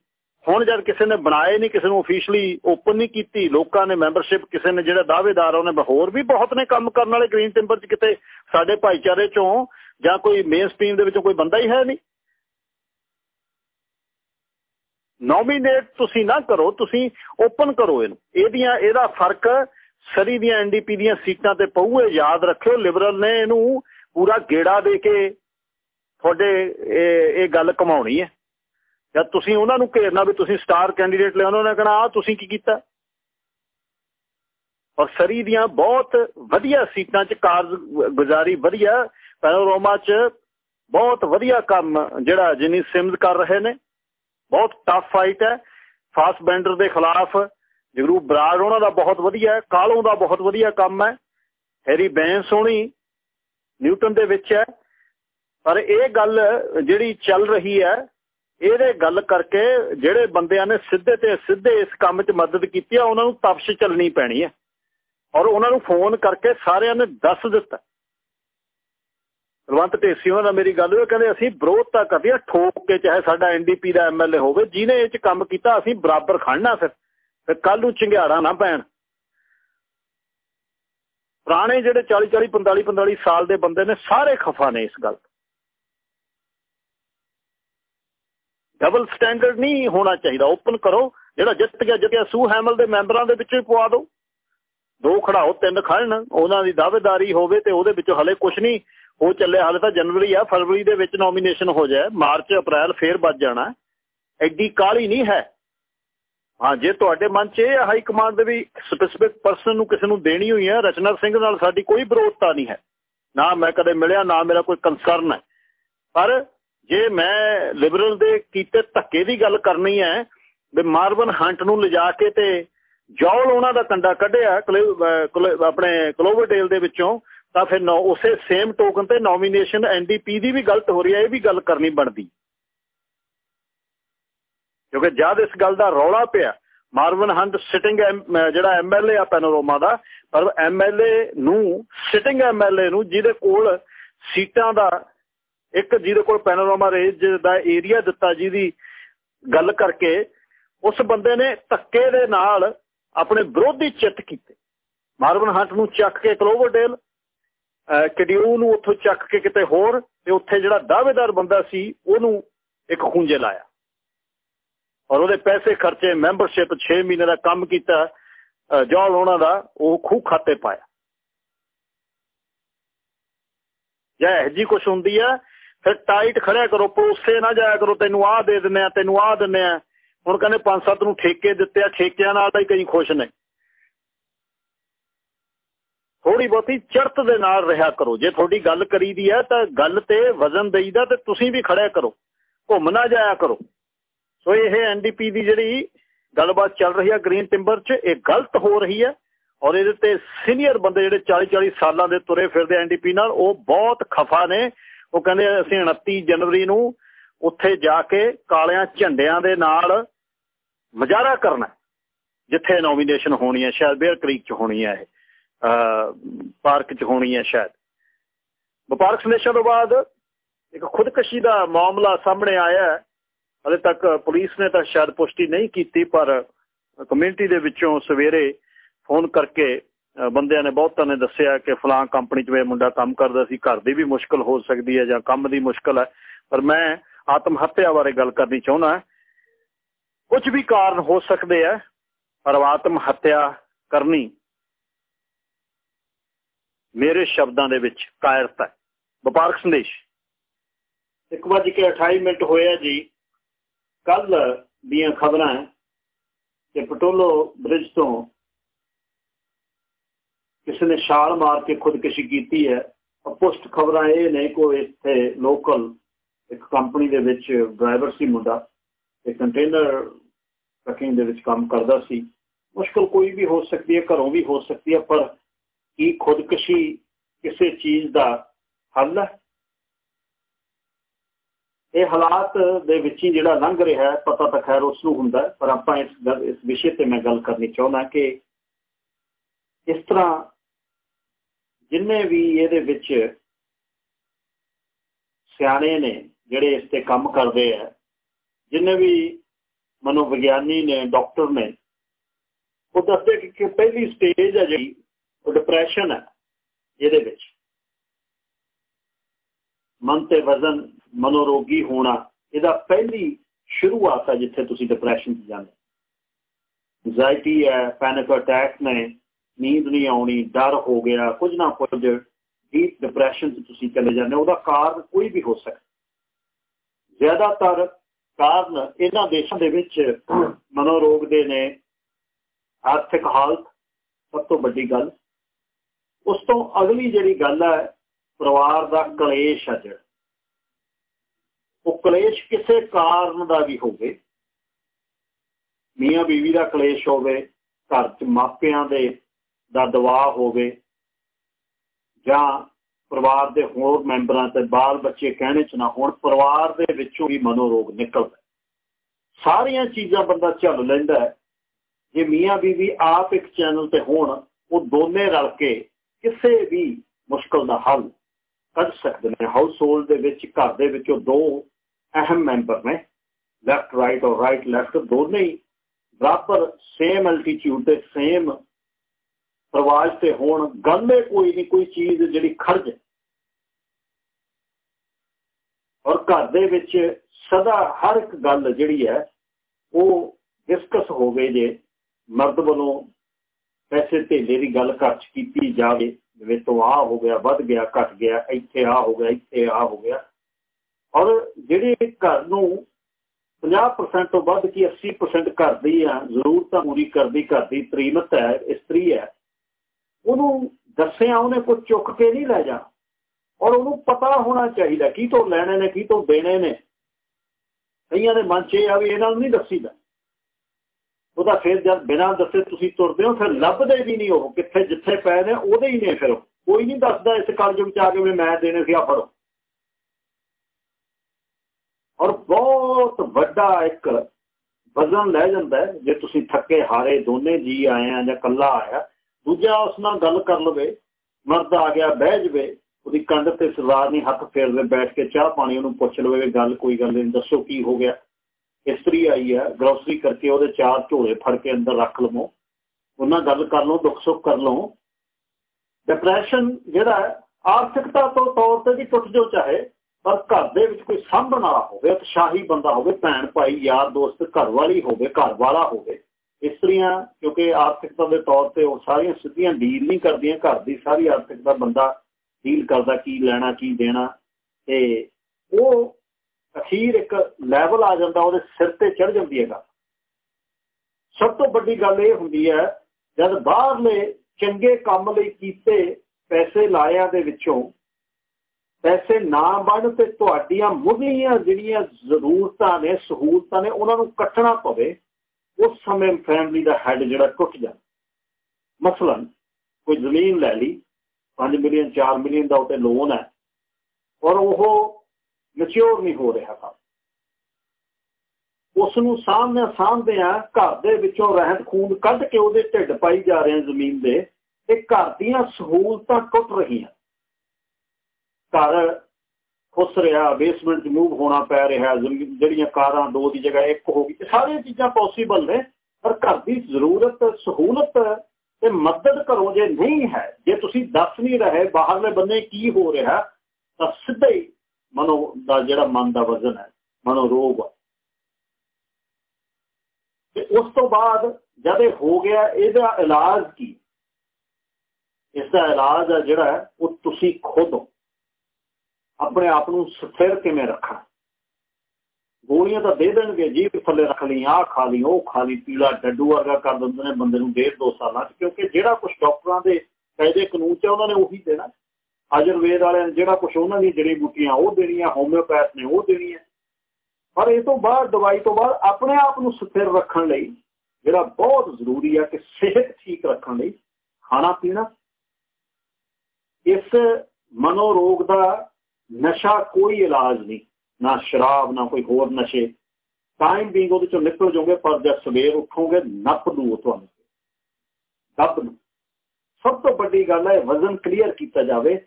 S1: ਹੁਣ ਜਦ ਕਿਸੇ ਨੇ ਬਣਾਏ ਨਹੀਂ, ਕਿਸੇ ਨੂੰ ਅਫੀਸ਼ੀਅਲੀ ਓਪਨ ਨਹੀਂ ਕੀਤੀ, ਲੋਕਾਂ ਨੇ ਮੈਂਬਰਸ਼ਿਪ ਕਿਸੇ ਨੇ ਜਿਹੜਾ ਦਾਅਵੇਦਾਰ ਉਹਨੇ ਹੋਰ ਵੀ ਬਹੁਤ ਨੇ ਕੰਮ ਕਰਨ ਵਾਲੇ ਗ੍ਰੀਨ ਟਿੰਬਰ 'ਚ ਕਿਤੇ ਸਾਡੇ ਭਾਈਚਾਰੇ 'ਚੋਂ ਜਾਂ ਕੋਈ ਮੇਨ ਸਟ੍ਰੀਮ ਦੇ ਵਿੱਚੋਂ ਕੋਈ ਬੰਦਾ ਹੀ ਹੈ ਨਹੀਂ। ਨੋਮੀਨੇਟ ਤੁਸੀਂ ਨਾ ਕਰੋ, ਤੁਸੀਂ ਓਪਨ ਕਰੋ ਇਹਨੂੰ। ਇਹਦੀਆਂ, ਇਹਦਾ ਫ਼ਰਕ ਸਰੀ ਦੀਆਂ ਐਨਡੀਪੀ ਦੀਆਂ ਸੀਟਾਂ ਤੇ ਪਊਏ ਯਾਦ ਰੱਖਿਓ ਲਿਬਰਲ ਨੇ ਇਹਨੂੰ ਪੂਰਾ ਗੇੜਾ ਦੇ ਕੇ ਤੁਹਾਡੇ ਇਹ ਗੱਲ ਕਮਾਉਣੀ ਹੈ। ਜਦ ਤੁਸੀਂ ਉਹਨਾਂ ਨੂੰ ਘੇਰਨਾ ਵੀ ਤੁਸੀਂ ਸਟਾਰ ਕੈਂਡੀਡੇਟ ਲਿਆ ਉਹਨਾਂ ਨੇ ਕਹਣਾ ਆ ਤੁਸੀਂ ਕੀ ਕੀਤਾ? ਔਰ ਸਰੀ ਦੀਆਂ ਬਹੁਤ ਵਧੀਆ ਸੀਟਾਂ 'ਚ ਕਾਰਗੁਜ਼ਾਰੀ ਵਧੀਆ ਪੈਨੋਰਾਮਾ 'ਚ ਬਹੁਤ ਵਧੀਆ ਕੰਮ ਜਿਹੜਾ ਜਿਨੀ ਸਿਮਜ਼ ਕਰ ਰਹੇ ਨੇ, ਬਹੁਤ ਟਫ ਫਾਈਟ ਹੈ। ਫਾਸਟ ਬੈਂਡਰ ਦੇ ਖਿਲਾਫ ਜਗਰੂਪ ਬਰਾੜ ਉਹਨਾਂ ਦਾ ਬਹੁਤ ਵਧੀਆ ਹੈ ਕਾਲੋਂ ਦਾ ਬਹੁਤ ਵਧੀਆ ਕੰਮ ਹੈ। ਹੈਰੀ ਬੈਂਸ ਹੋਣੀ ਨਿਊਟਨ ਦੇ ਵਿੱਚ ਹੈ। ਪਰ ਇਹ ਗੱਲ ਜਿਹੜੀ ਚੱਲ ਰਹੀ ਹੈ, ਇਹਦੇ ਗੱਲ ਕਰਕੇ ਜਿਹੜੇ ਬੰਦਿਆਂ ਨੇ ਸਿੱਧੇ ਤੇ ਸਿੱਧੇ ਇਸ ਕੰਮ 'ਚ ਮਦਦ ਕੀਤੀ ਆ, ਉਹਨਾਂ ਨੂੰ ਤਪਸ਼ ਚੱਲਣੀ ਪੈਣੀ ਹੈ। ਔਰ ਉਹਨਾਂ ਨੂੰ ਫੋਨ ਕਰਕੇ ਸਾਰਿਆਂ ਨੇ ਦੱਸ ਦਿੱਤਾ। ਬਲਵੰਤ ਢੇਸੀ ਨਾਲ ਮੇਰੀ ਗੱਲ ਹੋਈ, ਕਹਿੰਦੇ ਅਸੀਂ ਵਿਰੋਧ ਤਾਂ ਕਰਦੇ ਆ ਠੋਕ ਕੇ ਚਾਹੇ ਸਾਡਾ ਐਨਡੀਪੀ ਦਾ ਐਮਐਲਏ ਹੋਵੇ, ਜਿਹਨੇ ਇਹ 'ਚ ਕੰਮ ਕੀਤਾ, ਅਸੀਂ ਬਰਾਬਰ ਖੜਨਾ ਫਿਰ। ਫਿਰ ਕੱਲ ਨੂੰ ਚਿੰਗਿਆੜਾ ਨਾ ਪੈਣ। ਪੁਰਾਣੇ ਜਿਹੜੇ 40 40 45 45 ਸਾਲ ਦੇ ਬੰਦੇ ਨੇ, ਸਾਰੇ ਖਫਾ ਨੇ ਇਸ ਗੱਲ ਡਬਲ ਸਟੈਂਡਰਡ ਨਹੀਂ ਹੋਣਾ ਚਾਹੀਦਾ, ਓਪਨ ਕਰੋ, ਜਿਹੜਾ ਜਿੱਤ ਗਿਆ ਜਿੱਤਿਆ ਸੂ ਹੈਮਲ ਦੇ ਮੈਂਬਰਾਂ ਦੇ ਵਿੱਚੋਂ ਹੀ ਪਵਾ ਦਿਓ। ਦੋ ਖੜਾਓ, ਤਿੰਨ ਖੜਨ, ਉਹਨਾਂ ਦੀ ਦਾਅਵੇਦਾਰੀ ਹੋਵੇ ਤੇ ਉਹਦੇ ਵਿੱਚੋਂ ਹਲੇ ਕੁਝ ਨਹੀਂ। ਉਹ ਚੱਲੇ ਹਾਲੇ ਤਾਂ ਜਨਵਰੀ ਆ, ਫਰਵਰੀ ਦੇ ਵਿੱਚ ਨੋਮੀਨੇਸ਼ਨ ਹੋ ਜਾਏ, ਮਾਰਚ, ਅਪ੍ਰੈਲ ਫੇਰ ਵੱਜ ਜਾਣਾ। ਐਡੀ ਕਾਲੀ ਨਹੀਂ ਹੈ। ਹਾਂ, ਜੇ ਤੁਹਾਡੇ ਮਨ 'ਚ ਇਹ ਹਾਈ ਕਮਾਂਡ ਦੇ ਵੀ ਸਪੈਸਿਫਿਕ ਪਰਸਨ ਨੂੰ ਕਿਸੇ ਨੂੰ ਦੇਣੀ ਹੋਈ ਹੈ, ਰਚਨਾ ਸਿੰਘ ਨਾਲ ਸਾਡੀ ਕੋਈ ਵਿਰੋਧਤਾ ਨਹੀਂ ਹੈ। ਨਾ ਮੈਂ ਕਦੇ ਮਿਲਿਆ, ਨਾ ਮੇਰਾ ਕੋਈ ਕੰਸਰਨ ਹੈ। ਪਰ ਜੇ ਮੈਂ ਲਿਬਰਲ ਦੇ ਕੀਤੇ ਧੱਕੇ ਦੀ ਗੱਲ ਕਰਨੀ ਹੈ, ਵੀ ਮਾਰਵਨ ਹੰਟ ਨੂੰ ਲਿਜਾ ਕੇ ਤੇ ਜੌਲ ਉਹਨਾਂ ਦਾ ਕੰਡਾ ਕੱਢਿਆ ਆਪਣੇ ਕਲੋਵਰਡੇਲ ਦੇ ਵਿੱਚੋਂ ਤਾਂ ਫਿਰ ਉਸੇ ਸੇਮ ਟੋਕਨ ਤੇ ਨੋਮੀਨੇਸ਼ਨ ਐਨਡੀਪੀ ਦੀ ਵੀ ਗਲਤ ਹੋ ਰਹੀ ਹੈ, ਇਹ ਵੀ ਗੱਲ ਕਰਨੀ ਬਣਦੀ। ਕਿਉਂਕਿ ਜਦ ਇਸ ਗੱਲ ਦਾ ਰੌਲਾ ਪਿਆ, ਮਾਰਵਨ ਹੰਟ ਸਿਟਿੰਗ ਜਿਹੜਾ ਐਮਐਲਏ ਆ ਪੈਨੋਰੋਮਾ ਦਾ, ਪਰ ਐਮਐਲਏ ਨੂੰ ਸਿਟਿੰਗ ਐਮਐਲਏ ਨੂੰ, ਜਿਹਦੇ ਕੋਲ ਸੀਟਾਂ ਦਾ, ਇੱਕ ਜਿਹਦੇ ਕੋਲ ਪੈਨੋਰੋਮਾ ਰੇਂਜ ਦਾ ਏਰੀਆ ਦਿੱਤਾ ਜਿਹਦੀ ਗੱਲ ਕਰਕੇ, ਉਸ ਬੰਦੇ ਨੇ ਧੱਕੇ ਦੇ ਨਾਲ ਆਪਣੇ ਵਿਰੋਧੀ ਚਿੱਤ ਕੀਤੇ। ਮਾਰਵਨ ਹੰਟ ਨੂੰ ਚੱਕ ਕੇ ਕਲੋਵਰਡੇਲ ਕਡਿਊ ਨੂੰ ਉੱਥੋਂ ਚੱਕ ਕੇ ਕਿਤੇ ਹੋਰ ਤੇ ਉੱਥੇ ਜਿਹੜਾ ਦਾਅਵੇਦਾਰ ਬੰਦਾ ਸੀ, ਉਹਨੂੰ ਇੱਕ ਖੁੰਝੇ ਲਾਇਆ। ਔਰ ਉਹਦੇ ਪੈਸੇ ਖਰਚੇ ਮੈਂਬਰਸ਼ਿਪ 6 ਮਹੀਨੇ ਦਾ ਕੰਮ ਕੀਤਾ ਜੌਲ ਉਹਨਾਂ ਦਾ, ਉਹ ਖੂ ਖਾਤੇ ਪਾਇਆ। ਜੇ ਜੀ ਕੁਛ ਹੁੰਦੀ ਆ, ਫਿਰ ਟਾਈਟ ਖੜਿਆ ਕਰੋ, ਪਰੋਸੇ ਨਾ ਜਾਇਆ ਕਰੋ, ਤੈਨੂੰ ਆਹ ਦੇ ਦਿੰਨੇ ਆ, ਤੈਨੂੰ ਆਹ ਦਿੰਨੇ ਆ। ਹੁਣ ਕਹਿੰਦੇ ਪੰਜ ਸੱਤ ਨੂੰ ਠੇਕੇ ਦਿੱਤੇ ਆ, ਠੇਕਿਆਂ ਨਾਲ ਤਾਂ ਹੀ ਕਈ ਖੁਸ਼ ਨੇ। ਥੋੜੀ ਬਹੁਤੀ ਚਰਤ ਦੇ ਨਾਲ ਰਿਹਾ ਕਰੋ। ਜੇ ਤੁਹਾਡੀ ਗੱਲ ਕਰੀਦੀ ਹੈ ਤਾਂ ਗੱਲ ਤੇ ਵਜ਼ਨ ਦੇਈਦਾ ਤੇ ਤੁਸੀਂ ਵੀ ਖੜਿਆ ਕਰੋ। ਘੁੰਮ ਨਾ ਜਾਇਆ ਕਰੋ। ਸੋ ਇਹ ਐਨਡੀਪੀ ਦੀ ਜਿਹੜੀ ਗੱਲਬਾਤ ਚੱਲ ਰਹੀ ਹੈ ਗ੍ਰੀਨ ਟਿੰਬਰ 'ਚ, ਇਹ ਗਲਤ ਹੋ ਰਹੀ ਹੈ ਔਰ ਇਹਦੇ ਤੇ ਸੀਨੀਅਰ ਬੰਦੇ ਜਿਹੜੇ 40 40 ਸਾਲਾਂ ਦੇ ਤੁਰੇ ਫਿਰਦੇ ਐਨਡੀਪੀ ਨਾਲ, ਉਹ ਬਹੁਤ ਖਫਾ ਨੇ। ਉਹ ਕਹਿੰਦੇ ਅਸੀਂ 29 ਜਨਵਰੀ ਨੂੰ ਉੱਥੇ ਜਾ ਕੇ ਕਾਲਿਆਂ ਝੰਡਿਆਂ ਦੇ ਨਾਲ ਮਜ਼ਾਰਾ ਕਰਨਾ ਜਿੱਥੇ ਨੋਮੀਨੇਸ਼ਨ ਹੋਣੀ ਹੈ, ਸ਼ਾਇਦ ਬੇਅਰ ਕ੍ਰੀਕ 'ਚ ਹੋਣੀ ਹੈ ਇਹ। ਪਾਰਕ 'ਚ ਹੋਣੀ ਹੈ ਸ਼ਾਇਦ। ਵਪਾਰਕ ਸੰਦੇਸ਼ਾਂ ਤੋਂ ਬਾਅਦ ਇੱਕ ਖੁਦਕਸ਼ੀ ਦਾ ਮਾਮਲਾ ਸਾਹਮਣੇ ਆਇਆ ਹੈ। ਹਲੇ ਤੱਕ ਪੁਲਿਸ ਨੇ ਤਾਂ ਸ਼ਾਇਦ ਪੁਸ਼ਟੀ ਨਹੀਂ ਕੀਤੀ, ਪਰ ਕਮਿਊਨਿਟੀ ਦੇ ਵਿੱਚੋਂ ਸਵੇਰੇ ਫੋਨ ਕਰਕੇ ਬੰਦਿਆਂ ਨੇ ਬਹੁਤਾਂ ਨੇ ਦੱਸਿਆ ਕਿ ਫਲਾਂ ਕੰਪਨੀ 'ਚ ਵੇ ਮੁੰਡਾ ਕੰਮ ਕਰਦਾ ਸੀ। ਘਰ ਦੀ ਵੀ ਮੁਸ਼ਕਲ ਹੋ ਸਕਦੀ ਹੈ ਜਾਂ ਕੰਮ ਦੀ ਮੁਸ਼ਕਲ ਹੈ। ਪਰ ਮੈਂ ਆਤਮ ਹੱਤਿਆ ਬਾਰੇ ਗੱਲ ਕਰਨੀ ਚਾਹੁੰਦਾ ਕੁਝ ਵੀ ਕਾਰਨ ਹੋ ਸਕਦੇ ਆ ਪਰ ਆਤਮ ਹੱਤਿਆ ਕਰਨੀ ਮੇਰੇ ਸ਼ਬਦਾਂ ਦੇ ਵਿੱਚ ਕਾਇਰਤਾ ਵਪਾਰਕ ਸੰਦੇਸ਼। 1:28 ਮਿੰਟ ਹੋਇਆ ਜੀ। ਕੱਲ ਦੀਆਂ ਖਬਰਾਂ ਕਿ ਪਟੋਲੋ ਬ੍ਰਿਜ ਤੋਂ ਕਿਸੇ ਨੇ ਛਾਲ ਮਾਰ ਕੇ ਖੁਦਕੁਸ਼ੀ ਕੀਤੀ ਹੈ। ਅਪੋਸਟ ਖਬਰਾਂ ਇਹ ਨੇ ਕੋ ਇੱਥੇ ਲੋਕਲ ਇੱਕ ਕੰਪਨੀ ਦੇ ਵਿੱਚ ਡਰਾਈਵਰ ਸੀ ਮੁੰਡਾ। ਤੇ ਕੰਟੇਨਰ ਟਰਕਿੰਗ ਦੇ ਵਿੱਚ ਕੰਮ ਕਰਦਾ ਸੀ। ਮੁਸ਼ਕਲ ਕੋਈ ਵੀ ਹੋ ਸਕਦੀ ਹੈ, ਘਰੋਂ ਵੀ ਹੋ ਸਕਦੀ ਹੈ, ਪਰ ਕੀ ਖੁਦਕਸ਼ੀ ਕਿਸੇ ਚੀਜ਼ ਦਾ ਹੱਲ ਹੈ? ਇਹ ਹਾਲਾਤ ਦੇ ਵਿੱਚ ਹੀ ਜਿਹੜਾ ਲੰਘ ਰਿਹਾ ਹੈ, ਪਤਾ ਤਾਂ ਖੈਰ ਉਸ ਨੂੰ ਹੁੰਦਾ ਪਰ ਆਪਾਂ ਇਸ ਇਸ ਵਿਸ਼ੇ ਤੇ ਮੈਂ ਗੱਲ ਕਰਨੀ ਚਾਹੁੰਦਾ ਕਿ ਇਸ ਤਰ੍ਹਾਂ ਜਿੰਨੇ ਵੀ ਇਹਦੇ ਵਿੱਚ ਸਿਆਣੇ ਨੇ ਜਿਹੜੇ ਇਸ ਤੇ ਕੰਮ ਕਰਦੇ ਆ, ਜਿੰਨੇ ਵੀ ਮਨੋਵਿਗਿਆਨੀ ਨੇ, ਡਾਕਟਰ ਨੇ, ਉਹ ਦੱਸਦੇ ਕਿ ਪਹਿਲੀ ਸਟੇਜ ਹੈ ਜਿਹੜੀ ਉਹ ਡਿਪਰੈਸ਼ਨ ਹੈ, ਇਹਦੇ ਵਿੱਚ। ਮਨ ਤੇ ਵਜ਼ਨ, ਮਨੋਰੋਗੀ ਹੋਣਾ, ਇਹਦਾ ਪਹਿਲੀ ਸ਼ੁਰੂਆਤ ਹੈ ਜਿੱਥੇ ਤੁਸੀਂ ਡਿਪਰੈਸ਼ਨ 'ਚ ਜਾਂਦੇ ਐਂਜ਼ਾਇਟੀ ਹੈ ਪੈਨਿਕ ਅਟੈਕ ਨੇ, ਨੀਂਦ ਨਹੀਂ ਆਉਣੀ, ਡਰ ਹੋ ਗਿਆ, ਕੁਝ ਨਾ ਕੁਝ ਡੀਪ ਡਿਪਰੈਸ਼ਨ 'ਚ ਤੁਸੀਂ ਚਲੇ ਜਾਂਦੇ ਉਹਦਾ ਕਾਰਨ ਕੋਈ ਵੀ ਹੋ ਸਕਦਾ। ਜ਼ਿਆਦਾਤਰ ਕਾਰਨ ਇਹਨਾਂ ਦੇਸ਼ਾਂ ਦੇ ਵਿੱਚ ਮਨੋਰੋਗ ਦੇ ਨੇ। ਆਰਥਿਕ ਹਾਲਤ ਸਭ ਤੋਂ ਵੱਡੀ ਗੱਲ ਉਸ ਤੋਂ ਅਗਲੀ ਜਿਹੜੀ ਗੱਲ ਹੈ, ਪਰਿਵਾਰ ਦਾ ਕਲੇਸ਼ ਹੈ ਜਿਹੜਾ। ਉਹ ਕਲੇਸ਼ ਕਿਸੇ ਕਾਰਨ ਦਾ ਵੀ ਹੋਵੇ, ਮੀਆਂ ਬੀਵੀ ਦਾ ਕਲੇਸ਼ ਹੋਵੇ, ਘਰ 'ਚ ਮਾਪਿਆਂ ਦੇ ਦਾ ਦਬਾਅ ਹੋਵੇ, ਜਾਂ ਪਰਿਵਾਰ ਦੇ ਹੋਰ ਮੈਂਬਰਾਂ ਤੇ ਬਾਲ ਬੱਚੇ ਕਹਿਣੇ ਚ ਨਾ ਹੋਣ, ਪਰਿਵਾਰ ਦੇ ਵਿੱਚੋਂ ਹੀ ਮਨੋਰੋਗ ਨਿਕਲਦਾ ਸਾਰੀਆਂ ਚੀਜ਼ਾਂ ਬੰਦਾ ਝੱਲ ਲੈਂਦਾ ਜੇ ਮੀਆਂ ਬੀਵੀ ਆਪ ਇੱਕ ਚੈਨਲ ਤੇ ਹੋਣ, ਉਹ ਦੋਨੇ ਰਲ ਕੇ ਕਿਸੇ ਵੀ ਮੁਸ਼ਕਲ ਦਾ ਹੱਲ ਕੱਢ ਸਕਦੇ ਨੇ। ਹਾਊਸ ਹੋਲਡ ਦੇ ਵਿੱਚ, ਘਰ ਦੇ ਵਿੱਚੋਂ ਦੋ ਅਹਿਮ ਮੈਂਬਰ ਨੇ। ਲੈਫਟ ਰਾਈਟ ਔਰ ਰਾਈਟ ਲੈਫਟ ਦੋਨੇ ਹੀ ਬਰਾਬਰ ਸੇਮ ਐਲਟੀਟਿਊਡ ਤੇ ਸੇਮ ਪ੍ਰਵਾਜ ਤੇ ਹੋਣ। ਗੱਲ ਕੋਈ ਨਹੀਂ, ਕੋਈ ਚੀਜ਼ ਜਿਹੜੀ ਖਰਜ ਔਰ ਘਰ ਦੇ ਵਿੱਚ ਸਦਾ ਹਰ ਇੱਕ ਗੱਲ ਜਿਹੜੀ ਹੈ, ਉਹ ਡਿਸਕਸ ਹੋਵੇ ਜੇ ਮਰਦ ਵੱਲੋਂ ਪੈਸੇ ਧੇਲੇ ਦੀ ਗੱਲ ਘਰ 'ਚ ਕੀਤੀ ਜਾਵੇ, ਜਿਵੇਂ ਤੋਂ ਆ ਹੋ ਗਿਆ, ਵੱਧ ਗਿਆ, ਘਟ ਗਿਆ, ਇੱਥੇ ਆ ਹੋ ਗਿਆ, ਇੱਥੇ ਆ ਹੋ ਗਿਆ। ਔਰ ਜਿਹੜੇ ਘਰ ਨੂੰ 50% ਤੋਂ ਵੱਧ ਕੀ 80% ਘਰ ਦੀ ਆ, ਜ਼ਰੂਰਤਾਂ ਪੂਰੀ ਕਰਦੀ ਘਰ ਦੀ ਤਰੀਮਤ ਹੈ, ਇਸਤਰੀ ਹੈ, ਉਹਨੂੰ ਦੱਸਿਆ ਉਹਨੇ ਕੋਈ ਚੁੱਕ ਕੇ ਨਹੀਂ ਲੈ ਜਾ ਔਰ ਉਹਨੂੰ ਪਤਾ ਹੋਣਾ ਚਾਹੀਦਾ, ਕੀ ਤੋਂ ਲੈਣੇ ਨੇ, ਕੀ ਤੋਂ ਦੇਣੇ ਨੇ। ਕਈਆਂ ਦੇ ਮਨ 'ਚ ਇਹ ਆ ਵੀ ਇਹਨਾਂ ਨੂੰ ਨਹੀਂ ਦੱਸੀਦਾ। ਉਹਦਾ ਫਿਰ ਜਦ ਬਿਨਾਂ ਦੱਸੇ ਤੁਸੀਂ ਤੁਰਦੇ ਹੋ, ਫਿਰ ਲੱਭਦੇ ਵੀ ਨਹੀਂ ਉਹ, ਕਿੱਥੇ ਜਿੱਥੇ ਪਏ ਨੇ, ਉਹਦੇ ਹੀ ਨੇ ਫਿਰ ਕੋਈ ਨਹੀਂ ਦੱਸਦਾ ਇਸ ਕਾਲਜ ਵਿੱਚ ਆ ਕੇ ਵੀ ਮੈਂ ਦੇਣੇ ਸੀ, ਆ ਫੜੋ। ਔਰ ਬਹੁਤ ਵੱਡਾ ਇੱਕ ਵਜ਼ਨ ਲੈ ਜਾਂਦਾ ਜੇ ਤੁਸੀਂ ਥੱਕੇ ਹਾਰੇ ਦੋਨੇ ਜੀ ਆਏ ਆ ਜਾਂ ਕੱਲਾ ਆਇਆ, ਦੂਜਾ ਉਸ ਨਾਲ ਗੱਲ ਕਰ ਲਵੇ, ਮਰਦ ਆ ਗਿਆ, ਬਹਿ ਜਵੇ, ਉਹਦੀ ਕੰਧ ਤੇ ਸਰਦਾਰ ਨਹੀਂ ਹੱਥ ਫੇਰਦੇ, ਬੈਠ ਕੇ ਚਾਹ ਪਾਣੀ ਉਹਨੂੰ ਪੁੱਛ ਲਵੇ ਗੱਲ ਕੋਈ ਗੱਲ ਨਹੀਂ, ਦੱਸੋ ਕੀ ਹੋ ਗਿਆ। ਇਸਤਰੀ ਆਈ ਹੈ ਗਰੋਸਰੀ ਕਰਕੇ ਉਹਦੇ ਚਾਰ ਝੋਲੇ ਫੜ ਕੇ ਅੰਦਰ ਰੱਖ ਲਵੋ। ਉਹਨਾਂ ਗੱਲ ਕਰ ਲਓ, ਦੁੱਖ ਸੁੱਖ ਕਰ ਲਓ। ਡਿਪਰੈਸ਼ਨ ਜਿਹੜਾ ਆਰਥਿਕਤਾ ਤੋਂ ਤੌਰ ਤੇ ਵੀ ਟੁੱਟ ਜੋ ਚਾਹੇ, ਪਰ ਘਰ ਦੇ ਵਿੱਚ ਕੋਈ ਸਾਂਭਣ ਵਾਲਾ ਹੋਵੇ ਉਤਸ਼ਾਹੀ ਬੰਦਾ ਹੋਵੇ, ਭੈਣ ਭਾਈ, ਯਾਰ ਦੋਸਤ ਘਰ ਵਾਲੀ ਹੋਵੇ ਘਰ ਵਾਲਾ ਹੋਵੇ ਇਸਤਰੀਆਂ ਕਿਉਂਕਿ ਆਰਥਿਕਤਾ ਦੇ ਤੌਰ ਤੇ ਉਹ ਸਾਰੀਆਂ ਸਿੱਧੀਆਂ ਡੀਲ ਨਹੀਂ ਕਰਦੀਆਂ, ਘਰ ਦੀ ਸਾਰੀ ਆਰਥਿਕਤਾ ਬੰਦਾ ਡੀਲ ਕਰਦਾ, ਕੀ ਲੈਣਾ, ਕੀ ਦੇਣਾ। ਤੇ ਉਹ ਅਖੀਰ ਇੱਕ ਲੈਵਲ ਆ ਜਾਂਦਾ, ਉਹਦੇ ਸਿਰ ਤੇ ਚੜ ਜਾਂਦੀ ਹੈ ਗੱਲ। ਸਭ ਤੋਂ ਵੱਡੀ ਗੱਲ ਇਹ ਹੁੰਦੀ ਹੈ, ਜਦ ਬਾਹਰਲੇ ਚੰਗੇ ਕੰਮ ਲਈ ਕੀਤੇ ਪੈਸੇ ਲਾਇਆ ਦੇ ਵਿੱਚੋਂ, ਪੈਸੇ ਨਾ ਬਣ ਤੇ ਤੁਹਾਡੀਆਂ ਮੁੱਢਲੀਆਂ ਜਿਹੜੀਆਂ ਜ਼ਰੂਰਤਾਂ ਨੇ, ਸਹੂਲਤਾਂ ਨੇ, ਉਹਨਾਂ ਨੂੰ ਕੱਟਣਾ ਪਵੇ, ਉਸ ਸਮੇਂ ਫੈਮਿਲੀ ਦਾ ਹੈਡ ਜਿਹੜਾ ਟੁੱਟ ਜਾਂਦਾ ਮਸਲਨ, ਕੋਈ ਜ਼ਮੀਨ ਲੈ ਲਈ 5 ਮਿਲੀਅਨ 4 ਮਿਲੀਅਨ ਦਾ ਉਤੇ ਲੋਨ ਹੈ, ਔਰ ਉਹ ਮੈਚੁਰ ਨਹੀਂ ਹੋ ਰਿਹਾ ਕੰਮ। ਉਸ ਨੂੰ ਸਾਹਮਣੇ ਸਾਹਮਣੇ ਆ, ਘਰ ਦੇ ਵਿੱਚੋਂ ਰਹਿਤ ਖੂਨ ਕੱਢ ਕੇ ਉਹਦੇ ਢਿੱਡ ਪਾਈ ਜਾ ਰਹੇ ਜ਼ਮੀਨ ਦੇ, ਤੇ ਘਰ ਦੀਆਂ ਸਹੂਲਤਾਂ ਟੁੱਟ ਰਹੀਆਂ। ਘਰ ਖੁੱਸ ਰਿਹਾ ਬੇਸਮੈਂਟ ਮੂਵ ਹੋਣਾ ਪੈ ਰਿਹਾ ਜਿਹੜੀਆਂ ਕਾਰਾਂ ਦੋ ਦੀ ਜਗ੍ਹਾ ਇੱਕ ਹੋ ਗਈ, ਇਹ ਸਾਰੀਆਂ ਚੀਜ਼ਾਂ ਪੋਸੀਬਲ ਨੇ, ਪਰ ਘਰ ਦੀ ਜ਼ਰੂਰਤ, ਸਹੂਲਤ ਤੇ ਮਦਦ ਕਰੋ ਜੇ ਨਹੀਂ ਹੈ, ਜੇ ਤੁਸੀਂ ਦੱਸ ਨਹੀਂ ਰਹੇ ਬਾਹਰਲੇ ਬੰਨੇ ਕੀ ਹੋ ਰਿਹਾ, ਤਾਂ ਸਿੱਧੇ ਮਨੋ ਦਾ ਜਿਹੜਾ ਮਨ ਦਾ ਵਜ਼ਨ ਹੈ, ਮਨੋ ਰੋਗ ਤੇ ਉਸ ਤੋਂ ਬਾਅਦ ਜਦ ਇਹ ਹੋ ਗਿਆ, ਇਹਦਾ ਇਲਾਜ ਕੀ? ਇਸ ਦਾ ਇਲਾਜ ਹੈ ਜਿਹੜਾ ਉਹ ਤੁਸੀਂ ਖੁਦ ਆਪਣੇ ਆਪ ਨੂੰ ਸਥਿਰ ਕਿਵੇਂ ਰੱਖਣਾ? ਗੋਲੀਆਂ ਤਾਂ ਦੇ ਦੇਣਗੇ, ਜੀਭ ਥੱਲੇ ਰੱਖ ਲਈ, ਆਹ ਖਾ ਲਈ, ਉਹ ਖਾ ਲਈ, ਪੀਲਾ ਡੱਡੂ ਵਰਗਾ ਕਰ ਦਿੰਦੇ ਨੇ ਬੰਦੇ ਨੂੰ ਡੇਢ ਦੋ ਸਾਲਾਂ 'ਚ, ਕਿਉਂਕਿ ਜਿਹੜਾ ਕੁਝ ਡਾਕਟਰਾਂ ਦੇ ਕਾਇਦੇ ਕਾਨੂੰਨ 'ਚ ਉਹਨਾਂ ਨੇ ਉਹੀ ਦੇਣਾ। ਆਯੁਰਵੇਦ ਵਾਲਿਆਂ ਨੇ ਜਿਹੜਾ ਕੁਝ ਉਹਨਾਂ ਦੀ ਜੜੀ ਬੂਟੀਆਂ ਉਹ ਦੇਣੀਆਂ ਹੋਮਿਓਪੈਥ ਨੇ ਉਹ ਦੇਣੀਆਂ। ਪਰ ਇਹ ਤੋਂ ਬਾਅਦ, ਦਵਾਈ ਤੋਂ ਬਾਅਦ ਆਪਣੇ ਆਪ ਨੂੰ ਸਥਿਰ ਰੱਖਣ ਲਈ ਜਿਹੜਾ ਬਹੁਤ ਜ਼ਰੂਰੀ ਹੈ ਕਿ ਸਿਹਤ ਠੀਕ ਰੱਖਣ ਲਈ ਖਾਣਾ ਪੀਣਾ। ਇਸ ਮਨੋਰੋਗ ਦਾ ਨਸ਼ਾ ਕੋਈ ਇਲਾਜ ਨਹੀਂ, ਨਾ ਸ਼ਰਾਬ, ਨਾ ਕੋਈ ਹੋਰ ਨਸ਼ੇ। ਟਾਈਮ ਬੀਂਗ ਉਹਦੇ ਚੋਂ ਨਿਕਲ ਜਾਓਗੇ, ਪਰ ਜਦ ਸਵੇਰ ਉੱਠੋਗੇ, ਨੱਪ ਦੂ ਤੁਹਾਨੂੰ। ਦੱਬ ਨੂੰ ਸਭ ਤੋਂ ਵੱਡੀ ਗੱਲ ਹੈ, ਵਜ਼ਨ ਕਲੀਅਰ ਕੀਤਾ ਜਾਵੇ।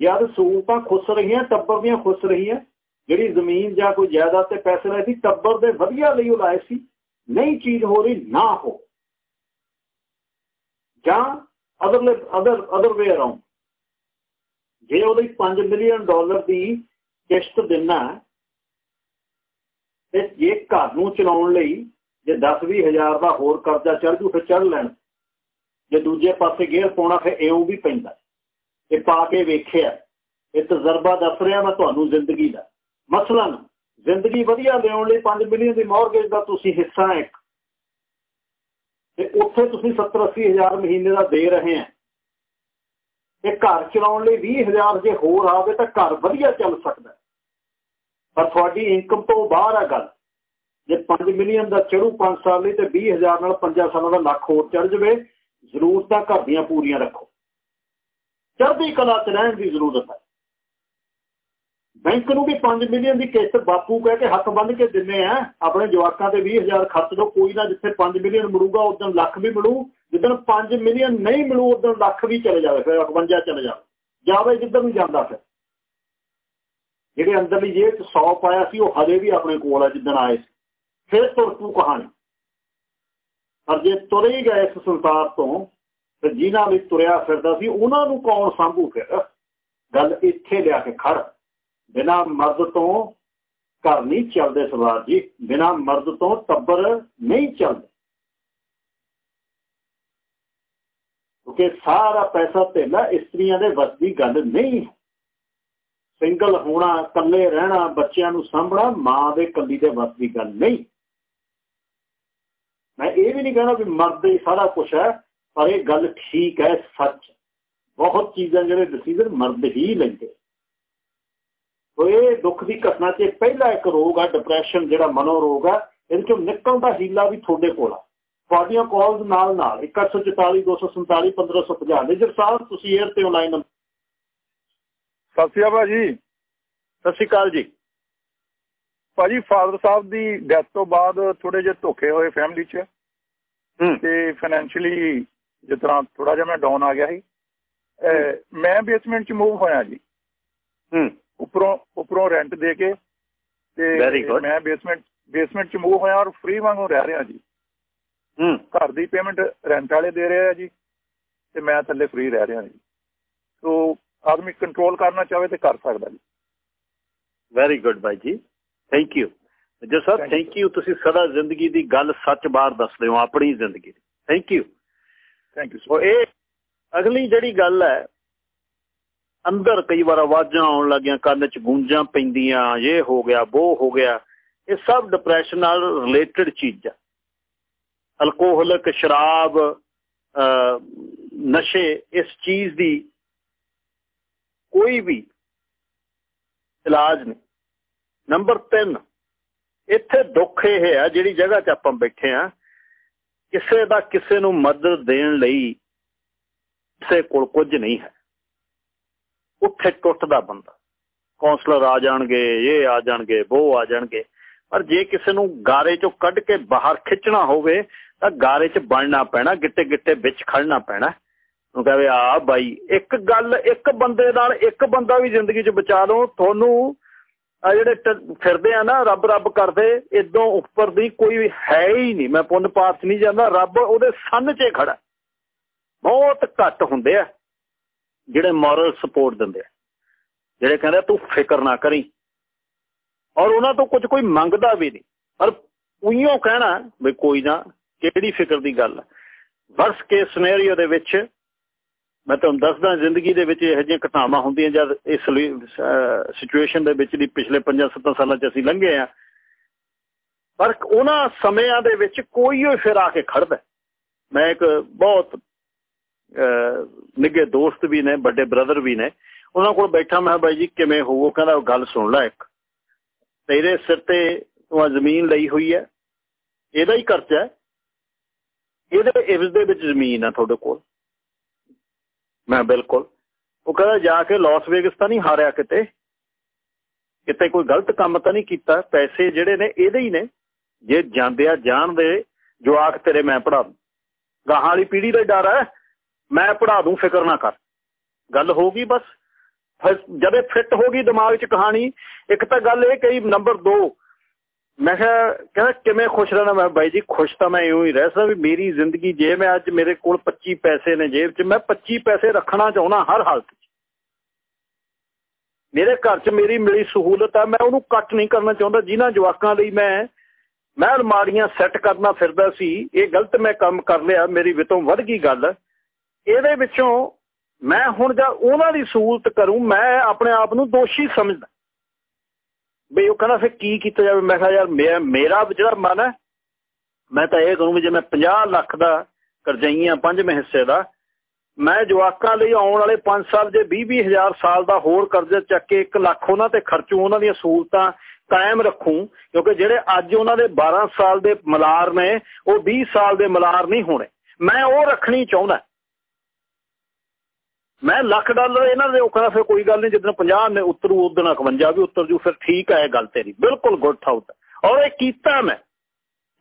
S1: ਜਦ ਸਹੂਲਤਾਂ ਖੁੱਸ ਰਹੀਆਂ, ਟੱਬਰ ਦੀਆਂ ਖੁੱਸ ਰਹੀਆਂ, ਜਿਹੜੀ ਜ਼ਮੀਨ ਜਾਂ ਕੋਈ ਜਾਇਦਾਦ ਤੇ ਪੈਸੇ ਲਾਏ ਸੀ, ਟੱਬਰ ਦੇ ਵਧੀਆ ਲਈ ਉਹ ਲਾਏ ਸੀ, ਨਹੀਂ ਚੀਜ਼ ਹੋ ਰਹੀ, ਨਾ ਹੋ। ਜਾਂ other other other way around ਜੇ ਉਹਦੇ 5 ਮਿਲੀਅਨ ਡਾਲਰ ਦੀ ਕਿਸ਼ਤ ਦੇਣਾ ਤੇ ਜੇ ਘਰ ਨੂੰ ਚਲਾਉਣ ਲਈ ਜੇ 10 ਹਜ਼ਾਰ ਦਾ ਹੋਰ ਕਰਜ਼ਾ ਚੜ ਜੂ, ਫਿਰ ਚੜ ਲੈਣ। ਜੇ ਦੂਜੇ ਪਾਸੇ ਗੇਅਰ ਪਾਉਣਾ, ਫਿਰ ਇਉਂ ਵੀ ਪੈਂਦਾ। ਇਹ ਪਾ ਕੇ ਵੇਖਿਆ। ਇਹ ਤਜਰਬਾ ਦੱਸ ਰਿਹਾ ਮੈਂ ਤੁਹਾਨੂੰ ਜ਼ਿੰਦਗੀ ਦਾ। ਮਸਲਨ ਜ਼ਿੰਦਗੀ ਵਧੀਆ ਲਿਆਉਣ ਲਈ 5 ਮਿਲੀਅਨ ਦੀ ਮੌਰਗੇਜ ਦਾ ਤੁਸੀਂ ਹਿੱਸਾ ਇੱਕ। ਤੇ ਉੱਥੇ ਤੁਸੀਂ 70 80 ਹਜ਼ਾਰ ਮਹੀਨੇ ਦਾ ਦੇ ਰਹੇ ਆ ਤੇ ਘਰ ਚਲਾਉਣ ਲਈ 20 ਹਜ਼ਾਰ ਜੇ ਹੋਰ ਆਵੇ ਤਾਂ ਘਰ ਵਧੀਆ ਚੱਲ ਸਕਦਾ ਪਰ ਤੁਹਾਡੀ ਇਨਕਮ ਤੋਂ ਬਾਹਰ ਆ ਗੱਲ। ਜੇ 5 ਮਿਲੀਅਨ ਦਾ ਚੜੂ 5 ਸਾਲ ਲਈ ਤੇ 20 ਹਜ਼ਾਰ ਨਾਲ 5 ਸਾਲਾਂ ਦਾ ਲੱਖ ਹੋਰ ਚੜ ਜਵੇ, ਜ਼ਰੂਰਤਾਂ ਘਰ ਦੀਆਂ ਪੂਰੀਆਂ ਰੱਖੋ। ਚੜ੍ਹਦੀ ਕਲਾ ਚ ਰਹਿਣ ਦੀ ਜ਼ਰੂਰਤ ਹੈ। ਬੈਂਕ ਨੂੰ ਵੀ 5 ਮਿਲੀਅਨ ਦੀ ਕਿਸ਼ਤ ਬਾਪੂ ਕਹਿ ਕੇ ਹੱਥ ਬੰਨ ਕੇ ਦਿੰਨੇ ਆ। ਆਪਣੇ ਜਵਾਕਾਂ ਤੇ 20000 ਖਰਚ ਦੋ, ਕੋਈ ਨਾ ਜਿੱਥੇ 5 ਮਿਲੀਅਨ ਮਿਲੂਗਾ ਉਦੋਂ ਲੱਖ ਵੀ ਮਿਲੂ। ਜਿੱਦਣ 5 ਮਿਲੀਅਨ ਨਹੀਂ ਮਿਲੂ ਉਦੋਂ ਲੱਖ ਵੀ ਚਲੇ ਜਾਵੇ, ਫਿਰ 51 ਚਲੇ ਜਾਵੇ। ਜਾਵੇ ਜਿੱਦਾਂ ਵੀ ਜਾਂਦਾ ਫਿਰ। ਜਿਹੜੇ ਅੰਦਰਲੀ ਜੇਬ 'ਚ 100 ਪਾਇਆ ਸੀ, ਉਹ ਹਜੇ ਵੀ ਆਪਣੇ ਕੋਲ ਆ, ਜਿੱਦਣ ਆਏ ਸੀ। ਫਿਰ ਤੁਰ ਤੂੰ ਕਹਾਣੀ। ਪਰ ਜੇ ਤੁਰੇ ਹੀ ਗਏ ਇਸ ਸੰਸਾਰ ਤੋਂ ਤੇ ਜਿਨ੍ਹਾਂ ਵਿੱਚ ਤੁਰਿਆ ਫਿਰਦਾ ਸੀ, ਉਹਨਾਂ ਨੂੰ ਕੌਣ ਸੰਭੂ ਫਿਰ? ਗੱਲ ਇੱਥੇ ਲਿਆ ਕੇ ਖੜ। ਬਿਨਾ ਮਰਦ ਤੋਂ ਘਰ ਨਹੀਂ ਚੱਲਦੇ ਸਵਾਰ ਜੀ। ਬਿਨਾ ਮਰਦ ਤੋਂ ਟੱਬਰ ਨਹੀਂ ਚੱਲਦੇ। ਕਿਉਂਕਿ ਸਾਰਾ ਪੈਸਾ ਧੇਲਾ ਇਸਤਰੀਆਂ ਦੇ ਵੱਸ ਦੀ ਗੱਲ ਨਹੀਂ। ਸਿੰਗਲ ਹੋਣਾ, ਇਕੱਲੇ ਰਹਿਣਾ, ਬੱਚਿਆਂ ਨੂੰ ਸਾਂਭਣਾ, ਮਾਂ ਦੇ ਕੱਲੀ ਦੇ ਵੱਸ ਦੀ ਗੱਲ ਨਹੀਂ। ਮੈਂ ਇਹ ਵੀ ਨਹੀਂ ਕਹਿਣਾ ਵੀ ਮਰਦ ਹੀ ਸਾਰਾ ਕੁਝ ਹੈ। ਪਰ ਇਹ ਗੱਲ ਠੀਕ ਹੈ ਸੱਚ ਬਹੁਤ ਚੀਜ਼ਾਂ ਜਿਹੜੇ ਡਿਸੀਜਨ ਮਰਦ ਹੀ ਲੈਂਦੇ। ਉਹ ਇਹ ਦੁੱਖ ਦੀ ਘਟਨਾ 'ਚ ਪਹਿਲਾ ਇੱਕ ਰੋਗ ਆ ਡਿਪਰੈਸ਼ਨ ਜਿਹੜਾ ਮਨੋ ਰੋਗ ਆ ਇਹਦੇ ਚੋਂ ਨਿਕਲਣ ਦਾ ਹੀਲਾ ਵੀ ਤੁਹਾਡੇ ਕੋਲ ਆ। ਤੁਹਾਡੀਆਂ ਕਾਲਸ ਨਾਲ ਨਾਲ 144 247 1550 ਮੇਜਰ ਸਾਹਿਬ ਤੁਸੀਂ 에ਅਰ ਤੇ ਆਨਲਾਈਨ
S2: ਸਤਿ ਸ਼੍ਰੀ ਅਕਾਲ ਜੀ
S1: ਸਤਿ ਸ਼੍ਰੀ ਅਕਾਲ ਜੀ।
S2: ਭਾਜੀ ਫਾਦਰ ਸਾਹਿਬ ਦੀ ਡੈਥ ਤੋਂ ਬਾਅਦ ਥੋੜੇ ਜਿਹੇ ਧੋਖੇ ਹੋਏ ਫੈਮਿਲੀ 'ਚ। ਤੇ ਫਾਈਨੈਂਸ਼ੀਅਲੀ ਜਿਸ ਤਰ੍ਹਾਂ ਥੋੜਾ ਜਿਹਾ ਮੈਂ ਡਾਊਨ ਆ ਗਿਆ ਸੀ। ਮੈਂ ਬੇਸਮੈਂਟ 'ਚ ਮੂਵ ਹੋਇਆ ਜੀ।
S1: ਹੂੰ।
S2: ਉੱਪਰੋਂ ਉੱਪਰੋਂ ਰੈਂਟ ਦੇ ਕੇ ਤੇ ਮੈਂ ਬੇਸਮੈਂਟ ਬੇਸਮੈਂਟ 'ਚ ਮੂਵ ਹੋਇਆ ਔਰ ਫ੍ਰੀ ਵਾਂਗੂ ਰਹਿ ਰਿਹਾ ਜੀ।
S1: ਹੂੰ।
S2: ਘਰ ਦੀ ਪੇਮੈਂਟ ਰੈਂਟ ਵਾਲੇ ਦੇ ਰਹੇ ਆ ਜੀ ਤੇ ਮੈਂ ਥੱਲੇ ਫ੍ਰੀ ਰਹਿ ਰਿਹਾ ਜੀ। ਸੋ ਆਦਮੀ ਕੰਟਰੋਲ ਕਰਨਾ ਚਾਹੇ ਤੇ ਕਰ ਸਕਦਾ ਜੀ।
S1: ਵੈਰੀ ਗੁੱਡ ਬਾਈ ਜੀ। ਥੈਂਕ ਯੂ ਜੋ ਸਰ ਥੈਂਕ ਯੂ ਤੁਸੀਂ ਸਦਾ ਜ਼ਿੰਦਗੀ ਦੀ ਗੱਲ ਸੱਚ ਬਾਹਰ ਦੱਸਦੇ ਹੋ ਆਪਣੀ ਜ਼ਿੰਦਗੀ ਦੀ। Thank you
S2: thank you
S1: so ਇਹ ਅਗਲੀ ਜਿਹੜੀ ਗੱਲ ਹੈ, ਅੰਦਰ ਕਈ ਵਾਰ ਆਵਾਜ਼ਾਂ ਆਉਣ ਲੱਗੀਆਂ, ਕੰਨ 'ਚ ਗੂੰਜਾਂ ਪੈਂਦੀਆਂ, ਇਹ ਹੋ ਗਿਆ, ਉਹ ਹੋ ਗਿਆ, ਇਹ ਸਭ ਡਿਪਰੈਸ਼ਨ ਨਾਲ ਰਿਲੇਟਡ ਚੀਜ਼ਾਂ। ਅਲਕੋਹਲਿਕ ਸ਼ਰਾਬ ਨਸ਼ੇ, ਇਸ ਚੀਜ਼ ਦੀ ਕੋਈ ਵੀ ਇਲਾਜ ਨਹੀਂ। ਨੰਬਰ 3 ਇੱਥੇ ਦੁੱਖ ਇਹ ਹੈ, ਜਿਹੜੀ ਜਗ੍ਹਾ 'ਚ ਆਪਾਂ ਬੈਠੇ ਆ ਕਿਸੇ ਦਾ ਕਿਸੇ ਨੂੰ ਮਦਦ ਦੇਣ ਲਈ ਕਿਸੇ ਕੋਲ ਕੁਝ ਨਹੀਂ ਹੈ। ਉੱਥੇ ਟੁੱਟਦਾ ਬੰਦਾ। ਕਾਉਂਸਲਰ ਆ ਜਾਣਗੇ, ਇਹ ਆ ਜਾਣਗੇ, ਉਹ ਆ ਜਾਣਗੇ। ਪਰ ਜੇ ਕਿਸੇ ਨੂੰ ਗਾਰੇ ਚੋਂ ਕੱਢ ਕੇ ਬਾਹਰ ਖਿੱਚਣਾ ਹੋਵੇ, ਤਾਂ ਗਾਰੇ 'ਚ ਬਣਨਾ ਪੈਣਾ, ਗਿੱਟੇ ਗਿੱਟੇ ਵਿੱਚ ਖੜਨਾ ਪੈਣਾ। ਉਹ ਕਹੇ ਆ ਬਾਈ, ਇੱਕ ਗੱਲ ਇੱਕ ਬੰਦੇ ਨਾਲ ਇੱਕ ਬੰਦਾ ਵੀ ਜ਼ਿੰਦਗੀ 'ਚ ਬਚਾ ਲਓ, ਤੁਹਾਨੂੰ ਆ ਜਿਹੜੇ ਫਿਰਦੇ ਆ ਨਾ, ਰੱਬ ਰੱਬ ਕਰਦੇ ਇਦੋਂ ਉੱਪਰ ਦੀ ਕੋਈ ਹੈ ਹੀ ਨਹੀਂ। ਮੈਂ ਪੁੰਨ ਪਾਪ ਨਹੀਂ ਜਾਂਦਾ, ਰੱਬ ਉਹਦੇ ਸੰਨ 'ਚ ਖੜਾ ਬਹੁਤ ਘੱਟ ਹੁੰਦੇ ਆ, ਜਿਹੜੇ ਮੋਰਲ ਸਪੋਰਟ ਦਿੰਦੇ ਆ। ਜਿਹੜੇ ਕਹਿੰਦੇ ਤੂੰ ਫਿਕਰ ਨਾ ਕਰੀ। ਔਰ ਉਹਨਾਂ ਤੋਂ ਕੁਝ ਕੋਈ ਮੰਗਦਾ ਵੀ ਨਹੀਂ। ਪਰ ਉਈਓ ਕਹਿਣਾ ਵੀ ਕੋਈ ਨਾ, ਕਿਹੜੀ ਫਿਕਰ ਦੀ ਗੱਲ ਵਰਸ ਕੇ ਸਿਨੈਰੀਓ ਦੇ ਵਿੱਚ ਮੈਂ ਤੁਹਾਨੂੰ ਦੱਸਦਾ, ਜ਼ਿੰਦਗੀ ਦੇ ਵਿੱਚ ਇਹੋ ਜਿਹੀਆਂ ਘਟਨਾਵਾਂ ਹੁੰਦੀਆਂ ਜਦ ਇਸ ਸਿਚੁਏਸ਼ਨ ਦੇ ਵਿੱਚ ਦੀ ਪਿਛਲੇ 5-7 ਸਾਲਾਂ 'ਚ ਅਸੀਂ ਲੰਘੇ ਆ ਪਰ ਉਹਨਾਂ ਸਮਿਆਂ ਦੇ ਵਿੱਚ ਕੋਈ ਉਹ ਫਿਰ ਆ ਕੇ ਖੜਦਾ। ਮੈਂ ਇੱਕ ਬਹੁਤ ਨਿੱਗੇ ਦੋਸਤ ਵੀ ਨੇ, ਵੱਡੇ ਬ੍ਰਦਰ ਵੀ ਨੇ। ਉਹਨਾਂ ਕੋਲ ਬੈਠਾ, ਮੈਂ ਬਾਈ ਜੀ, ਕਿਵੇਂ ਹੋਵੋ ਕਹਿੰਦਾ ਗੱਲ ਸੁਣ ਲੈ ਇੱਕ। ਤੇਰੇ ਸਿਰ ਤੇ ਤੂੰ ਜ਼ਮੀਨ ਲਈ ਹੋਈ ਹੈ। ਇਹਦਾ ਹੀ ਖਰਚਾ ਹੈ। ਇਹਦੇ ਇਵਜ਼ ਦੇ ਵਿੱਚ ਜ਼ਮੀਨ ਆ ਤੁਹਾਡੇ ਕੋਲ। ਮੈਂ ਬਿਲਕੁਲ। ਉਹ ਕਹਿੰਦਾ, ਜਾ ਕੇ ਲਾਸ ਵੇਗਸ ਤਾਂ ਨਹੀਂ ਹਾਰਿਆ ਕਿਤੇ? ਕਿਤੇ ਕੋਈ ਗਲਤ ਕੰਮ ਤਾਂ ਨਹੀਂ ਕੀਤਾ? ਪੈਸੇ ਜਿਹੜੇ ਨੇ, ਇਹਦੇ ਹੀ ਨੇ। ਜੇ ਜਾਂਦੇ ਆ, ਜਾਣ ਦੇ, ਜਵਾਕ ਤੇਰੇ ਮੈਂ ਪੜਾ ਗਾਹਾਂ ਵਾਲੀ ਪੀੜ੍ਹੀ ਦਾ ਡਰ ਹੈ। ਮੈਂ ਪੜਾ ਦੂੰ, ਫਿਕਰ ਨਾ ਕਰ। ਗੱਲ ਹੋ ਗਈ ਬਸ। ਜਦੇ ਫਿੱਟ ਹੋ ਗਈ ਦਿਮਾਗ 'ਚ ਕਹਾਣੀ, ਇੱਕ ਤਾਂ ਗੱਲ ਇਹ ਕਈ ਨੰਬਰ 2 ਮੈਂ ਕਿਹਾ, ਕਹਿੰਦਾ, ਕਿਵੇਂ ਖੁਸ਼ ਰਹਿਣਾ? ਮੈਂ ਬਾਈ ਜੀ, ਖੁਸ਼ ਤਾਂ ਮੈਂ ਇਉਂ ਹੀ ਰਹਿ ਸਕਦਾ ਵੀ ਮੇਰੀ ਜ਼ਿੰਦਗੀ, ਜੇ ਮੈਂ ਅੱਜ ਮੇਰੇ ਕੋਲ 25 ਪੈਸੇ ਨੇ ਜੇਬ 'ਚ, ਮੈਂ 25 ਪੈਸੇ ਰੱਖਣਾ ਚਾਹੁੰਦਾ ਹਰ ਹਾਲਤ 'ਚ। ਮੇਰੇ ਘਰ 'ਚ ਮੇਰੀ ਮਿਲੀ ਸਹੂਲਤ ਆ, ਮੈਂ ਉਹਨੂੰ ਕੱਟ ਨਹੀਂ ਕਰਨਾ ਚਾਹੁੰਦਾ। ਜਿਨ੍ਹਾਂ ਜਵਾਕਾਂ ਲਈ ਮੈਂ ਮੈਂ ਅਲਮਾਰੀਆਂ ਸੈੱਟ ਕਰਨਾ ਫਿਰਦਾ ਸੀ, ਇਹ ਗਲਤ ਮੈਂ ਕੰਮ ਕਰ ਲਿਆ, ਮੇਰੀ ਵਿਤੋਂ ਵੱਧ ਗਈ ਗੱਲ। ਇਹਦੇ ਵਿੱਚੋਂ ਮੈਂ ਹੁਣ ਜਾਂ ਉਹਨਾਂ ਦੀ ਸਹੂਲਤ ਕਰੂੰ, ਮੈਂ ਆਪਣੇ ਆਪ ਨੂੰ ਦੋਸ਼ੀ ਸਮਝਦਾ। ਬਈ ਉਹ ਕਹਿੰਦਾ ਫਿਰ ਕੀ ਕੀਤਾ ਜਾਵੇ? ਮੈਂ ਕਿਹਾ ਯਾਰ ਮੈਂ ਮੇਰਾ ਜਿਹੜਾ ਮਨ ਹੈ, ਮੈਂ ਤਾਂ ਇਹ ਕਰੂੰ ਵੀ ਜੇ ਮੈਂ 50 ਲੱਖ ਦਾ ਕਰਜਾਈਆਂ ਪੰਜਵੇਂ ਹਿੱਸੇ ਦਾ, ਮੈਂ ਜਵਾਕਾਂ ਲਈ ਆਉਣ ਵਾਲੇ 5 ਸਾਲ ਜੇ 20 ਹਜ਼ਾਰ ਸਾਲ ਦਾ ਹੋਰ ਕਰਜ਼ਾ ਚੱਕ ਕੇ 1 ਲੱਖ ਉਹਨਾਂ ਤੇ ਖਰਚੂ, ਉਹਨਾਂ ਦੀਆਂ ਸਹੂਲਤਾਂ ਕਾਇਮ ਰੱਖੂ, ਕਿਉਂਕਿ ਜਿਹੜੇ ਅੱਜ ਉਹਨਾਂ ਦੇ 12 ਸਾਲ ਦੇ ਮਲਾਰ ਨੇ, ਉਹ 20 ਸਾਲ ਦੇ ਮਲਾਰ ਨਹੀਂ ਹੋਣੇ। ਮੈਂ ਉਹ ਰੱਖਣੀ ਚਾਹੁੰਦਾ। ਮੈਂ ਲੱਖ ਡਾਲਰ ਇਹਨਾਂ ਦੇ ਉਹ ਕਹਿੰਦਾ ਫਿਰ ਕੋਈ ਗੱਲ ਨਹੀਂ ਜਦੋਂ 50 ਨੇ ਉਤਰੂ ਉਦੋਂ 51 ਵੀ ਉਤਰ ਜੂ, ਫਿਰ ਠੀਕ ਹੈ ਇਹ ਗੱਲ ਤੇਰੀ। ਬਿਲਕੁਲ ਗੁੱਡ ਥਾਊਟ। ਔਰ ਇਹ ਕੀਤਾ ਮੈਂ।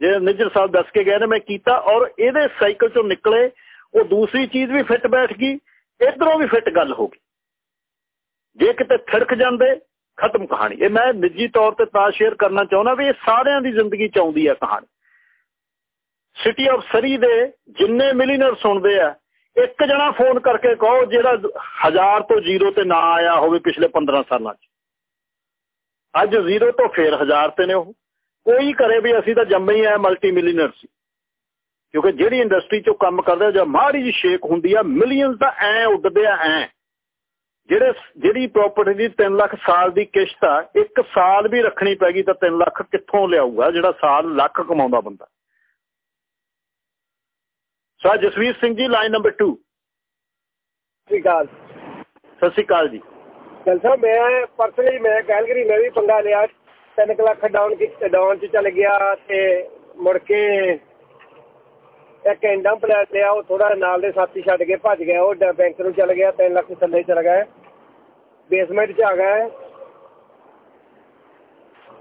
S1: ਜੇ ਨਿਜਰ ਸਾਹਿਬ ਦੱਸ ਕੇ ਗਏ ਨੇ, ਮੈਂ ਕੀਤਾ। ਔਰ ਇਹਦੇ ਸਾਈਕਲ ਚੋਂ ਨਿਕਲੇ, ਉਹ ਦੂਸਰੀ ਚੀਜ਼ ਵੀ ਫਿੱਟ ਬੈਠ ਗਈ, ਇਧਰੋਂ ਵੀ ਫਿੱਟ ਗੱਲ ਹੋ ਗਈ। ਜੇ ਕਿਤੇ ਥੜਕ ਜਾਂਦੇ, ਖਤਮ ਕਹਾਣੀ। ਇਹ ਮੈਂ ਨਿੱਜੀ ਤੌਰ ਤੇ ਤਾਂ ਸ਼ੇਅਰ ਕਰਨਾ ਚਾਹੁੰਦਾ ਵੀ ਇਹ ਸਾਰਿਆਂ ਦੀ ਜ਼ਿੰਦਗੀ ਚ ਆਉਂਦੀ ਹੈ ਕਹਾਣੀ। ਸਿਟੀ ਆਫ ਸਰੀ ਦੇ ਜਿੰਨੇ ਮਿਲੀਨਰ ਸੁਣਦੇ ਆ ਇੱਕ ਜਣਾ ਫੋਨ ਕਰਕੇ ਕਹੋ ਜਿਹੜਾ ਹਜ਼ਾਰ ਤੋਂ ਜ਼ੀਰੋ ਤੇ ਨਾ ਆਇਆ ਹੋਵੇ ਪਿਛਲੇ 15 ਸਾਲਾਂ 'ਚ। ਅੱਜ ਜ਼ੀਰੋ ਤੋਂ ਫੇਰ ਹਜ਼ਾਰ ਤੇ ਨੇ ਉਹ। ਕੋਈ ਕਰੇ ਵੀ ਅਸੀਂ ਤਾਂ ਜੰਮੇ ਹੀ ਆ ਮਲਟੀ ਮਿਲੀਨਰ ਸੀ। ਕਿਉਂਕਿ ਜਿਹੜੀ ਇੰਡਸਟਰੀ 'ਚੋਂ ਕੰਮ ਕਰਦੇ ਜਾਂ ਮਾੜੀ ਜੀ ਸ਼ੇਕ ਹੁੰਦੀ ਆ ਮਿਲੀਅਨਸ ਤਾਂ ਐ ਉੱਡਦੇ ਆ, ਐ। ਜਿਹੜੇ, ਜਿਹੜੀ ਪ੍ਰਾਪਰਟੀ ਦੀ 3 ਲੱਖ ਸਾਲ ਦੀ ਕਿਸ਼ਤ ਆ, ਇੱਕ ਸਾਲ ਵੀ ਰੱਖਣੀ ਪੈਗੀ ਤਾਂ 3 ਲੱਖ ਕਿੱਥੋਂ ਲਿਆਊਗਾ ਜਿਹੜਾ ਸਾਲ ਲੱਖ ਕਮਾਉਂਦਾ ਬੰਦਾ। ਸੋ ਜਸਵੀਰ ਸਿੰਘ ਜੀ ਲਾਈਨ ਨੰਬਰ 2
S5: ਸ੍ਰੀ ਅਕਾਲ।
S1: ਸਤਿ ਸ਼੍ਰੀ ਅਕਾਲ ਜੀ।
S5: ਚਲ ਸਾਹਿਬ ਮੈਂ ਪਰਸਨਲੀ ਮੈਂ ਕੈਲਗਰੀ ਮੈਂ ਵੀ ਪੰਗਾ ਲਿਆ। 3 ਲੱਖ ਡਾਊਨ ਡਾਊਨ ਚ ਚਲ ਗਿਆ ਤੇ ਮੁੜ ਕੇ ਇੱਕ ਇੰਡਮ ਪਲਾਟ ਲਿਆ ਉਹ ਥੋੜਾ ਨਾਲ ਦੇ ਸਾਥੀ ਛੱਡ ਕੇ ਭੱਜ ਗਿਆ। ਉਹ ਬੈਂਕ ਨੂੰ ਚਲ ਗਿਆ 3 ਲੱਖ ਥੱਲੇ ਚਲ ਗਿਆ। ਬੇਸਮੈਂਟ ਚ ਆ ਗਿਆ।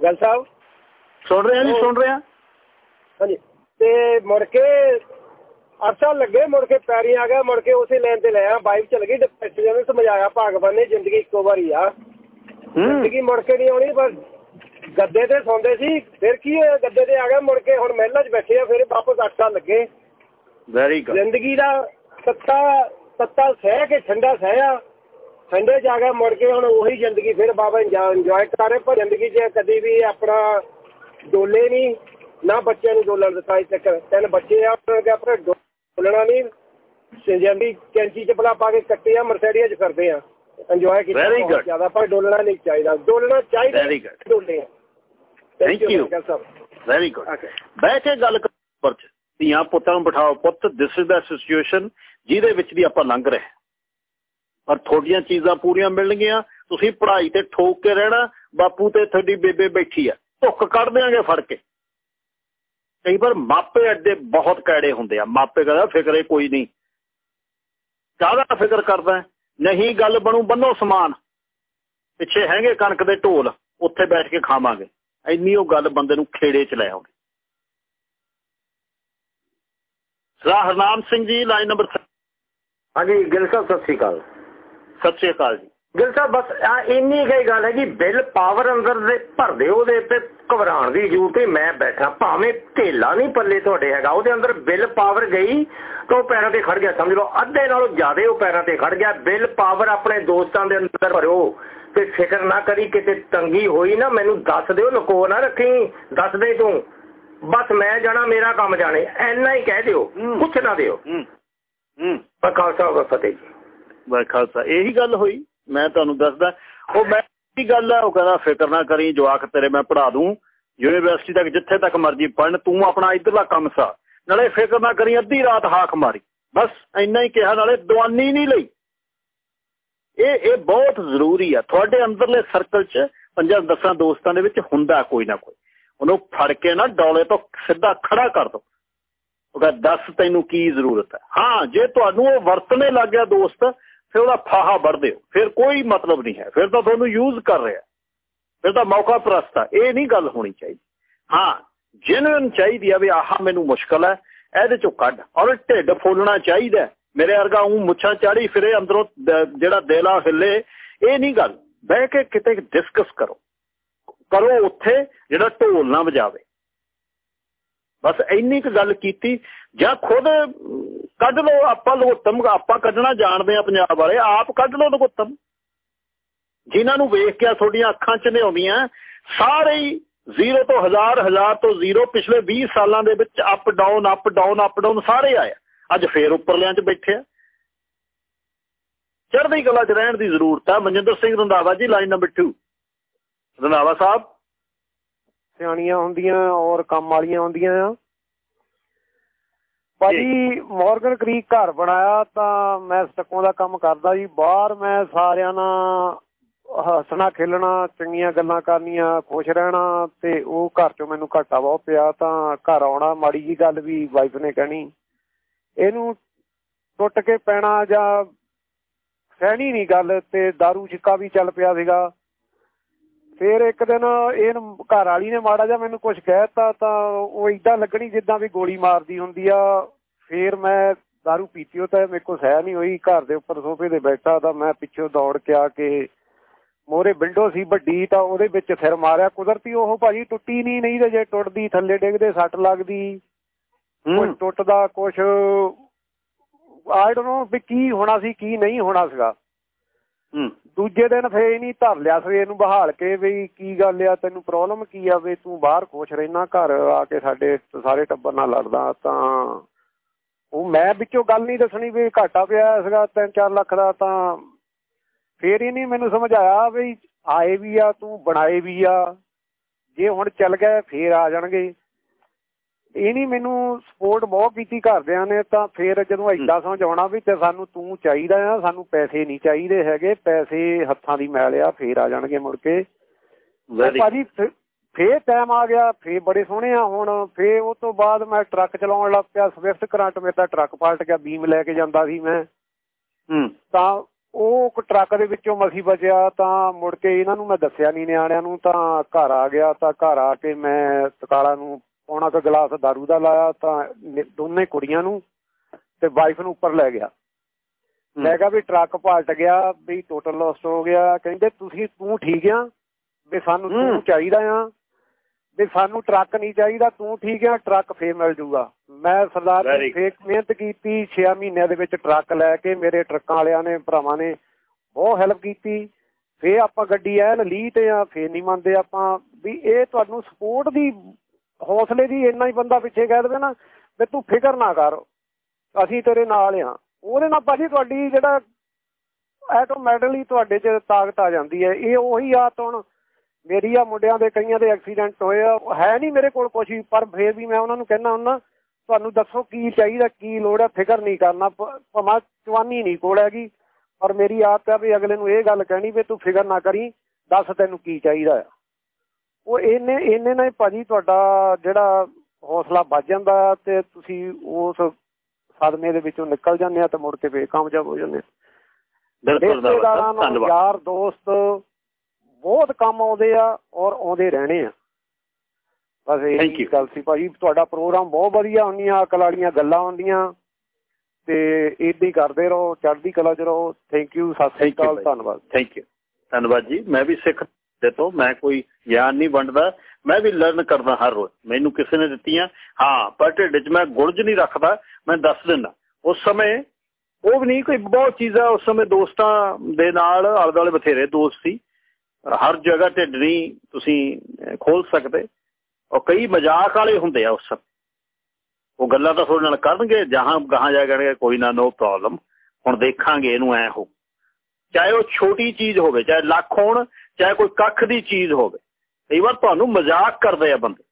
S5: ਗੱਲ ਸਾਹਿਬ
S1: ਸੁਣ ਰਹੇ ਆ ਜੀ ਸੁਣ ਰਹੇ। ਆ
S5: ਹਾਂਜੀ। ਤੇ ਮੁੜ ਕੇ ਅਰਸਾ ਲੱਗੇ ਮੁੜ ਕੇ ਪੈਰੀ ਆ ਗਿਆ ਮੁੜ ਕੇ ਉਸੇ ਲਾਈਨ ਤੇ ਲਿਆ ਬਾਈਕ ਚੱਲ ਗਈ ਡਿਪਰੈਸ਼ਨ ਨੇ ਸਮਝਾਇਆ ਭਗਵਾਨ ਨੇ ਜ਼ਿੰਦਗੀ ਇੱਕੋ ਵਾਰੀ ਆ। ਜ਼ਿੰਦਗੀ ਮੁੜ ਕੇ ਨਹੀਂ ਆਉਣੀ ਪਰ ਗੱਦੇ ਤੇ ਸੌਂਦੇ ਸੀ ਫਿਰ ਕੀ ਹੋਇਆ ਗੱਦੇ ਤੇ ਆ ਗਿਆ ਮੁੜ ਕੇ ਹੁਣ ਮਹਿਲਾ 'ਚ ਬੈਠੇ ਆ ਫਿਰ ਵਾਪਸ 8 ਸਾਲ ਲੱਗੇ।
S1: ਵੈਰੀ ਗੁੱਡ
S5: ਜ਼ਿੰਦਗੀ ਦਾ ਸੱਤਾ ਸੱਤਾ ਸਹਿ ਕੇ ਠੰਡਾ ਸਹਿਆ ਠੰਡੇ ਜਾ ਕੇ ਮੁੜ ਕੇ ਹੁਣ ਉਹੀ ਜ਼ਿੰਦਗੀ ਫਿਰ ਬਾਬਾ ਇੰਜੋਏ ਕਰ ਰਹੇ ਪਰ ਜ਼ਿੰਦਗੀ 'ਚ ਕਦੀ ਵੀ ਆਪਣਾ ਡੋਲੇ ਨਹੀਂ ਨਾ ਬੱਚਿਆਂ ਨੂੰ ਡੋਲਣ ਦਿੱਤਾ ਇਸ ਤੱਕ ਤਿੰਨ ਬੱਚੇ ਆ ਉਹਨਾਂ ਦੇ ਆਪਣੇ ਡੋਲਣਾ ਨਹੀਂ। ਸਿੰਜੰਦੀ ਕੈਂਚੀ ਚਪਲਾ ਪਾ ਕੇ ਕੱਟੇ ਆ ਮਰਸੈਡੀਆਂ 'ਚ ਕਰਦੇ ਆ। ਇੰਜੋਏ ਕੀਤਾ
S1: Very good.
S5: ਜ਼ਿਆਦਾ ਪਰ ਡੋਲਣਾ ਨਹੀਂ ਚਾਹੀਦਾ। ਡੋਲਣਾ ਚਾਹੀਦਾ
S1: Very good.
S5: ਡੋਲੇ
S1: Thank you. ਵੈਰੀ ਗੁੱਡ ਬਹਿ ਕੇ ਗੱਲ ਕਰ ਚ। ਧੀਆਂ ਪੁੱਤਾਂ ਨੂੰ ਬਿਠਾਓ ਪੁੱਤ ਦਿਸ ਇਜ਼ ਦਾ ਸਿਚੁਏਸ਼ਨ ਜਿਹਦੇ ਵਿੱਚ ਦੀ ਆਪਾਂ ਲੰਘ ਰਹੇ ਪਰ ਥੋੜੀਆਂ ਚੀਜ਼ਾਂ ਪੂਰੀਆਂ ਮਿਲਣਗੀਆਂ ਤੁਸੀਂ ਪੜ੍ਹਾਈ ਤੇ ਠੋਕ ਕੇ ਰਹਿਣਾ ਬਾਪੂ ਤੇ ਤੁਹਾਡੀ ਬੇਬੇ ਬੈਠੀ ਆ। ਧੁੱਕ ਕੱਢ ਦੇਾਂਗੇ ਫੜ ਕੇ। ਕਈ ਵਾਰ ਮਾਪੇ ਅੱਡੇ ਬਹੁਤ ਕੈੜੇ ਹੁੰਦੇ ਆ। ਮਾਪੇ ਕਹਿੰਦਾ ਫਿਕਰੇ ਕੋਈ ਨਹੀਂ। ਕਾਹਦਾ ਫਿਕਰ ਕਰਦਾ? ਨਹੀਂ ਗੱਲ ਬਣੂ ਬੰਨੋ ਸਮਾਨ। ਪਿੱਛੇ ਹੈਗੇ ਕਣਕ ਦੇ ਢੋਲ ਉੱਥੇ ਬੈਠ ਕੇ ਖਾਵਾਂਗੇ। ਇੰਨੀ ਉਹ ਗੱਲ ਬੰਦੇ ਨੂੰ ਖੇੜੇ ਚ ਲੈ ਆਉਂਦੀ। ਸਰਾ ਹਰਨਾਮ ਸਿੰਘ ਜੀ ਲਾਈਨ ਨੰਬਰ
S6: ਹਾਂਜੀ ਗਿਲ ਸਾਹਿਬ ਸਤਿ ਸ੍ਰੀ ਅਕਾਲ।
S1: ਸਤਿ ਸ਼੍ਰੀ ਅਕਾਲ ਜੀ।
S6: ਗਿਲ ਸਾਹਿਬ ਬਸ ਆ ਇੰਨੀ ਗਈ ਗੱਲ ਹੈ ਕਿ ਬਿੱਲ ਪਾਵਰ ਅੰਦਰ ਦੇ ਭਰਦੇ ਉਹਦੇ ਤੇ ਘਬਰਾਉਣ ਦੀ ਜ਼ਰੂਰਤ ਹੈ ਮੈਂ ਬੈਠਾ। ਭਾਵੇਂ ਢੇਲਾ ਨਹੀਂ ਪੱਲੇ ਤੁਹਾਡੇ ਹੈਗਾ ਉਹਦੇ ਅੰਦਰ ਬਿੱਲ ਪਾਵਰ ਗਈ ਤਾਂ ਉਹ ਪੈਰਾਂ ਤੇ ਖੜ ਗਿਆ ਸਮਝ ਲਓ ਅੱਧੇ ਨਾਲੋਂ ਜ਼ਿਆਦਾ ਉਹ ਪੈਰਾਂ ਤੇ ਖੜ ਗਿਆ। ਬਿੱਲ ਪਾਵਰ ਆਪਣੇ ਦੋਸਤਾਂ ਦੇ ਅੰਦਰ ਭਰਿਓ ਤੇ ਫਿਕਰ ਨਾ ਕਰੀ ਕਿਤੇ ਤੰਗੀ ਹੋਈ ਨਾ ਮੈਨੂੰ ਦੱਸ ਦਿਓ ਲੁਕੋ ਨਾ ਰੱਖੀ ਦੱਸ ਦੇ ਤੂੰ। ਬਸ ਮੈਂ ਜਾਣਾ ਮੇਰਾ ਕੰਮ ਜਾਣੇ ਐਨਾ ਹੀ ਕਹਿ ਦਿਓ ਕੁਛ ਨਾ ਦਿਓ।
S1: ਹੂੰ। ਹੂੰ।
S6: ਖਾਲਸਾ ਫਤਿਹ ਜੀ।
S1: ਖਾਲਸਾ ਇਹੀ ਗੱਲ ਹੋਈ। ਮੈਂ ਤੁਹਾਨੂੰ ਦੱਸਦਾ, ਉਹ ਮੈਂ ਕੀ ਗੱਲ ਆ, ਉਹ ਕਹਿੰਦਾ, ਫਿਕਰ ਨਾ ਕਰੀ, ਜਵਾਕ ਤੇਰੇ ਮੈਂ ਪੜਾ ਦੂੰ। ਯੂਨੀਵਰਸਿਟੀ ਤੱਕ, ਜਿੱਥੇ ਤੱਕ ਮਰਜ਼ੀ ਪੜਨ ਤੂੰ ਆਪਣਾ ਇਧਰਲਾ ਕੰਮ ਸਾ। ਨਾਲੇ ਫਿਕਰ ਨਾ ਕਰੀ, ਅੱਧੀ ਰਾਤ ਹਾਕ ਮਾਰੀ। ਬਸ, ਇੰਨਾ ਹੀ ਕਿਹਾ, ਨਾਲੇ ਦਵਾਨੀ ਨਹੀਂ ਲਈ। ਇਹ ਇਹ ਬਹੁਤ ਜ਼ਰੂਰੀ ਆ। ਤੁਹਾਡੇ ਅੰਦਰਲੇ ਸਰਕਲ 'ਚ, ਪੰਜਾਂ ਦਸਾਂ ਦੋਸਤਾਂ ਦੇ ਵਿੱਚ ਹੁੰਦਾ ਕੋਈ ਨਾ ਕੋਈ। ਉਹਨੂੰ ਫੜ ਕੇ ਨਾ ਡੋਲੇ ਤੋਂ ਸਿੱਧਾ ਖੜਾ ਕਰ ਦੋ। ਉਹ ਕਹਿੰਦਾ, ਦੱਸ ਤੈਨੂੰ ਕੀ ਜ਼ਰੂਰਤ ਹੈ? ਹਾਂ, ਜੇ ਤੁਹਾਨੂੰ ਉਹ ਵਰਤਨੇ ਲੱਗ ਗਿਆ ਦੋਸਤ ਫਿਰ ਉਹਦਾ ਫਾਹਾ ਵੜ ਦਿਓ ਫਿਰ ਕੋਈ ਮਤਲਬ ਨਹੀਂ ਹੈ। ਫਿਰ ਤਾਂ ਤੁਹਾਨੂੰ ਯੂਜ਼ ਕਰ ਰਿਹਾ। ਫਿਰ ਤਾਂ ਮੌਕਾ ਪ੍ਰਸਤਾ ਇਹ ਨਹੀਂ ਗੱਲ ਹੋਣੀ ਚਾਹੀਦੀ। ਹਾਂ ਜੈਨੂਇਨ ਚਾਹੀਦੀ ਆ ਵੀ ਆਹ ਮੈਨੂੰ ਮੁਸ਼ਕਲ ਹੈ, ਇਹਦੇ ਚੋਂ ਕੱਢ। ਔਰ ਢਿੱਡ ਫੋਲਣਾ ਚਾਹੀਦਾ ਮੇਰੇ ਵਰਗਾ ਉਹ ਮੁੱਛਾਂ ਚਾੜੀ ਫਿਰੇ, ਅੰਦਰੋਂ ਜਿਹੜਾ ਦਿਲ ਆ ਹਿੱਲੇ, ਇਹ ਨਹੀਂ ਗੱਲ। ਬਹਿ ਕੇ ਕਿਤੇ ਡਿਸਕਸ ਕਰੋ। ਕਰੋ ਉੱਥੇ ਜਿਹੜਾ ਢੋਲ ਨਾ ਵਜਾਵੇ। ਬਸ ਇੰਨੀ ਕੁ ਗੱਲ ਕੀਤੀ, ਜਾਂ ਖੁਦ ਕੱਢ ਲਓ, ਆਪਾਂ ਲਗੋਤਮ ਆਪਾਂ ਕੱਢਣਾ ਜਾਣਦੇ ਆ ਪੰਜਾਬ ਵਾਲੇ, ਆਪ ਕੱਢ ਲਓ ਲਗੋਤਮ ਜਿਨ੍ਹਾਂ ਨੂੰ ਵੇਖ ਕੇ ਤੁਹਾਡੀਆਂ ਅੱਖਾਂ 'ਚ ਨਿਆਉਂਦੀਆਂ ਸਾਰੇ ਹੀ ਜ਼ੀਰੋ ਤੋਂ ਹਜ਼ਾਰ ਹਜ਼ਾਰ ਤੋਂ ਜ਼ੀਰੋ ਪਿਛਲੇ 20 ਸਾਲਾਂ ਦੇ ਵਿੱਚ up down up down up down ਸਾਰੇ ਆਇਆ ਅੱਜ ਫੇਰ ਉੱਪਰਲਿਆਂ 'ਚ ਬੈਠੇ ਆ। ਚੜ੍ਹਦੀ ਕਲਾ 'ਚ ਰਹਿਣ ਦੀ ਜ਼ਰੂਰਤ ਹੈ ਮਨਜਿੰਦਰ ਸਿੰਘ ਰੰਧਾਵਾ ਜੀ ਲਾਈਨ ਨੰਬਰ 2 ਰੰਧਾਵਾ ਸਾਹਿਬ
S7: ਸਿਆਣੀਆਂ ਹੁੰਦੀਆਂ ਔਰ ਕੰਮ ਵਾਲੀਆਂ ਹੁੰਦੀਆਂ ਆ। ਭਾਜੀ, ਮਾਰਗਨ ਕ੍ਰੀਕ ਘਰ ਬਣਾਇਆ ਤਾਂ ਮੈਂ ਸਟੱਕੋਂ ਦਾ ਕੰਮ ਕਰਦਾ ਜੀ। ਬਾਹਰ ਮੈਂ ਸਾਰਿਆਂ ਨਾਲ ਹੱਸਣਾ, ਖੇਲਣਾ, ਚੰਗੀਆਂ ਗੱਲਾਂ ਕਰਨੀਆਂ, ਖੁਸ਼ ਰਹਿਣਾ ਤੇ ਉਹ ਘਰ ਚੋਂ ਮੈਨੂੰ ਘਾਟਾ ਬਹੁਤ ਪਿਆ ਤਾਂ ਘਰ ਆਉਣਾ। ਮਾੜੀ ਜੀ ਗੱਲ ਵੀ ਵਾਈਫ ਨੇ ਕਹਿਣੀ। ਇਹਨੂੰ ਟੁੱਟ ਕੇ ਪੈਣਾ ਜਾਂ ਸਹਿਣੀ ਨਹੀਂ ਗੱਲ ਤੇ दारू ਛਿੱਕਾ ਵੀ ਚੱਲ ਪਿਆ ਸੀਗਾ। ਫਿਰ ਇੱਕ ਦਿਨ ਇਹਨ ਘਰ ਵਾਲੀ ਨੇ ਮਾੜਾ ਜਿਹਾ ਮੈਨੂੰ ਕੁਝ ਕਹਿਤਾ ਤਾਂ ਉਹ ਇਦਾਂ ਲੱਗਣੀ ਜਿੱਦਾਂ ਵੀ ਗੋਲੀ ਮਾਰਦੀ ਹੁੰਦੀ ਆ। ਫਿਰ ਮੈਂ दारू ਪੀਤੀ ਉਹ ਤਾਂ ਮੇਰੇ ਕੋਲ ਸਹਿ ਨਹੀਂ ਹੋਈ। ਘਰ ਦੇ ਉੱਪਰ ਸੋਫੇ ਤੇ ਬੈਠਾ ਤਾਂ ਮੈਂ ਪਿੱਛੋਂ ਦੌੜ ਕੇ ਆ ਕੇ ਮੋਰੇ ਵਿੰਡੋ ਸੀ ਵੱਡੀ ਤਾਂ ਉਹਦੇ ਵਿੱਚ ਸਿਰ ਮਾਰਿਆ। ਕੁਦਰਤੀ ਉਹ ਭਾਜੀ ਟੁੱਟੀ ਨਹੀਂ ਨਹੀਂ ਤੇ ਜੇ ਟੁੱਟਦੀ ਥੱਲੇ ਡਿੱਗਦੇ ਸੱਟ ਲੱਗਦੀ। ਕੁਝ ਟੁੱਟਦਾ ਕੁਝ ਆਈ ਡੋਨਟ ਨੋ ਵੀ ਕੀ ਹੋਣਾ ਸੀ ਕੀ ਨਹੀਂ ਹੋਣਾ ਸੀਗਾ। ਦੂਜੇ ਦਿਨ ਫੇਰ ਹੀ ਧਰ ਲਿਆ ਸਵੇਰ ਨੂੰ ਬਹਾਲ ਕੇ ਵੀ ਕੀ ਗੱਲ ਆ, ਤੈਨੂੰ ਪ੍ਰੋਬਲਮ ਕੀ ਆ ਵੀ ਤੂੰ ਬਾਹਰ ਖੁਸ਼ ਰਹਿਣਾ ਘਰ ਆ ਕੇ ਸਾਡੇ ਸਾਰੇ ਟੱਬਰ ਨਾਲ ਲੜਦਾ ਤਾਂ ਉਹ ਮੈਂ ਵਿੱਚੋਂ ਗੱਲ ਨਹੀਂ ਦੱਸਣੀ ਵੀ ਘਾਟਾ ਪਿਆ ਸੀਗਾ 3-4 ਲੱਖ ਦਾ ਤਾਂ ਫੇਰ ਹੀ ਨਹੀਂ ਮੈਨੂੰ ਸਮਝਾਇਆ ਵੀ ਆਏ ਵੀ ਆ, ਤੂੰ ਬਣਾਏ ਵੀ ਆ, ਜੇ ਹੁਣ ਚੱਲ ਗਏ ਫੇਰ ਆ ਜਾਣਗੇ। ਇਹ ਨਹੀਂ ਮੈਨੂੰ ਸਪੋਰਟ ਬਹੁਤ ਕੀਤੀ ਘਰਦਿਆਂ ਨੇ ਤਾਂ ਫੇਰ ਜਦੋਂ ਐਡਾ ਸਮਝਾਉਣਾ ਵੀ ਤੇ ਸਾਨੂੰ ਤੂੰ ਚਾਹੀਦਾ ਆ ਸਾਨੂੰ ਪੈਸੇ ਨਹੀਂ ਚਾਹੀਦੇ ਹੈਗੇ ਪੈਸੇ ਹੱਥਾਂ ਦੀ ਮੈਲ ਆ ਫੇਰ ਆ ਜਾਣਗੇ ਮੁੜ ਕੇ। ਭਾਜੀ ਫੇਰ ਟਾਈਮ ਆ ਗਿਆ ਫੇਰ ਬੜੇ ਸੋਹਣੇ ਆ ਹੁਣ ਫੇਰ ਉਹ ਤੋਂ ਬਾਅਦ ਮੈਂ ਟਰੱਕ ਚਲਾਉਣ ਲੱਗ ਪਿਆ ਸਵਿਫਟ ਕਰੰਟ ਮੇਰੇ ਟਰੱਕ ਪਲਟ ਗਿਆ ਬੀਮ ਲੈ ਕੇ ਜਾਂਦਾ ਸੀ ਮੈਂ।
S1: ਹੂੰ।
S7: ਤਾਂ ਉਹ ਟਰੱਕ ਦੇ ਵਿੱਚੋਂ ਮਸੀ ਬਚਿਆ ਤਾਂ ਮੁੜ ਕੇ ਇਹਨਾਂ ਨੂੰ ਮੈਂ ਦੱਸਿਆ ਨਹੀਂ ਨਿਆਣਿਆਂ ਨੂੰ ਤਾਂ ਘਰ ਆ ਗਿਆ ਤਾਂ ਘਰ ਆ ਕੇ ਮੈਂ ਤਕਾਲਾ ਨੂੰ ਪੌਣਾ ਕੁ ਗਲਾਸ दारू ਦਾ ਲਾਇਆ ਤਾਂ ਦੋਨੇ ਕੁੜੀਆਂ ਨੂੰ ਤੇ ਵਾਈਫ ਨੂੰ ਉੱਪਰ ਲੈ ਗਿਆ। ਮੈਂ ਕਿਹਾ ਵੀ ਟਰੱਕ ਪਲਟ ਗਿਆ ਵੀ ਟੋਟਲ ਲਾਸਟ ਹੋ ਗਿਆ। ਕਹਿੰਦੇ ਤੁਸੀਂ ਤੂੰ ਠੀਕ ਆ? ਵੀ ਸਾਨੂੰ। ਤੂੰ ਚਾਹੀਦਾ ਆ? ਵੀ ਸਾਨੂੰ ਟਰੱਕ ਨਹੀਂ ਚਾਹੀਦਾ ਤੂੰ ਠੀਕ ਆ? ਟਰੱਕ ਫੇਰ ਮਿਲ ਜੂਗਾ। ਮੈਂ ਸਰਦਾਰ ਜੀ ਫੇਰ ਮਿਹਨਤ ਕੀਤੀ 6 ਮਹੀਨਿਆਂ ਦੇ ਵਿੱਚ ਟਰੱਕ ਲੈ ਕੇ ਮੇਰੇ ਟਰੱਕਾਂ ਵਾਲਿਆਂ ਨੇ ਭਰਾਵਾਂ ਨੇ ਬਹੁਤ ਹੈਲਪ ਕੀਤੀ। ਫੇਰ ਆਪਾਂ ਗੱਡੀ ਐਨ ਲੀ ਤੇ ਆ ਫੇਰ ਨਹੀਂ ਮੰਨਦੇ ਆਪਾਂ। ਵੀ ਇਹ ਤੁਹਾਨੂੰ ਸਪੋਰਟ ਦੀ ਹੌਸਲੇ ਦੀ ਇੰਨਾ ਹੀ ਬੰਦਾ ਪਿੱਛੇ ਕਹਿ ਦੇਵੇ ਨਾ ਵੀ ਤੂੰ ਫਿਕਰ ਨਾ ਕਰ, ਅਸੀਂ ਤੇਰੇ ਨਾਲ ਆ ਉਹਦੇ ਨਾਲ ਭਾਜੀ ਤੁਹਾਡੀ ਜਿਹੜਾ ਆਟੋਮੈਟਿਕਲੀ ਤੁਹਾਡੇ 'ਚ ਤਾਕਤ ਆ ਜਾਂਦੀ ਹੈ। ਇਹ ਉਹੀ ਆਤ ਹੁਣ ਮੇਰੀ ਆ, ਮੁੰਡਿਆਂ ਦੇ ਕਈਆਂ ਦੇ ਐਕਸੀਡੈਂਟ ਹੋਏ ਆ। ਹੈ ਨਹੀਂ ਮੇਰੇ ਕੋਲ ਕੁਛ ਪਰ ਫੇਰ ਵੀ ਮੈਂ ਉਹਨਾਂ ਨੂੰ ਕਹਿੰਦਾ ਹੁੰਦਾ, ਤੁਹਾਨੂੰ ਦੱਸੋ ਕੀ ਚਾਹੀਦਾ, ਕੀ ਲੋੜ ਹੈ? ਫਿਕਰ ਨਹੀਂ ਕਰਨਾ। ਭ- ਭਾਵੇਂ ਚਵਾਨੀ ਨਹੀਂ ਕੋਲ ਹੈਗੀ, ਪਰ ਮੇਰੀ ਆਦਤ ਹੈ ਵੀ ਅਗਲੇ ਨੂੰ ਇਹ ਗੱਲ ਕਹਿਣੀ ਵੀ ਤੂੰ ਫਿਕਰ ਨਾ ਕਰੀ, ਦੱਸ ਤੈਨੂੰ ਕੀ ਚਾਹੀਦਾ ਆ? ਉਹ ਇਹਨੇ ਇਹਨੇ ਨਾਲ ਹੀ ਭਾਜੀ ਤੁਹਾਡਾ ਜਿਹੜਾ ਹੌਸਲਾ ਵੱਜ ਜਾਂਦਾ ਤੇ ਤੁਸੀਂ ਉਸ ਸਦਮੇ ਦੇ ਵਿੱਚੋਂ ਨਿਕਲ ਜਾਂਦੇ ਆ ਤੇ ਮੁੜ ਕੇ ਫੇਰ ਕਾਮਯਾਬ ਹੋ ਜਾਂਦੇ
S1: ਬਿਲਕੁਲ ਧੰਨਵਾਦ
S7: ਯਾਰ ਦੋਸਤ ਬਹੁਤ ਕੰਮ ਆਉਂਦੇ ਆ ਔਰ ਆਉਂਦੇ ਰਹਿਣੇ ਆ। ਬਸ ਇਹ. ਗੱਲ ਸੀ ਭਾਜੀ ਤੁਹਾਡਾ ਪ੍ਰੋਗਰਾਮ ਬਹੁਤ ਵਧੀਆ ਹੁੰਦੀਆਂ ਅਕਲ ਵਾਲੀਆਂ ਗੱਲਾਂ ਹੁੰਦੀਆਂ ਤੇ ਇਦਾਂ ਹੀ ਕਰਦੇ ਰਹੋ ਚੜ੍ਹਦੀ ਕਲਾ ਚ ਰਹੋ। ਥੈਂਕ ਯੂ ਸਤਿ ਸ੍ਰੀ ਅਕਾਲ। ਧੰਨਵਾਦ।
S1: ਥੈਂਕ ਯੂ ਧੰਨਵਾਦ ਜੀ ਮੈਂ ਵੀ ਸਿੱਖ ਦੇ ਤੋਂ ਮੈਂ ਕੋਈ ਗਿਆਨ ਨਹੀਂ ਵੰਡਦਾ। ਮੈਂ ਵੀ ਲਰਨ ਕਰਦਾ ਹਰ ਰੋਜ਼। ਮੈਨੂੰ ਕਿਸੇ ਨੇ ਦਿੱਤੀਆਂ, ਹਾਂ, ਪਰ ਢਿੱਡ 'ਚ ਮੈਂ ਗੁਰਜ ਨਹੀਂ ਰੱਖਦਾ, ਮੈਂ ਦੱਸ ਦਿੰਦਾ। ਉਸ ਸਮੇਂ ਉਹ ਵੀ ਨਹੀਂ, ਕੋਈ ਬਹੁਤ ਚੀਜ਼ਾਂ ਉਸ ਸਮੇਂ ਦੋਸਤਾਂ ਦੇ ਨਾਲ ਆਲੇ ਦੁਆਲੇ ਬਥੇਰੇ ਦੋਸਤ ਸੀ। ਹਰ ਜਗ੍ਹਾ ਢਿੱਡ ਨਹੀਂ ਤੁਸੀਂ ਖੋਲ ਸਕਦੇ। ਔਰ ਕਈ ਮਜ਼ਾਕ ਵਾਲੇ ਹੁੰਦੇ ਆ ਉਸ ਸਮੇਂ। ਉਹ ਗੱਲਾਂ ਤਾਂ ਤੁਹਾਡੇ ਨਾਲ ਕਰਨਗੇ, ਜਹਾਂ ਗਾਹਾਂ ਜਾ ਕੇ ਕੋਈ ਨਾ ਨੋ ਪ੍ਰੋਬਲਮ ਹੁਣ ਦੇਖਾਂਗੇ, ਇਹਨੂੰ ਐ ਹੋ। ਚਾਹੇ ਉਹ ਛੋਟੀ ਚੀਜ਼ ਹੋਵੇ, ਚਾਹੇ ਲੱਖ ਹੋਣ ਚਾਹੇ ਕੋਈ ਕੱਖ ਦੀ ਚੀਜ਼ ਹੋਵੇ। ਕਈ ਵਾਰ ਤੁਹਾਨੂੰ ਮਜ਼ਾਕ ਕਰਦੇ ਆ ਬੰਦੇ।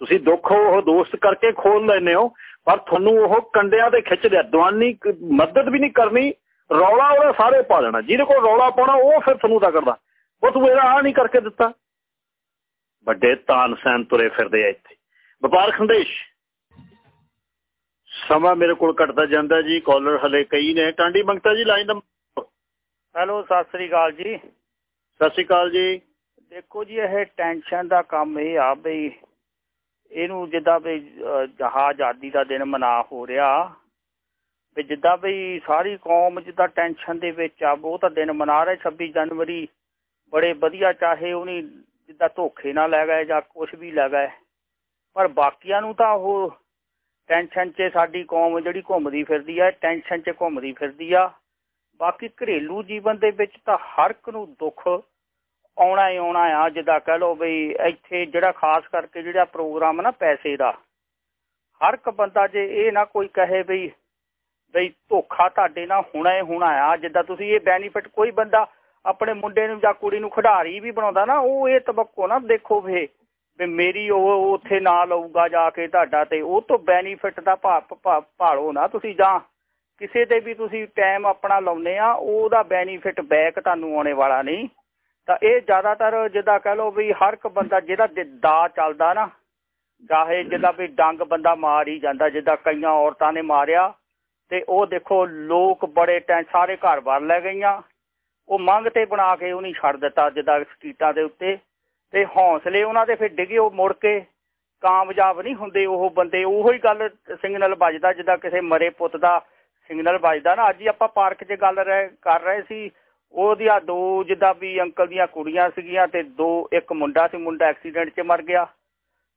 S1: ਤੁਸੀਂ ਦੁੱਖ ਉਹ ਦੋਸਤ ਕਰਕੇ ਖੋਲ ਲੈਨੇ ਹੋ, ਪਰ ਤੁਹਾਨੂੰ ਉਹ ਕੰਡਿਆਂ ਤੇ ਖਿੱਚ ਦਵਾਨੀ ਮਦਦ ਵੀ ਨਹੀਂ ਕਰਨੀ, ਰੌਲਾ ਉਹਦਾ ਸਾਰੇ ਪਾ ਲੈਣਾ ਜਿਹਦੇ ਕੋਲ ਰੌਲਾ ਪਾਉਣਾ, ਉਹ ਫਿਰ ਤੁਹਾਨੂੰ ਤਾਂ ਕਰਦਾ। ਉਹ ਤੂੰ ਇਹਦਾ ਆ ਨਹੀਂ ਕਰਕੇ ਦਿੱਤਾ। ਵੱਡੇ ਤਾਨਸੈਨ ਤੁਰੇ ਫਿਰਦੇ ਆ ਇੱਥੇ। ਵਪਾਰ ਖੰਦੇਸ਼ ਸਮਾਂ ਮੇਰੇ ਕੋਲ ਘਟਦਾ ਜਾਂਦਾ ਜੀ। ਕਾਲਰ ਹਲੇ ਕਈ ਨੇ। ਟਾਂਡੀ ਮੰਗਤਾ ਜੀ ਲਾਈਨ ਦਾ
S8: ਹੈਲੋ ਸਤਿ ਸ੍ਰੀ ਅਕਾਲ ਜੀ।
S1: ਸਤਿ ਸ਼੍ਰੀ ਅਕਾਲ ਜੀ।
S8: ਦੇਖੋ ਜੀ ਇਹ ਟੈਨਸ਼ਨ ਦਾ ਕੰਮ ਇਹ ਆ ਬਈ ਇਹਨੂੰ ਜਿੱਦਾਂ ਬਈ ਅਹ, ਜਹਾਜ਼ ਆਜ਼ਾਦੀ ਦਾ ਦਿਨ ਮਨਾ ਹੋ ਰਿਹਾ। ਵੀ ਜਿੱਦਾਂ ਬਈ ਸਾਰੀ ਕੌਮ ਜਿੱਦਾਂ ਟੈਨਸ਼ਨ ਦੇ ਵਿੱਚ ਆ ਉਹ ਤਾਂ ਦਿਨ ਮਨਾ ਰਹੇ। 26 ਜਨਵਰੀ ਬੜੇ ਵਧੀਆ ਚਾਹੇ ਉਹਨੀ ਜਿੱਦਾਂ ਧੋਖੇ ਨਾਲ ਲੈ ਗਏ ਜਾਂ ਕੁਝ ਵੀ ਲੈ ਗਏ। ਪਰ ਬਾਕੀਆਂ ਨੂੰ ਤਾਂ ਉਹ ਟੈਨਸ਼ਨ 'ਚ ਸਾਡੀ ਕੌਮ ਜਿਹੜੀ ਘੁੰਮਦੀ ਫਿਰਦੀ ਆ ਟੈਨਸ਼ਨ 'ਚ ਘੁੰਮਦੀ ਫਿਰਦੀ ਆ। ਬਾਕੀ ਘਰੇਲੂ ਜੀਵਨ ਦੇ ਵਿੱਚ ਤਾਂ ਹਰ ਇੱਕ ਨੂੰ ਦੁੱਖ ਆਉਣਾ ਹੀ ਆਉਣਾ ਆ, ਜਿੱਦਾਂ ਕਹ ਲਓ ਬਈ ਇੱਥੇ ਜਿਹੜਾ ਖਾਸ ਕਰਕੇ ਜਿਹੜਾ ਪ੍ਰੋਗਰਾਮ ਨਾ ਪੈਸੇ ਦਾ, ਹਰ ਇੱਕ ਬੰਦਾ ਜੇ ਇਹ ਨਾ ਕੋਈ ਕਹੇ ਬਈ ਬਈ ਧੋਖਾ ਤੁਹਾਡੇ ਨਾਲ ਹੋਣਾ ਹੀ ਹੋਣਾ ਆ, ਜਿੱਦਾਂ ਤੁਸੀਂ ਇਹ ਬੈਨੀਫਿਟ ਕੋਈ ਬੰਦਾ ਆਪਣੇ ਮੁੰਡੇ ਨੂੰ ਜਾਂ ਕੁੜੀ ਨੂੰ ਖਿਡਾਰੀ ਵੀ ਬਣਾਉਂਦਾ ਨਾ, ਉਹ ਇਹ ਤਬੱਕੋ ਨਾ ਦੇਖੋ ਵੇ, ਵੀ ਮੇਰੀ ਉਹ ਉੱਥੇ ਨਾ ਲਊਗਾ ਜਾ ਕੇ ਤੁਹਾਡਾ ਤੇ ਉਹ ਤੋਂ ਬੈਨੀਫਿਟ ਦਾ ਭਾਲੋ ਨਾ ਤੁਸੀਂ ਜਾਂ ਕਿਸੇ ਤੇ ਵੀ ਤੁਸੀਂ ਟਾਈਮ ਆਪਣਾ ਲਾਉਨੇ ਆ, ਉਹਦਾ ਬੈਨੀਫਿਟ ਬੈਕ ਤੁਹਾਨੂੰ ਆਉਣੇ ਵਾਲਾ ਨਹੀਂ। ਤਾਂ ਇਹ ਜ਼ਿਆਦਾਤਰ ਜਿੱਦਾਂ ਕਹ ਲਓ ਵੀ ਹਰ ਇੱਕ ਬੰਦਾ ਜਿਹਦਾ ਦਾ ਚੱਲਦਾ ਨਾ, ਚਾਹੇ ਜਿੱਦਾਂ ਵੀ ਡੰਗ ਬੰਦਾ ਮਾਰ ਹੀ ਜਾਂਦਾ, ਜਿੱਦਾਂ ਕਈਆਂ ਔਰਤਾਂ ਨੇ ਮਾਰਿਆ, ਤੇ ਉਹ ਦੇਖੋ ਲੋਕ ਬੜੇ ਟੈਂ ਸਾਰੇ ਘਰ ਬਾਰ ਲੈ ਗਈਆਂ। ਉਹ ਮੰਗ ਤੇ ਬਣਾ ਕੇ ਉਹ ਛੱਡ ਦਿੱਤਾ ਜਿੱਦਾਂ ਸਟੀਟਾਂ ਦੇ ਉੱਤੇ। ਤੇ ਹੌਸਲੇ ਉਹਨਾਂ ਦੇ ਫਿਰ ਡਿੱਗੇ ਉਹ ਮੁੜ ਕੇ। ਕਾਮਯਾਬ ਨਹੀਂ ਹੁੰਦੇ ਉਹ ਬੰਦੇ। ਉਹੋ ਹੀ ਗੱਲ ਸਿਗਨਲ ਵੱਜਦਾ ਜਿੱਦਾਂ ਕਿਸੇ ਮਰੇ ਪੁੱਤ ਦਾ ਸਿਗਨਲ ਵੱਜਦਾ ਨਾ, ਅੱਜ ਹੀ ਆਪਾਂ ਪਾਰਕ 'ਚ ਗੱਲ ਕਰ ਰਹੇ ਸੀ, ਉਹਦੀਆਂ ਦੋ ਜਿੱਦਾਂ ਵੀ ਅੰਕਲ ਦੀਆਂ ਕੁੜੀਆਂ ਸੀਗੀਆਂ ਤੇ ਦੋ, ਇੱਕ ਮੁੰਡਾ ਸੀ, ਮੁੰਡਾ ਐਕਸੀਡੈਂਟ 'ਚ ਮਰ ਗਿਆ।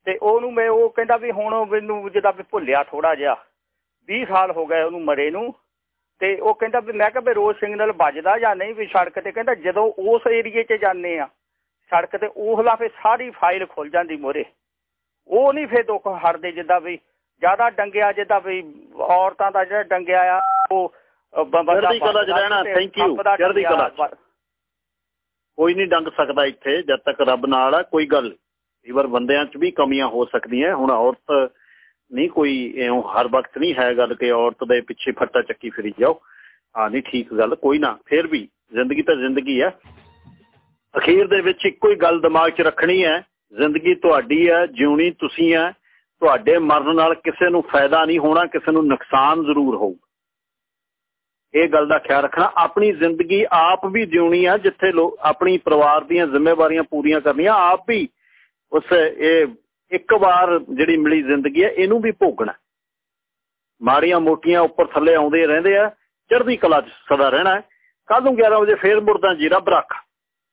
S8: ਤੇ ਉਹਨੂੰ ਮੈਂ, ਉਹ ਕਹਿੰਦਾ ਵੀ ਹੁਣ ਮੈਨੂੰ ਜਿੱਦਾਂ ਵੀ ਭੁੱਲਿਆ ਥੋੜਾ ਜਿਹਾ 20 ਸਾਲ ਹੋ ਗਏ ਉਹਨੂੰ ਮਰੇ ਨੂੰ। ਤੇ ਉਹ ਕਹਿੰਦਾ ਵੀ, ਮੈਂ ਕਿਹਾ ਵੀ ਰੋਜ਼ ਸਿਗਨਲ ਵੱਜਦਾ ਜਾਂ ਨਹੀਂ ਵੀ ਸੜਕ ਤੇ, ਕਹਿੰਦਾ ਜਦੋਂ ਉਸ ਏਰੀਏ 'ਚ ਜਾਂਦੇ ਆ ਸੜਕ ਤੇ ਉਹਲਾ ਫੇ ਸਾਰੀ ਫਾਈਲ ਖੁੱਲ ਜਾਂਦੀ ਮੋਰੇ। ਉਹ ਨਹੀਂ ਫੇ ਦੁੱਖ ਹਟਦੇ ਜਿੱਦਾਂ ਵੀ ਜ਼ਿਆਦਾ ਡੰਗਿਆ ਜਿੱਦਾਂ ਵੀ ਔਰਤਾਂ ਦਾ ਜਿਹੜਾ ਡੰਗਿਆ ਆ ਉਹ
S1: ਚੜ੍ਹਦੀ ਕਲਾ ਚ ਰਹਿਣਾ ਥੈਂਕ ਯੂ ਚੜ੍ਹਦੀ ਕਲਾ ਕੋਈ ਨਹੀਂ ਡੰਗ ਸਕਦਾ ਇੱਥੇ ਜਦ ਤੱਕ ਰੱਬ ਨਾਲ ਆ ਕੋਈ ਗੱਲ ਕਈ ਵਾਰ ਬੰਦਿਆਂ 'ਚ ਵੀ ਕਮੀਆਂ ਹੋ ਸਕਦੀਆਂ ਹੁਣ ਔਰਤ ਨਹੀਂ ਕੋਈ ਇਉਂ ਹਰ ਵਕਤ ਨਹੀਂ ਹੈ ਗੱਲ ਕਿ ਔਰਤ ਦੇ ਪਿੱਛੇ ਫੱਟਾ ਚੱਕੀ ਫਿਰੀ ਜਾਓ। ਆ ਨਹੀਂ ਠੀਕ ਗੱਲ ਕੋਈ ਨਾ ਫੇਰ ਵੀ ਜ਼ਿੰਦਗੀ ਤਾਂ ਜ਼ਿੰਦਗੀ ਆ ਅਖੀਰ ਦੇ ਵਿੱਚ ਇੱਕੋ ਹੀ ਗੱਲ ਦਿਮਾਗ 'ਚ ਰੱਖਣੀ ਹੈ ਜ਼ਿੰਦਗੀ ਤੁਹਾਡੀ ਹੈ ਜਿਉਣੀ ਤੁਸੀਂ ਹੈ ਤੁਹਾਡੇ ਮਰਨ ਨਾਲ ਕਿਸੇ ਨੂੰ ਫਾਇਦਾ ਨਹੀਂ ਹੋਣਾ, ਕਿਸੇ ਨੂੰ ਨੁਕਸਾਨ ਜ਼ਰੂਰ ਹੋਊਗਾ। ਇਹ ਗੱਲ ਦਾ ਖਿਆਲ ਰੱਖਣਾ, ਆਪਣੀ ਜ਼ਿੰਦਗੀ ਆਪ ਵੀ ਜਿਉਣੀ ਆ, ਜਿੱਥੇ ਆਪਣੀ ਪਰਿਵਾਰ ਦੀਆਂ ਜ਼ਿੰਮੇਵਾਰੀਆਂ ਪੂਰੀਆਂ ਕਰਨੀਆਂ, ਆਪ ਵੀ ਉਸ ਇਹ ਇੱਕ ਵਾਰ ਜਿਹੜੀ ਮਿਲੀ ਜ਼ਿੰਦਗੀ ਆ, ਇਹਨੂੰ ਵੀ ਭੋਗਣਾ। ਮਾੜੀਆਂ ਮੋਟੀਆਂ ਉੱਪਰ ਥੱਲੇ ਆਉਂਦੇ ਰਹਿੰਦੇ ਆ, ਚੜ੍ਹਦੀ ਕਲਾ 'ਚ ਸਦਾ ਰਹਿਣਾ। ਕੱਲ ਨੂੰ 11 ਵਜੇ ਫੇਰ ਮੁੜਦਾ ਜੀਰਾ ਰੱਬ